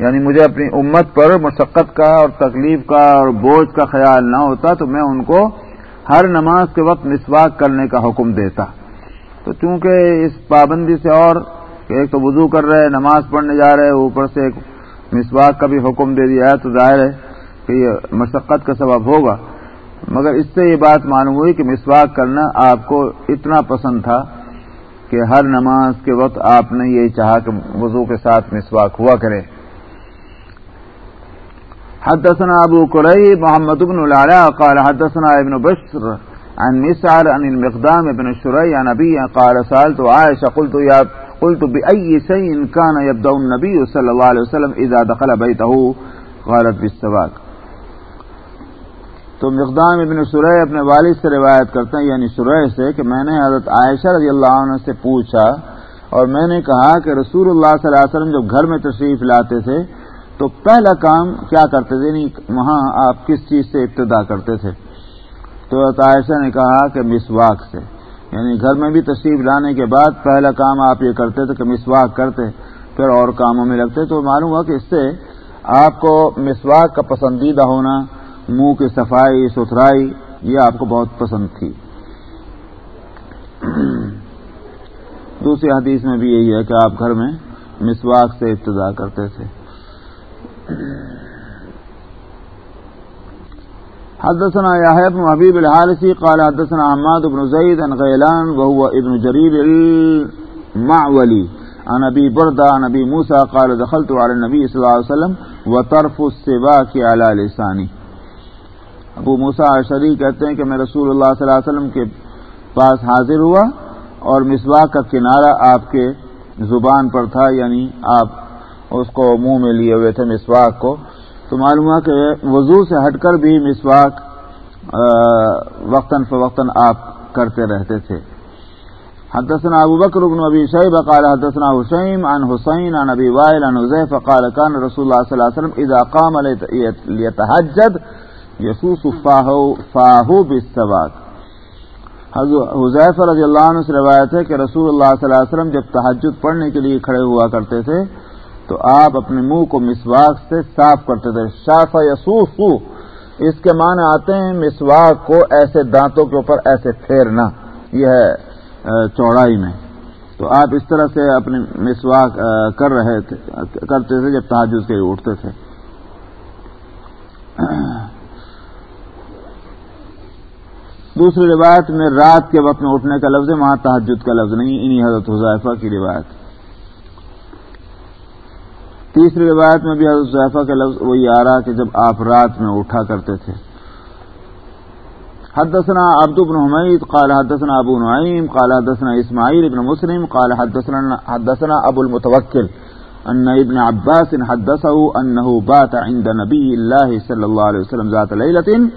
یعنی مجھے اپنی امت پر مشقت کا اور تکلیف کا اور بوجھ کا خیال نہ ہوتا تو میں ان کو ہر نماز کے وقت مسواک کرنے کا حکم دیتا۔ تو چونکہ اس پابندی سے اور ایک تو وضو کر رہے، نماز پڑھنے جا رہے، اوپر سے ایک مسواک کا بھی حکم دے دیا ہے، تو ظاہر ہے کہ یہ مشقت کا سبب ہوگا۔ مگر اس سے یہ بات معلوم ہوئی کہ مسواک کرنا آپ کو اتنا پسند تھا کہ ہر نماز کے وقت آپ نے یہی چاہا کہ وضو کے ساتھ مسواک ہوا کرے۔ حدثنا ابو قرئی محمد بن العلاء قال حدثنا ابن بشر عن مسعر عن المقدام ابن الشري عن ابي قال سالت عائشة قلت يا قلت بأي شيء كان يبدأ النبي صلى الله عليه وسلم إذا دخل بيته قالت بالسواك تو مقدام ابن سرح اپنے والد سے روایت کرتے ہیں یعنی سرح سے کہ میں نے حضرت عائشہ رضی اللہ عنہ سے پوچھا اور میں نے کہا کہ رسول اللہ صلی اللہ علیہ وسلم جب گھر میں تشریف لاتے تھے تو پہلا کام کیا کرتے تھے؟ یعنی وہاں آپ کس چیز سے ابتدا کرتے تھے؟ تو حضرت عائشہ نے کہا کہ مسواک سے۔ یعنی گھر میں بھی تشریف لانے کے بعد پہلا کام آپ یہ کرتے تھے کہ مسواک کرتے، پھر اور کاموں میں لگتے، تو معلوم ہوا کہ اس سے آپ کو مسواک کا پسندیدہ ہونا منہ کی صفائی، ستھرائی، یہ آپ کو بہت پسند تھی۔ دوسری حدیث میں بھی یہی ہے کہ آپ گھر میں مسواک سے ابتدا کرتے تھے۔ حدثنا يحيى بن حبيب الحارثي قال حدثنا عماد بن زيد عن غيلان وهو ابن جرير المعولي عن ابي برده عن ابي موسى قال دخلت على النبي صلى الله عليه وسلم وطرف السباك على لسانه ابو موسا شری کہتے ہیں کہ میں رسول اللہ صلی اللہ علیہ وسلم کے پاس حاضر ہوا اور مسواک کا کنارہ آپ کے زبان پر تھا یعنی آپ اس کو منہ میں لیے ہوئے تھے مسواک کو۔ تو معلوم ہوا کہ وضو سے ہٹ کر بھی مسواک وقتاً فوقتاً آپ کرتے رہتے تھے۔ حدثنا ابو بکر بن ابی شیب قال حدثنا حسین عن حسین عن ابی وائل عن حذیف قال كان رسول اللہ صلی اللہ علیہ وسلم اذا قام لیتحجد یسوس فاہو بسواک حضیف رضی اللہ عنہ سے روایت ہے کہ رسول اللہ صلی اللہ علیہ وسلم جب تحجد پڑھنے کے لیے کھڑے ہوا کرتے تھے، تو آپ اپنے منہ کو مسواک سے صاف کرتے تھے۔ شاف یسوس، اس کے معنی آتے ہیں مسواک کو ایسے دانتوں کے اوپر ایسے پھیرنا۔ یہ ہے چوڑائی میں۔ تو آپ اس طرح سے اپنے مسواک کر رہے تھے، کرتے تھے جب تحجد کے اٹھتے تھے۔ دوسری روایت میں رات کے وقت میں اٹھنے کا لفظ ہے، وہاں تحجد کا لفظ نہیں، انہی حضرت حضیفہ کی روایت۔ تیسری روایت میں بھی حضرت حضیفہ کا لفظ وہی آ رہا کہ جب آپ رات میں اٹھا کرتے تھے۔ حدثنا عبد بن حمید، قال حدثنا ابو نعیم، قال حدثنا اسماعیل ابن مسلم، قال حدثنا حدثنا ابو المتوکل، ان ابن عباس حدثه انه بات عند نبي الله صلى الله عليه وسلم ذات ليله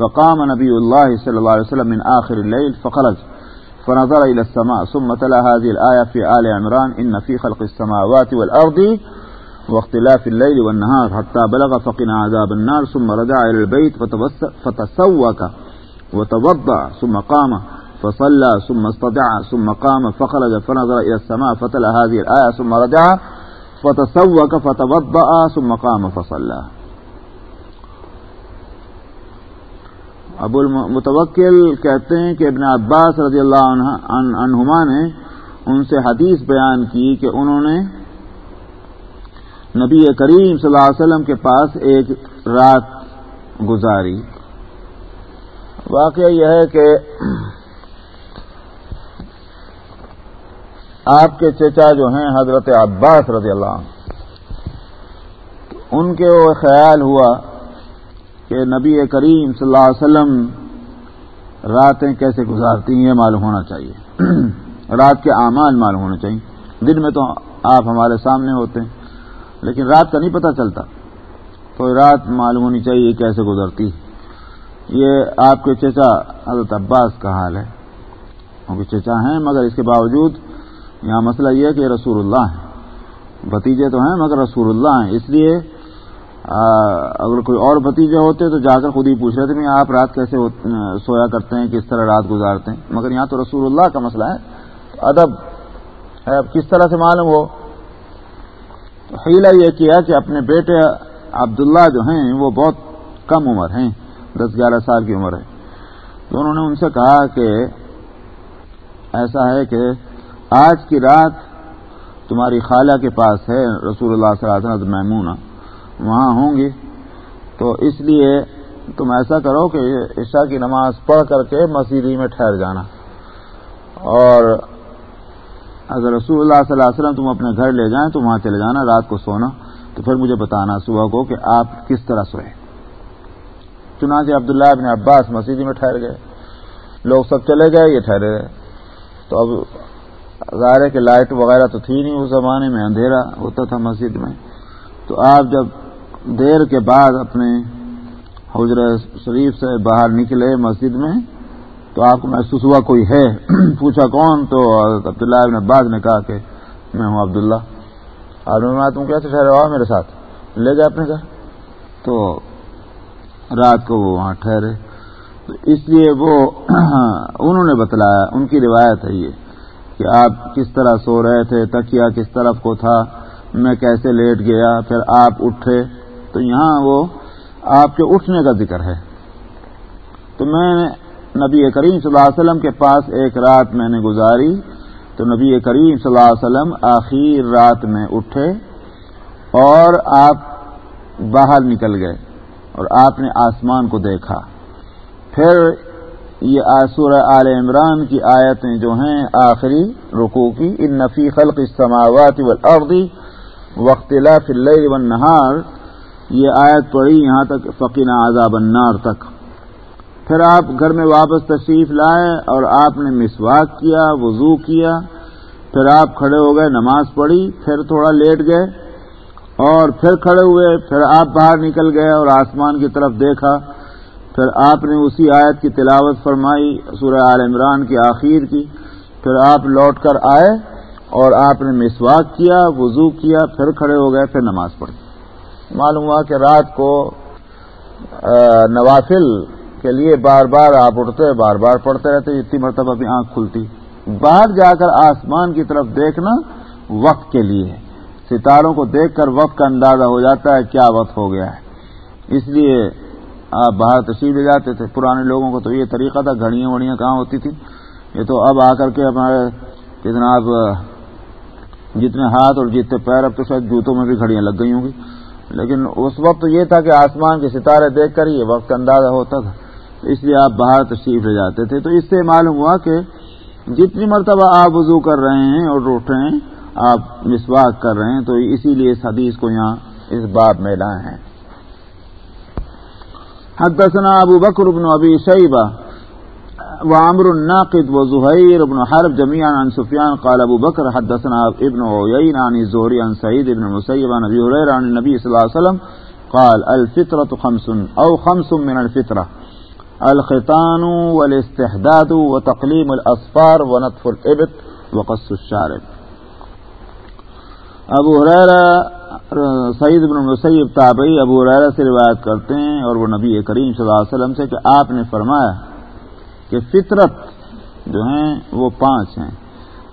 فقام نبي الله صلى الله عليه وسلم من آخر الليل فخرج، فنظر إلى السماء، ثم تلا هذه الآية في آل عمران إن في خلق السماوات والأرض واختلاف الليل والنهار حتى بلغ، فقنا عذاب النار، ثم رجع إلى البيت فتسوك وتوضع، ثم قام، فصلى، ثم استدع ثم قام، فخرج، فنظر إلى السماء، فتلا هذه الآية ثم رجع فتسوك فتوضع، ثم قام، فصلى ابو المتوکل کہتے ہیں کہ ابن عباس رضی اللہ عنہما نے ان سے حدیث بیان کی کہ انہوں نے نبی کریم صلی اللہ علیہ وسلم کے پاس ایک رات گزاری۔ واقعہ یہ ہے کہ آپ کے چچا جو ہیں حضرت عباس رضی اللہ عنہ، ان کے وہ خیال ہوا کہ نبی کریم صلی اللہ علیہ وسلم راتیں کیسے گزارتی ہیں یہ معلوم ہونا چاہیے۔ رات کے اعمال معلوم ہونے چاہیے۔ دن میں تو آپ ہمارے سامنے ہوتے ہیں، لیکن رات کا نہیں پتہ چلتا۔ تو رات معلوم ہونی چاہیے کیسے گزرتی۔ یہ آپ کے چچا حضرت عباس کا حال ہے۔ کیونکہ چچا ہیں، مگر اس کے باوجود یہاں مسئلہ یہ ہے کہ رسول اللہ ہیں۔ بھتیجے تو ہیں، مگر رسول اللہ ہیں۔ اس لیے اگر کوئی اور بھتیجے ہوتے تو جا کر خود ہی پوچھ رہے تھے آپ رات کیسے سویا کرتے ہیں، کس طرح رات گزارتے ہیں؟ مگر یہاں تو رسول اللہ کا مسئلہ ہے۔ ادب اب کس طرح سے معلوم ہو؟ حیلہ یہ کیا کہ اپنے بیٹے عبداللہ جو ہیں، وہ بہت کم عمر ہیں، دس گیارہ سال کی عمر ہے۔ تو انہوں نے ان سے کہا کہ ایسا ہے کہ آج کی رات تمہاری خالہ کے پاس ہے، رسول اللہ صلی اللہ علیہ وسلم میمونہ۔ وہاں ہوں گی۔ تو اس لیے تم ایسا کرو کہ عشاء کی نماز پڑھ کر کے مسیحی میں ٹھہر جانا۔ اور اگر رسول اللہ صلی اللہ علیہ وسلم تم اپنے گھر لے جائیں تو وہاں چلے جانا، رات کو سونا۔ تو پھر مجھے بتانا صبح کو کہ آپ کس طرح سوئے۔ چنانچہ عبداللہ ابن عباس مسیحی میں ٹھہر گئے۔ لوگ سب چلے گئے، یہ ٹھہرے گئے۔ تو اب ظاہر ہے کہ لائٹ وغیرہ تو تھی نہیں اس زمانے میں، اندھیرا ہوتا تھا مسجد میں۔ تو آپ جب دیر کے بعد اپنے حجر شریف سے باہر نکلے مسجد میں، تو آپ کو محسوس ہوا کوئی ہے؟ پوچھا کون؟ تو عبداللہ ابن عباس نے کہا کہ میں ہوں عبداللہ۔ اور میں تم کیسے ٹھہرے ہوا میرے ساتھ؟ لے گئے اپنے گھر۔ تو رات کو وہ وہاں ٹھہرے۔ تو اس لیے وہ انہوں نے بتلایا، ان کی روایت ہے یہ کہ آپ کس طرح سو رہے تھے تکیا کس طرف کو تھا، میں کیسے لیٹ گیا، پھر آپ اٹھے۔ تو یہاں وہ آپ کے اٹھنے کا ذکر ہے۔ تو میں نبی کریم صلی اللہ علیہ وسلم کے پاس ایک رات میں نے گزاری۔ تو نبی کریم صلی اللہ علیہ وسلم آخر رات میں اٹھے اور آپ باہر نکل گئے اور آپ نے آسمان کو دیکھا۔ پھر یہ سورہ آل عمران کی آیتیں جو ہیں آخری رکو کی ان نفی خلق السماوات والارض وقت والنہار یہ آیت پڑھی یہاں تک فقین عذاب النار تک۔ پھر آپ گھر میں واپس تشریف لائے اور آپ نے مسواک کیا، وضو کیا۔ پھر آپ کھڑے ہو گئے، نماز پڑھی، پھر تھوڑا لیٹ گئے۔ اور پھر کھڑے ہوئے، پھر آپ باہر نکل گئے اور آسمان کی طرف دیکھا۔ پھر آپ نے اسی آیت کی تلاوت فرمائی، سورہ عال عمران کی آخر کی۔ پھر آپ لوٹ کر آئے اور آپ نے مسواک کیا، وضو کیا، پھر کھڑے ہو گئے، پھر نماز پڑھی۔ معلوم ہوا کہ رات کو نوافل کے لیے بار بار آپ اٹھتے، بار بار پڑھتے رہتے، اتنی مرتبہ بھی آنکھ کھلتی۔ باہر جا کر آسمان کی طرف دیکھنا وقت کے لیے ستاروں کو دیکھ کر وقت کا اندازہ ہو جاتا ہے کیا وقت ہو گیا ہے۔ اس لیے آپ باہر تشریف لے جاتے تھے۔ پرانے لوگوں کو تو یہ طریقہ تھا، گھڑیاں وڑیاں کہاں ہوتی تھی یہ تو اب آ کر کے ہمارے کتنا اب جتنے ہاتھ اور جتنے پیر، اب تو شاید جوتوں میں بھی گھڑیاں لگ گئی ہوں گی۔ لیکن اس وقت یہ تھا کہ آسمان کے ستارے دیکھ کر یہ وقت اندازہ ہوتا تھا اس لیے آپ باہر تشریف لے جاتے تھے۔ تو اس سے معلوم ہوا کہ جتنی مرتبہ آپ وضو کر رہے ہیں اور اٹھ رہے ہیں، آپ مسواک کر رہے ہیں، تو اسی لیے اس حدیث کو یہاں اس باب میں لائے ہیں۔ حدثنا ابو بکر بن ابی شیبہ وعمر الناقد وزهير بن حرب جميعا عن سفيان قال أبو بكر حدثنا ابن عيين عن الزهري عن سعيد بن المسيب عن أبي هريرة عن النبي صلى الله عليه وسلم قال الفطرة خمس أو خمس من الفطرة الختان والاستحداد وتقليم الأصفار ونطف الإبت وقص الشارب ابو حریرہ سعید بن مسیب تابعی ابو حریرہ سے روایت کرتے ہیں اور وہ نبی کریم صلی اللہ علیہ وسلم سے کہ آپ نے فرمایا کہ فطرت جو ہیں وہ پانچ ہیں۔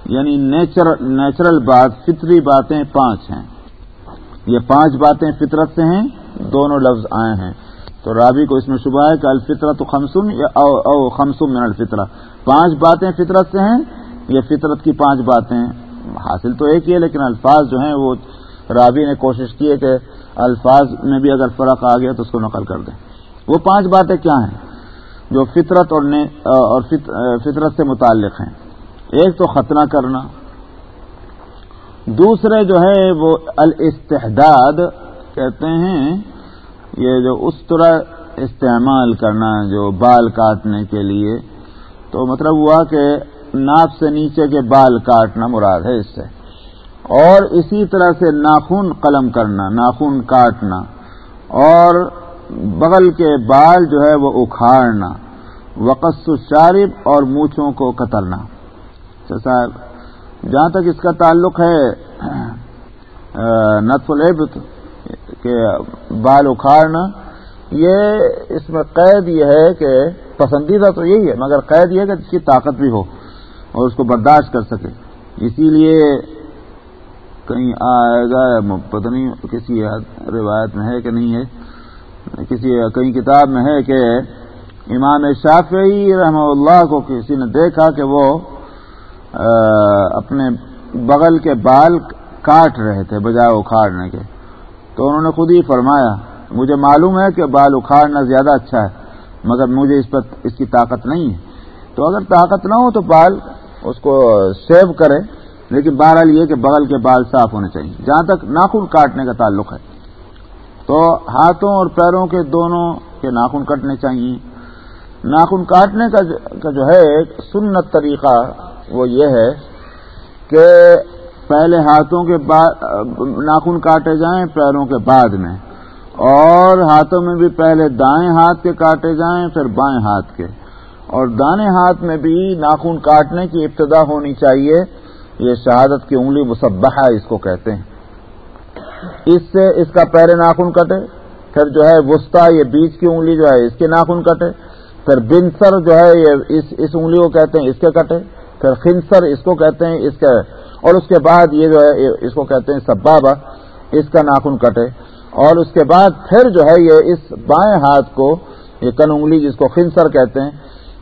یعنی نیچرل بات، فطری باتیں پانچ ہیں۔ یہ پانچ باتیں فطرت سے ہیں، دونوں لفظ آئے ہیں۔ تو رابی کو اس میں شبہ ہے کہ الفطرت خمسن یا او خمسم من الفطرہ۔ پانچ باتیں فطرت سے ہیں، یہ فطرت کی پانچ باتیں حاصل تو ایک ہی ہے، لیکن الفاظ جو ہیں وہ رابی نے کوشش کی ہے کہ الفاظ میں بھی اگر فرق آ گیا تو اس کو نقل کر دیں۔ وہ پانچ باتیں کیا ہیں؟ جو فطرت اور اور فطرت سے متعلق ہیں۔ ایک تو ختنہ کرنا۔ دوسرے جو ہے وہ الاستحداد کہتے ہیں، یہ جو اس طرح استعمال کرنا، جو بال کاٹنے کے لیے۔ تو مطلب ہوا کہ ناپ سے نیچے کے بال کاٹنا مراد ہے اس سے۔ اور اسی طرح سے ناخن قلم کرنا، ناخن کاٹنا۔ اور بغل کے بال جو ہے وہ اکھاڑنا، وقص الشارب اور مونچھوں کو کترنا اچھا صاحب، جہاں تک اس کا تعلق ہے، نطف العبت کہ بال اکھاڑنا، یہ اس میں قید یہ ہے کہ پسندیدہ تو یہی ہے، مگر قید یہ ہے کہ اس کی طاقت بھی ہو اور اس کو برداشت کر سکے۔ اسی لیے کہیں آئے گا پتہ نہیں، کسی روایت میں ہے کہ نہیں ہے۔ کسی کئی کتاب میں ہے کہ امام شافعی رحمہ اللہ کو کسی نے دیکھا کہ وہ اپنے بغل کے بال کاٹ رہے تھے بجائے اکھاڑنے کے۔ تو انہوں نے خود ہی فرمایا، مجھے معلوم ہے کہ بال اکھاڑنا زیادہ اچھا ہے، مگر مجھے اس پر، اس کی طاقت نہیں ہے۔ تو اگر طاقت نہ ہو تو بال اس کو سیو کرے، لیکن بہرحال یہ کہ بغل کے بال صاف ہونے چاہیے۔ جہاں تک ناخن کاٹنے کا تعلق ہے۔ تو ہاتھوں اور پیروں کے دونوں کے ناخن کٹنے چاہیے۔ ناخن کاٹنے کا جو ہے سنت طریقہ وہ یہ ہے کہ پہلے ہاتھوں کے ناخن کاٹے جائیں پیروں کے بعد میں، اور ہاتھوں میں بھی پہلے دائیں ہاتھ کے کاٹے جائیں، پھر بائیں ہاتھ کے۔ اور دانے ہاتھ میں بھی ناخن کاٹنے کی ابتدا ہونی چاہیے، یہ شہادت کی انگلی مصبحہ اس کو کہتے ہیں۔ اس سے اس کا پہلے ناخن کٹے، پھر جو ہے وسطی یہ بیچ کی انگلی جو ہے اس کے ناخن کٹے، پھر بنسر جو ہے یہ اس اس انگلی کو کہتے ہیں اس کے کٹے، پھر خنسر اس کو کہتے ہیں اس کے، اور اس کے بعد یہ جو ہے اس کو کہتے ہیں سبابا اس کا ناخن کٹے۔ اور اس کے بعد پھر جو ہے یہ اس بائیں ہاتھ کو، یہ کن انگلی جس کو خنسر کہتے ہیں،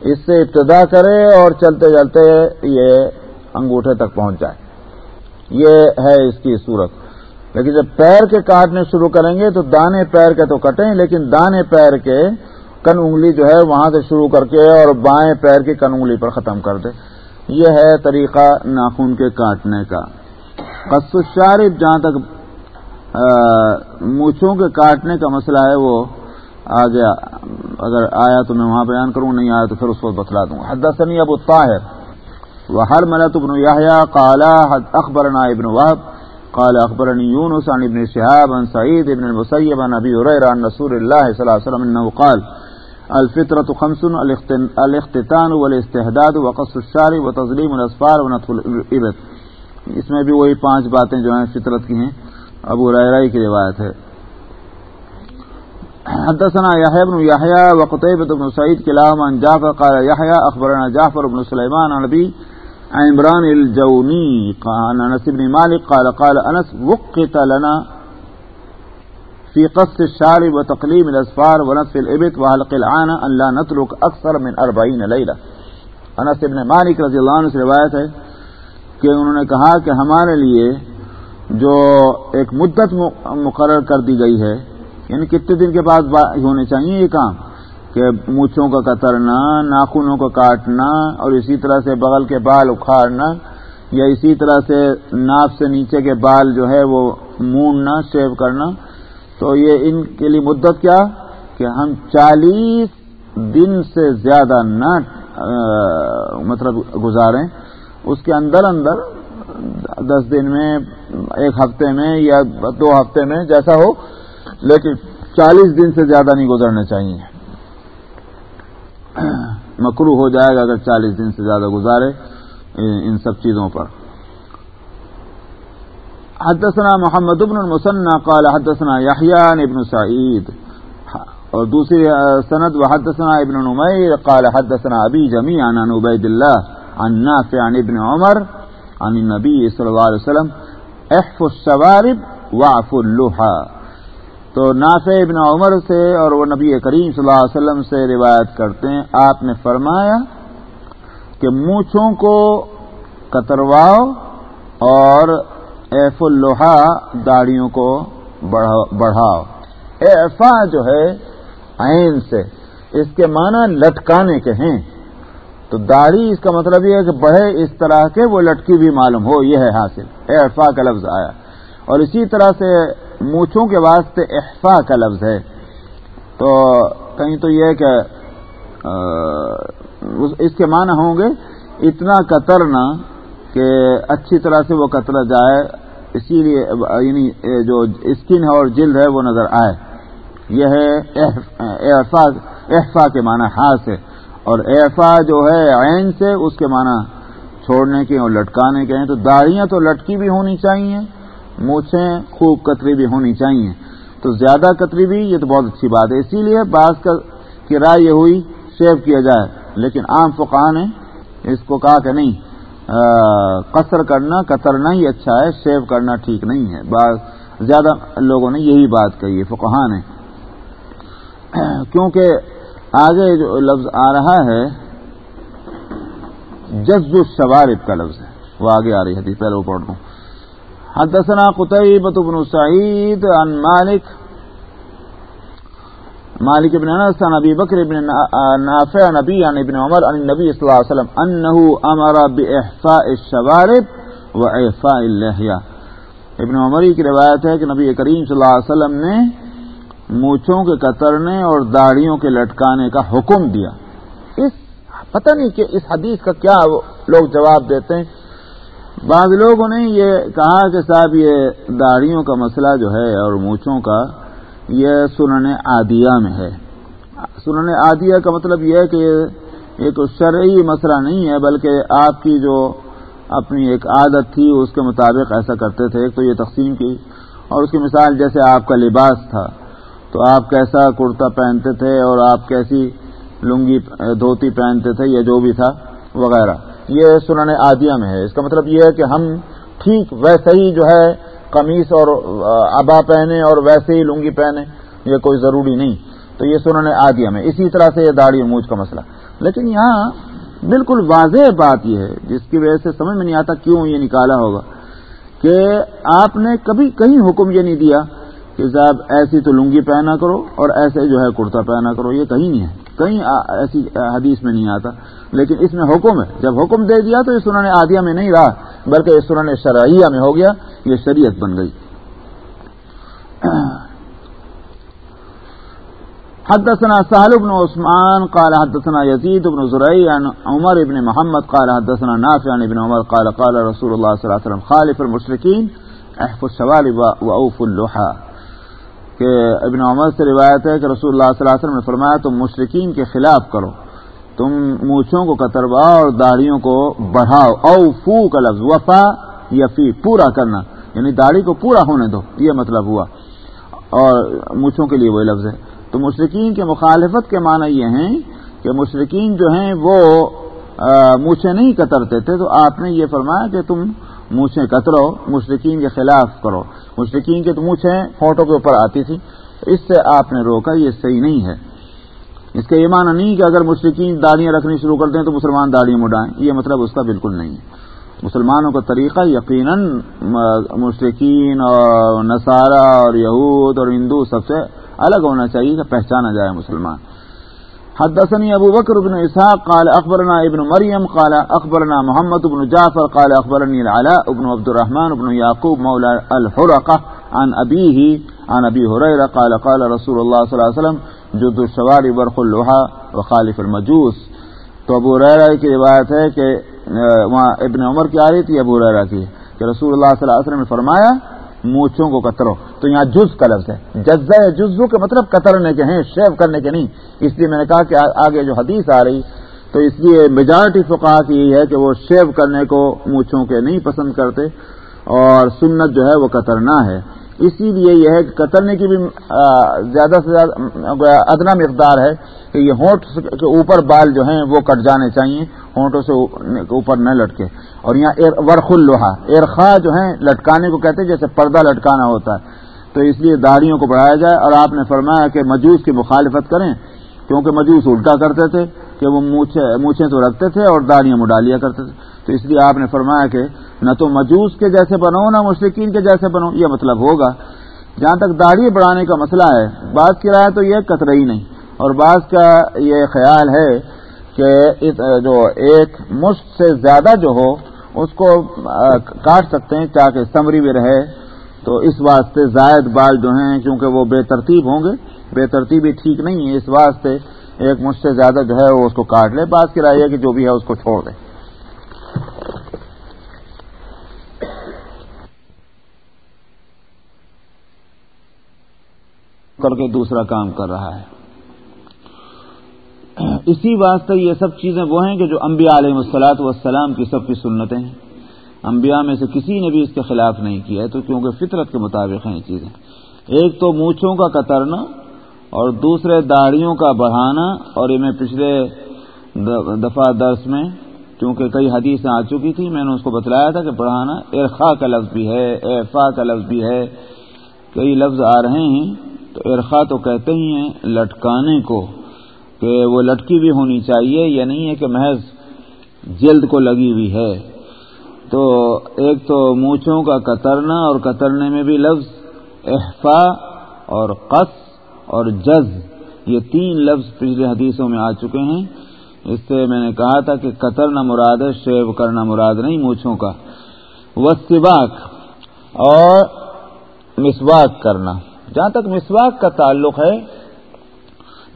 اس سے ابتدا کرے اور چلتے چلتے یہ انگوٹھے تک پہنچ جائے۔ یہ ہے اس کی صورت۔ لیکن جب پیر کے کاٹنے شروع کریں گے تو دانے پیر کے تو کٹیں، لیکن دانے پیر کے کن انگلی جو ہے وہاں سے شروع کر کے اور بائیں پیر کی کن انگلی پر ختم کر دے۔ یہ ہے طریقہ ناخون کے کاٹنے کا۔ قص الشارب، جہاں تک مونچھوں کے کاٹنے کا مسئلہ ہے، وہ آگے، اگر آیا تو میں وہاں بیان کروں، نہیں آیا تو پھر اس کو بتلا دوں۔ حدثني ابو الطاهر وحرملة بن يحيى قال اخبرنا ابن وهب قال اخبرني يونس عن ابن شهاب عن سعيد بن المسيب عن ابي هريره عن رسول الله صلى الله عليه وسلم انه قال، الفطرة خمس الاختتان والاستحداد وقص الشارب وتظليم الاصفار ونطف الابط اس میں بھی وہی پانچ باتیں جو ہیں فطرت کی ہیں، ابو رائی کی روایت ہے۔ حدثنا يحيى بن يحيى وقتيبة بن سعيد كلاهما عن جعفر قال يحيى أخبرنا جعفر بن سليمان عن نبي عمران الجوني عن أنس بن مالك قال قال أنس وقت لنا في قص الشارب وتقليم الأسفار ونصف الإبت وحلق العانة أن لا نترك أكثر من أربعين ليلة انس ابن مالک رضی اللہ عنہ سے روایت ہے کہ انہوں نے کہا کہ ہمارے لیے جو ایک مدت مقرر کر دی گئی ہے یعنی کتنے دن کے بعد ہونے چاہیے یہ کام؟ کہ مونچھوں کا کترنا ناخنوں کا کاٹنا اور اسی طرح سے بغل کے بال اکھاڑنا یا اسی طرح سے ناف سے نیچے کے بال جو ہے وہ موننا شیو کرنا۔ تو یہ ان کے لیے مدت کیا؟ کہ ہم چالیس دن سے زیادہ نہ مطلب گزاریں۔ اس کے اندر اندر دس دن میں، ایک ہفتے میں یا دو ہفتے میں جیسا ہو، لیکن چالیس دن سے زیادہ نہیں گزرنے چاہیے۔ مکرو ہو جائے گا اگر چالیس دن سے زیادہ گزارے، ان سب چیزوں پر۔ حدثنا محمد بن المسنى قال حدثنا يحيى بن سعيد اور دوسری سند، وحدثنا ابن نمير قال حدثنا ابي جميعا عن عبيد الله عن نافع عن ابن عمر، عن النبي صلى الله عليه وسلم احفوا الشوارب واعفوا اللحى۔ تو نافع ابن عمر سے اور وہ نبی کریم صلی اللہ علیہ وسلم سے روایت کرتے ہیں۔ آپ نے فرمایا کہ مونچھوں کو کترواؤ اور ایف الوہا داڑیوں کو بڑھاؤ۔ ایفا جو ہے عین سے، اس کے معنی لٹکانے کے ہیں۔ تو داڑھی اس کا مطلب یہ ہے کہ بڑھے اس طرح کے وہ لٹکی بھی معلوم ہو، یہ ہے حاصل۔ ایفا کا لفظ آیا۔ اور اسی طرح سے مونچھوں کے واسطے احفا کا لفظ ہے۔ تو کہیں تو یہ کہ اس کے معنی ہوں گے، اتنا کترنا کہ اچھی طرح سے وہ کترا جائے، اسی لیے یعنی جو اسکن ہے اور جلد ہے وہ نظر آئے۔ یہ ہے احفا کے معنی ہاتھ سے۔ اور احفا جو ہے عین سے، اس کے معنی چھوڑنے کے اور لٹکانے کے ہیں۔ تو داڑیاں تو لٹکی بھی ہونی چاہیے۔ مونچھیں خوب کتری بھی ہونی چاہیے۔ تو زیادہ کتری بھی، یہ تو بہت اچھی بات ہے۔ اسی لیے بعض کا کرایہ یہ ہوئی شیو کیا جائے۔ لیکن عام فقہ نے اس کو کہا کہ نہیں قصر کرنا کترنا ہی اچھا ہے شیو کرنا ٹھیک نہیں ہے۔ بعض زیادہ لوگوں نے یہی بات کہی ہے فقہ نے۔ کیونکہ آگے جو لفظ آ رہا ہے جز الشوارب کا لفظ ہے۔ وہ آگے آ رہی ہے پہلے وہ پڑھ دوں حدثنا قطعبة بن سعيد عن مالك. مالك بن انس عن ابي بكر بن نافع نبي عن ابن عمر عن النبي صلى الله عليه وسلم انه امر باحفاء الشوارب واعفاء اللحيه ابن عمری کی روایت ہے کہ نبی کریم صلی اللہ علیہ وسلم نے مونچھوں کے کترنے اور داڑھیوں کے لٹکانے کا حکم دیا۔ اس، پتہ نہیں کہ اس حدیث کا کیا لوگ جواب دیتے ہیں۔ بعض لوگوں نے یہ کہا کہ صاحب یہ داڑھیوں کا مسئلہ جو ہے اور مونچھوں کا، یہ سنن عادیہ میں ہے۔ سنن عادیہ کا مطلب یہ ہے کہ ایک شرعی مسئلہ نہیں ہے، بلکہ آپ کی جو اپنی ایک عادت تھی، اس کے مطابق ایسا کرتے تھے۔ ایک تو یہ تقسیم کی، اور اس کی مثال جیسے آپ کا لباس تھا۔ تو آپ کیسا کرتا پہنتے تھے اور آپ کیسی لنگی، دھوتی پہنتے تھے، یا جو بھی تھا، وغیرہ۔ یہ سنن عادیہ میں ہے۔ اس کا مطلب یہ ہے کہ ہم ٹھیک ویسے ہی جو ہے قمیص اور ابا پہنے اور ویسے ہی لنگی پہنے، یہ کوئی ضروری نہیں۔ تو یہ سنن عادیہ میں، اسی طرح سے یہ داڑھی موج کا مسئلہ۔ لیکن یہاں بالکل واضح بات یہ ہے، جس کی وجہ سے سمجھ میں نہیں آتا کیوں یہ نکالا ہوگا۔ کہ آپ نے کبھی کہیں حکم یہ نہیں دیا کہ صاحب ایسی تو لنگی پہنا کرو اور ایسے جو ہے کرتا پہنا کرو، یہ کہیں نہیں ہے۔ کہیں ایسی حدیث میں نہیں آتا۔ لیکن اس میں حکم ہے جب حکم دے دیا تو یہ سنن عادیہ میں نہیں رہا، بلکہ یہ سنن شرعیہ میں ہو گیا، یہ شریعت بن گئی۔ حدثنا سهل بن عثمان، قال حدثنا يزيد بن زرعي عن عمر بن محمد، قال حدثنا نافع عن ابن عمر، قال قال رسول الله صلى الله عليه وسلم، خالف المشركين احفظ الشوالب واوف اللحى کہ ابن عمر سے روایت ہے کہ رسول اللہ صلی اللہ علیہ وسلم نے فرمایا، تم مشرقین کے خلاف کرو، تم مونچھوں کو کترواؤ اور داڑھیوں کو بڑھاؤ، او فو کا لفظ، وفا یا فی، پورا کرنا یعنی داڑھی کو پورا ہونے دو، یہ مطلب ہوا۔ اور مونچھوں کے لیے وہی لفظ ہے۔ تو مشرقین کے مخالفت کے معنی یہ ہیں کہ مشرقین جو ہیں وہ مونچھیں نہیں کترتے تھے، تو آپ نے یہ فرمایا کہ تم مونچھیں کترو مشرقین کے خلاف کرو۔ مشرقین کے تو مونچھیں فوٹو کے اوپر آتی تھی اس سے آپ نے روکا، یہ صحیح نہیں ہے۔ اس کا یہ معنی نہیں کہ اگر مشرقین داڑیاں رکھنی شروع کر دیں تو مسلمان داڑیاں مڈائیں، یہ مطلب اس کا بالکل نہیں ہے۔ مسلمانوں کا طریقہ یقیناً مشرقین اور نصارہ اور یہود اور ہندو سب سے الگ ہونا چاہیے کہ پہچانا جائے مسلمان۔ حدثني ابو بكر بن اسحاق قال اخبرنا ابن مريم قال اخبرنا محمد بن جعفر قال اخبرني العلاء بن عبد الرحمن بن يعقوب مولى الحرقه عن ابيه عن ابي هريره قال قال رسول الله صلى الله عليه وسلم، جد الشوارب برخ اللوحا وخالف المجوس. تو ابو ریرا کی روایت ہے کہ وہاں ابن عمر کی آ رہی تھی، ابو ریرا کی، کہ رسول اللہ صلی اللہ علیہ وسلم نے فرمایا مونچھوں کو کترو۔ تو یہاں جز کا لفظ ہے۔ جزا یا جزو کے مطلب کترنے کے ہیں، شیو کرنے کے نہیں۔ اس لیے میں نے کہا کہ آگے جو حدیث آ رہی، تو اس لیے میجارٹی فقہ کی یہی ہے کہ وہ شیو کرنے کو مونچھوں کے نہیں پسند کرتے اور سنت جو ہے وہ کترنا ہے۔ اسی لیے یہ ہے کہ کترنے کی بھی زیادہ سے زیادہ ادنا مقدار ہے کہ یہ ہونٹ کے اوپر بال جو ہیں وہ کٹ جانے چاہیے ہونٹوں سے اوپر نہ لٹکے۔ اور یہاں ورخ الوہا ایرخا جو ہیں، لٹکانے کو کہتے ہیں جیسے پردہ لٹکانا ہوتا ہے۔ تو اس لیے داڑھیوں کو بڑھایا جائے۔ اور آپ نے فرمایا کہ مجوس کی مخالفت کریں، کیونکہ مجوس الٹا کرتے تھے، کہ وہ مونچھیں تو رکھتے تھے اور داڑیاں مڈا لیا کرتے تھے۔ تو اس لیے آپ نے فرمایا کہ نہ تو مجوس کے جیسے بنو، نہ مشرقین کے جیسے بنو۔ یہ مطلب ہوگا۔ جہاں تک داڑھی بڑھانے کا مسئلہ ہے، بعض کی رائے تو یہ کترئی نہیں۔ اور بعض کا یہ خیال ہے کہ جو ایک مشت سے زیادہ جو ہو، اس کو کاٹ سکتے ہیں تاکہ سمری بھی رہے۔ تو اس واسطے زائد بال جو ہیں، کیونکہ وہ بے ترتیب ہوں گے، بے ترتیبی ٹھیک نہیں ہے، اس واسطے ایک مشت سے زیادہ جو ہے، وہ اس کو کاٹ لے۔ بعض کی رائے ہے کہ جو بھی ہے، اس کو چھوڑ دے کر کے دوسرا کام کر رہا ہے۔ اسی واسطے یہ سب چیزیں وہ ہیں کہ جو انبیاء علیہ السلاط والسلام کی سب کی سنتیں ہیں۔ انبیاء میں سے کسی نے بھی اس کے خلاف نہیں کیا ہے، تو کیونکہ فطرت کے مطابق ہیں یہ چیزیں۔ ایک تو مونچھوں کا کترنا اور دوسرے داڑھیوں کا بڑھانا، اور یہ میں پچھلے دفعہ درس میں کیونکہ کئی حدیثیں آ چکی تھی میں نے اس کو بتلایا تھا کہ پڑھانا ارخا کا لفظ بھی ہے ارفا کا لفظ بھی ہے۔ کئی لفظ آ رہے ہیں تو ارخا تو کہتے ہی ہیں لٹکانے کو۔ کہ وہ لٹکی بھی ہونی چاہیے یا نہیں ہے کہ محض جلد کو لگی ہوئی ہے۔ تو ایک تو مونچھوں کا کترنا اور کترنے میں بھی لفظ احفا اور قص اور جز، یہ تین لفظ پچھلے حدیثوں میں آ چکے ہیں۔ اس سے میں نے کہا تھا کہ قطر نہ مراد ہے، شیو کرنا مراد نہیں، مونچھوں کا۔ وسباق اور مسواک کرنا۔ جہاں تک مسواک کا تعلق ہے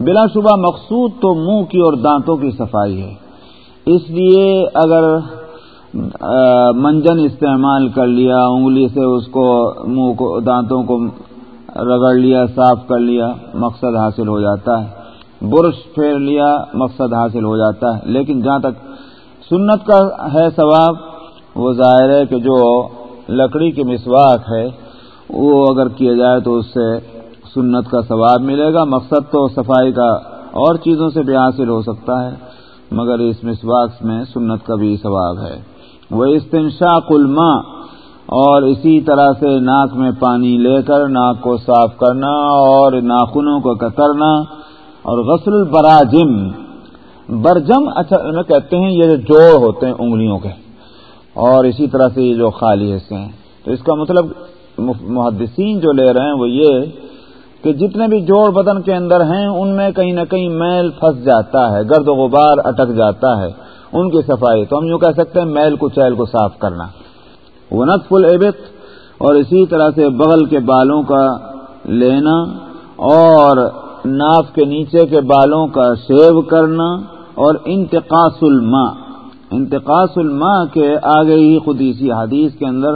بلا شبہ مقصود تو منہ کی اور دانتوں کی صفائی ہے۔ اس لیے اگر منجن استعمال کر لیا، انگلی سے اس کو، منہ کو، دانتوں کو رگڑ لیا، صاف کر لیا، مقصد حاصل ہو جاتا ہے۔ برش پھیر لیا، مقصد حاصل ہو جاتا ہے۔ لیکن جہاں تک سنت کا ہے ثواب، وہ ظاہر ہے کہ جو لکڑی کی مسواک ہے، وہ اگر کیا جائے تو اس سے سنت کا ثواب ملے گا، مقصد تو صفائی کا اور چیزوں سے بھی حاصل ہو سکتا ہے، مگر اس مسواک میں سنت کا بھی ثواب ہے۔ وہ استنشاق الماء، اور اسی طرح سے ناک میں پانی لے کر ناک کو صاف کرنا اور ناخنوں کو کترنا۔ اور غسل البراجم، برجم اچھا میں کہتے ہیں یہ جو جوڑ ہوتے ہیں انگلیوں کے۔ اور اسی طرح سے یہ جو خالی حصے ہیں۔ تو اس کا مطلب محدثین جو لے رہے ہیں وہ یہ کہ جتنے بھی جوڑ بدن کے اندر ہیں، ان میں کہیں نہ کہیں میل پھنس جاتا ہے، گرد و غبار اٹک جاتا ہے، ان کی صفائی تو ہم یوں کہہ سکتے ہیں میل کو چیل کو صاف کرنا۔ وہ نقف العبت اور اسی طرح سے بغل کے بالوں کا لینا، اور ناف کے نیچے کے بالوں کا شیو کرنا، اور انتقاص الماء۔ انتقاص الماء کے آگے ہی خود اسی حدیث کے اندر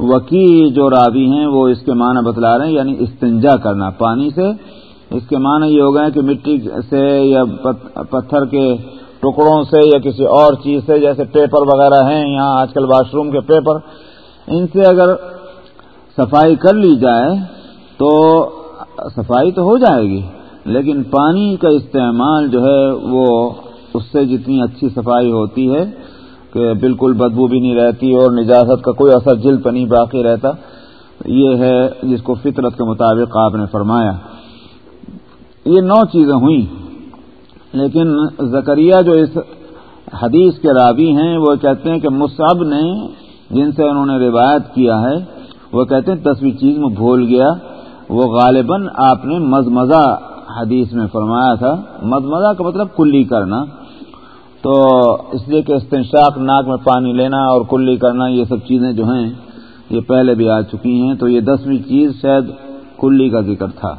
وکی جو راوی ہیں وہ اس کے معنی بتلا رہے ہیں یعنی استنجا کرنا، پانی سے۔ اس کے معنی یہ ہو گئے کہ مٹی سے یا پتھر کے ٹکڑوں سے یا کسی اور چیز سے، جیسے پیپر وغیرہ ہیں، یہاں آج کل واش روم کے پیپر۔ ان سے اگر صفائی کر لی جائے تو صفائی تو ہو جائے گی، لیکن پانی کا استعمال جو ہے وہ اس سے جتنی اچھی صفائی ہوتی ہے کہ بالکل بدبو بھی نہیں رہتی اور نجازت کا کوئی اثر جلد پہ نہیں باقی رہتا، یہ ہے جس کو فطرت کے مطابق آپ نے فرمایا۔ یہ نو چیزیں ہوئیں، لیکن زکریہ جو اس حدیث کے رابی ہیں، وہ کہتے ہیں کہ مصعب نے جن سے انہوں نے روایت کیا ہے، وہ کہتے ہیں تصویر چیز میں بھول گیا۔ وہ غالباً آپ نے مزمزہ حدیث میں فرمایا تھا۔ مزمزہ کا مطلب کلی کرنا۔ تو اس لیے کہ استنشاق ناک میں پانی لینا اور کلی کرنا یہ سب چیزیں جو ہیں، یہ پہلے بھی آ چکی ہیں۔ تو یہ دسویں چیز شاید کلی کا ذکر تھا۔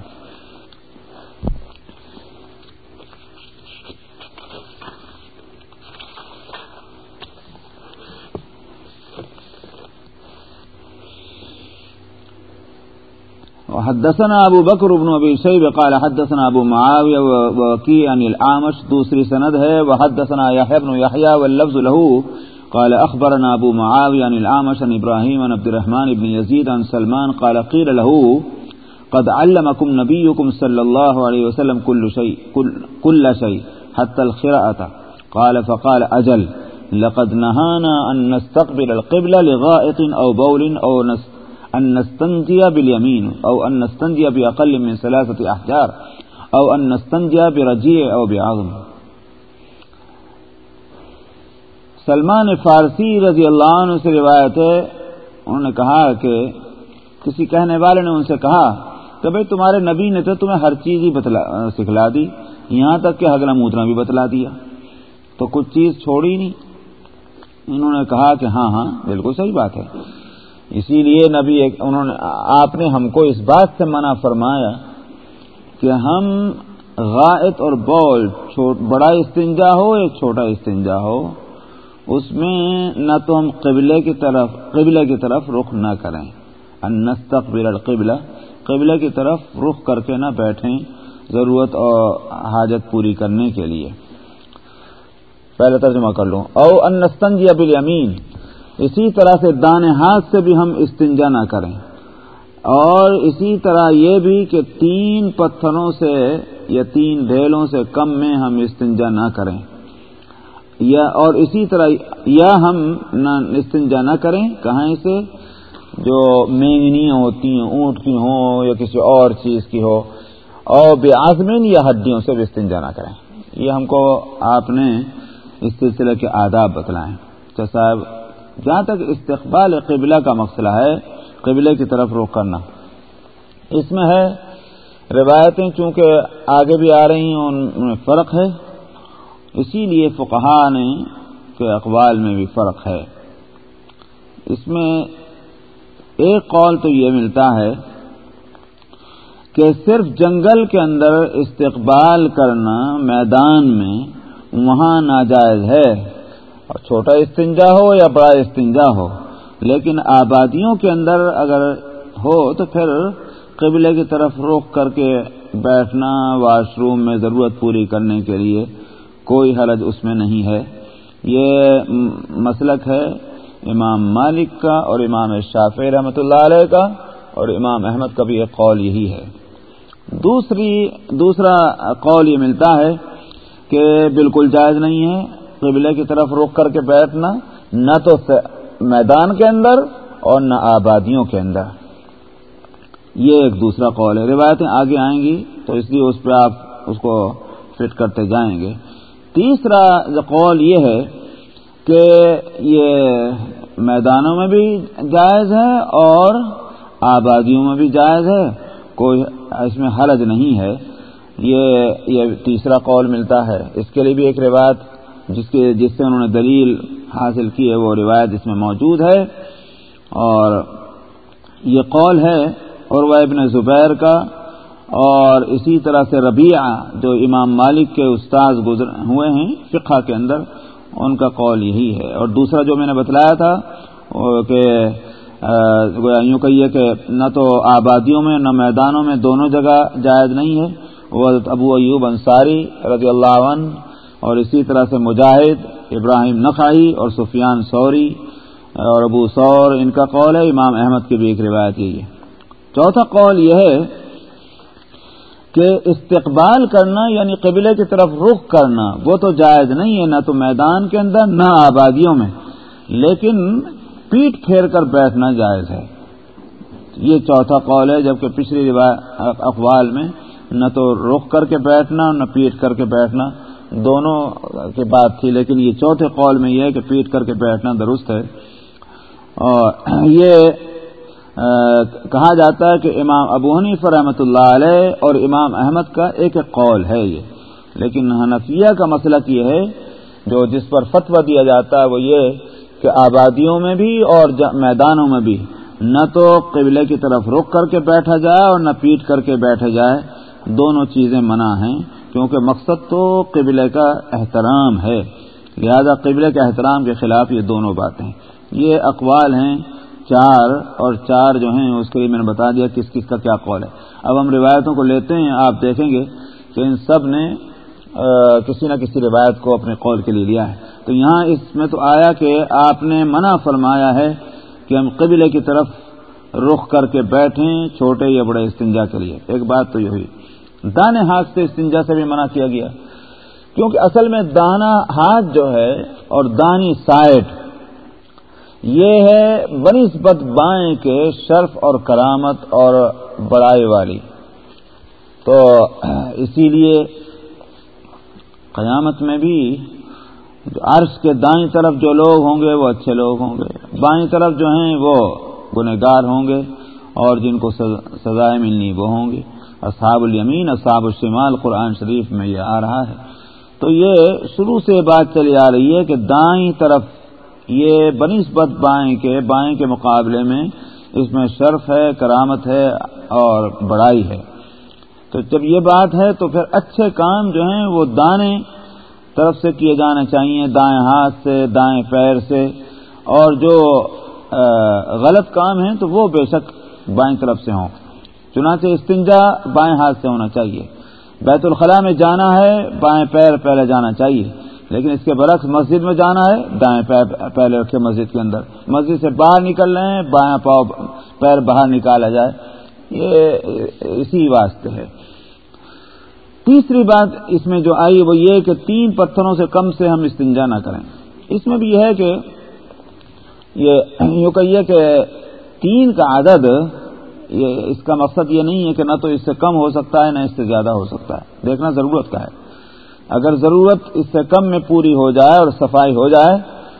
حدثنا ابو بکر ابن ابی شیب قال حدثنا ابو معاویہ وکی عن العامش دوسری سند ہے. وحدثنا یحیی بن یحیی واللفظ له. قال اخبرنا ابو معاویہ عن العامش عن ابراہیم عن عبد الرحمن ابن یزید عن سلمان. قال قیل له قد علمكم نبيكم صلى الله عليه وسلم كل شيء كل, كل شيء حتى الخراءة قال فقال اجل لقد نهانا ان نستقبل القبلة لغائط او بول او نست ان نستنجیا بالیمین او ان نستنجیا باقل من ثلاثه احجار او ان نستنجیا برجیع او بعظم. سلمان فارسی رضی اللہ عنہ سے روایت ہے، انہوں نے کہا کہ کسی کہنے والے نے ان سے کہا کہ بھائی تمہارے نبی نے تو تمہیں ہر چیز ہی بتلا، سکھلا دی، یہاں تک کہ ہگنا موتنا بھی بتلا دیا، تو کچھ چیز چھوڑی نہیں۔ انہوں نے کہا کہ ہاں ہاں بالکل صحیح بات ہے۔ اسی لیے نبی انہوں نے آپ نے ہم کو اس بات سے منع فرمایا کہ ہم غائط اور بول بڑا استنجا ہو یا چھوٹا استنجا ہو، اس میں نہ تو ہم قبلے کی طرف قبلے کی طرف رخ نہ کریں۔ انستقبل القبلہ، قبلے کی طرف رخ کر کے نہ بیٹھیں ضرورت اور حاجت پوری کرنے کے لیے۔ پہلے ترجمہ کر لوں۔ او انستنجی ابل امین اسی طرح سے دانے ہاتھ سے بھی ہم استنجا نہ کریں۔ اور اسی طرح یہ بھی کہ تین پتھروں سے یا تین ڈھیلوں سے کم میں ہم استنجا نہ کریں۔ یا اور اسی طرح یا ہم استنجا نہ کریں، کہاں سے؟ جو مینگنیاں ہوتی ہیں، اونٹ کی ہوں یا کسی اور چیز کی ہو، اور بے آزمین یا ہڈیوں سے بھی استنجا نہ کریں۔ یہ ہم کو آپ نے اس سلسلے کے آداب بتلائیں صاحب جہاں تک استقبال قبلہ کا مسئلہ ہے، قبلے کی طرف رخ کرنا۔ اس میں ہے، روایتیں چونکہ آگے بھی آ رہی ہیں، ان میں فرق ہے۔ اسی لیے فقہا نے کے اقوال میں بھی فرق ہے۔ اس میں ایک قول تو یہ ملتا ہے کہ صرف جنگل کے اندر استقبال کرنا میدان میں وہاں ناجائز ہے۔ اور چھوٹا استنجا ہو یا بڑا استنجا ہو، لیکن آبادیوں کے اندر اگر ہو تو پھر قبلے کی طرف رخ کر کے بیٹھنا، واش روم میں ضرورت پوری کرنے کے لیے کوئی حرج اس میں نہیں ہے۔ یہ مسلک ہے امام مالک کا اور امام شافی رحمۃ اللہ علیہ کا اور امام احمد کا بھی ایک قول یہی ہے۔ دوسری، دوسرا قول یہ ملتا ہے کہ بالکل جائز نہیں ہے۔ قبلے کی طرف رخ کر کے بیٹھنا، نہ تو میدان کے اندر اور نہ آبادیوں کے اندر۔ یہ ایک دوسرا قول ہے۔ روایتیں آگے آئیں گی تو اس لیے اس پہ آپ اس کو فٹ کرتے جائیں گے۔ تیسرا قول یہ ہے کہ یہ میدانوں میں بھی جائز ہے اور آبادیوں میں بھی جائز ہے۔ کوئی اس میں حرج نہیں ہے۔ یہ یہ تیسرا قول ملتا ہے۔ اس کے لیے بھی ایک روایت جس کے جس سے انہوں نے دلیل حاصل کی ہے وہ روایت اس میں موجود ہے اور یہ قول ہے اور وہ ابن زبیر کا اور اسی طرح سے ربیع جو امام مالک کے استاذ گزر ہوئے ہیں فقہ کے اندر، ان کا قول یہی ہے۔ اور دوسرا جو میں نے بتلایا تھا کہ یوں کہیے کہ نہ تو آبادیوں میں، نہ میدانوں میں دونوں جگہ جائز نہیں ہے۔ وہ ابو ایوب انصاری رضی اللہ عنہ اور اسی طرح سے مجاہد، ابراہیم نقائی اور سفیان سوری اور ابو سور ان کا قول ہے، امام احمد کی بھی ایک روایت یہی ہے چوتھا قول یہ ہے کہ استقبال کرنا یعنی قبلے کی طرف رخ کرنا، وہ تو جائز نہیں ہے، نہ تو میدان کے اندر، نہ آبادیوں میں۔ لیکن پیٹ پھیر کر بیٹھنا جائز ہے۔ یہ چوتھا قول ہے، جبکہ پچھلی اقوال میں، نہ تو رخ کر کے بیٹھنا، نہ پیٹ کر کے بیٹھنا۔ دونوں کی بات تھی، لیکن یہ چوتھے قول میں یہ ہے کہ پیٹ کر کے بیٹھنا درست ہے۔ اور یہ کہا جاتا ہے کہ امام ابو حنیف رحمۃ اللہ علیہ اور امام احمد کا ایک ایک قول ہے یہ۔ لیکن حنفیہ کا مسئلہ یہ ہے، جو جس پر فتویٰ دیا جاتا ہے وہ یہ کہ آبادیوں میں بھی اور میدانوں میں بھی نہ تو قبلے کی طرف رک کر کے بیٹھا جائے اور نہ پیٹ کر کے بیٹھا جائے۔ دونوں چیزیں منع ہیں، کیونکہ مقصد تو قبلے کا احترام ہے۔ لہذا قبلے کے احترام کے خلاف یہ دونوں باتیں۔ یہ اقوال ہیں، چار اور چار جو ہیں، اس کے لیے میں نے بتا دیا کس کس کا کیا قول ہے۔ اب ہم روایتوں کو لیتے ہیں، آپ دیکھیں گے کہ ان سب نے کسی نہ کسی روایت کو اپنے قول کے لیے لیا ہے۔ تو یہاں اس میں تو آیا کہ آپ نے منع فرمایا ہے کہ ہم قبلے کی طرف رخ کر کے بیٹھیں، چھوٹے یا بڑے استنجا کے لیے۔ ایک بات تو یہ ہوئی۔ دانے ہاتھ سے استنجا سے بھی منع کیا گیا۔ کیونکہ اصل میں دانا ہاتھ جو ہے اور دانی سائڈ، یہ ہے بنسبت بائیں کے شرف اور کرامت اور بڑائی والی۔ تو اسی لیے قیامت میں بھی عرش کے دائیں طرف جو لوگ ہوں گے وہ اچھے لوگ ہوں گے۔ بائیں طرف جو ہیں وہ گنہگار ہوں گے اور جن کو سزائیں ملنی وہ ہوں گی اصحاب الیمین، اصحاب الشمال، قرآن شریف میں یہ آ رہا ہے۔ تو یہ شروع سے بات چلی آ رہی ہے کہ دائیں طرف یہ بنسبت بائیں کے بائیں کے مقابلے میں اس میں شرف ہے، کرامت ہے اور بڑائی ہے۔ تو جب یہ بات ہے تو پھر اچھے کام جو ہیں وہ دانے طرف سے کیے جانے چاہیے، دائیں ہاتھ سے، دائیں پیر سے۔ اور جو غلط کام ہیں تو وہ بے شک بائیں طرف سے ہوں۔ چنانچہ استنجا بائیں ہاتھ سے ہونا چاہیے۔ بیت الخلاء میں جانا ہے، بائیں پیر پہلے جانا چاہیے۔ لیکن اس کے برعکس مسجد میں جانا ہے، دائیں پیر پہلے رکھے مسجد کے اندر۔ مسجد سے باہر نکل رہے ہیں، بائیں پاؤ پیر باہر نکالا جائے۔ یہ اسی واسطے ہے۔ تیسری بات اس میں جو آئی وہ یہ کہ تین پتھروں سے کم سے ہم استنجا نہ کریں۔ اس میں بھی یہ ہے کہ یہ یوں کہیے کہ تین کا عدد یہ اس کا مقصد یہ نہیں ہے کہ نہ تو اس سے کم ہو سکتا ہے، نہ اس سے زیادہ ہو سکتا ہے۔ دیکھنا ضرورت کا ہے۔ اگر ضرورت اس سے کم میں پوری ہو جائے اور صفائی ہو جائے،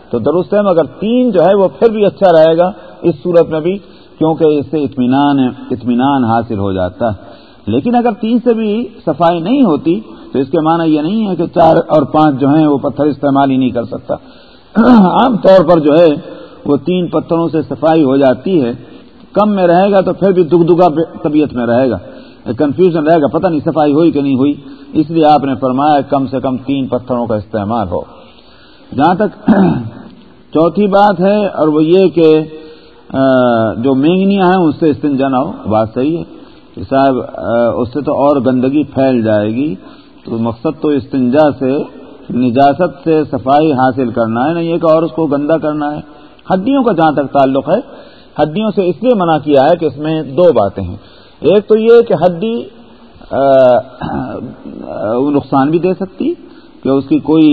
تو درست ہے، مگر تین جو ہے وہ پھر بھی اچھا رہے گا اس صورت میں بھی، کیونکہ اس سے اطمینان اطمینان حاصل ہو جاتا ہے۔ لیکن اگر تین سے بھی صفائی نہیں ہوتی، تو اس کے معنی یہ نہیں ہے کہ چار اور پانچ جو ہیں وہ پتھر استعمال ہی نہیں کر سکتا۔ عام طور پر جو ہے وہ تین پتھروں سے صفائی ہو جاتی ہے کم میں رہے گا تو پھر بھی دکھ دگا طبیعت میں رہے گا۔ کنفیوژن رہے گا، پتہ نہیں صفائی ہوئی کہ نہیں ہوئی۔ اس لیے آپ نے فرمایا کم سے کم تین پتھروں کا استعمال ہو۔ جہاں تک چوتھی بات ہے اور وہ یہ کہ جو مینگنیاں ہیں، اس سے استنجا نہ ہو۔ بات صحیح ہے۔ کہ صاحب اس سے تو اور گندگی پھیل جائے گی۔ تو مقصد تو استنجا سے، نجاست سے صفائی حاصل کرنا ہے، نہیں یہ کہ اور اس کو گندا کرنا ہے۔ ہڈیوں کا جہاں تک تعلق ہے ہڈیوں سے اس لیے منع کیا ہے کہ اس میں دو باتیں ہیں۔ ایک تو یہ کہ ہڈی نقصان بھی دے سکتی، کہ اس کی کوئی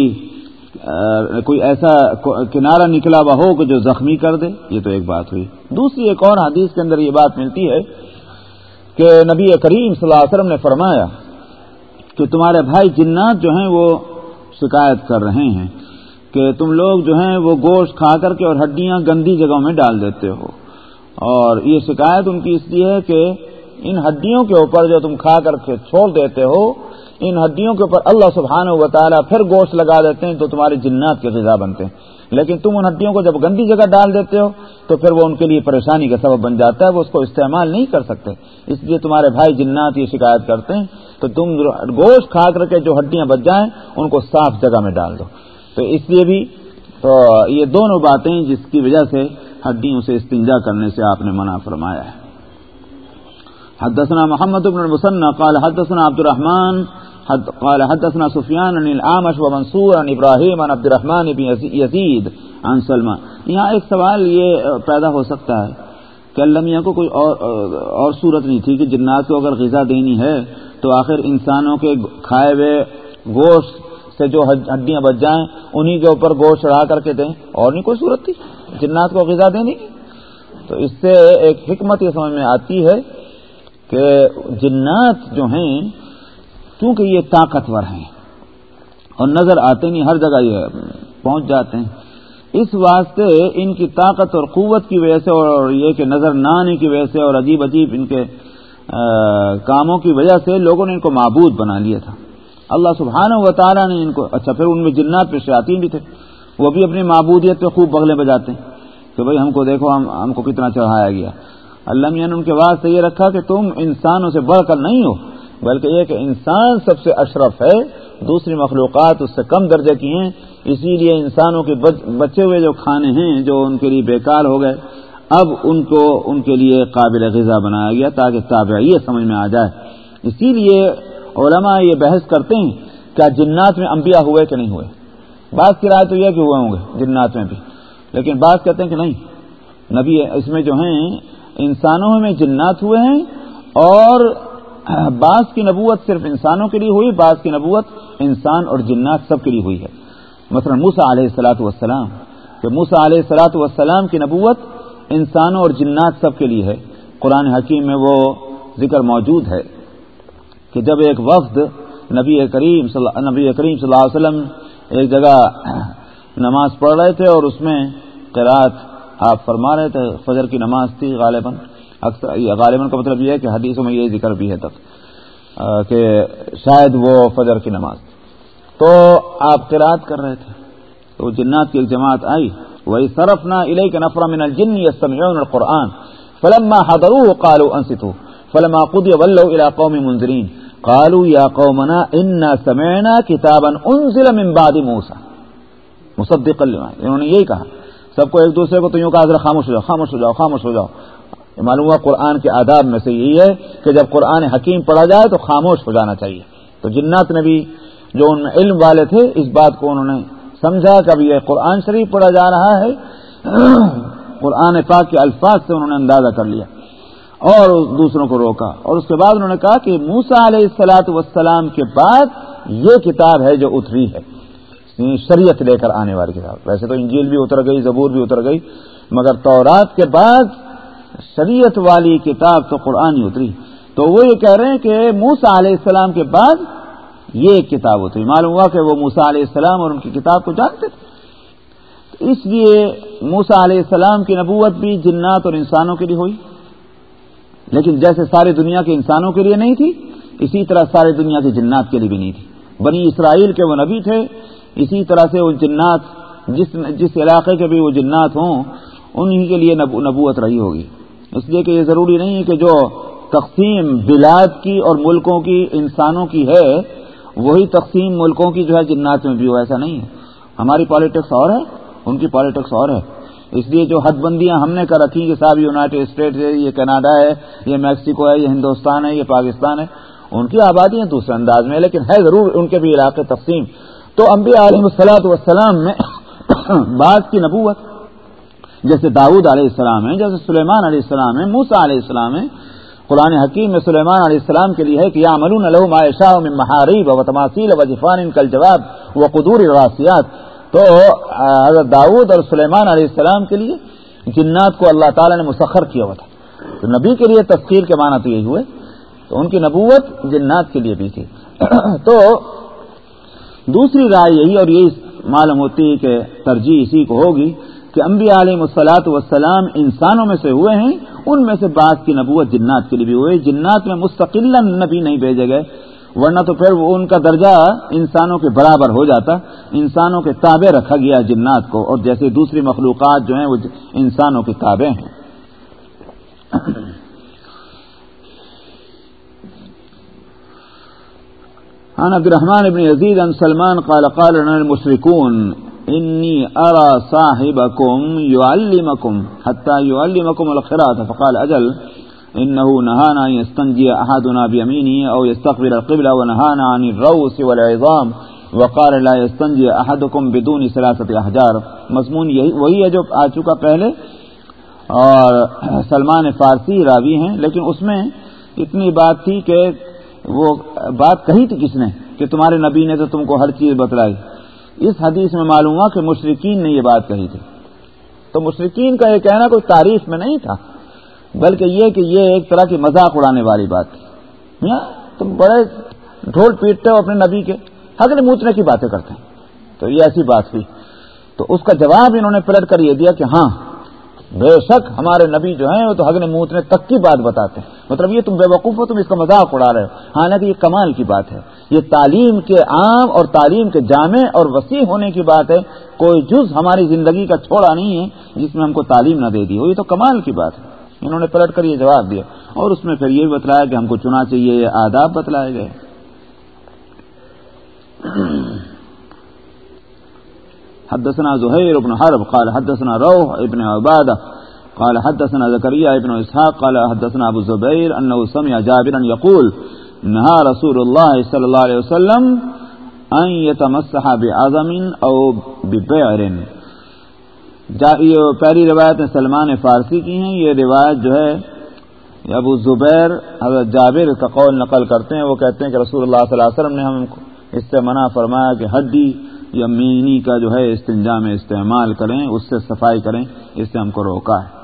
کوئی ایسا کنارہ نکلا ہوا ہو کہ جو زخمی کر دے، یہ تو ایک بات ہوئی۔ دوسری ایک اور حدیث کے اندر یہ بات ملتی ہے کہ نبی کریم صلی اللہ علیہ وسلم نے فرمایا کہ تمہارے بھائی جنات جو ہیں وہ شکایت کر رہے ہیں کہ تم لوگ جو ہیں وہ گوشت کھا کر کے اور ہڈیاں گندی جگہوں میں ڈال دیتے ہو۔ اور یہ شکایت ان کی اس لیے ہے کہ ان ہڈیوں کے اوپر جو تم کھا کر کے چھوڑ دیتے ہو، ان ہڈیوں کے اوپر اللہ سبحانہ و تعالیٰ پھر گوشت لگا دیتے ہیں تو تمہارے جنات کے غذا بنتے ہیں۔ لیکن تم ان ہڈیوں کو جب گندی جگہ ڈال دیتے ہو، تو پھر وہ ان کے لیے پریشانی کا سبب بن جاتا ہے، وہ اس کو استعمال نہیں کر سکتے۔ اس لیے تمہارے بھائی جنات یہ شکایت کرتے ہیں تو تم گوشت کھا کر کے جو ہڈیاں بچ جائیں، ان کو صاف جگہ میں ڈال دو۔ تو اس لیے بھی تو یہ دونوں باتیں جس کی وجہ سے ہڈیوں سے استنجا کرنے سے آپ نے منع فرمایا ہے۔ حدثنا محمد بن المسنى قال حدثنا عبد الرحمن حد قال حدثنا سفيان عن العامش ومنصور عن ابراهيم عن عبد الرحمن بن يزيد عن سلمى۔ یہاں ایک سوال یہ پیدا ہو سکتا ہے کہ اللہ میاں کو کوئی اور, اور صورت نہیں تھی کہ جنات کو اگر غذا دینی ہے تو آخر انسانوں کے کھائے ہوئے گوشت سے جو ہڈیاں بچ جائیں، انہی کے اوپر گوشت چڑھا کر کے دیں، اور نہیں کوئی صورت تھی۔ جنات کو غذا دینے کی تو اس سے ایک حکمت یہ سمجھ میں آتی ہے کہ جنات جو ہیں کیونکہ یہ طاقتور ہیں، اور نظر آتے نہیں، ہر جگہ یہ پہنچ جاتے ہیں۔ اس واسطے ان کی طاقت اور قوت کی وجہ سے، اور یہ کہ نظر نہ آنے کی وجہ سے، اور عجیب عجیب ان کے کاموں کی وجہ سے، لوگوں نے ان کو معبود بنا لیا تھا۔ اللہ سبحانہ و تعالیٰ نے ان کو اچھا پھر ان میں جنات پہ شاطین بھی تھے۔ وہ بھی اپنی معبودیت پہ خوب بغلے بجاتے ہیں۔ کہ بھائی، ہم کو دیکھو، ہم ہم کو کتنا چڑھایا گیا۔ اللہ میاں نے ان کے واسطے یہ رکھا کہ تم انسانوں سے بڑھ کر نہیں ہو، بلکہ یہ کہ انسان سب سے اشرف ہے، دوسری مخلوقات اس سے کم درجے کی ہیں۔ اسی لیے انسانوں کے بچے ہوئے جو کھانے ہیں، جو ان کے لیے بیکار ہو گئے، اب ان کو ان کے لیے قابل غذا بنایا گیا تاکہ تابعیت سمجھ میں آ جائے۔ اسی لیے علماء یہ بحث کرتے ہیں کیا جنات میں انبیاء ہوئے کہ نہیں ہوئے؟ بعض کی رائے تو یہ کہ ہوئے ہوں گے، جنات میں بھی۔ لیکن بعض کہتے ہیں کہ نہیں۔ نبی اس میں جو ہیں، انسانوں میں جنات ہوئے ہیں اور بعض کی نبوت صرف انسانوں کے لیے ہوئی، بعض کی نبوت انسان اور جنات سب کے لیے ہوئی ہے۔ مثلا موسا علیہ السلاۃ والسلام۔ کہ موسا علیہ السلاۃ والسلام کی نبوت انسانوں اور جنات سب کے لیے ہے۔ قرآن حکیم میں وہ ذکر موجود ہے۔ کہ جب ایک وفد نبی کریم صلی نبی کریم صلی اللہ علیہ وسلم ایک جگہ نماز پڑھ رہے تھے اور اس میں قرآت آپ فرما رہے تھے، فجر کی نماز تھی غالباً۔ اکثر غالباً کا مطلب یہ ہے کہ حدیثوں میں یہ ذکر بھی ہے تب کہ شاید وہ فجر کی نماز۔ تو آپ قرآت کر رہے تھے، تو جنات کی ایک جماعت آئی۔ وہی صرف نہ علیہ کے نفر من الجن یستمعون القرآن فلما حضروه قالوا انصتوا فلما قضي ولوا الى قوم منذرين قالوا يا قومنا انا سمعنا كتابا انزل من بعد موسى. مصدقا لما. انہوں نے یہی کہا. سب کو ایک دوسرے کو تو یوں کہا خاموش ہو جاؤ، خاموش ہو جاؤ، خاموش ہو جاؤ. معلوم ہوا قرآن کے آداب میں سے یہی ہے کہ جب قرآن حکیم پڑھا جائے تو خاموش ہو جانا چاہیے. تو جنات نے بھی جو ان میں علم والے تھے، اس بات کو انہوں نے سمجھا کہ اب یہ قرآن شریف پڑھا جا رہا ہے۔ قرآن پاک کے الفاظ سے انہوں نے اندازہ کر لیا۔ اور دوسروں کو روکا۔ اور اس کے بعد انہوں نے کہا کہ موسا علیہ السلاط وسلام کے بعد یہ کتاب ہے جو اتری ہے۔ شریعت لے کر آنے والی کتاب۔ ویسے تو انجیل بھی اتر گئی، زبور بھی اتر گئی، مگر تورات کے بعد شریعت والی کتاب تو قرآن ہی اتری۔ تو وہ یہ کہہ رہے ہیں کہ موسا علیہ السلام کے بعد یہ ایک کتاب اتری۔ معلوم ہوا کہ وہ موسا علیہ السلام اور ان کی کتاب کو جانتے تھے۔ اس لیے موسا علیہ السلام کی نبوت بھی جنات اور انسانوں کے لیے ہوئی۔ لیکن جیسے ساری دنیا کے انسانوں کے لیے نہیں تھی، اسی طرح ساری دنیا کی جنات کے لیے بھی نہیں تھی۔ بنی اسرائیل کے وہ نبی تھے، اسی طرح سے وہ جنات، جس جس علاقے کے بھی وہ جنات ہوں، انہی کے لیے نبوت رہی ہوگی۔ اس لیے کہ یہ ضروری نہیں ہے کہ جو تقسیم بلاد کی اور ملکوں کی، انسانوں کی ہے، وہی تقسیم ملکوں کی جو ہے جنات میں بھی ہو، ایسا نہیں ہے۔ ہماری پالیٹکس اور ہے، ان کی پالیٹکس اور ہے۔ اس لیے جو حد بندیاں ہم نے کر رکھی کہ صاحب یونائٹیڈ اسٹیٹ ہے، یہ کینیڈا ہے، یہ میکسیکو ہے، یہ ہندوستان ہے، یہ پاکستان ہے۔ ان کی آبادیاں دوسرے انداز میں، لیکن ہے ضرور ان کے بھی علاقے تقسیم۔ تو انبیاء علیہ السلاۃ والسلام میں بعض کی نبوت، جیسے داود علیہ السلام ہے جیسے سلیمان علیہ السلام ہے موسا علیہ السلام ہے قرآن حکیم میں سلیمان علیہ السلام کے لیے ہے کہ یا ملون الحم عائشہ میں محاریب و تماثیل و جفان کل جواب و قدور راسیات تو حضرت داود اور سلیمان علیہ السلام کے لیے جنات کو اللہ تعالیٰ نے مسخر کیا ہوا تھا۔ تو نبی کے لیے تفصیل کے معنی تو یہی ہوئے۔ تو ان کی نبوت جنات کے لیے بھی تھی۔ تو دوسری رائے یہی اور یہی معلوم ہوتی ہے کہ ترجیح اسی کو ہوگی کہ انبیاء علیہ مسلاط وسلام انسانوں میں سے ہوئے ہیں، ان میں سے بعض کی نبوت جنات کے لیے بھی ہوئے جنات میں مستقل نبی نہیں بھیجے گئے۔ ورنہ تو پھر وہ ان کا درجہ انسانوں کے برابر ہو جاتا، انسانوں کے تابع رکھا گیا جنات کو، اور جیسے دوسری مخلوقات جو ہیں وہ انسانوں کے تابع ہیں۔ عن عبد الرحمن بن يزيد عن سلمان قال قال لنا المشركون إني أرى صاحبكم يعلمكم حتى يعلمكم القراءة. فقال أجل إنه نهانا أن يستنجي أحدنا بيمينه أو يستقبل القبلة ونهانا عن الروس والعظام وقال لا يستنجي أحدكم بدون ثلاثة أحجار. مضمون یہی وہی ہے جو آ چکا پہلے اور سلمان فارسی راوی ہیں، لیکن اس میں اتنی بات تھی کہ وہ بات کہی تھی کس نے کہ تمہارے نبی نے تو تم کو ہر چیز بتلائی۔ اس حدیث میں معلوم ہوا کہ مشرقین نے یہ بات کہی تھی۔ تو مشرقین کا یہ کہنا کوئی تعریف میں نہیں تھا۔ بلکہ یہ کہ یہ ایک طرح کی مذاق اڑانے والی بات تھی ہاں؟ تم بڑے ڈھول پیٹتے ہو اپنے نبی کے۔ حضر موتنے کی باتیں کرتے ہیں۔ تو یہ ایسی بات ہوئی تو اس کا جواب انہوں نے پلٹ کر یہ دیا کہ ہاں بے شک ہمارے نبی جو ہیں وہ تو حگن موتنے تک کی بات بتاتے ہیں۔ مطلب یہ تم بے وقوف ہو، تم اس کا مذاق اڑا رہے ہو۔ ہاں، حالانکہ یہ کمال کی بات ہے۔ یہ تعلیم کے عام اور تعلیم کے جامع اور وسیع ہونے کی بات ہے۔ کوئی جز ہماری زندگی کا چھوڑا نہیں ہے جس میں ہم کو تعلیم نہ دے دی ہو۔ یہ تو کمال کی بات ہے۔ انہوں نے پلٹ کر یہ جواب دیا اور اس میں پھر یہ بتلایا کہ ہم کو چنا چاہیے یہ آداب بتلائے گئے۔ حدثنا زهير بن حرب، قال حدثنا روح ابن عبادة قال حدثنا زكريا ابن إسحاق قال حدثنا أبو الزبير أنه سمع جابرا يقول نهى رسول الله صلى الله عليه وسلم أن يتمسح بعظم أو ببعر یہ پہلی روایت سلمان فارسی کی ہیں، یہ روایت جو ہے ابو زبیر، حضرت جابر کا قول نقل کرتے ہیں، وہ کہتے ہیں کہ رسول اللہ صلی اللہ علیہ وسلم نے ہم اس سے منع فرمایا کہ ہڈی یا مینی کا جو ہے استنجا میں استعمال کریں، اس سے صفائی کریں، اس سے ہم کو روکا ہے۔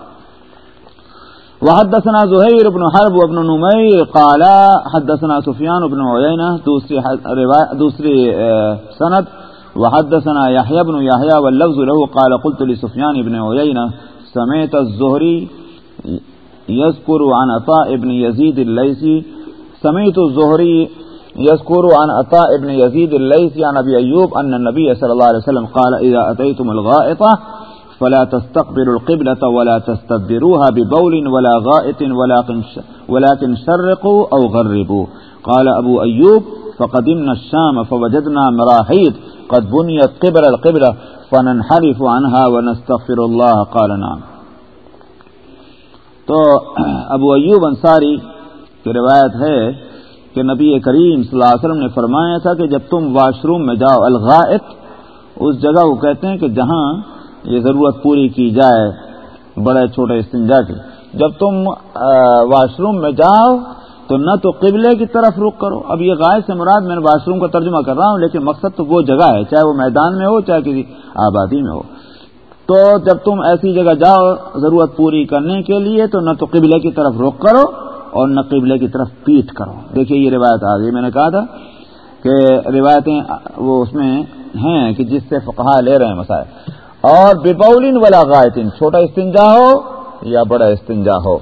وحدثنا زهير بن حرب وابن نمير قال حدثنا سفيان بن عيينة دوسری دوسری سند وحدثنا يحيى بن يحيى واللفظ له قال قلت لسفيان بن عيينة، سمعت الزهري يذكر عن عطاء بن يزيد الليثي، سمعت الزهري يذكر عن عطاء بن يزيد الليثي عن ابي ايوب ان النبي صلى الله عليه وسلم قال اذا اتيتم الغائطه فلا تستقبلوا القبلة ولا تستدبروها ببول ولا غائط ولكن شرقوا أو غربوا. قال أبو أيوب فقدمنا الشام فوجدنا مراحيط قد بنيت قبل القبلة فننحرف عنها ونستغفر الله قال نعم. تو ابو ایوب انصاری کی روایت ہے کہ نبی کریم صلی اللہ علیہ وسلم نے فرمایا تھا کہ جب تم واش روم میں جاؤ الغائط، اس جگہ کو کہتے ہیں کہ جہاں یہ ضرورت پوری کی جائے، بڑے چھوٹے استنجا کی۔ جب تم واش روم میں جاؤ تو نہ تو قبلے کی طرف رخ کرو۔ اب یہ غائب سے مراد میں نے واش روم کا ترجمہ کر رہا ہوں، لیکن مقصد تو وہ جگہ ہے، چاہے وہ میدان میں ہو، چاہے کسی آبادی میں ہو۔ تو جب تم ایسی جگہ جاؤ ضرورت پوری کرنے کے لیے، تو نہ تو قبلے کی طرف رخ کرو اور نہ قبلے کی طرف پیٹ کرو۔ دیکھیے یہ روایت آ گئی میں نے کہا تھا کہ روایتیں وہ اس میں ہیں کہ جس سے فقہ لے رہے ہیں مسائل۔ اور بپولین والا غائطین چھوٹا استنجا ہو یا بڑا استنجا ہو۔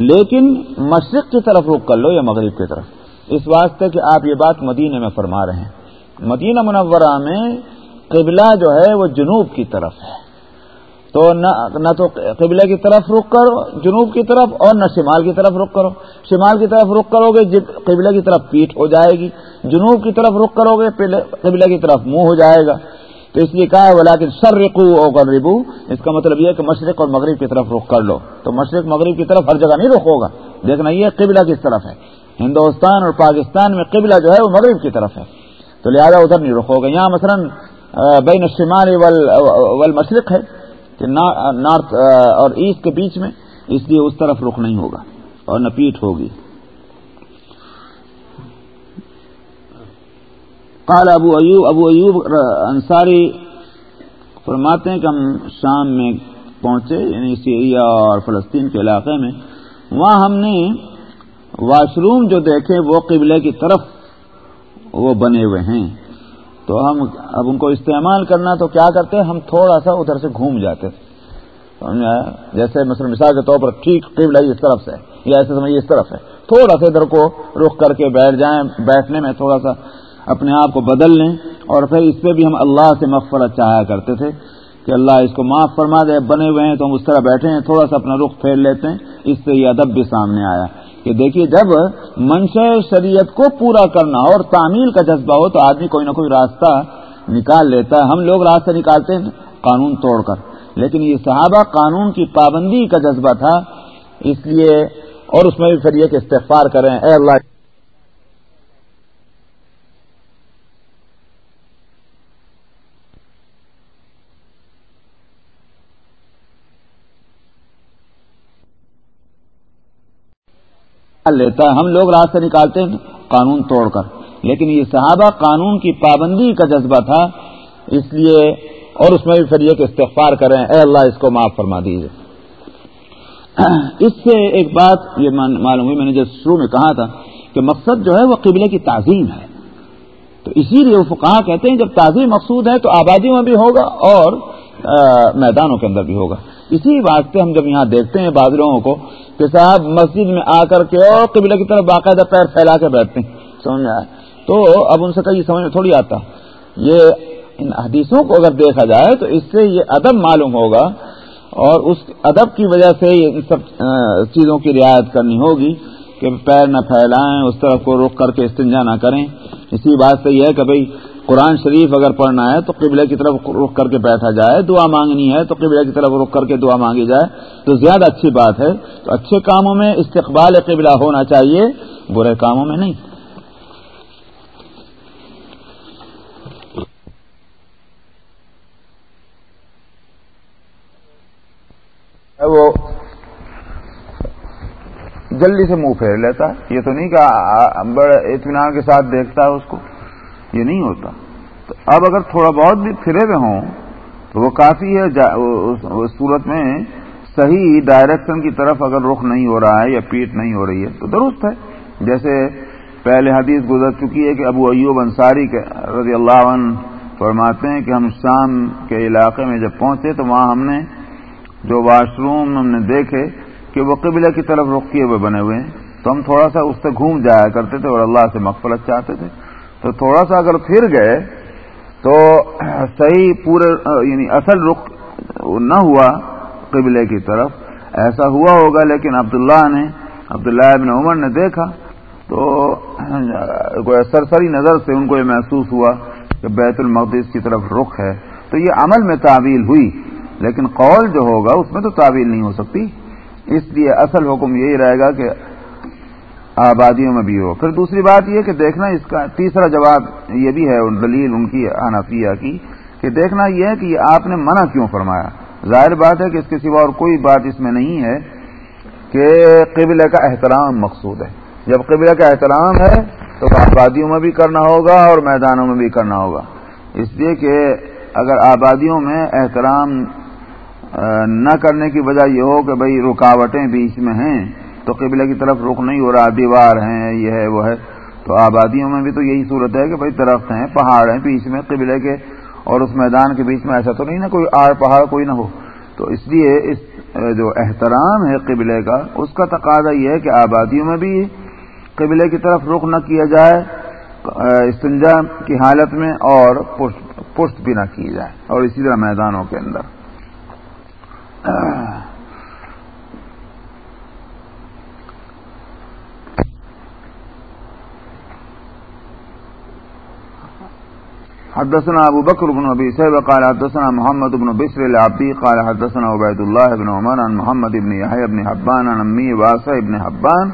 لیکن مشرق کی طرف رخ کر لو یا مغرب کی طرف۔ اس واسطے کہ آپ یہ بات مدینہ میں فرما رہے ہیں۔ مدینہ منورہ میں قبلہ جو ہے وہ جنوب کی طرف ہے۔ تو نہ تو قبلہ کی طرف رخ کرو، جنوب کی طرف، اور نہ شمال کی طرف رخ کرو۔ شمال کی طرف رخ کرو گے قبلہ کی طرف پیٹ ہو جائے گی۔ جنوب کی طرف رخ کرو گے قبلہ کی طرف منہ ہو جائے گا۔ تو اس لیے کہا ہے بولا کہ سر رقو اور اس کا مطلب یہ کہ مشرق اور مغرب کی طرف رخ کر لو۔ تو مشرق، مغرب کی طرف ہر جگہ نہیں رخ ہوگا۔ دیکھنا یہ قبلہ کس طرف ہے؟ ہندوستان اور پاکستان میں قبلہ جو ہے وہ مغرب کی طرف ہے۔ تو لہٰذا ادھر نہیں رخ ہوگا۔ یہاں مثلا بین الشمال ول مشرق ہے، کہ نارتھ اور ایسٹ کے بیچ میں، اس لیے اس طرف رخ نہیں ہوگا اور نہ پیٹ ہوگی۔ قال ابو ایوب ابو ایوب انصاری فرماتے ہیں کہ ہم شام میں پہنچے یعنی سیریا اور فلسطین کے علاقے میں، وہاں ہم نے واش روم جو دیکھے، وہ قبلے کی طرف وہ بنے ہوئے ہیں۔ تو ہم اب ان کو استعمال کرنا تو کیا کرتے؟ ہم تھوڑا سا ادھر سے گھوم جاتے۔ جیسے مثلا مثال کے طور پر ٹھیک قبلہ اس طرف سے، یا ایسے سمجھیے اس طرف ہے۔ تھوڑا سا ادھر کو رخ کر کے بیٹھ جائیں، بیٹھنے میں تھوڑا سا اپنے آپ کو بدل لیں اور پھر اس پہ بھی ہم اللہ سے مغفرت چاہا کرتے تھے کہ اللہ اس کو معاف فرما دے۔ بنے ہوئے ہیں تو ہم اس طرح بیٹھے ہیں، تھوڑا سا اپنا رخ پھیر لیتے ہیں۔ اس سے یہ ادب بھی سامنے آیا۔ کہ دیکھیے، جب منشا شریعت کو پورا کرنا ہو اور تعمیل کا جذبہ ہو تو آدمی کوئی نہ کوئی راستہ نکال لیتا ہے۔ ہم لوگ راستہ نکالتے ہیں قانون توڑ کر۔ لیکن یہ صحابہ قانون کی پابندی کا جذبہ تھا۔ اس لیے اور اس میں بھی پھر یہ کہ استغفار کریں۔ اے اللہ لیتا ہے۔ ہم لوگ راستے نکالتے ہیں قانون توڑ کر۔ لیکن یہ صحابہ قانون کی پابندی کا جذبہ تھا، اس لیے اور اس میں بھی پھر یہ کہ استغفار کریں۔ اے اللہ، اس کو معاف فرما دیجیے اس سے ایک بات یہ معلوم ہوئی، میں نے جب شروع میں کہا تھا کہ مقصد جو ہے وہ قبلے کی تعظیم ہے۔ تو اسی لیے وہ کہاں کہتے ہیں، جب تعظیم مقصود ہے تو آبادیوں میں بھی ہوگا اور میدانوں کے اندر بھی ہوگا۔ اسی واسطے ہم جب یہاں دیکھتے ہیں بعض لوگوں کو کہ صاحب مسجد میں آ کر کے اور قبلہ کی طرف باقاعدہ پیر پھیلا کے بیٹھتے ہیں، سمجھ میں آئے تو اب ان سے کہیں سمجھ میں تھوڑی آتا۔ یہ ان حدیثوں کو اگر دیکھا جائے تو اس سے یہ ادب معلوم ہوگا اور اس ادب کی وجہ سے ان سب چیزوں کی رعایت کرنی ہوگی کہ پیر نہ پھیلائیں، اس طرف کو رخ کر کے استنجا نہ کریں۔ اسی بات سے یہ ہے کہ بھائی قرآن شریف اگر پڑھنا ہے تو قبلے کی طرف رخ کر کے بیٹھا جائے، دعا مانگنی ہے تو قبلے کی طرف رخ کر کے دعا مانگی جائے۔ تو زیادہ اچھی بات ہے۔ تو اچھے کاموں میں استقبال قبلہ ہونا چاہیے، برے کاموں میں نہیں۔ وہ جلدی سے منہ پھیر لیتا ہے۔ یہ تو نہیں کہ بڑے اطمینان کے ساتھ دیکھتا ہے اس کو۔ یہ نہیں ہوتا۔ تو اب اگر تھوڑا بہت بھی پھرے ہوئے ہوں، تو وہ کافی ہے۔ اس صورت میں صحیح ڈائریکشن کی طرف اگر رخ نہیں ہو رہا ہے یا پیٹ نہیں ہو رہی ہے، تو درست ہے۔ جیسے پہلے حدیث گزر چکی ہے کہ ابو ایوب انصاری کے رضی اللہ عنہ فرماتے ہیں کہ ہم شام کے علاقے میں جب پہنچے تو وہاں ہم نے جو واش روم ہم نے دیکھے کہ وہ قبلہ کی طرف رخ کیے ہوئے بنے ہوئے ہیں۔ تو ہم تھوڑا سا اس سے گھوم جایا کرتے تھے اور اللہ سے مغفرت چاہتے تھے۔ تو تھوڑا سا اگر پھر گئے تو صحیح پورے یعنی اصل رخ نہ ہوا قبلے کی طرف۔ ایسا ہوا ہوگا، لیکن عبداللہ نے، عبداللہ ابن عمر نے دیکھا تو سرسری نظر سے ان کو یہ محسوس ہوا کہ بیت المقدس کی طرف رخ ہے۔ تو یہ عمل میں تعویل ہوئی، لیکن قول جو ہوگا اس میں تو تعویل نہیں ہو سکتی۔ اس لیے اصل حکم یہی رہے گا کہ آبادیوں میں بھی ہو۔ پھر دوسری بات یہ کہ دیکھنا اس کا تیسرا جواب یہ بھی ہے دلیل ان کی انفیہ کی کہ دیکھنا یہ ہے کہ آپ نے منع کیوں فرمایا؟ ظاہر بات ہے کہ اس کے سوا اور کوئی بات اس میں نہیں ہے کہ قبلہ کا احترام مقصود ہے۔ جب قبلہ کا احترام ہے تو آبادیوں میں بھی کرنا ہوگا اور میدانوں میں بھی کرنا ہوگا۔ اس لیے کہ اگر آبادیوں میں احترام نہ کرنے کی وجہ یہ ہو کہ بھئی رکاوٹیں بیچ میں ہیں تو قبلہ کی طرف رخ نہیں ہو رہا، دیوار ہیں، یہ ہے، وہ ہے۔ تو آبادیوں میں بھی تو یہی صورت ہے کہ بھئی درخت ہیں، پہاڑ ہیں بیچ میں قبلے کے، اور اس میدان کے بیچ میں ایسا تو نہیں نا کوئی آڑ پہاڑ کوئی نہ ہو۔ تو اس لیے اس جو احترام ہے قبلے کا، اس کا تقاضا یہ ہے کہ آبادیوں میں بھی قبلے کی طرف رخ نہ کیا جائے استنجا کی حالت میں، اور پشت بھی نہ کی جائے، اور اسی طرح میدانوں کے اندر۔ حدثنا ابو بكر بن ابي سيبه قال حدثنا محمد بن بشر العبدي قال حدثنا عبيد الله بن عمر عن محمد بن يحيى بن حبان عن امي واسع بن حبان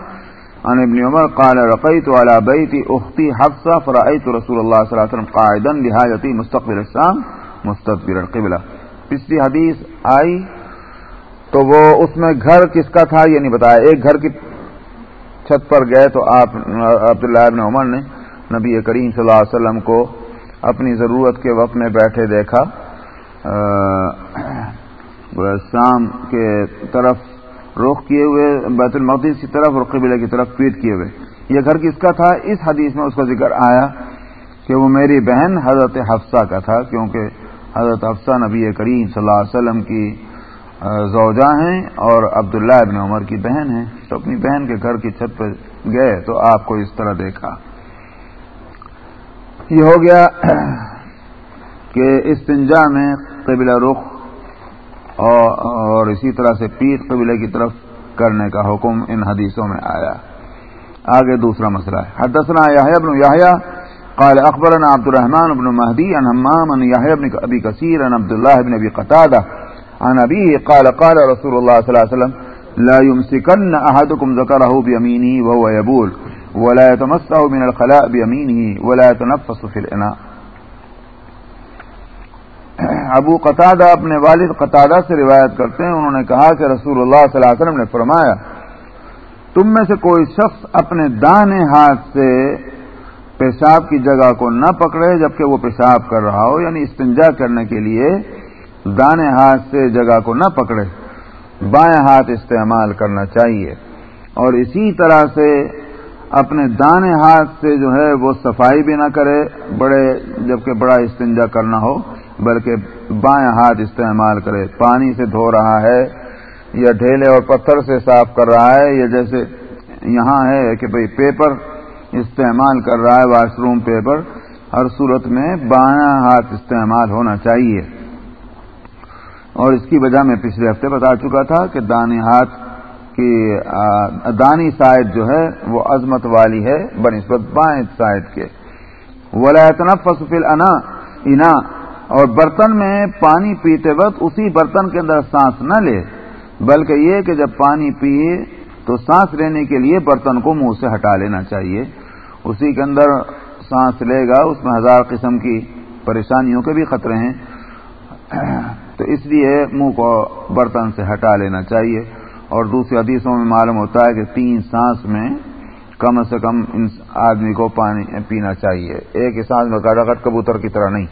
عن ابن عمر قال رقيت على بيت اختي حفصه فرايت رسول الله صلى الله عليه وسلم قاعدا لحاجتي مستقبل الشام، مستدبر القبلة پچھلی حدیث آئی تو وہ اس میں گھر کس کا تھا یہ نہیں بتایا۔ ایک گھر کی چھت پر گئے تو آپ، عبداللہ ابن عمر نے نبی کریم صلی اللہ علیہ وسلم کو اپنی ضرورت کے وقت میں بیٹھے دیکھا۔ شام کے طرف رخ کیے ہوئے، بیت المقدس کی طرف اور قبلے کی طرف پیٹ کیے ہوئے۔ یہ گھر کس کا تھا؟ اس حدیث میں اس کا ذکر آیا کہ وہ میری بہن حضرت حفصہ کا تھا، کیونکہ حضرت حفصہ نبی کریم صلی اللہ علیہ وسلم کی زوجہ ہیں اور عبداللہ ابن عمر کی بہن ہیں۔ تو اپنی بہن کے گھر کی چھت پہ گئے تو آپ کو اس طرح دیکھا۔ یہ ہو گیا کہ استنجا میں قبلہ رخ اور اسی طرح سے پیر قبلے کی طرف کرنے کا حکم ان حدیثوں میں آیا۔ آگے دوسرا مسئلہ ہے۔ حدثنا یحیی بن یحیی قال اخبرنا عبد الرحمن بن مهدي عن همام عن يحيى بن ابي كثير عن عبد الله بن ابي قتاده عن ابيه قال قال رسول الله صلى الله عليه وسلم لا يمسكن احدكم ذكره بيمينه وهو يبول ولا يتمسه من الخلاء بيمينه ولا يتنفس في الاناء ابو قطادہ اپنے والد قطادہ سے روایت کرتے ہیں، انہوں نے کہا کہ رسول اللہ صلی اللہ علیہ وسلم نے فرمایا، تم میں سے کوئی شخص اپنے دانے ہاتھ سے پیشاب کی جگہ کو نہ پکڑے جبکہ وہ پیشاب کر رہا ہو یعنی استنجا کرنے کے لیے دانے ہاتھ سے جگہ کو نہ پکڑے، بائیں ہاتھ استعمال کرنا چاہیے۔ اور اسی طرح سے اپنے دانے ہاتھ سے جو ہے وہ صفائی بھی نہ کرے، بڑے جبکہ بڑا استنجا کرنا ہو، بلکہ بائیں ہاتھ استعمال کرے۔ پانی سے دھو رہا ہے، یا ڈھیلے اور پتھر سے صاف کر رہا ہے، یا جیسے یہاں ہے کہ بھئی پیپر استعمال کر رہا ہے، واش روم پیپر، ہر صورت میں بائیں ہاتھ استعمال ہونا چاہیے۔ اور اس کی وجہ میں پچھلے ہفتے بتا چکا تھا کہ دانے ہاتھ کی دانی سائڈ جو ہے، وہ عظمت والی ہے بنسبت بائیں سائڈ کے۔ ولافس فل انا انا اور برتن میں پانی پیتے وقت اسی برتن کے اندر سانس نہ لے، بلکہ یہ کہ جب پانی پیے تو سانس لینے کے لیے برتن کو منہ سے ہٹا لینا چاہیے۔ اسی کے اندر سانس لے گا، اس میں ہزار قسم کی پریشانیوں کے بھی خطرے ہیں۔ تو اس لیے منہ کو برتن سے ہٹا لینا چاہیے۔ اور دوسری حدیثوں میں معلوم ہوتا ہے کہ تین سانس میں کم سے کم آدمی کو پانی پینا چاہیے۔ ایک سانس میں گڑ کبوتر کی طرح نہیں۔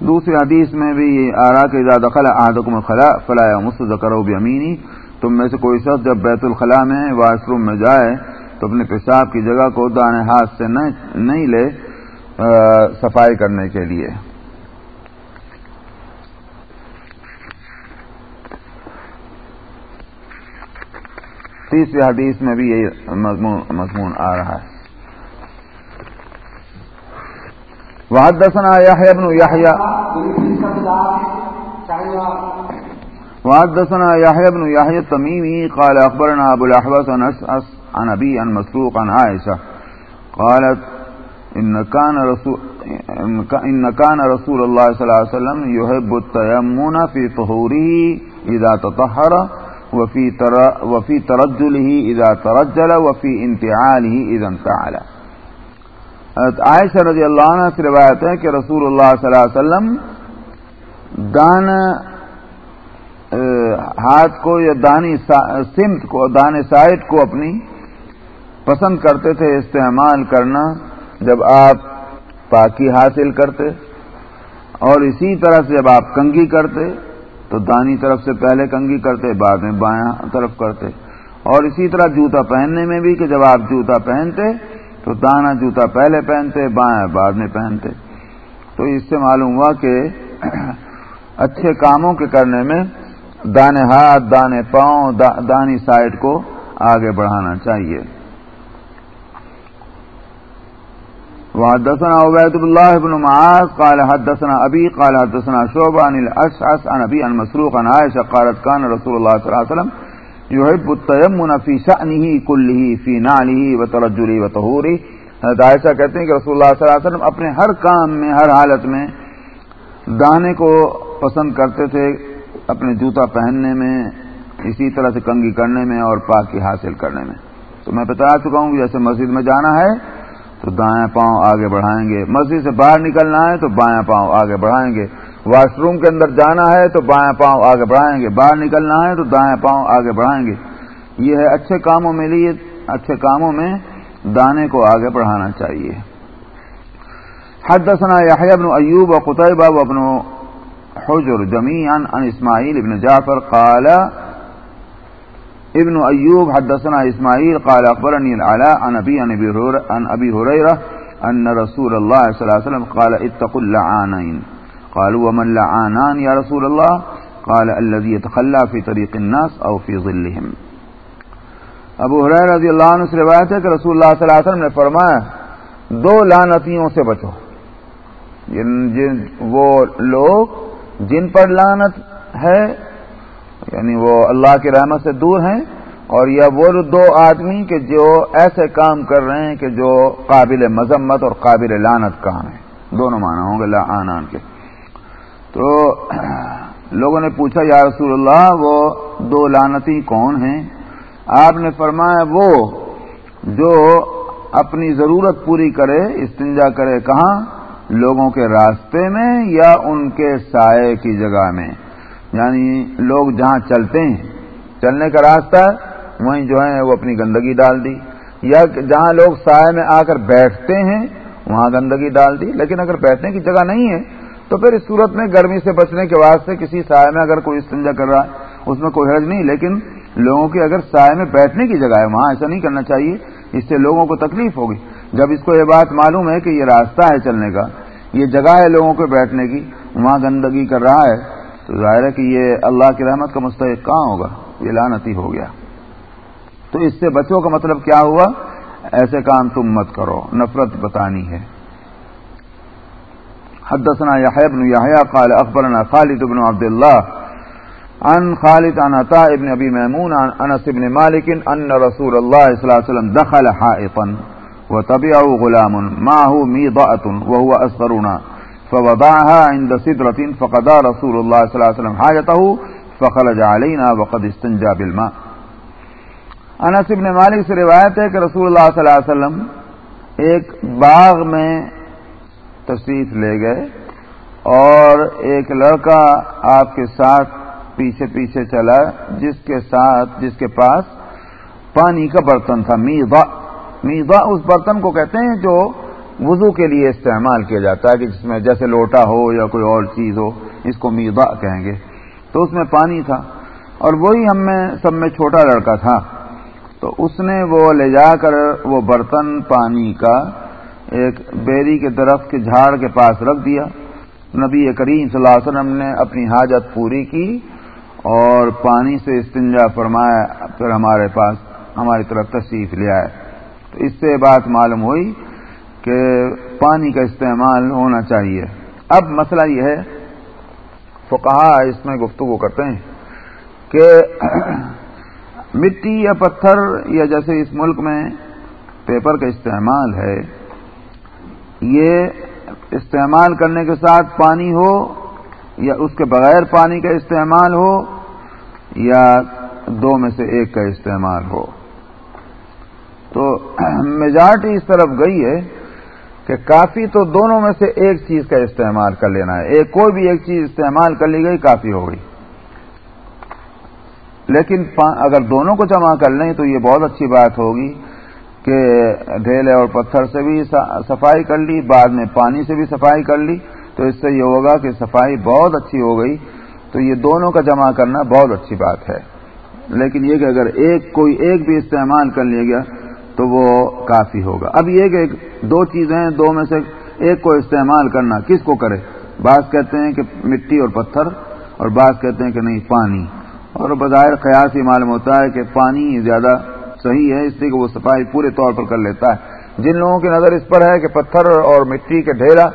دوسری حدیث میں بھی آ رہا کہ زیادہ آدم الخلا فلاح مست کرو بھی امینی تم میں سے کوئی شخص جب بیت الخلاء میں واش روم میں جائے تو اپنے پیشاب کی جگہ کو دانے ہاتھ سے نہیں لے صفائی کرنے کے لیے۔ تیسری حدیث میں بھی یہی مضمون مضمون آ رہا ہے۔ وحدثنا يحيى بن يحيى وحدثنا يحيى بن يحيى التميمي قال أخبرنا أبو الأحوص عن أسأس عن أبي عن مسروق عن عائشة قالت إن كان رسول إن كان رسول الله صلى الله عليه وسلم يحب التيمون في طهوره اذا تطہر وفی وفی ترجل ہی اذا ترجل وفی انتعال ہی اذا انتعال عائشہ رضی اللہ عنہ سے روایت ہے کہ رسول اللہ صلی اللہ علیہ وسلم دان ہاتھ کو یا دانی سمت کو دان سائٹ کو اپنی پسند کرتے تھے، استعمال کرنا جب آپ پاکی حاصل کرتے، اور اسی طرح سے جب آپ کنگھی کرتے تو دانی طرف سے پہلے کنگھی کرتے، بعد میں بایاں طرف کرتے۔ اور اسی طرح جوتا پہننے میں بھی کہ جب آپ جوتا پہنتے، تو دانا جوتا پہلے پہنتے، بایاں بعد میں پہنتے۔ تو اس سے معلوم ہوا کہ اچھے کاموں کے کرنے میں دانے ہاتھ، دانے پاؤں دانی سائڈ کو آگے بڑھانا چاہیے۔ وحدثنا عبید اللہ بن معاذ قال حدثنا ابی قال حدثنا شعبہ عن الاشعث عن ابی عن مسروق عن عائشہ قالت كان رسول اللہ صلی اللہ علیہ وسلم يحب التيمن في شأنه كله في نعله وترجله وطهوره حضرت عائشہ کہتے ہیں کہ رسول اللہ صلی اللہ علیہ وسلم اپنے ہر کام میں، ہر حالت میں دانے کو پسند کرتے تھے اپنے جوتا پہننے میں، اسی طرح سے کنگھی کرنے میں اور پاکی حاصل کرنے میں۔ تو میں بتا چکا ہوں کہ جیسے مسجد میں جانا ہے تو دائیں پاؤں آگے بڑھائیں گے۔ مسجد سے باہر نکلنا ہے تو بائیں پاؤں آگے بڑھائیں گے۔ واش روم کے اندر جانا ہے تو بائیں پاؤں آگے بڑھائیں گے۔ باہر نکلنا ہے تو دائیں پاؤں آگے بڑھائیں گے۔ یہ ہے اچھے کاموں میں لیے، اچھے کاموں میں دانے کو آگے بڑھانا چاہیے۔ حدثنا يحيى بن أيوب وقتيبة وابن حجر جميعا عن إسماعيل بن جعفر قال ابن ایوب حدثنا اسماعیل قال اخبرني العلاء عن ابي عن ابي هريره ان رسول الله صلى الله عليه وسلم قال اتقوا اللعانين قالوا ومن لعانان يا رسول الله قال الذي يتخلى في طريق الناس او في ظلهم ابو حریر رضی اللہ عنہ سے روایت ہے کہ رسول اللہ صلی اللہ علیہ وسلم نے فرمایا، دو لانتیوں سے بچو۔ جن جن، وہ لوگ جن پر لانت ہے یعنی وہ اللہ کی رحمت سے دور ہیں اور یہ وہ دو آدمی کہ جو ایسے کام کر رہے ہیں کہ جو قابل مذمت اور قابل لانت کام ہیں۔ دونوں معنی ہوں گے آنان کے۔ تو لوگوں نے پوچھا، یا رسول اللہ، وہ دو لانتی کون ہیں؟ آپ نے فرمایا، وہ جو اپنی ضرورت پوری کرے، استنجا کرے کہاں؟ لوگوں کے راستے میں یا ان کے سائے کی جگہ میں۔ یعنی لوگ جہاں چلتے ہیں، چلنے کا راستہ وہیں جو ہے وہ اپنی گندگی ڈال دی۔ یا جہاں لوگ سائے میں آ کر بیٹھتے ہیں، وہاں گندگی ڈال دی۔ لیکن اگر بیٹھنے کی جگہ نہیں ہے، تو پھر اس صورت میں گرمی سے بچنے کے واسطے کسی سائے میں اگر کوئی استنجا کر رہا ہے اس میں کوئی حرج نہیں۔ لیکن لوگوں کی اگر سائے میں بیٹھنے کی جگہ ہے، وہاں ایسا نہیں کرنا چاہیے۔ اس سے لوگوں کو تکلیف ہوگی۔ جب اس کو یہ بات معلوم ہے کہ یہ راستہ ہے چلنے کا، یہ جگہ ہے لوگوں کے بیٹھنے کی، وہاں گندگی کر رہا ہے تو ظاہر ہے کہ یہ اللہ کی رحمت کا مستحق کہاں ہوگا؟ یہ لانتی ہو گیا۔ تو اس سے بچوں کا مطلب کیا ہوا؟ ایسے کام تم مت کرو، نفرت بتانی ہے۔ حدثنا يحيى بن يحيى قال اخبرنا خالد بن عبد الله عن خالد عن عطاء بن ابي ميمون عن انس بن مالك ان رسول الله صلى الله عليه وسلم دخل حائطا وتبعه غلام، معه ميضاءة وهو اصغرنا۔ فوضعها عند صدرة فقضى رسول الله صلى الله عليه وسلم حاجته فخرج علينا وقد استنجى بالماء. انس ابن مالک سے روایت ہے کہ رسول اللہ صلی اللہ علیہ وسلم ایک باغ میں تشریف لے گئے اور ایک لڑکا آپ کے ساتھ پیچھے پیچھے چلا جس کے ساتھ جس کے پاس پانی کا برتن تھا۔ میزا میزا اس برتن کو کہتے ہیں جو وضو کے لیے استعمال کیا جاتا ہے کہ جس میں جیسے لوٹا ہو یا کوئی اور چیز ہو، اس کو میدا کہیں گے۔ تو اس میں پانی تھا۔ اور وہی ہم میں، سب میں چھوٹا لڑکا تھا۔ تو اس نے وہ لے جا کر وہ برتن پانی کا ایک بیری کے درخت کے جھاڑ کے پاس رکھ دیا۔ نبی کریم صلی اللہ علیہ وسلم نے اپنی حاجت پوری کی اور پانی سے استنجا فرمایا۔ پھر ہمارے پاس، ہماری طرف تشریف لے آئے۔ تو اس سے بات معلوم ہوئی کہ پانی کا استعمال ہونا چاہیے۔ اب مسئلہ یہ ہے، فقہا اس میں گفتگو کرتے ہیں کہ مٹی یا پتھر یا جیسے اس ملک میں پیپر کا استعمال ہے، یہ استعمال کرنے کے ساتھ پانی ہو یا اس کے بغیر پانی کا استعمال ہو یا دو میں سے ایک کا استعمال ہو۔ تو میجارٹی اس طرف گئی ہے کہ کافی تو دونوں میں سے ایک چیز کا استعمال کر لینا ہے۔ ایک کوئی بھی ایک چیز استعمال کر لی گئی، کافی ہو گئی۔ لیکن اگر دونوں کو جمع کر لیں تو یہ بہت اچھی بات ہوگی کہ ڈھیلے اور پتھر سے بھی صفائی کر لی، بعد میں پانی سے بھی صفائی کر لی۔ تو اس سے یہ ہوگا کہ صفائی بہت اچھی ہو گئی۔ تو یہ دونوں کا جمع کرنا بہت اچھی بات ہے۔ لیکن یہ کہ اگر ایک کوئی ایک بھی استعمال کر لیا گیا تو وہ کافی ہوگا۔ اب یہ کہ دو چیزیں دو میں سے ایک کو استعمال کرنا کس کو کرے؟ بعض کہتے ہیں کہ مٹی اور پتھر اور بعض کہتے ہیں کہ نہیں، پانی۔ اور بظاہر قیاس ہی معلوم ہوتا ہے کہ پانی زیادہ صحیح ہے، اس لیے کہ وہ صفائی پورے طور پر کر لیتا ہے۔ جن لوگوں کی نظر اس پر ہے کہ پتھر اور مٹی کے ڈھیرا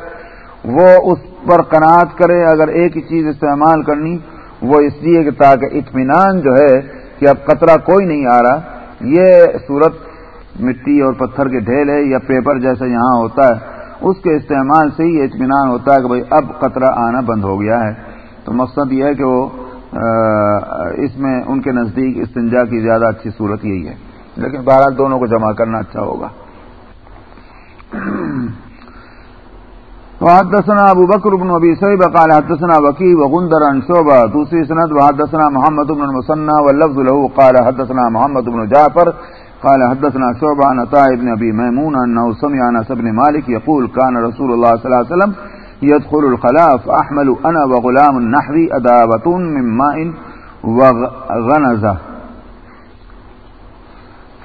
وہ اس پر قناعت کرے، اگر ایک ہی چیز استعمال کرنی، وہ اس لیے کہ تاکہ اطمینان جو ہے کہ اب قطرہ کوئی نہیں آ رہا۔ یہ صورت مٹی اور پتھر کے ڈھیل ہے یا پیپر جیسا یہاں ہوتا ہے، اس کے استعمال سے ہی اطمینان ہوتا ہے کہ بھائی اب قطرہ آنا بند ہو گیا ہے۔ تو مقصد یہ ہے کہ وہ اس میں ان کے نزدیک استنجا کی زیادہ اچھی صورت یہی ہے۔ لیکن بہرحال دونوں کو جمع کرنا اچھا ہوگا۔ وحدثنا ابو بکر بن ابی سعید قال حدثنا وکی وغندر عن شعبہ۔ دوسری سند وحدثنا محمد بن المثنى واللفظ له قال حدثنا محمد بن جعفر قال حدثنا شعبہ عن عطاء بن ابي ميمون انه سمع انس بن مالك يقول كان رسول الله صلى الله عليه وسلم يدخل الخلاء فاحمل انا وغلام النحوي ادابه من ماء وغنزه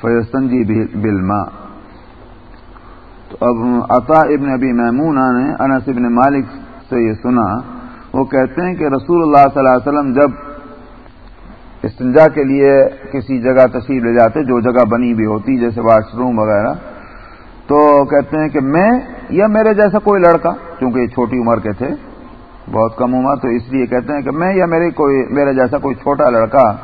فيستنجي بالماء. تو اب عطا ابن ابی میمونہ نے انس ابن مالک سے یہ سنا، وہ کہتے ہیں کہ رسول اللہ صلی اللہ علیہ وسلم جب استنجا کے لیے کسی جگہ تشریف لے جاتے، جو جگہ بنی بھی ہوتی، جیسے واش روم وغیرہ۔ تو کہتے ہیں کہ میں یا میرے جیسا کوئی لڑکا کیونکہ یہ چھوٹی عمر کے تھے، بہت کم عمر، تو اس لیے کہتے ہیں کہ میں یا میرے کوئی، میرے جیسا کوئی چھوٹا لڑکا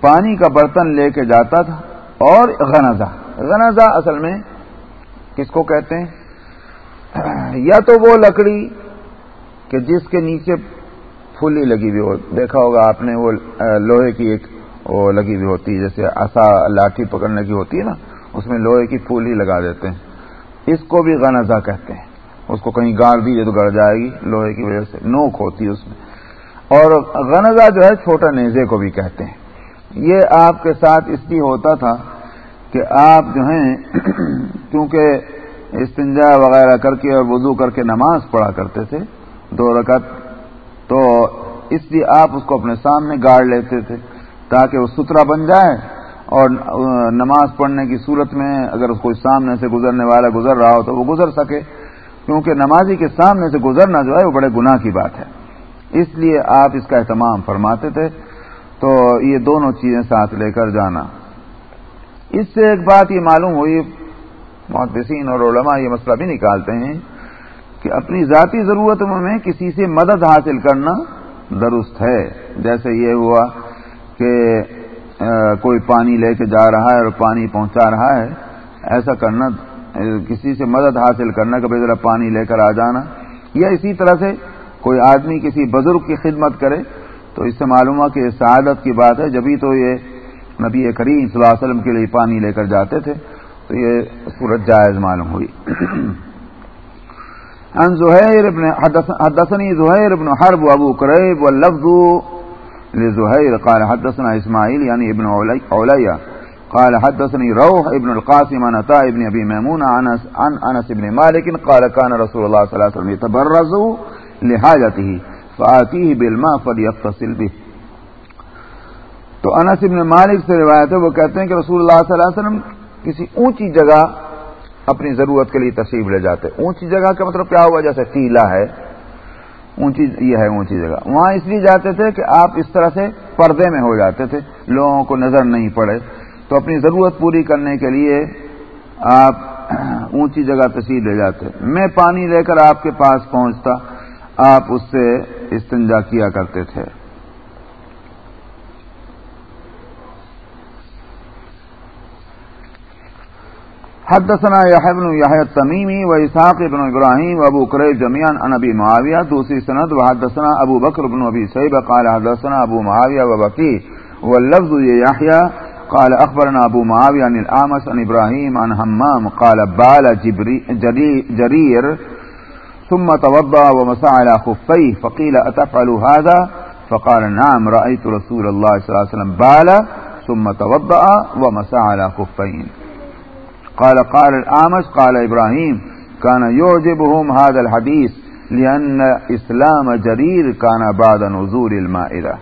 پانی کا برتن لے کے جاتا تھا اور غنزہ۔ غنزہ اصل میں کس کو کہتے ہیں؟ یا تو وہ لکڑی کہ جس کے نیچے پھلی لگی ہوئی ہو دیکھا ہوگا آپ نے وہ لوہے کی ایک وہ لگی ہوئی ہوتی ہے، جیسے آسا لاٹھی پکڑنے کی ہوتی ہے نا، اس میں لوہے کی پھول ہی لگا دیتے ہیں۔ اس کو بھی غنزہ کہتے ہیں۔ اس کو کہیں گاڑ دیجیے تو گڑ جائے گی، لوہے کی وجہ سے نوک ہوتی ہے اس میں۔ اور غنزہ جو ہے چھوٹا نیزے کو بھی کہتے ہیں۔ یہ آپ کے ساتھ اس لیے ہوتا تھا کہ آپ جو ہیں، کیونکہ استنجا وغیرہ کر کے اور وضو کر کے نماز پڑھا کرتے تھے، دو رکعت تو اس لیے آپ اس کو اپنے سامنے گاڑ لیتے تھے تاکہ وہ ستھرا بن جائے اور نماز پڑھنے کی صورت میں اگر کوئی سامنے سے گزرنے والا گزر رہا ہو تو وہ گزر سکے، کیونکہ نمازی کے سامنے سے گزرنا جو ہے وہ بڑے گناہ کی بات ہے۔ اس لیے آپ اس کا اہتمام فرماتے تھے۔ تو یہ دونوں چیزیں ساتھ لے کر جانا۔ اس سے ایک بات یہ معلوم ہوئی، محدثین اور علماء یہ مسئلہ بھی نکالتے ہیں۔ کہ اپنی ذاتی ضرورتوں میں کسی سے مدد حاصل کرنا درست ہے۔ جیسے یہ ہوا کہ کوئی پانی لے کے جا رہا ہے اور پانی پہنچا رہا ہے، ایسا کرنا، کسی سے مدد حاصل کرنا کہ ذرا پانی لے کر آ جانا، یا اسی طرح سے کوئی آدمی کسی بزرگ کی خدمت کرے، تو اس سے معلوم ہوا کہ سعادت کی بات ہے۔ جبھی تو یہ نبی کریم صلی اللہ علیہ وسلم کے لیے پانی لے کر جاتے تھے، تو یہ صورت جائز معلوم ہوئی۔ ان زہیر ابن حدثنی زہیر ابن حرب ابو قریب واللفظ لزہیر قال حدثنا اسماعیل یعنی ابن علیہ قال حدثني روح ابن القاسم عن عطاء ابن ابي ميمون عن انس ابن مالك قال كان رسول الله صلى الله عليه وسلم يتبرز لحاجته فآتيه بالماء فليغتسل به. تو انس ابن مالک سے روایت ہے، وہ کہتے ہیں کہ رسول اللہ صلی اللہ علیہ وسلم کسی اونچی جگہ اپنی ضرورت کے لیے تشریف لے جاتے۔ اونچی جگہ کا مطلب کیا ہوا؟ جیسے ٹیلا ہے، اونچی، یہ ہے اونچی جگہ۔ وہاں اس لیے جاتے تھے کہ آپ اس طرح سے پردے میں ہو جاتے تھے، لوگوں کو نظر نہیں پڑے۔ تو اپنی ضرورت پوری کرنے کے لیے آپ اونچی جگہ تشریف لے جاتے۔ میں پانی لے کر آپ کے پاس پہنچتا، آپ اس سے استنجا کیا کرتے تھے۔ حدثنا يحيى بن يحيى التميمي وإسحاق بن إبراهيم وأبو كريب جميعا عن أبي معاوية دوسري سند، وحدثنا أبو بكر بن أبي سيبة قال حدثنا أبو معاوية وبكي، واللفظ يحيى قال أخبرنا أبو معاوية عن الآمس عن إبراهيم عن همام قال بال جرير، ثم توضأ ومسع على خفيه فقيل أتفعل هذا؟ فقال نعم، رأيت رسول الله صلى الله عليه وسلم بال، ثم توضأ ومسع على خفين قال قال الآمش قال إبراهيم، كان يعجبهم هذا الحديث لأن إسلام جرير كان بعد نزول المائدة.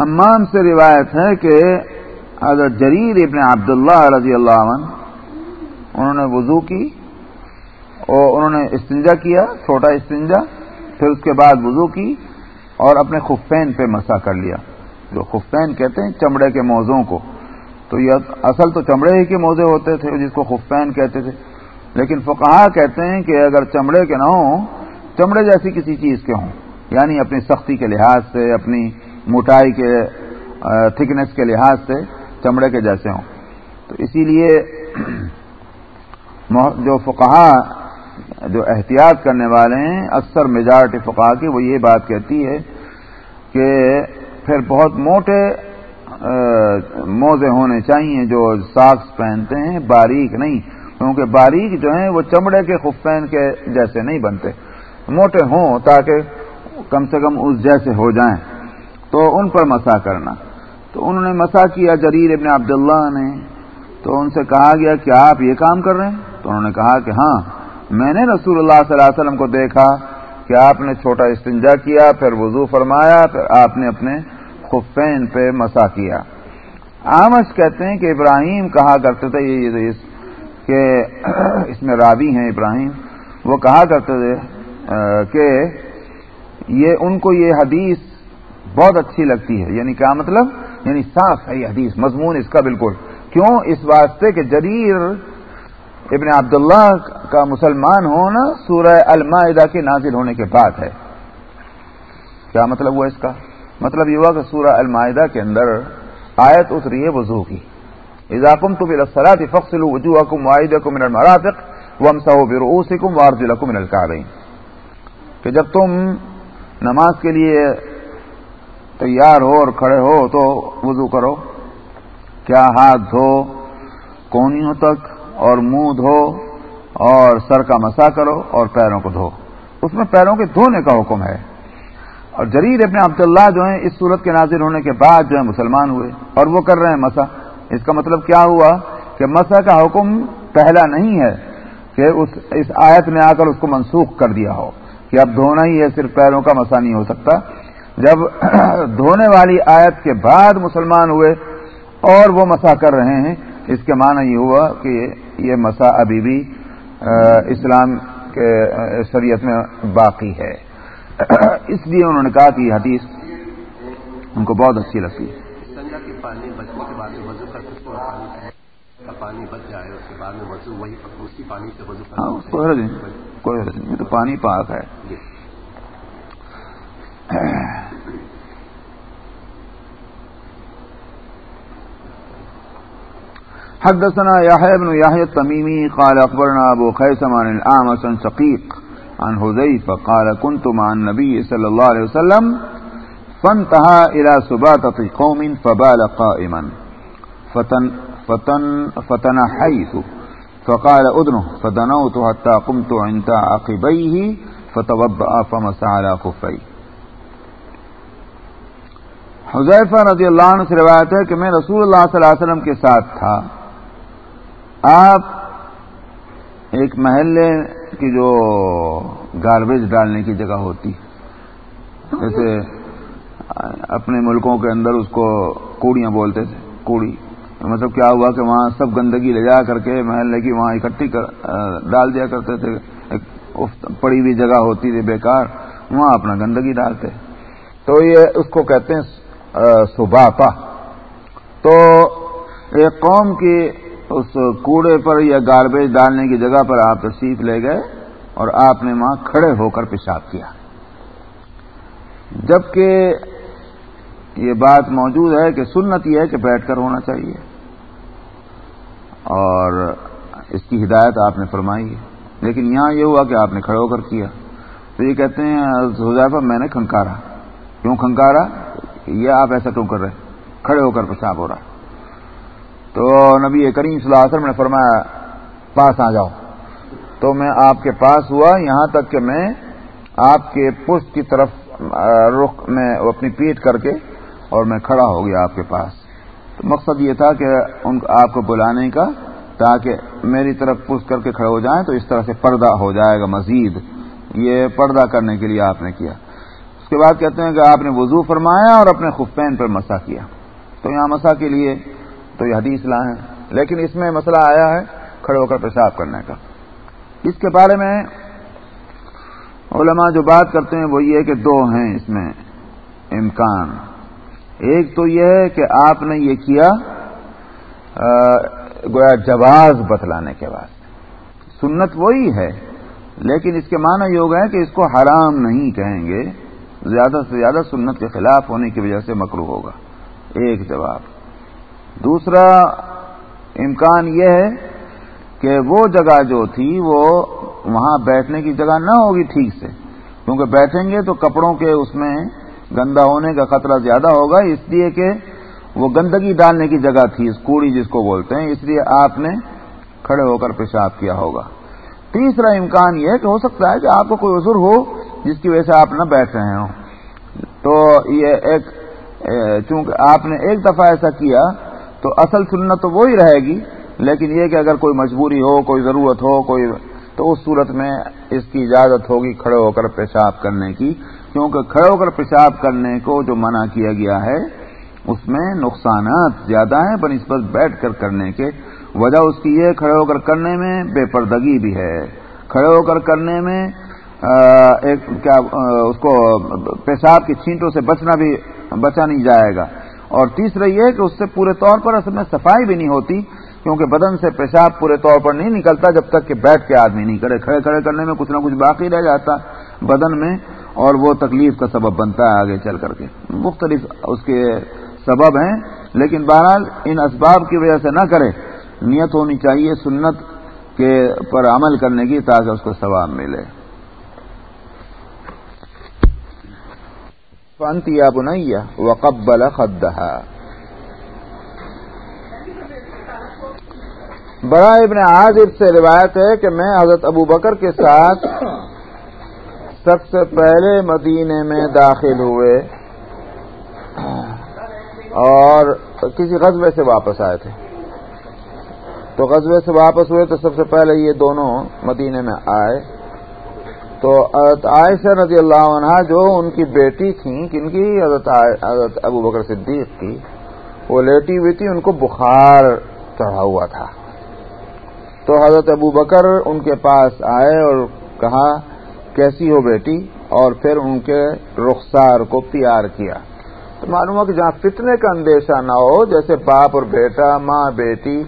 حمام سے روایت ہے کہ حضرت جریر ابن عبداللہ رضی اللہ عنہ، انہوں نے وضو کی اور انہوں نے استنجا کیا، چھوٹا استنجا، پھر اس کے بعد وضو کی اور اپنے خفین پہ مسا کر لیا۔ جو خفین کہتے ہیں چمڑے کے موزوں کو۔ تو یہ اصل تو چمڑے ہی کے موزے ہوتے تھے جس کو خفین کہتے تھے۔ لیکن فقہا کہتے ہیں کہ اگر چمڑے کے نہ ہوں، چمڑے جیسی کسی چیز کے ہوں۔ یعنی اپنی سختی کے لحاظ سے، اپنی موٹائی کے تھکنیس کے لحاظ سے چمڑے کے جیسے ہوں۔ تو اسی لیے جو فقہا جو احتیاط کرنے والے ہیں، اکثر میجارٹی فقہا کی وہ یہ بات کہتی ہے کہ پھر بہت موٹے موزے ہونے چاہیے جو ساکس پہنتے ہیں، باریک نہیں، کیونکہ باریک جو ہیں وہ چمڑے کے خفین کے جیسے نہیں بنتے۔ موٹے ہوں تاکہ کم سے کم اس جیسے ہو جائیں۔ تو ان پر مسا کرنا۔ تو انہوں نے مسا کیا، جریر ابن عبداللہ نے۔ تو ان سے کہا گیا کہ آپ یہ کام کر رہے ہیں؟ تو انہوں نے کہا کہ ہاں میں نے رسول اللہ صلی اللہ علیہ وسلم کو دیکھا۔ کہ آپ نے چھوٹا استنجا کیا، پھر وضو فرمایا، پھر آپ نے اپنے خفین پہ مسا کیا۔ آمش کہتے ہیں کہ ابراہیم کہا کرتے تھے، یہ کہ اس میں رابی ہیں ابراہیم، وہ کہا کرتے تھے کہ یہ ان کو یہ حدیث بہت اچھی لگتی ہے۔ یعنی کیا مطلب؟ یعنی صاف ہے یہ حدیث، مضمون اس کا بالکل۔ کیوں؟ اس واسطے کہ جریر ابن عبداللہ کا مسلمان ہونا سورہ المائدہ کے نازل ہونے کے بعد ہے۔ کیا مطلب ہوا اس کا؟ مطلب یہ ہوا کہ سورہ المائدہ کے اندر آیت اتری ہے وضو کی۔ اضاکم تو برسلاتی فخصل وجوہ کم واحد کو من المرافق وم صحو بروسی کم وارض من الکارئین کہ جب تم نماز کے لیے تیار ہو اور کھڑے ہو تو وضو کرو۔ کیا ہاتھ دھو؟ کونیوں تک؟ اور منہ دھو اور سر کا مسا کرو اور پیروں کو دھو۔ اس میں پیروں کے دھونے کا حکم ہے۔ اور جریر ابن عبداللہ جو ہیں، اس صورت کے نازل ہونے کے بعد جو ہے مسلمان ہوئے اور وہ کر رہے ہیں مسا۔ اس کا مطلب کیا ہوا؟ کہ مسا کا حکم پہلا نہیں ہے کہ اس اس آیت میں آ کر اس کو منسوخ کر دیا ہو، کہ اب دھونا ہی ہے، صرف پیروں کا مسا نہیں ہو سکتا۔ جب دھونے والی آیت کے بعد مسلمان ہوئے اور وہ مسا کر رہے ہیں اس کے معنی یہ ہوا کہ یہ مسا ابھی بھی اسلام کے شریعت میں باقی ہے۔ اس لیے انہوں نے کہا کہ یہ حدیث ان کو بہت اچھی لگتی ہے۔ کوئی نہیں تو پانی پاک ہے۔ حدثنا يحيى بن يحيى التميمي قال أخبرنا أبو خيسم عن الأعمش عن شقيق عن حذيفة قال كنت مع النبي صلى الله عليه وسلم فانتهى إلى سباتة قوم فبال قائما. فتن فتن، فتنحيت. فقال أدنه فدنوت حتى قمت عند عقبيه فتوضأ فمسى على خفيه. حذیفہ رضی اللہ عنہ سے روایت ہے کہ میں رسول اللہ صلی اللہ علیہ وسلم کے ساتھ تھا۔ آپ ایک محلے کی جو گاربیج ڈالنے کی جگہ ہوتی جیسے اپنے ملکوں کے اندر اس کو کوڑیاں بولتے تھے، کوڑی۔ مطلب کیا ہوا کہ وہاں سب گندگی لے جا کر کے محلے کی وہاں اکٹھی ڈال دیا کرتے تھے۔ ایک پڑی ہوئی جگہ ہوتی تھی، بیکار۔ وہاں اپنا گندگی ڈالتے۔ تو یہ اس کو کہتے ہیں سباپا تو ایک قوم کی اس کوڑے پر یا گاربیج ڈالنے کی جگہ پر آپ تشریف لے گئے اور آپ نے وہاں کھڑے ہو کر پیشاب کیا۔ جبکہ یہ بات موجود ہے کہ سنت یہ ہے کہ بیٹھ کر ہونا چاہیے۔ اور اس کی ہدایت آپ نے فرمائی ہے۔ لیکن یہاں یہ ہوا کہ آپ نے کھڑے ہو کر کیا۔ تو یہ کہتے ہیں حضیفہ میں نے کھنکارا۔ کیوں کھنکارا؟ یہ آپ ایسا کیوں کر رہے کھڑے ہو کر پیشاب ہو رہا تو نبی کریم صلی اللہ علیہ وسلم نے فرمایا، پاس آ جاؤ۔ تو میں آپ کے پاس ہوا، یہاں تک کہ میں آپ کے پشت کی طرف رخ میں اپنی پیٹ کر کے اور میں کھڑا ہو گیا آپ کے پاس۔ تو مقصد یہ تھا کہ ان آپ کو بلانے کا، تاکہ میری طرف پوچھ کر کے کھڑے ہو جائیں تو اس طرح سے پردہ ہو جائے گا، مزید۔ یہ پردہ کرنے کے لیے آپ نے کیا۔ اس کے بعد کہتے ہیں کہ آپ نے وضو فرمایا اور اپنے خفین پر مسا کیا۔ تو یہاں مسا کے لیے تو یہ حدیث لائیں لیکن اس میں مسئلہ آیا ہے کھڑے ہو کر پیشاب کرنے کا۔ اس کے بارے میں علماء جو بات کرتے ہیں وہ یہ کہ دو ہیں اس میں امکان۔ ایک تو یہ ہے کہ آپ نے یہ کیا گویا جواز بتلانے کے بعد سنت وہی ہے، لیکن اس کے معنی یہ ہوگا کہ اس کو حرام نہیں کہیں گے۔ زیادہ سے زیادہ سنت کے خلاف ہونے کی وجہ سے مکرو ہوگا۔ ایک جواب۔ دوسرا امکان یہ ہے کہ وہ جگہ جو تھی وہ وہاں بیٹھنے کی جگہ نہ ہوگی ٹھیک سے۔ کیونکہ بیٹھیں گے تو کپڑوں کے اس میں گندا ہونے کا خطرہ زیادہ ہوگا، اس لیے کہ وہ گندگی ڈالنے کی جگہ تھی، اس کوڑی جس کو بولتے ہیں، اس لیے آپ نے کھڑے ہو کر پیشاب کیا ہوگا۔ تیسرا امکان یہ کہ ہو سکتا ہے کہ آپ کو کوئی عذر ہو جس کی وجہ سے آپ نہ بیٹھ رہے ہوں۔ تو یہ ایک، چونکہ آپ نے ایک دفعہ ایسا کیا تو اصل سننا تو وہی رہے گی، لیکن یہ کہ اگر کوئی مجبوری ہو، کوئی ضرورت ہو، کوئی تو اس صورت میں اس کی اجازت ہوگی کھڑے ہو کر پیشاب کرنے کی، کیونکہ کھڑے ہو کر پیشاب کرنے کو جو منع کیا گیا ہے، اس میں نقصانات زیادہ ہیں بنسبت بیٹھ کر کرنے کے۔ وجہ اس کی یہ کھڑے ہو کر کرنے میں بے پردگی بھی ہے۔ کھڑے ہو کر کرنے میں ایک کیا اس کو پیشاب کی چھینٹوں سے بچنا بھی، بچا نہیں جائے گا۔ اور تیسرا یہ کہ اس سے پورے طور پر اصل میں صفائی بھی نہیں ہوتی، کیونکہ بدن سے پیشاب پورے طور پر نہیں نکلتا جب تک کہ بیٹھ کے آدمی نہیں کرے، کھڑے کھڑے کرنے میں کچھ نہ کچھ باقی رہ جاتا بدن میں، اور وہ تکلیف کا سبب بنتا ہے آگے چل کر کے۔ مختلف اس کے سبب ہیں، لیکن بہرحال ان اسباب کی وجہ سے نہ کرے، نیت ہونی چاہیے سنت کے پر عمل کرنے کی تاکہ اس کو ثواب ملے۔ فنتیا بنیا وقبل خدہ بڑا ابن عازب سے روایت ہے کہ میں حضرت ابو بکر کے ساتھ سب سے پہلے مدینے میں داخل ہوئے اور کسی غزبے سے واپس آئے تھے۔ تو غزبے سے واپس ہوئے تو سب سے پہلے یہ دونوں مدینے میں آئے۔ تو عائشہ رضی اللہ عنہ جو ان کی بیٹی تھیں، کن کی؟ حضرت حضرت ابو بکر صدیق کی۔ وہ لیٹی ہوئی تھی، ان کو بخار چڑھا ہوا تھا۔ تو حضرت ابو بکر ان کے پاس آئے اور کہا، کیسی ہو بیٹی؟ اور پھر ان کے رخسار کو پیار کیا۔ تو معلوم ہو کہ جہاں فتنے کا اندیشہ نہ ہو، جیسے باپ اور بیٹا، ماں، بیٹی،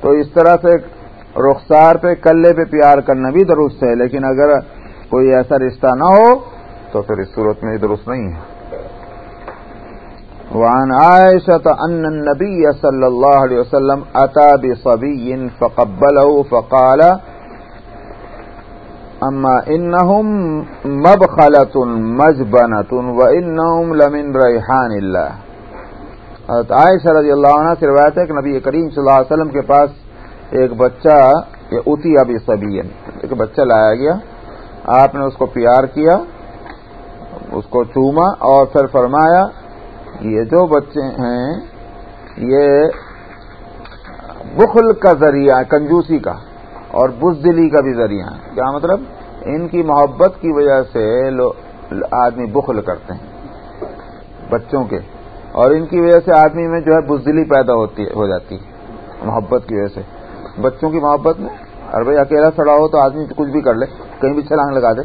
تو اس طرح سے رخسار پہ، کلے پہ پیار کرنا بھی درست ہے۔ لیکن اگر کوئی ایسا رشتہ نہ ہو تو پھر اس صورت میں درست نہیں ہے۔ وعن عائشة أن النبي صلى الله عليه وسلم أتى بصبي فقبله فقال اما انہم مبخلت مجبنت و انہم لمن ریحان اللہ حضرت عائشہ رضی اللہ عنہ سے روایت ہے کہ نبی کریم صلی اللہ علیہ وسلم کے پاس ایک بچہ، یہ اتی ابھی سبھی ایک بچہ لایا گیا۔ آپ نے اس کو پیار کیا، اس کو چوما اور پھر فرمایا، یہ جو بچے ہیں، یہ بخل کا ذریعہ، کنجوسی کا اور بزدلی کا بھی ذریعہ ہے کیا مطلب؟ ان کی محبت کی وجہ سے آدمی بخل کرتے ہیں بچوں کے۔ اور ان کی وجہ سے آدمی میں جو ہے بزدلی پیدا ہوتی، ہو جاتی ہے محبت کی وجہ سے۔ بچوں کی محبت میں اور بھائی اکیلا سڑا ہو تو آدمی کچھ بھی کر لے، کہیں بھی چھلانگ لگا دے۔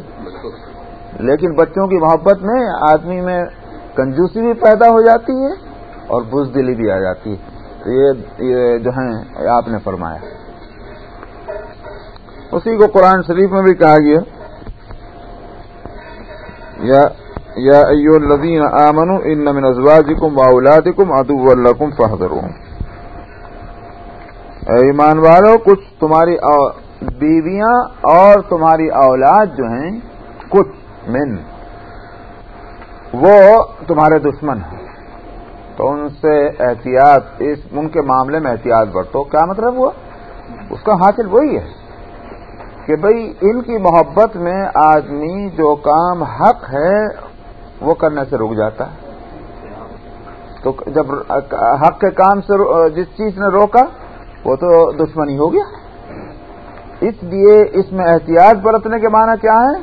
لیکن بچوں کی محبت میں آدمی میں کنجوسی بھی پیدا ہو جاتی ہے اور بزدلی بھی آ جاتی ہے۔ یہ جو ہیں، آپ نے فرمایا۔ اسی کو قرآن شریف میں بھی کہا گیا۔ یا یا ایو الذین آمنوا ان من ازواجکم و عدو لکم فحذرون اے ایمان والو، کچھ تمہاری بیویاں اور تمہاری اولاد جو ہیں، کچھ من، وہ تمہارے دشمن ہیں۔ تو ان سے احتیاط، اس ان کے معاملے میں احتیاط برتو۔ کیا مطلب ہوا؟ اس کا حاصل وہی ہے کہ بھئی ان کی محبت میں آدمی جو کام حق ہے، وہ کرنے سے رک جاتا ہے۔ تو جب حق کے کام سے جس چیز نے روکا وہ تو دشمنی ہو گیا۔ اس لیے اس میں احتیاط برتنے کے معنی کیا ہے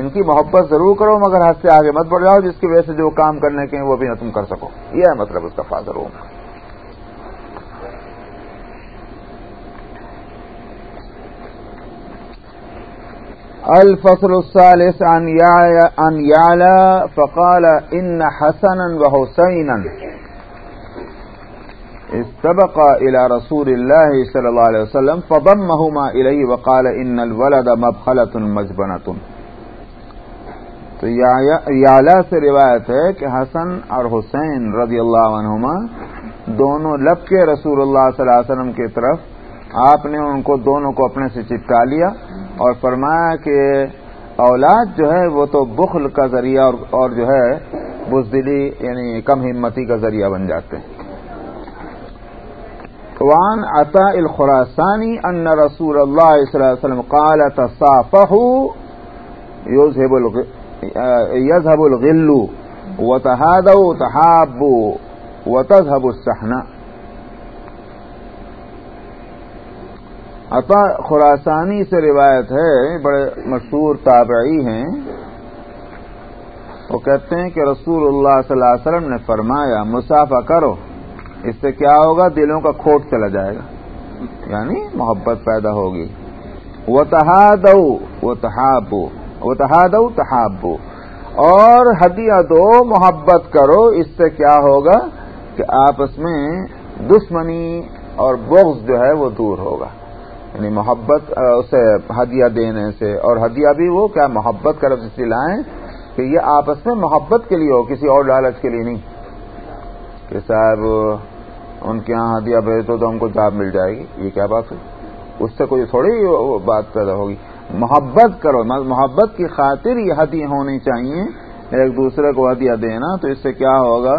ان کی محبت ضرور کرو، مگر ہاتھ سے آگے مت بڑھ جاؤ، جس کی وجہ سے جو کام کرنے کے ہیں وہ بھی نہ تم کر سکو۔ یہ ہے مطلب اس کا فادر ہو الفصل الثالث عن يعلى فقال ان حسنا وحسينا استبقى الى رسول الله صلى الله عليه وسلم فضمهما اليه وقال ان الولد مبخله مجبنه تو یالا سے روایت ہے کہ حسن اور حسین رضی اللہ عنہما دونوں لب کے رسول اللہ صلی اللہ علیہ وسلم کی طرف آپ نے ان کو دونوں کو اپنے سے چپکا لیا اور فرمایا کہ اولاد جو ہے وہ تو بخل کا ذریعہ اور جو ہے بزدلی یعنی کم ہمتی کا ذریعہ بن جاتے ہیں۔ وان عطا الخراسانی ان رسول اللہ صلی اللہ علیہ وسلم قال تصافحوا يذهب يذهب الغل وتهادوا تحابوا وتذهب السحنة عطا خراسانی سے روایت ہے، بڑے مشہور تابعی ہیں۔ وہ کہتے ہیں کہ رسول اللہ صلی اللہ علیہ وسلم نے فرمایا، مسافہ کرو۔ اس سے کیا ہوگا؟ دلوں کا کھوٹ چلا جائے گا۔ یعنی محبت پیدا ہوگی۔ وہ تحاد وہ تحابو وہ تحادو تحابو اور ہدیہ دو، محبت کرو۔ اس سے کیا ہوگا کہ آپس میں دشمنی اور بغض جو ہے وہ دور ہوگا۔ یعنی محبت اسے ہدیہ دینے سے۔ اور ہدیہ بھی وہ کیا محبت کر اس لائیں کہ یہ آپس میں محبت کے لیے ہو، کسی اور لالچ کے لیے نہیں۔ کہ صاحب ان کے یہاں ہدیہ بھیج دو تو ہم کو جاب مل جائے گی۔ یہ کیا بات ہوئی؟ اس سے کوئی تھوڑی بات پیدا ہوگی۔ محبت کرو مطلب محبت کی خاطر یہ ہدیہ ہونی چاہیے، ایک دوسرے کو ہدیہ دینا، تو اس سے کیا ہوگا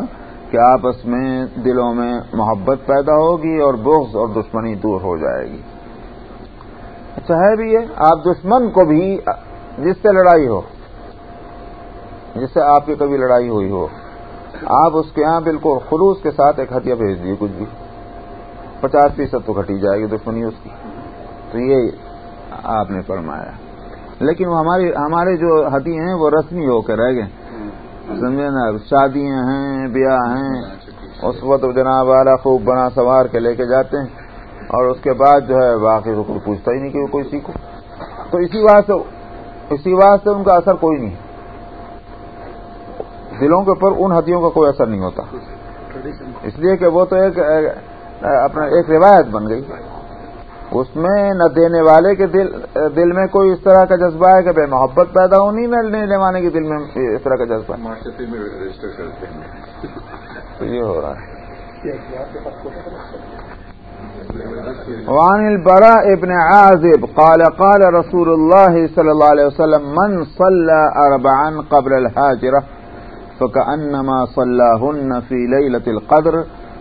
کہ آپس میں دلوں میں محبت پیدا ہوگی اور بغض اور دشمنی دور ہو جائے گی۔ اچھا ہے بھی یہ۔ آپ دشمن کو بھی جس سے لڑائی ہو، جس سے آپ کی کبھی لڑائی ہوئی ہو آپ اس کے یہاں بالکل خلوص کے ساتھ ایک ہتھیار بھیج دیے کچھ بھی۔ پچاس فیصد تو گھٹی جائے گی دشمنی اس کی۔ تو یہ آپ نے فرمایا۔ لیکن وہ ہماری ہمارے جو ہتھی ہیں وہ رسمی ہو کے رہ گئے۔ سمجھے نا؟ شادیاں ہیں، بیاہ ہیں۔ اس وقت جناب والا خوب بنا سوار کے لے کے جاتے ہیں۔ اور اس کے بعد جو ہے باقی کوئی پوچھتا ہی نہیں کہ وہ کوئی سیکھو۔ تو اسی بات سے اسی بات سے ان کا اثر کوئی نہیں۔ دلوں کے اوپر ان ہدیوں کا کوئی اثر نہیں ہوتا۔ اس لیے کہ وہ تو ایک اپنا ایک روایت بن گئی۔ اس میں نہ دینے والے کے دل دل میں کوئی اس طرح کا جذبہ ہے کہ بے محبت پیدا ہونی نہ لینے والے کے دل میں اس طرح کا جذبہ۔ تو یہ ہو رہا ہے۔ وعن البراء ابن عازب قال قال رسول الله صلى الله عليه وسلم من صلى أربعا قبل الهاجرة فكأنما صلاهن في ليلة القدر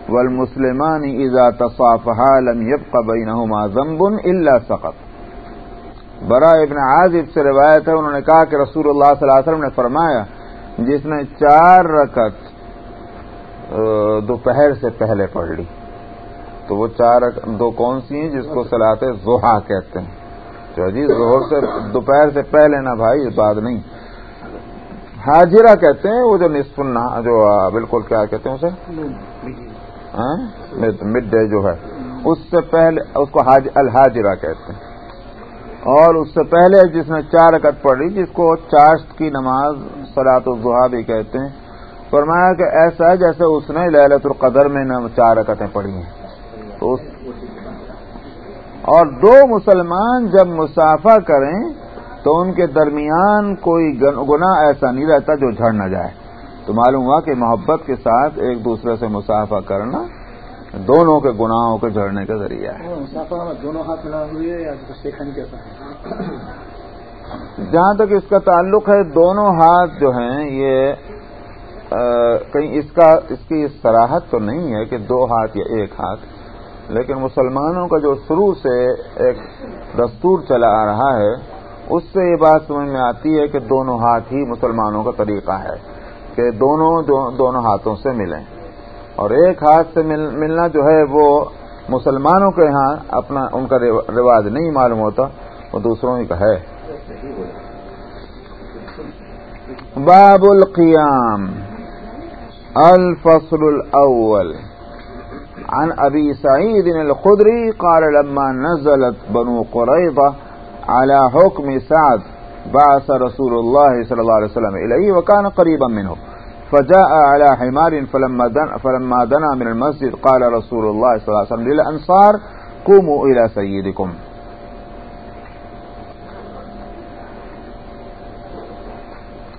والمسلمان اذا تصافحا لم يبق بينهما ذنب الا سقط. برا ابن عازب سے روایت ہے، انہوں نے کہا کہ رسول اللہ صلی اللہ علیہ وسلم نے فرمایا، جس نے چار رکعت دوپہر سے پہلے پڑھ لی، تو وہ چار دو کون سی ہیں جس کو سلاتے زحا کہتے ہیں؟ تو جی زہر سے، دوپہر سے پہلے نا بھائی بات نہیں۔ حاجرہ کہتے ہیں، وہ جو نصف جو بالکل کیا کہتے ہیں اسے؟ ہاں؟ مڈ ڈے جو ہے۔ اس سے پہلے، اس کو الحاجرہ کہتے ہیں۔ اور اس سے پہلے جس نے چار رکعت پڑھی جس کو چاشت کی نماز سلاط الضحا بھی کہتے ہیں۔ فرمایا کہ ایسا ہے جیسے اس نے للت القدر میں چار رکعتیں پڑھی ہیں۔ تو اس اور دو مسلمان جب مسافہ کریں تو ان کے درمیان کوئی گناہ ایسا نہیں رہتا جو جھڑ نہ جائے۔ تو معلوم ہوا کہ محبت کے ساتھ ایک دوسرے سے مسافہ کرنا دونوں کے گناہوں کے جھڑنے کا ذریعہ ہے۔ دونوں ہاتھ ہوئے جہاں تک اس کا تعلق ہے دونوں ہاتھ جو ہیں یہ کہیں اس کا اس کی سراہد تو نہیں ہے کہ دو ہاتھ یا ایک ہاتھ لیکن مسلمانوں کا جو شروع سے ایک دستور چلا آ رہا ہے اس سے یہ بات سمجھ میں آتی ہے کہ دونوں ہاتھ ہی مسلمانوں کا طریقہ ہے کہ دونوں دونوں ہاتھوں سے ملیں اور ایک ہاتھ سے ملنا جو ہے وہ مسلمانوں کے ہاں اپنا ان کا رواج نہیں معلوم ہوتا، وہ دوسروں ہی کا ہے۔ باب القیام۔ الفصل الاول۔ عن ابي سعيد الخدري قال لما نزلت بنو قريظه على حكم سعد بعث رسول الله صلى الله عليه وسلم اليه وكان قريبا منه فجاء على حمار فلما دنا, فلما دنا من المسجد قال رسول الله صلى الله عليه وسلم للانصار قوموا الى سيدكم.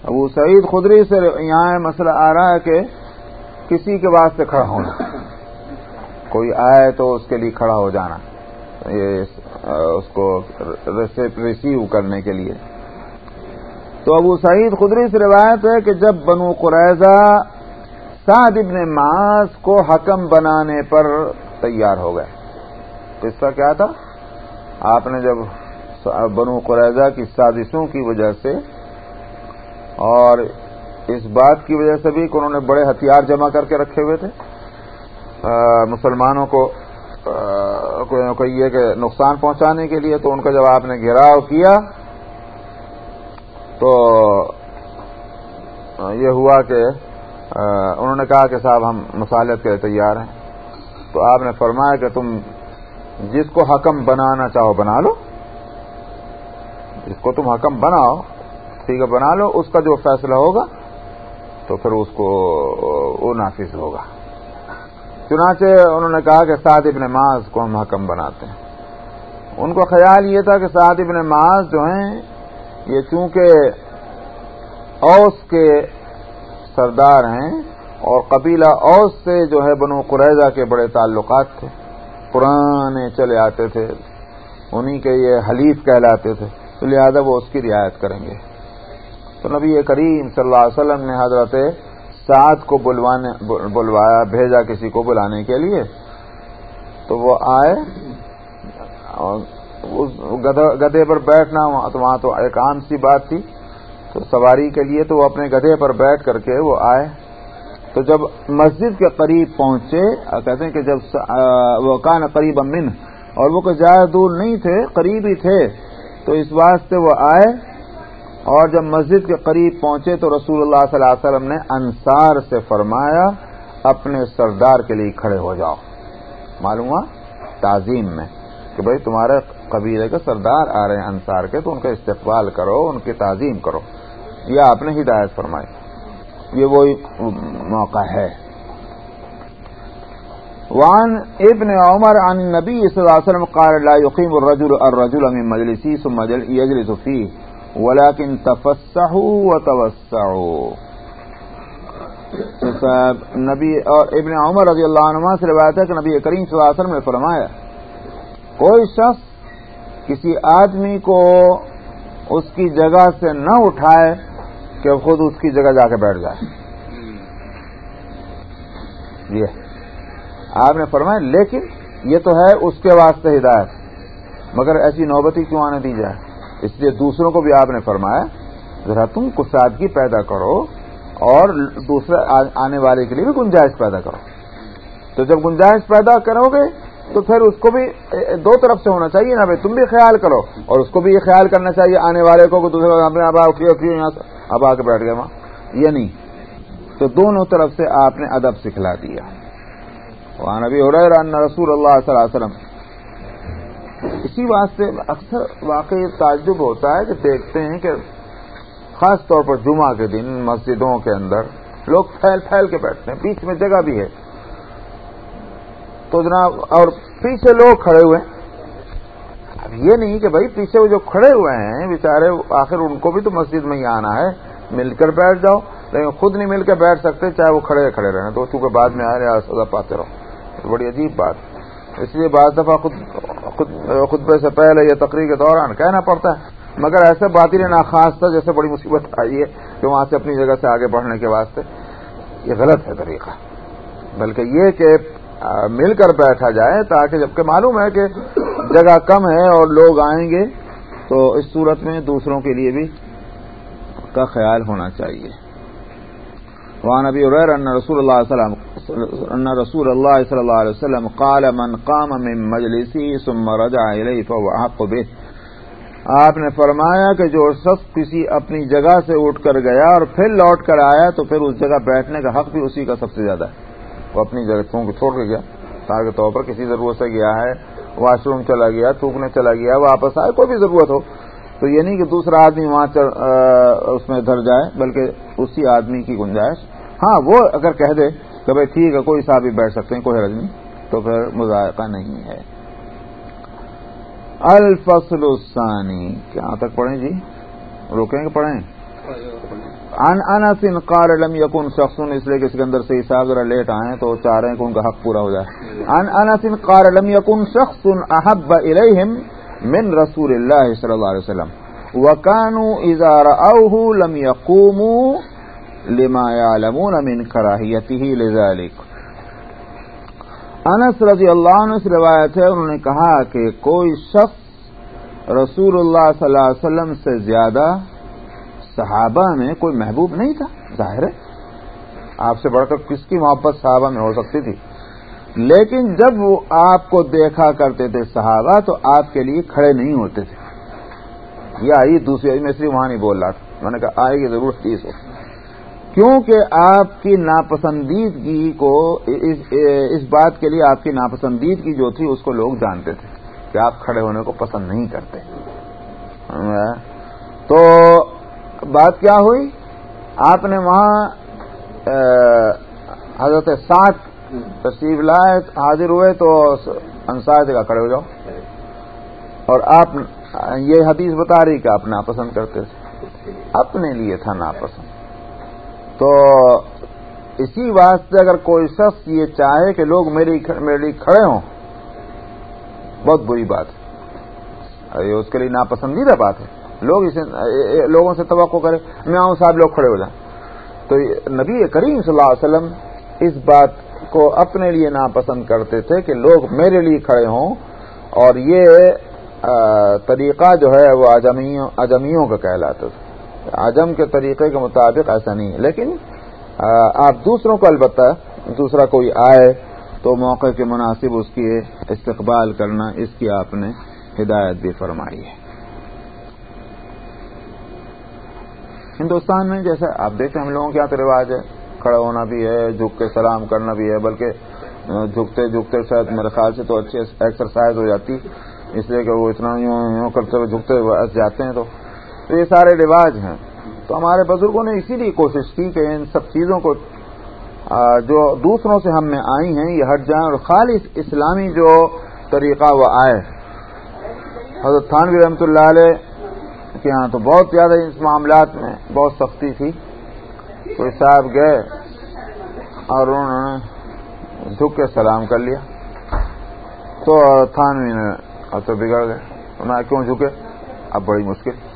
ابو سعید خدری سے یہاں مسئلہ آ رہا ہے کہ کسی کے واسطے کھڑا ہونا۔ کوئی آئے تو اس کے لیے کھڑا ہو جانا۔ یہ اس کو ریسیو کرنے کے لیے۔ تو ابو سعید خدری سے روایت ہے کہ جب بنو قریضہ سعد ابن ماس کو حکم بنانے پر تیار ہو گئے۔ قصہ کیا تھا؟ آپ نے جب بنو قریضہ کی سازشوں کی وجہ سے اور اس بات کی وجہ سے بھی کہ انہوں نے بڑے ہتھیار جمع کر کے رکھے ہوئے تھے مسلمانوں کو یہ کہ نقصان پہنچانے کے لیے تو ان کا جب آپ نے گھیراؤ کیا، تو یہ ہوا کہ انہوں نے کہا کہ صاحب ہم مصالحت کے لیے تیار ہیں۔ تو آپ نے فرمایا کہ تم جس کو حکم بنانا چاہو بنا لو۔ جس کو تم حکم بناؤ، ٹھیک ہے، بنا لو، اس کا جو فیصلہ ہوگا تو پھر اس کو، وہ نافذ ہوگا۔ چنانچہ انہوں نے کہا کہ سعد ابن ماز کو ہم حکم بناتے ہیں۔ ان کو خیال یہ تھا کہ سعد ابن ماز جو ہیں، یہ چونکہ اوس کے سردار ہیں اور قبیلہ اوس سے جو ہے بنو قریضہ کے بڑے تعلقات تھے۔ پرانے چلے آتے تھے، انہی کے یہ حلیف کہلاتے تھے۔ تو لہذا وہ اس کی رعایت کریں گے۔ تو نبی کریم صلی اللہ علیہ وسلم نے حضرت سعد کو بلوانے، بلوایا، بھیجا کسی کو بلانے کے لیے، تو وہ آئے گدھے پر بیٹھنا تو، وہاں تو ایک عام سی بات تھی، تو سواری کے لیے تو وہ اپنے گدھے پر بیٹھ کر کے وہ آئے۔ تو جب مسجد کے قریب پہنچے کہتے ہیں کہ جب وہ کان قریب امن اور وہ کوئی زیادہ دور نہیں تھے، قریب ہی تھے، تو اس واسطے وہ آئے۔ اور جب مسجد کے قریب پہنچے تو رسول اللہ صلی اللہ علیہ وسلم نے انصار سے فرمایا، اپنے سردار کے لیے کھڑے ہو جاؤ۔ معلوم ہوا؟ تعظیم میں۔ کہ بھائی، تمہارے قبیلے کے سردار آ رہے ہیں انصار کے، تو ان کا استقبال کرو، ان کی تعظیم کرو۔ یہ آپ نے ہدایت فرمائی۔ یہ وہی موقع ہے۔ وان ابن عمر عن نبی صلی اللہ علیہ وسلم قال، لا يقيم الرجل الرجل من مجلسه ثم يجلس فيه۔ ولیکن تفسحوا و نبی اور ابن عمر رضی اللہ عنہ سے روایت ہے کہ نبی کریم صلی اللہ علیہ وسلم نے فرمایا، کوئی شخص کسی آدمی کو اس کی جگہ سے نہ اٹھائے کہ خود اس کی جگہ جا کے بیٹھ جائے۔ یہ آپ نے فرمایا، لیکن یہ تو ہے اس کے واسطے ہدایت، مگر ایسی نوبتی کیوں آنے دی جائے؟ اس لیے دوسروں کو بھی آپ نے فرمایا ذرا تم کسادگی پیدا کرو اور دوسرے آنے والے کے لیے بھی گنجائش پیدا کرو۔ تو جب گنجائش پیدا کرو گے تو پھر اس کو بھی دو طرف سے ہونا چاہیے نا بھائی، تم بھی خیال کرو اور اس کو بھی یہ خیال کرنا چاہیے آنے والے کو دوسرے اب اب آ کے بیٹھ گئے وہاں۔ یہ نہیں۔ تو دونوں طرف سے آپ نے ادب سکھلا دیا۔ وہاں نبی ہو رہے رسول اللہ صلی اللہ علیہ وسلم اسی واسطے اکثر واقعی تعجب ہوتا ہے کہ دیکھتے ہیں کہ خاص طور پر جمعہ کے دن مسجدوں کے اندر لوگ پھیل پھیل کے بیٹھتے ہیں، بیچ میں جگہ بھی ہے۔ تو جناب، اور پیچھے لوگ کھڑے ہوئے اب یہ نہیں کہ بھائی پیچھے وہ جو کھڑے ہوئے ہیں، بیچارے آخر ان کو بھی تو مسجد میں ہی آنا ہے۔ مل کر بیٹھ جاؤ۔ لیکن خود نہیں مل کے بیٹھ سکتے، چاہے وہ کھڑے کھڑے رہیں۔ تو چونکہ بعد میں آ رہے سزا پاتے رہو۔ بڑی عجیب بات۔ اس لیے بعض دفعہ خود خطبے سے پہلے یا تقریر کے دوران کہنا پڑتا ہے، مگر ایسے بات ہی ناخاص تھا جیسے بڑی مصیبت آئی ہے کہ وہاں سے اپنی جگہ سے آگے بڑھنے کے واسطے یہ غلط ہے طریقہ۔ بلکہ یہ کہ مل کر بیٹھا جائے تاکہ جبکہ معلوم ہے کہ جگہ کم ہے اور لوگ آئیں گے، تو اس صورت میں دوسروں کے لیے بھی کا خیال ہونا چاہیے۔ وعن ابي هريره ان رسول الله صلى الله عليه وسلم ان رسول الله صلى الله عليه وسلم قال من قام من مجلسه ثم رجع اليه فهو حق به۔ آپ نے فرمایا کہ جو شخص کسی اپنی جگہ سے اٹھ کر گیا اور پھر لوٹ کر آیا تو پھر اس جگہ بیٹھنے کا حق بھی اسی کا سب سے زیادہ ہے۔ وہ اپنی جگہ چونکہ چھوڑ کے گیا۔ مثال کے طور پر کسی ضرورت سے گیا ہے، واش روم چلا گیا، تھوکنے چلا گیا، واپس آئے، کوئی بھی ضرورت ہو۔ تو یہ نہیں کہ دوسرا آدمی وہاں اس میں دھر جائے، بلکہ اسی آدمی کی گنجائش۔ ہاں وہ اگر کہہ دے کہ بھائی ٹھیک ہے، کوئی صاحب بھی بیٹھ سکتے ہیں، کوئی حرج نہیں۔ تو پھر مذائقہ نہیں ہے۔ الفصل الثانی۔ کہاں تک پڑھیں جی؟ روکیں گے پڑھیں؟ ان انس قال لم يكن شخص، اس لیے کہ سکندر سے صاحب ذرا لیٹ آئے تو چاہ رہے ہیں کہ ان کا حق پورا ہو جائے۔ ان انس قال لم يكن شخص احب اليهم من رسول الله صلی اللہ علیہ وسلم۔ وكانوا اذا راوه لم يقوموا لما يعلمون من كراهيته لذلك. انس رضی اللہ عنہ سے روایت ہے، انہوں نے کہا کہ کوئی شخص رسول اللہ صلی اللہ علیہ وسلم سے زیادہ صحابہ میں کوئی محبوب نہیں تھا، ظاہر ہے۔ آپ سے بڑھ کر کس کی محبت صحابہ میں ہو سکتی تھی؟ لیکن جب وہ آپ کو دیکھا کرتے تھے صحابہ، تو آپ کے لیے کھڑے نہیں ہوتے تھے۔ یہ آئی، دوسری میں صرف وہاں نہیں بول رہا تھا۔ میں نے کہا، آئے گی ضرور تیس ہو۔ کیونکہ آپ کی ناپسندیدگی کو اس بات کے لیے آپ کی ناپسندیدگی جو تھی اس کو لوگ جانتے تھے کہ آپ کھڑے ہونے کو پسند نہیں کرتے۔ تو بات کیا ہوئی؟ آپ نے وہاں حضرت ساٹھ تشریف لائے، حاضر ہوئے تو انصار جگہ کھڑے ہو جاؤ۔ اور آپ، یہ حدیث بتا رہی کہ آپ ناپسند کرتے تھے۔ اپنے لیے تھا ناپسند۔ تو اسی واسطے اگر کوئی شخص یہ چاہے کہ لوگ میرے لیے کھڑے ہوں، بہت بری بات ہے۔ یہ اس کے لیے ناپسندیدہ بات ہے۔ لوگ اسے لوگوں سے توقع کرے میں آؤں، صاحب لوگ کھڑے ہو جائیں۔ تو نبی کریم صلی اللہ علیہ وسلم اس بات کو اپنے لیے ناپسند کرتے تھے کہ لوگ میرے لیے کھڑے ہوں۔ اور یہ طریقہ جو ہے، وہ اجمیوں کا کہلاتا تھا۔ اجم کے طریقے کے مطابق ایسا نہیں ہے۔ لیکن آپ دوسروں کو البتہ دوسرا کوئی آئے تو موقع کے مناسب اس کی استقبال کرنا، اس کی آپ نے ہدایت بھی فرمائی ہے۔ ہندوستان میں جیسے آپ دیکھیں، ہم لوگوں کے یہاں تو رواج ہے، کھڑا ہونا بھی ہے، جھک کے سلام کرنا بھی ہے، بلکہ جھکتے جھکتے شاید میرے خیال سے تو اچھی ایکسرسائز ہو جاتی، اس لیے کہ وہ اتنا یوں یوں کرتے ہوئے جھکتے ہوئے جاتے ہیں تو تو یہ سارے رواج ہیں۔ تو ہمارے بزرگوں نے اسی لیے کوشش کی کہ ان سب چیزوں کو جو دوسروں سے ہم میں آئی ہیں، یہ ہٹ جائیں اور خالص اسلامی جو طریقہ وہ آئے۔ حضرت تھانوی رحمۃ اللہ علیہ کے ہاں تو بہت زیادہ اس معاملات میں بہت سختی تھی۔ کوئی صاحب گئے اور انہوں نے جھک کے سلام کر لیا۔ تو تھانوی نے تو بگڑ گئے۔ انہوں نے کیوں جھکے؟ اب بڑی مشکل۔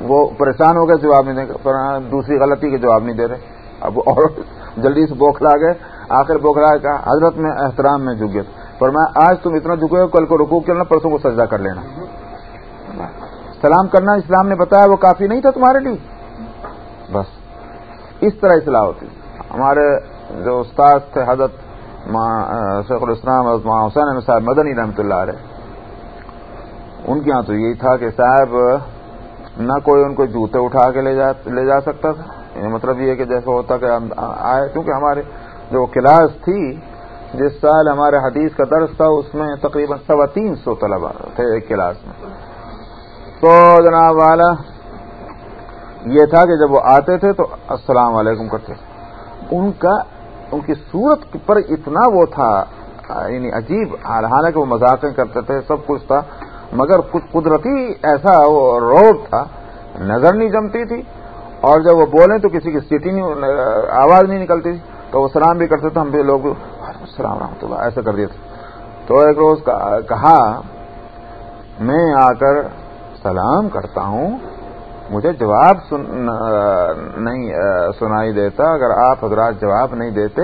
وہ پریشان ہو گئے، جواب نہیں دے ہاں، دوسری غلطی کے جواب نہیں دے رہے۔ اب اور جلدی سے بوکھلا گئے۔ آخر بوکھلا کہا، حضرت میں احترام میں جھک گئے۔ پر میں، آج تم اتنا جھکے ہو، کل کو رکو کرنا پرسوں کو سجدہ کر لینا۔ سلام کرنا اسلام نے بتایا، وہ کافی نہیں تھا تمہارے لیے۔ بس، اس طرح اصلاح ہوتی۔ ہمارے جو استاد تھے، حضرت شیخ الاسلام حسین صاحب مدنی رحمۃ اللہ علیہ، ان کے یہاں تو یہی تھا کہ صاحب نہ کوئی ان کو جوتے اٹھا کے لے جا لے جا سکتا تھا۔ یعنی مطلب یہ کہ جیسے ہوتا کہ آئے، کیونکہ ہمارے جو کلاس تھی، جس سال ہمارے حدیث کا درس تھا، اس میں تقریباً سوا تین سو طلبا تھے ایک کلاس میں۔ تو جناب والا، یہ تھا کہ جب وہ آتے تھے تو السلام علیکم کرتے تھے۔ ان کا، ان کی صورت پر اتنا وہ تھا یعنی عجیب حالانکہ وہ مذاقیں کرتے تھے، سب کچھ تھا۔ مگر کچھ قدرتی ایسا وہ روڈ تھا، نظر نہیں جمتی تھی، اور جب وہ بولیں تو کسی کی سیٹی نہیں، آواز نہیں نکلتی تھی، تو وہ سلام بھی کرتے تھے، ہم بھی لوگ السلام رحمۃ اللہ، ایسا کر دیے تھے۔ تو ایک روز کہا، میں آ کر سلام کرتا ہوں، مجھے جواب سن نہیں، سنائی دیتا، اگر آپ حضرات جواب نہیں دیتے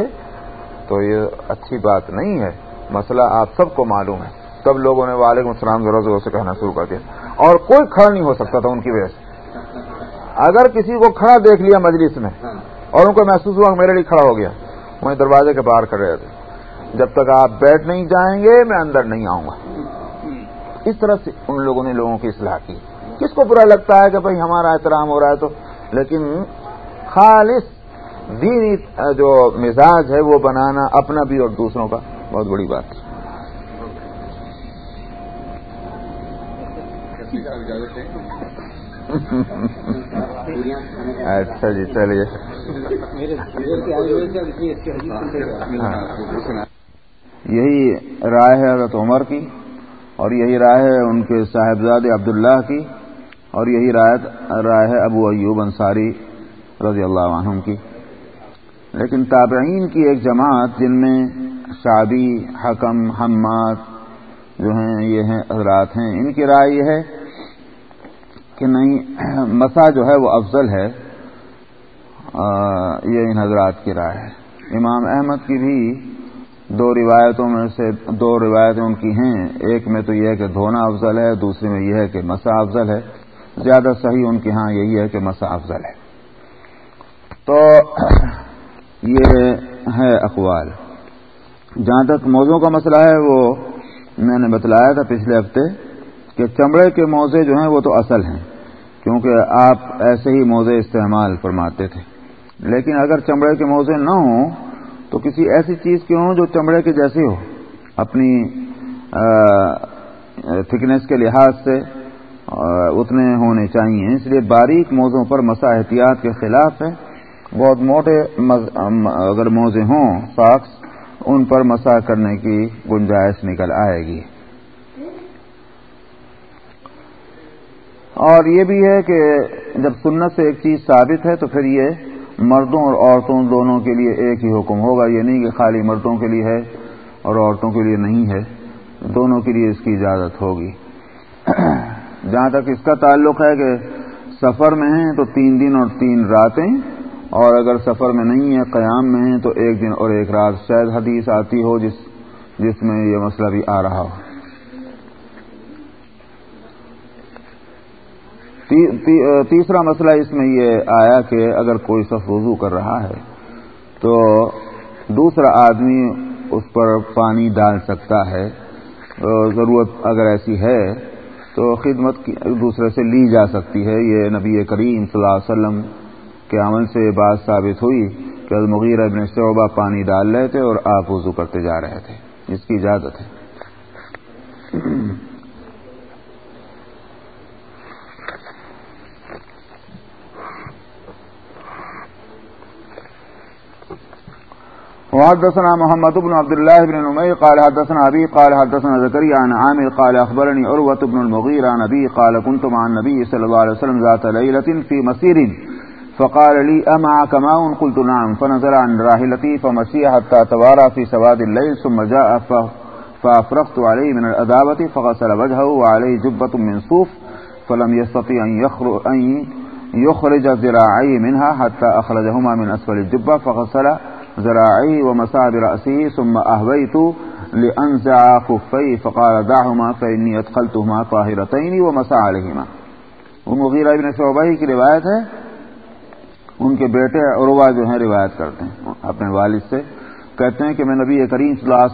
تو یہ اچھی بات نہیں ہے، مسئلہ آپ سب کو معلوم ہے۔ سب لوگوں نے وعلیکم السلام ضرور ضرور سے کہنا شروع کر دیا۔ اور کوئی کھڑا نہیں ہو سکتا تھا ان کی وجہ سے۔ اگر کسی کو کھڑا دیکھ لیا مجلس میں اور ان کو محسوس ہوا میرے لیے کھڑا ہو گیا وہیں دروازے کے باہر کھڑے رہے تھے جب تک آپ بیٹھ نہیں جائیں گے، میں اندر نہیں آؤں گا۔ اس طرح سے ان لوگوں نے لوگوں کی اصلاح کی۔ کس کو برا لگتا ہے کہ بھائی ہمارا احترام ہو رہا ہے تو؟ لیکن خالص دینی جو مزاج ہے وہ بنانا اپنا بھی اور دوسروں کا بہت بڑی بات ہے۔ اچھا جی چلیے۔ یہی رائے ہے حضرت عمر کی، اور یہی رائے ہے ان کے صاحبزاد عبداللہ کی، اور یہی رائے رائے ہے ابو ایوب انصاری رضی اللہ عنہ کی۔ لیکن تابعین کی ایک جماعت جن میں شادی، حکم، حماد جو ہیں، یہ ہیں، حضرات ہیں، ان کی رائے یہ ہے کہ نہیں، مسا جو ہے وہ افضل ہے یہ ان حضرات کی رائے ہے۔ امام احمد کی بھی دو روایتوں میں سے دو روایتیں ان کی ہیں۔ ایک میں تو یہ ہے کہ دھونا افضل ہے، دوسری میں یہ ہے کہ مسا افضل ہے۔ زیادہ صحیح ان کے ہاں یہی ہے کہ مسا افضل ہے۔ تو یہ ہے اقوال۔ جہاں تک موضوع کا مسئلہ ہے، وہ میں نے بتلایا تھا پچھلے ہفتے کہ چمڑے کے موزے جو ہیں وہ تو اصل ہیں۔ کیونکہ آپ ایسے ہی موزے استعمال فرماتے تھے۔ لیکن اگر چمڑے کے موزے نہ ہوں، تو کسی ایسی چیز کے ہوں جو چمڑے کے جیسی ہو۔ اپنی تھکنیس کے لحاظ سے اتنے ہونے چاہیے۔ اس لیے باریک موزوں پر مسا احتیاط کے خلاف ہے۔ بہت موٹے اگر موزے ہوں ساکس ان پر مسا کرنے کی گنجائش نکل آئے گی۔ اور یہ بھی ہے کہ جب سنت سے ایک چیز ثابت ہے تو پھر یہ مردوں اور عورتوں دونوں کے لیے ایک ہی حکم ہوگا۔ یہ نہیں کہ خالی مردوں کے لیے ہے اور عورتوں کے لیے نہیں ہے۔ دونوں کے لیے اس کی اجازت ہوگی۔ جہاں تک اس کا تعلق ہے کہ سفر میں ہیں تو تین دن اور تین راتیں، اور اگر سفر میں نہیں ہے قیام میں ہیں تو ایک دن اور ایک رات۔ شاید حدیث آتی ہو جس جس میں یہ مسئلہ بھی آ رہا ہو۔ تیسرا مسئلہ اس میں یہ آیا کہ اگر کوئی شخص وضو کر رہا ہے تو دوسرا آدمی اس پر پانی ڈال سکتا ہے ضرورت اگر ایسی ہے تو خدمت دوسرے سے لی جا سکتی ہے۔ یہ نبی کریم صلی اللہ علیہ وسلم کے عمل سے بات ثابت ہوئی کہ المغیر ابن شعبہ پانی ڈال رہے تھے اور آپ وضو کرتے جا رہے تھے۔ اس کی اجازت ہے۔ وحدثنا محمد بن عبد الله بن نمير قال حدثنا أبي قال حدثنا زكريا عن عامر قال أخبرني عروة بن المغير عن أبي قال كنت مع النبي صلى الله عليه وسلم ذات ليلة في مسير. فقال لي أمعك ماء قلت نعم. فنزل عن راحلتي فمشي حتى توارى في سواد الليل ثم جاء فأفرقت عليه من الأدابة فغسل وجهه وعليه جبة من صوف. فلم يستطيع أن يخرج ذراعي منها حتى أخرجهما من أسفل الجبة فغسل ذراعي ومساب رأسي ثم أهويت لأنزع خفي فقال دعهما فإني أدخلتهما طاهرتين ومسا عليهما وہ مغیرہ ابن شعبہ کی روایت ہے۔ ان کے بیٹے عروہ جو ہیں روایت کرتے ہیں اپنے والد سے۔ کہتے ہیں کہ میں نبی کریم صلی اللہ